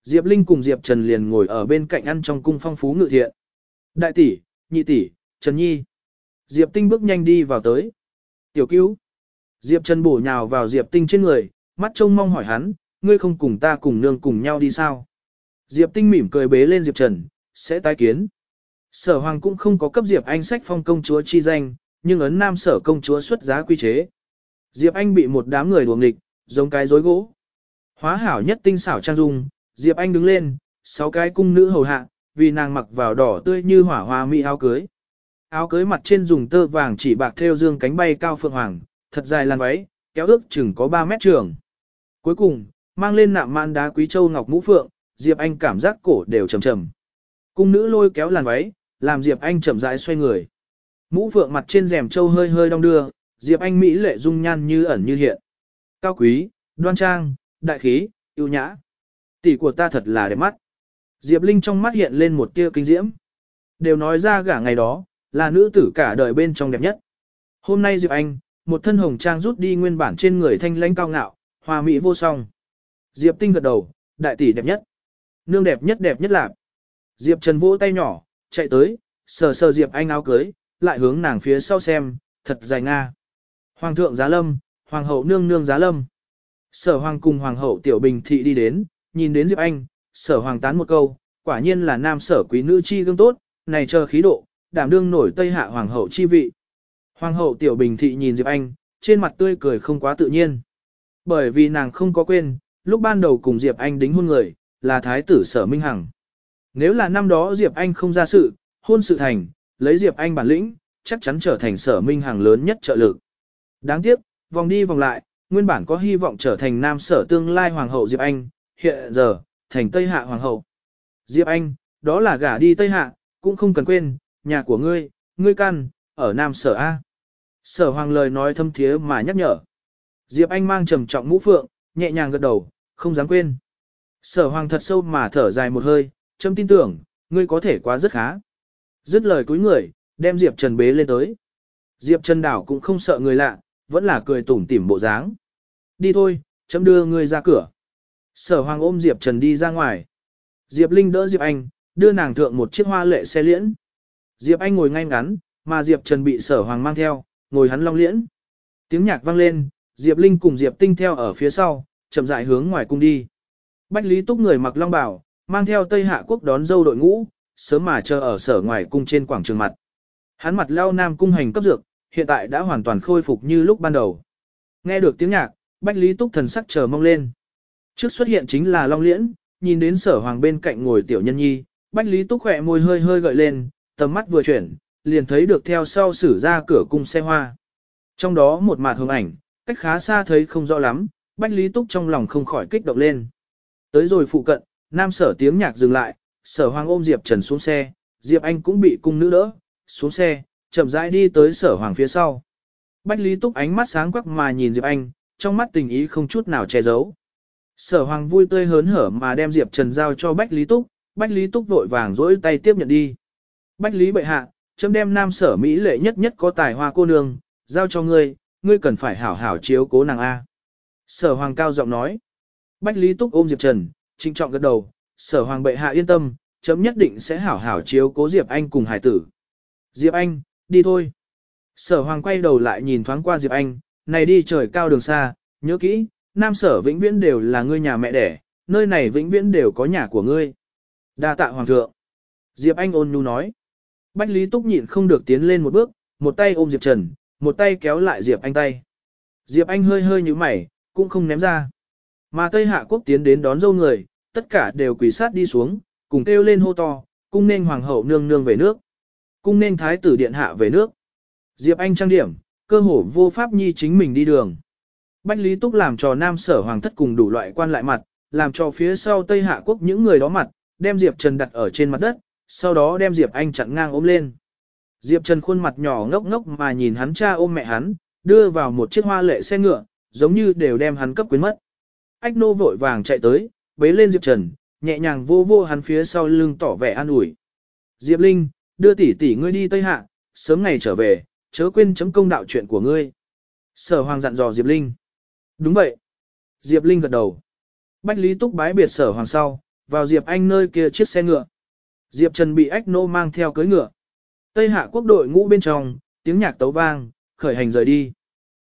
Diệp Linh cùng Diệp Trần liền ngồi ở bên cạnh ăn trong cung phong phú ngự thiện. Đại tỷ, nhị tỷ, Trần Nhi. Diệp Tinh bước nhanh đi vào tới. Tiểu cứu. Diệp Trần bổ nhào vào Diệp Tinh trên người, mắt trông mong hỏi hắn, ngươi không cùng ta cùng nương cùng nhau đi sao? Diệp Tinh mỉm cười bế lên Diệp Trần, sẽ tái kiến. Sở Hoàng cũng không có cấp Diệp Anh sách phong công chúa chi danh, nhưng ấn nam sở công chúa xuất giá quy chế. Diệp Anh bị một đám người đuồng nghịch, giống cái rối gỗ. Hóa hảo nhất tinh xảo trang dung, Diệp Anh đứng lên, sáu cái cung nữ hầu hạ, vì nàng mặc vào đỏ tươi như hỏa hoa mỹ áo cưới. Áo cưới mặt trên dùng tơ vàng chỉ bạc thêu dương cánh bay cao phượng hoàng, thật dài làn váy, kéo ước chừng có 3 mét trường. Cuối cùng, mang lên nạm man đá quý châu ngọc mũ phượng, Diệp Anh cảm giác cổ đều trầm trầm. Cung nữ lôi kéo làn váy, làm Diệp Anh chậm rãi xoay người. Mũ phượng mặt trên rèm châu hơi hơi đong đưa, Diệp Anh mỹ lệ dung nhan như ẩn như hiện. Cao quý, đoan trang, đại khí, yêu nhã. Tỷ của ta thật là đẹp mắt. Diệp Linh trong mắt hiện lên một tia kinh diễm. Đều nói ra gả ngày đó, là nữ tử cả đời bên trong đẹp nhất. Hôm nay Diệp Anh, một thân hồng trang rút đi nguyên bản trên người thanh lãnh cao ngạo, hòa mỹ vô song. Diệp Tinh gật đầu, đại tỷ đẹp nhất. Nương đẹp nhất đẹp nhất lạc. Diệp Trần vỗ tay nhỏ, chạy tới, sờ sờ Diệp Anh áo cưới, lại hướng nàng phía sau xem, thật dài nga. Hoàng thượng giá lâm, hoàng hậu nương nương giá lâm. Sở hoàng cùng hoàng hậu tiểu bình thị đi đến, nhìn đến Diệp Anh, sở hoàng tán một câu, quả nhiên là nam sở quý nữ chi gương tốt, này chờ khí độ, đảm đương nổi tây hạ hoàng hậu chi vị. Hoàng hậu tiểu bình thị nhìn Diệp Anh, trên mặt tươi cười không quá tự nhiên. Bởi vì nàng không có quên, lúc ban đầu cùng Diệp Anh đính hôn người, là thái tử sở Minh Hằng. Nếu là năm đó Diệp Anh không ra sự, hôn sự thành, lấy Diệp Anh bản lĩnh, chắc chắn trở thành sở Minh Hằng lớn nhất trợ lực. Đáng tiếc, vòng đi vòng lại, nguyên bản có hy vọng trở thành nam sở tương lai hoàng hậu Diệp Anh, hiện giờ, thành Tây Hạ hoàng hậu. Diệp Anh, đó là gả đi Tây Hạ, cũng không cần quên, nhà của ngươi, ngươi căn, ở nam sở A. Sở hoàng lời nói thâm thiế mà nhắc nhở. Diệp Anh mang trầm trọng mũ phượng, nhẹ nhàng gật đầu, không dám quên. Sở hoàng thật sâu mà thở dài một hơi, châm tin tưởng, ngươi có thể quá rất khá. Dứt lời cúi người, đem Diệp Trần bế lên tới. Diệp Trần đảo cũng không sợ người lạ, vẫn là cười tủm tỉm bộ dáng. Đi thôi, chấm đưa ngươi ra cửa. Sở hoàng ôm Diệp Trần đi ra ngoài. Diệp Linh đỡ Diệp Anh, đưa nàng thượng một chiếc hoa lệ xe liễn. Diệp Anh ngồi ngay ngắn, mà Diệp Trần bị sở hoàng mang theo, ngồi hắn long liễn. Tiếng nhạc vang lên, Diệp Linh cùng Diệp Tinh theo ở phía sau, chậm rãi hướng ngoài cung đi. Bách Lý Túc người mặc long bào, mang theo Tây Hạ quốc đón dâu đội ngũ, sớm mà chờ ở sở ngoài cung trên quảng trường mặt. Hắn mặt leo nam cung hành cấp dược, hiện tại đã hoàn toàn khôi phục như lúc ban đầu. Nghe được tiếng nhạc, Bách Lý Túc thần sắc chờ mong lên. Trước xuất hiện chính là Long Liễn, nhìn đến sở hoàng bên cạnh ngồi tiểu nhân nhi, Bách Lý Túc khỏe môi hơi hơi gợi lên, tầm mắt vừa chuyển, liền thấy được theo sau xử ra cửa cung xe hoa. Trong đó một mặt hương ảnh, cách khá xa thấy không rõ lắm, Bách Lý Túc trong lòng không khỏi kích động lên. Tới rồi phụ cận, nam sở tiếng nhạc dừng lại, sở hoàng ôm Diệp Trần xuống xe, Diệp Anh cũng bị cung nữ đỡ, xuống xe, chậm rãi đi tới sở hoàng phía sau. Bách Lý Túc ánh mắt sáng quắc mà nhìn Diệp Anh, trong mắt tình ý không chút nào che giấu. Sở hoàng vui tươi hớn hở mà đem Diệp Trần giao cho Bách Lý Túc, Bách Lý Túc vội vàng dỗi tay tiếp nhận đi. Bách Lý bệ hạ, chấm đem nam sở Mỹ lệ nhất nhất có tài hoa cô nương, giao cho ngươi, ngươi cần phải hảo hảo chiếu cố nàng A. Sở hoàng cao giọng nói. Bách Lý Túc ôm Diệp Trần, trinh trọng gật đầu, sở hoàng bệ hạ yên tâm, chấm nhất định sẽ hảo hảo chiếu cố Diệp Anh cùng hải tử. Diệp Anh, đi thôi. Sở hoàng quay đầu lại nhìn thoáng qua Diệp Anh, này đi trời cao đường xa, nhớ kỹ, nam sở vĩnh viễn đều là ngươi nhà mẹ đẻ, nơi này vĩnh viễn đều có nhà của ngươi. đa tạ hoàng thượng. Diệp Anh ôn nhu nói. Bách Lý Túc nhịn không được tiến lên một bước, một tay ôm Diệp Trần, một tay kéo lại Diệp Anh tay. Diệp Anh hơi hơi như mày, cũng không ném ra. Mà Tây Hạ Quốc tiến đến đón dâu người, tất cả đều quỳ sát đi xuống, cùng kêu lên hô to, cung nên hoàng hậu nương nương về nước. Cung nên thái tử điện hạ về nước. Diệp Anh trang điểm, cơ hồ vô pháp nhi chính mình đi đường. Bách Lý Túc làm cho nam sở hoàng thất cùng đủ loại quan lại mặt, làm cho phía sau Tây Hạ Quốc những người đó mặt, đem Diệp Trần đặt ở trên mặt đất, sau đó đem Diệp Anh chặn ngang ôm lên. Diệp Trần khuôn mặt nhỏ ngốc ngốc mà nhìn hắn cha ôm mẹ hắn, đưa vào một chiếc hoa lệ xe ngựa, giống như đều đem hắn cấp quyến mất. Ách nô vội vàng chạy tới, bế lên Diệp Trần, nhẹ nhàng vô vô hắn phía sau lưng tỏ vẻ an ủi. Diệp Linh, đưa tỷ tỷ ngươi đi Tây Hạ, sớm ngày trở về, chớ quên chấm công đạo chuyện của ngươi. Sở Hoàng dặn dò Diệp Linh. Đúng vậy. Diệp Linh gật đầu. Bách Lý Túc bái biệt Sở Hoàng sau, vào Diệp Anh nơi kia chiếc xe ngựa. Diệp Trần bị ách nô mang theo cưới ngựa. Tây Hạ quốc đội ngũ bên trong, tiếng nhạc tấu vang, khởi hành rời đi.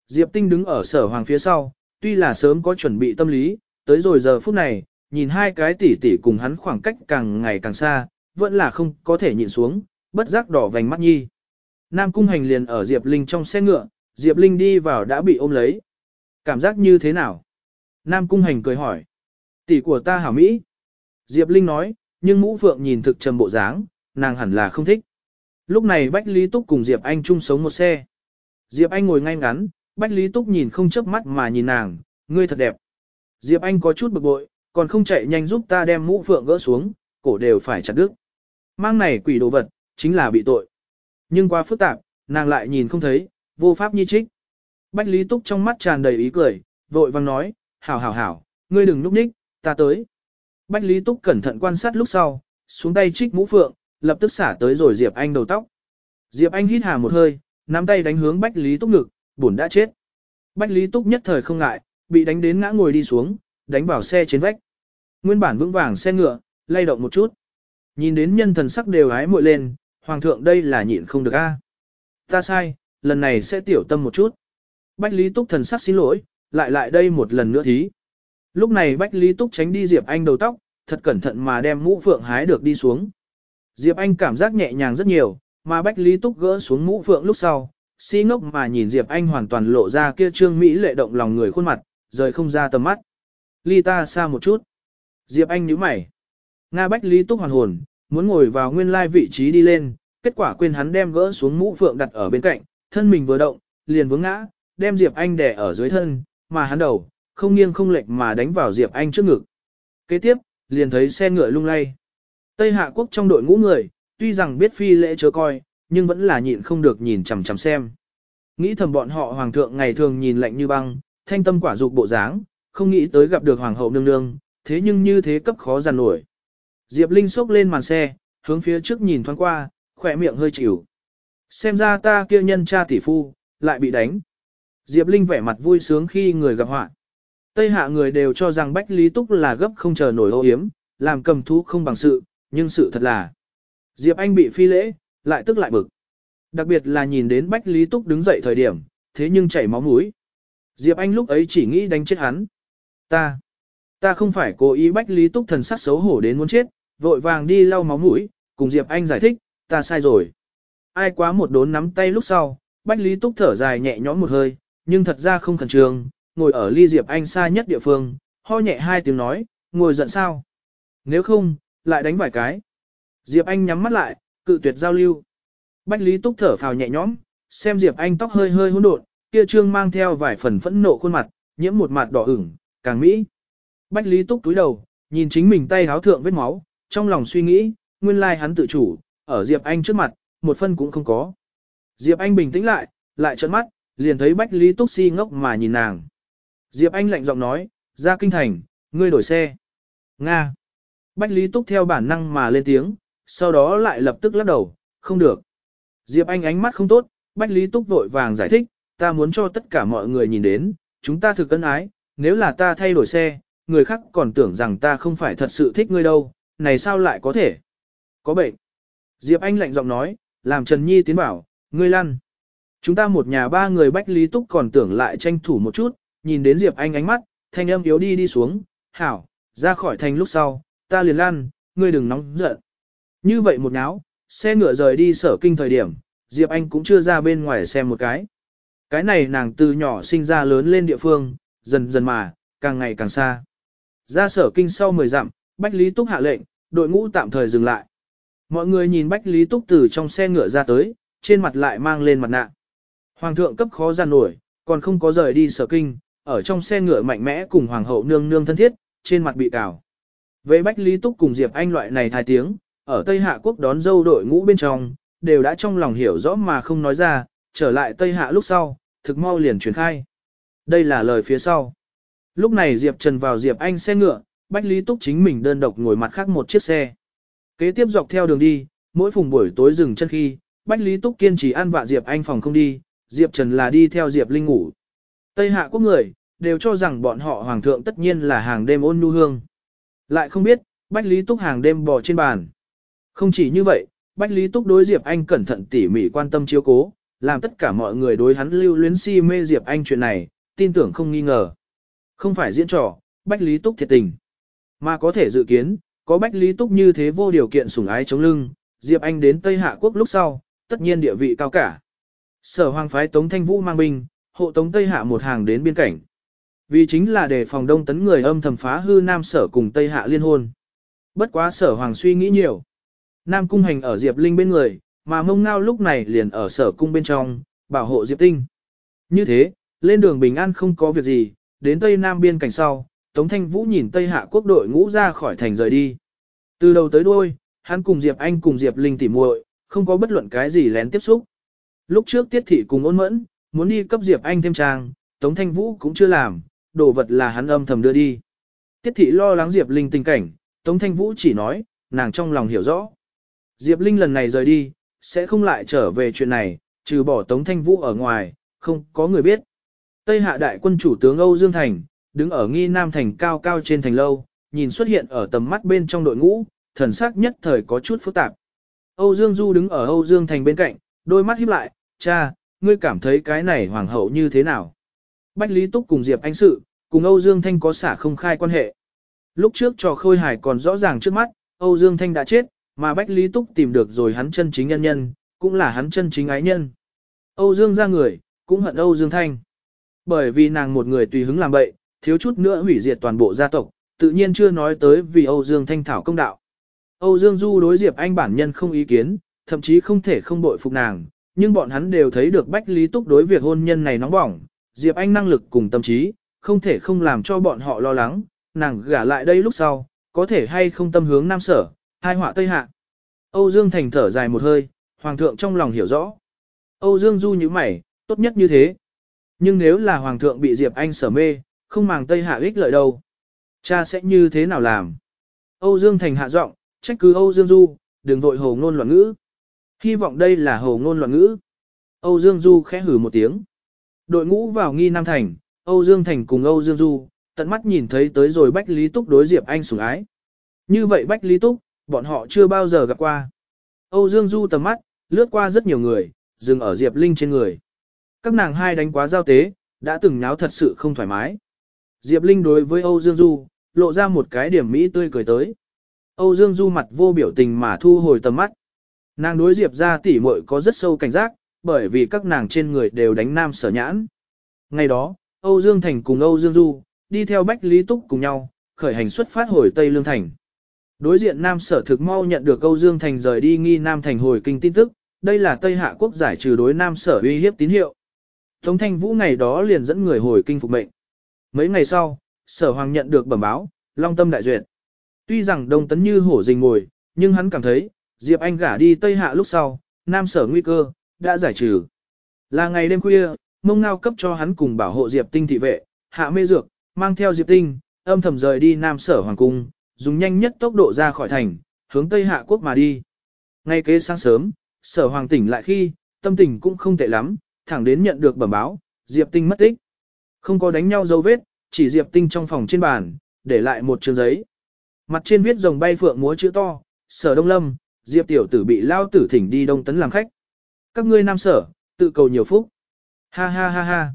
Diệp Tinh đứng ở sở hoàng phía sau, tuy là sớm có chuẩn bị tâm lý, tới rồi giờ phút này, nhìn hai cái tỷ tỷ cùng hắn khoảng cách càng ngày càng xa, vẫn là không có thể nhìn xuống, bất giác đỏ vành mắt nhi. Nam Cung Hành liền ở Diệp Linh trong xe ngựa, Diệp Linh đi vào đã bị ôm lấy. Cảm giác như thế nào? Nam Cung Hành cười hỏi. Tỷ của ta hảo Mỹ. Diệp Linh nói, nhưng mũ phượng nhìn thực trầm bộ dáng, nàng hẳn là không thích. Lúc này Bách Lý Túc cùng Diệp Anh chung sống một xe. Diệp Anh ngồi ngay ngắn, Bách Lý Túc nhìn không chớp mắt mà nhìn nàng, ngươi thật đẹp. Diệp Anh có chút bực bội, còn không chạy nhanh giúp ta đem mũ phượng gỡ xuống, cổ đều phải chặt đứt. Mang này quỷ đồ vật, chính là bị tội. Nhưng quá phức tạp, nàng lại nhìn không thấy, vô pháp nhi trích. Bách Lý Túc trong mắt tràn đầy ý cười, vội vang nói, hảo hảo hảo, ngươi đừng núp ních, ta tới. Bách Lý Túc cẩn thận quan sát lúc sau, xuống tay trích mũ phượng, lập tức xả tới rồi Diệp Anh đầu tóc. Diệp Anh hít hà một hơi, nắm tay đánh hướng Bách Lý Túc ngực, buồn đã chết. Bách Lý Túc nhất thời không ngại, bị đánh đến ngã ngồi đi xuống, đánh vào xe trên vách. Nguyên bản vững vàng xe ngựa, lay động một chút. Nhìn đến nhân thần sắc đều hái muội lên, hoàng thượng đây là nhịn không được a. Ta sai, lần này sẽ tiểu tâm một chút. Bách Lý Túc thần sắc xin lỗi, lại lại đây một lần nữa thí. Lúc này Bách Lý Túc tránh đi Diệp Anh đầu tóc, thật cẩn thận mà đem mũ phượng hái được đi xuống. Diệp Anh cảm giác nhẹ nhàng rất nhiều, mà Bách Lý Túc gỡ xuống mũ phượng lúc sau, si ngốc mà nhìn Diệp Anh hoàn toàn lộ ra kia trương Mỹ lệ động lòng người khuôn mặt, rời không ra tầm mắt. Ly ta xa một chút. Diệp Anh nhíu mày. Nga Bách Lý Túc hoàn hồn, muốn ngồi vào nguyên lai vị trí đi lên, kết quả quên hắn đem gỡ xuống mũ phượng đặt ở bên cạnh, thân mình vừa động, liền vướng ngã, đem Diệp Anh đè ở dưới thân, mà hắn đầu, không nghiêng không lệch mà đánh vào Diệp Anh trước ngực. Kế tiếp, liền thấy xe ngựa lung lay. Tây Hạ quốc trong đội ngũ người, tuy rằng biết phi lễ chớ coi, nhưng vẫn là nhịn không được nhìn chằm chằm xem. Nghĩ thầm bọn họ hoàng thượng ngày thường nhìn lạnh như băng, thanh tâm quả dục bộ dáng, không nghĩ tới gặp được hoàng hậu nương nương, thế nhưng như thế cấp khó giàn nổi. Diệp Linh sốc lên màn xe, hướng phía trước nhìn thoáng qua, khỏe miệng hơi chịu. Xem ra ta kia nhân cha tỷ phu, lại bị đánh. Diệp Linh vẻ mặt vui sướng khi người gặp họa. Tây hạ người đều cho rằng Bách Lý Túc là gấp không chờ nổi ô hiếm, làm cầm thú không bằng sự, nhưng sự thật là. Diệp Anh bị phi lễ, lại tức lại bực. Đặc biệt là nhìn đến Bách Lý Túc đứng dậy thời điểm, thế nhưng chảy máu mũi. Diệp Anh lúc ấy chỉ nghĩ đánh chết hắn. Ta, ta không phải cố ý Bách Lý Túc thần sắc xấu hổ đến muốn chết, vội vàng đi lau máu mũi, cùng Diệp Anh giải thích, ta sai rồi. Ai quá một đốn nắm tay lúc sau, Bách Lý Túc thở dài nhẹ nhõm một hơi, nhưng thật ra không khẩn trương, ngồi ở ly Diệp Anh xa nhất địa phương, ho nhẹ hai tiếng nói, ngồi giận sao? Nếu không, lại đánh vài cái. Diệp Anh nhắm mắt lại, cự tuyệt giao lưu. Bách Lý Túc thở phào nhẹ nhõm, xem Diệp Anh tóc hơi hơi hỗn độn, kia trương mang theo vài phần phẫn nộ khuôn mặt, nhiễm một mặt đỏ ửng, càng mỹ. Bách Lý Túc túi đầu, nhìn chính mình tay háo thượng vết máu, trong lòng suy nghĩ, nguyên lai hắn tự chủ, ở Diệp Anh trước mặt, một phân cũng không có. Diệp Anh bình tĩnh lại, lại trợn mắt, liền thấy Bách Lý Túc si ngốc mà nhìn nàng. Diệp Anh lạnh giọng nói, ra kinh thành, ngươi đổi xe. Nga. Bách Lý Túc theo bản năng mà lên tiếng, sau đó lại lập tức lắc đầu, không được. Diệp Anh ánh mắt không tốt, Bách Lý Túc vội vàng giải thích, ta muốn cho tất cả mọi người nhìn đến, chúng ta thực cân ái, nếu là ta thay đổi xe, người khác còn tưởng rằng ta không phải thật sự thích ngươi đâu, này sao lại có thể? Có bệnh. Diệp Anh lạnh giọng nói, làm Trần Nhi tiến bảo, ngươi lăn. Chúng ta một nhà ba người Bách Lý Túc còn tưởng lại tranh thủ một chút, nhìn đến Diệp Anh ánh mắt, thanh âm yếu đi đi xuống, hảo, ra khỏi thành lúc sau, ta liền lan, ngươi đừng nóng giận. Như vậy một náo, xe ngựa rời đi sở kinh thời điểm, Diệp Anh cũng chưa ra bên ngoài xem một cái. Cái này nàng từ nhỏ sinh ra lớn lên địa phương, dần dần mà, càng ngày càng xa. Ra sở kinh sau 10 dặm, Bách Lý Túc hạ lệnh, đội ngũ tạm thời dừng lại. Mọi người nhìn Bách Lý Túc từ trong xe ngựa ra tới, trên mặt lại mang lên mặt nạ. Hoàng thượng cấp khó gian nổi, còn không có rời đi sở kinh, ở trong xe ngựa mạnh mẽ cùng hoàng hậu nương nương thân thiết, trên mặt bị cào. Về Bách Lý Túc cùng Diệp Anh loại này thai tiếng, ở Tây Hạ quốc đón dâu đội ngũ bên trong, đều đã trong lòng hiểu rõ mà không nói ra, trở lại Tây Hạ lúc sau, thực mau liền truyền khai. Đây là lời phía sau. Lúc này Diệp Trần vào Diệp Anh xe ngựa, Bách Lý Túc chính mình đơn độc ngồi mặt khác một chiếc xe. Kế tiếp dọc theo đường đi, mỗi phùng buổi tối dừng chân khi, Bách Lý Túc kiên trì ăn vạ Diệp Anh phòng không đi, Diệp Trần là đi theo Diệp Linh ngủ. Tây Hạ quốc người, đều cho rằng bọn họ hoàng thượng tất nhiên là hàng đêm ôn nhu hương. Lại không biết, Bách Lý Túc hàng đêm bò trên bàn. Không chỉ như vậy, Bách Lý Túc đối Diệp Anh cẩn thận tỉ mỉ quan tâm chiếu cố, làm tất cả mọi người đối hắn lưu luyến si mê Diệp Anh chuyện này, tin tưởng không nghi ngờ. Không phải diễn trò, Bách Lý Túc thiệt tình. Mà có thể dự kiến, có Bách Lý Túc như thế vô điều kiện sủng ái chống lưng, Diệp Anh đến Tây Hạ Quốc lúc sau, tất nhiên địa vị cao cả. Sở hoàng phái Tống Thanh Vũ mang binh, hộ Tống Tây Hạ một hàng đến biên cảnh. Vì chính là để phòng đông tấn người âm thầm phá hư Nam Sở cùng Tây Hạ liên hôn. Bất quá Sở hoàng suy nghĩ nhiều. Nam cung hành ở Diệp Linh bên người, mà mông ngao lúc này liền ở Sở cung bên trong, bảo hộ Diệp Tinh. Như thế, lên đường bình an không có việc gì, đến Tây Nam biên cảnh sau, Tống Thanh Vũ nhìn Tây Hạ quốc đội ngũ ra khỏi thành rời đi. Từ đầu tới đuôi, hắn cùng Diệp Anh cùng Diệp Linh tỉ muội, không có bất luận cái gì lén tiếp xúc. Lúc trước Tiết Thị cùng ôn mẫn, muốn đi cấp Diệp Anh thêm trang, Tống Thanh Vũ cũng chưa làm, đồ vật là hắn âm thầm đưa đi. Tiết Thị lo lắng Diệp Linh tình cảnh, Tống Thanh Vũ chỉ nói, nàng trong lòng hiểu rõ. Diệp Linh lần này rời đi, sẽ không lại trở về chuyện này, trừ bỏ Tống Thanh Vũ ở ngoài, không có người biết. Tây Hạ đại quân chủ tướng Âu Dương Thành, đứng ở nghi nam thành cao cao trên thành lâu, nhìn xuất hiện ở tầm mắt bên trong đội ngũ, thần sắc nhất thời có chút phức tạp. Âu Dương Du đứng ở Âu Dương Thành bên cạnh, đôi mắt híp lại, cha, ngươi cảm thấy cái này hoàng hậu như thế nào? Bách Lý Túc cùng Diệp Anh Sự, cùng Âu Dương Thanh có xả không khai quan hệ. Lúc trước trò khôi hài còn rõ ràng trước mắt, Âu Dương Thanh đã chết, mà Bách Lý Túc tìm được rồi hắn chân chính nhân nhân, cũng là hắn chân chính ái nhân. Âu Dương ra người, cũng hận Âu Dương Thanh. Bởi vì nàng một người tùy hứng làm bậy, thiếu chút nữa hủy diệt toàn bộ gia tộc, tự nhiên chưa nói tới vì Âu Dương Thanh thảo công đạo. Âu Dương Du đối Diệp Anh bản nhân không ý kiến, thậm chí không thể không bội phục nàng, nhưng bọn hắn đều thấy được Bách Lý Túc đối việc hôn nhân này nóng bỏng, Diệp Anh năng lực cùng tâm trí, không thể không làm cho bọn họ lo lắng, nàng gả lại đây lúc sau, có thể hay không tâm hướng nam sở, hai họa tây hạ. Âu Dương Thành thở dài một hơi, Hoàng thượng trong lòng hiểu rõ. Âu Dương Du như mày, tốt nhất như thế. Nhưng nếu là Hoàng thượng bị Diệp Anh sở mê, không màng tây hạ ích lợi đâu. Cha sẽ như thế nào làm? Âu Dương Thành hạ giọng, trách cứ Âu Dương Du, đừng vội hồ ngôn loạn ngữ. Hy vọng đây là hồ ngôn loạn ngữ. Âu Dương Du khẽ hử một tiếng. Đội ngũ vào nghi Nam Thành, Âu Dương Thành cùng Âu Dương Du, tận mắt nhìn thấy tới rồi Bách Lý Túc đối Diệp Anh sủng ái. Như vậy Bách Lý Túc, bọn họ chưa bao giờ gặp qua. Âu Dương Du tầm mắt, lướt qua rất nhiều người, dừng ở Diệp Linh trên người. Các nàng hai đánh quá giao tế, đã từng náo thật sự không thoải mái. Diệp Linh đối với Âu Dương Du, lộ ra một cái điểm mỹ tươi cười tới. Âu Dương Du mặt vô biểu tình mà thu hồi tầm mắt. Nàng đối Diệp ra tỉ muội có rất sâu cảnh giác, bởi vì các nàng trên người đều đánh nam sở nhãn. Ngày đó, Âu Dương Thành cùng Âu Dương Du, đi theo Bách Lý Túc cùng nhau, khởi hành xuất phát hồi Tây Lương Thành. Đối diện Nam Sở thực mau nhận được Âu Dương Thành rời đi nghi Nam Thành hồi kinh tin tức, đây là Tây Hạ quốc giải trừ đối Nam Sở uy hiếp tín hiệu. Tống Thanh Vũ ngày đó liền dẫn người hồi kinh phục mệnh. Mấy ngày sau, Sở Hoàng nhận được bẩm báo, Long Tâm đại duyệt. Tuy rằng Đông Tấn như hổ rình ngồi, nhưng hắn cảm thấy, Diệp Anh gả đi Tây Hạ lúc sau, Nam Sở nguy cơ, đã giải trừ. Là ngày đêm khuya, mông ngao cấp cho hắn cùng bảo hộ Diệp Tinh thị vệ, hạ mê dược, mang theo Diệp Tinh, âm thầm rời đi Nam Sở Hoàng Cung, dùng nhanh nhất tốc độ ra khỏi thành, hướng Tây Hạ Quốc mà đi. Ngay kế sáng sớm, Sở Hoàng tỉnh lại khi, tâm tình cũng không tệ lắm, thẳng đến nhận được bẩm báo, Diệp Tinh mất tích. Không có đánh nhau dấu vết, chỉ Diệp Tinh trong phòng trên bàn, để lại một trường giấy. Mặt trên viết rồng bay phượng múa chữ to, Sở Đông Lâm, Diệp tiểu tử bị lao tử thỉnh đi Đông Tấn làm khách. Các ngươi nam sở, tự cầu nhiều phúc. Ha ha ha ha.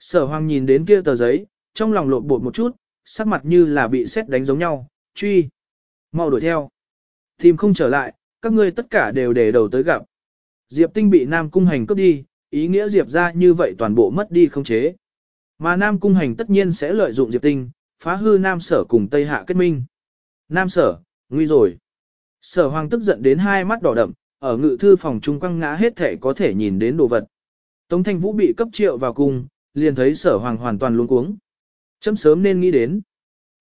Sở Hoàng nhìn đến kia tờ giấy, trong lòng lộn bột một chút, sắc mặt như là bị xét đánh giống nhau, truy. Mau đuổi theo. Tìm không trở lại, các ngươi tất cả đều để đầu tới gặp. Diệp Tinh bị Nam Cung Hành cướp đi, ý nghĩa Diệp ra như vậy toàn bộ mất đi không chế. Mà Nam Cung Hành tất nhiên sẽ lợi dụng Diệp Tinh, phá hư Nam Sở cùng Tây Hạ kết minh. Nam Sở, nguy rồi. Sở Hoàng tức giận đến hai mắt đỏ đậm, ở ngự thư phòng trung quăng ngã hết thể có thể nhìn đến đồ vật. Tống Thanh Vũ bị cấp triệu vào cung, liền thấy Sở Hoàng hoàn toàn luống cuống. Chấm sớm nên nghĩ đến.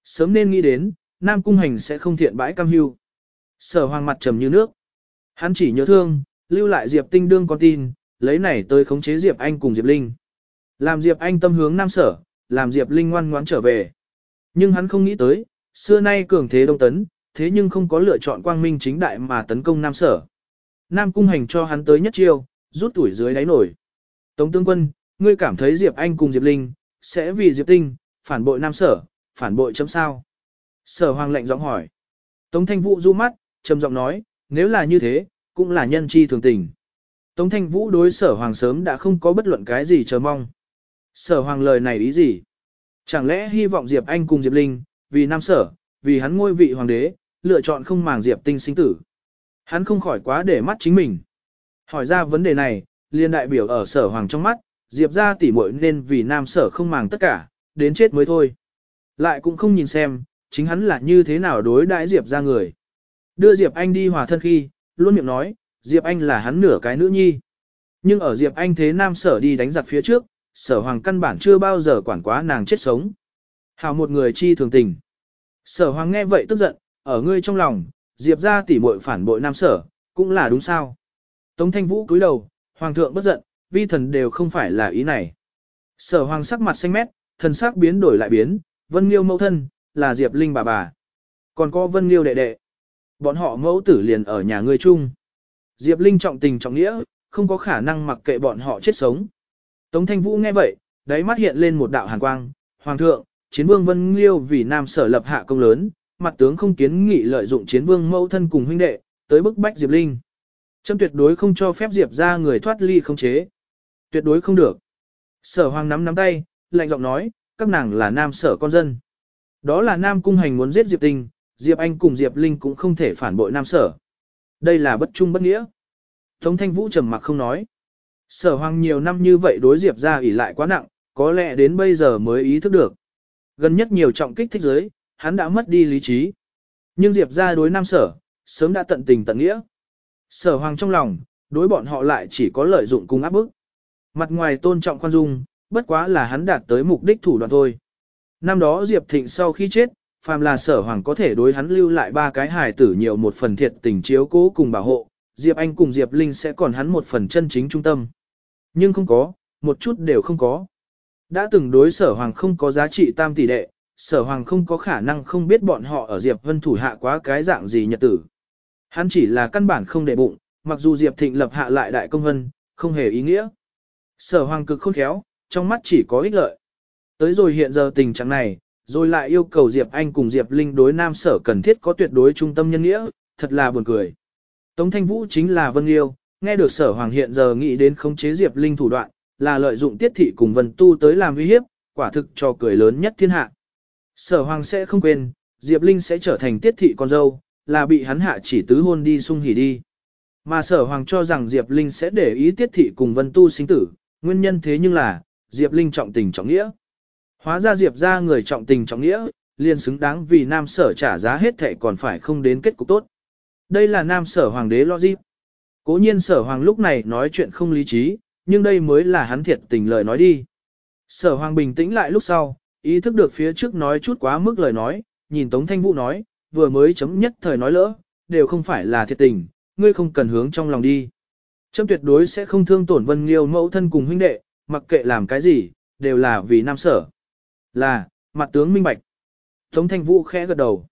Sớm nên nghĩ đến, Nam Cung Hành sẽ không thiện bãi cam hưu. Sở Hoàng mặt trầm như nước. Hắn chỉ nhớ thương, lưu lại Diệp Tinh đương con tin, lấy này tới khống chế Diệp Anh cùng Diệp Linh. Làm Diệp Anh tâm hướng Nam Sở, làm Diệp Linh ngoan ngoãn trở về. Nhưng hắn không nghĩ tới, xưa nay cường thế đông tấn, thế nhưng không có lựa chọn quang minh chính đại mà tấn công Nam Sở. Nam cung hành cho hắn tới nhất chiêu, rút tuổi dưới đáy nổi. Tống tướng quân, ngươi cảm thấy Diệp Anh cùng Diệp Linh, sẽ vì Diệp Tinh, phản bội Nam Sở, phản bội chấm sao? Sở Hoàng lệnh giọng hỏi. Tống Thanh Vũ du mắt, trầm giọng nói, nếu là như thế, cũng là nhân chi thường tình. Tống Thanh Vũ đối Sở Hoàng sớm đã không có bất luận cái gì chờ mong. Sở Hoàng lời này ý gì? Chẳng lẽ hy vọng Diệp Anh cùng Diệp Linh, vì Nam Sở, vì hắn ngôi vị hoàng đế, lựa chọn không màng Diệp Tinh sinh tử. Hắn không khỏi quá để mắt chính mình. Hỏi ra vấn đề này, liên đại biểu ở Sở Hoàng trong mắt, Diệp ra tỉ muội nên vì Nam Sở không màng tất cả, đến chết mới thôi. Lại cũng không nhìn xem, chính hắn là như thế nào đối đãi Diệp ra người. Đưa Diệp Anh đi hòa thân khi, luôn miệng nói, Diệp Anh là hắn nửa cái nữ nhi. Nhưng ở Diệp Anh thế nam sở đi đánh giặc phía trước, sở hoàng căn bản chưa bao giờ quản quá nàng chết sống. Hào một người chi thường tình. Sở hoàng nghe vậy tức giận, ở ngươi trong lòng, Diệp ra tỉ muội phản bội nam sở, cũng là đúng sao. Tống thanh vũ cúi đầu, hoàng thượng bất giận, vi thần đều không phải là ý này. Sở hoàng sắc mặt xanh mét, thần sắc biến đổi lại biến, vân Nghiêu mẫu thân, là Diệp Linh bà bà. Còn có vân Nghiêu đệ đệ. Bọn họ mẫu tử liền ở nhà ngươi chung. Diệp Linh trọng tình trọng nghĩa, không có khả năng mặc kệ bọn họ chết sống. Tống Thanh Vũ nghe vậy, đáy mắt hiện lên một đạo hàn quang, Hoàng thượng, chiến vương Vân Nghiêu vì nam sở lập hạ công lớn, mặt tướng không kiến nghị lợi dụng chiến vương mẫu thân cùng huynh đệ, tới bức bách Diệp Linh. Trâm tuyệt đối không cho phép Diệp ra người thoát ly không chế. Tuyệt đối không được. Sở hoàng nắm nắm tay, lạnh giọng nói, các nàng là nam sở con dân. Đó là nam cung hành muốn giết Diệp Tinh, Diệp Anh cùng Diệp Linh cũng không thể phản bội nam sở. Đây là bất trung bất nghĩa. Tống thanh vũ trầm mặc không nói. Sở hoàng nhiều năm như vậy đối Diệp ra ỉ lại quá nặng, có lẽ đến bây giờ mới ý thức được. Gần nhất nhiều trọng kích thích giới, hắn đã mất đi lý trí. Nhưng Diệp ra đối nam sở, sớm đã tận tình tận nghĩa. Sở hoàng trong lòng, đối bọn họ lại chỉ có lợi dụng cùng áp bức. Mặt ngoài tôn trọng khoan dung, bất quá là hắn đạt tới mục đích thủ đoạn thôi. Năm đó Diệp Thịnh sau khi chết, phàm là sở hoàng có thể đối hắn lưu lại ba cái hài tử nhiều một phần thiệt tình chiếu cố cùng bảo hộ, Diệp Anh cùng Diệp Linh sẽ còn hắn một phần chân chính trung tâm. Nhưng không có, một chút đều không có. Đã từng đối sở hoàng không có giá trị tam tỷ đệ, sở hoàng không có khả năng không biết bọn họ ở Diệp Vân thủ hạ quá cái dạng gì nhật tử. Hắn chỉ là căn bản không để bụng, mặc dù Diệp Thịnh lập hạ lại đại công vân, không hề ý nghĩa. Sở hoàng cực khôn khéo, trong mắt chỉ có ích lợi. Tới rồi hiện giờ tình trạng này, rồi lại yêu cầu Diệp Anh cùng Diệp Linh đối nam sở cần thiết có tuyệt đối trung tâm nhân nghĩa, thật là buồn cười. Tống Thanh Vũ chính là Vân Liêu, nghe được sở hoàng hiện giờ nghĩ đến khống chế Diệp Linh thủ đoạn, là lợi dụng tiết thị cùng Vân Tu tới làm uy hiếp, quả thực cho cười lớn nhất thiên hạ. Sở hoàng sẽ không quên, Diệp Linh sẽ trở thành tiết thị con dâu, là bị hắn hạ chỉ tứ hôn đi sung hỉ đi. Mà sở hoàng cho rằng Diệp Linh sẽ để ý tiết thị cùng Vân Tu sinh tử, nguyên nhân thế nhưng là, Diệp Linh trọng tình trọng nghĩa. Hóa ra Diệp ra người trọng tình trọng nghĩa, liền xứng đáng vì nam sở trả giá hết thệ còn phải không đến kết cục tốt. Đây là nam sở hoàng đế logic. Cố nhiên sở hoàng lúc này nói chuyện không lý trí, nhưng đây mới là hắn thiệt tình lời nói đi. Sở hoàng bình tĩnh lại lúc sau, ý thức được phía trước nói chút quá mức lời nói, nhìn Tống Thanh Vũ nói, vừa mới chấm nhất thời nói lỡ, đều không phải là thiệt tình, ngươi không cần hướng trong lòng đi. Chấm tuyệt đối sẽ không thương tổn Vân Liêu mẫu thân cùng huynh đệ, mặc kệ làm cái gì, đều là vì nam sở. Là, mặt tướng minh bạch. Tống thanh vũ khẽ gật đầu.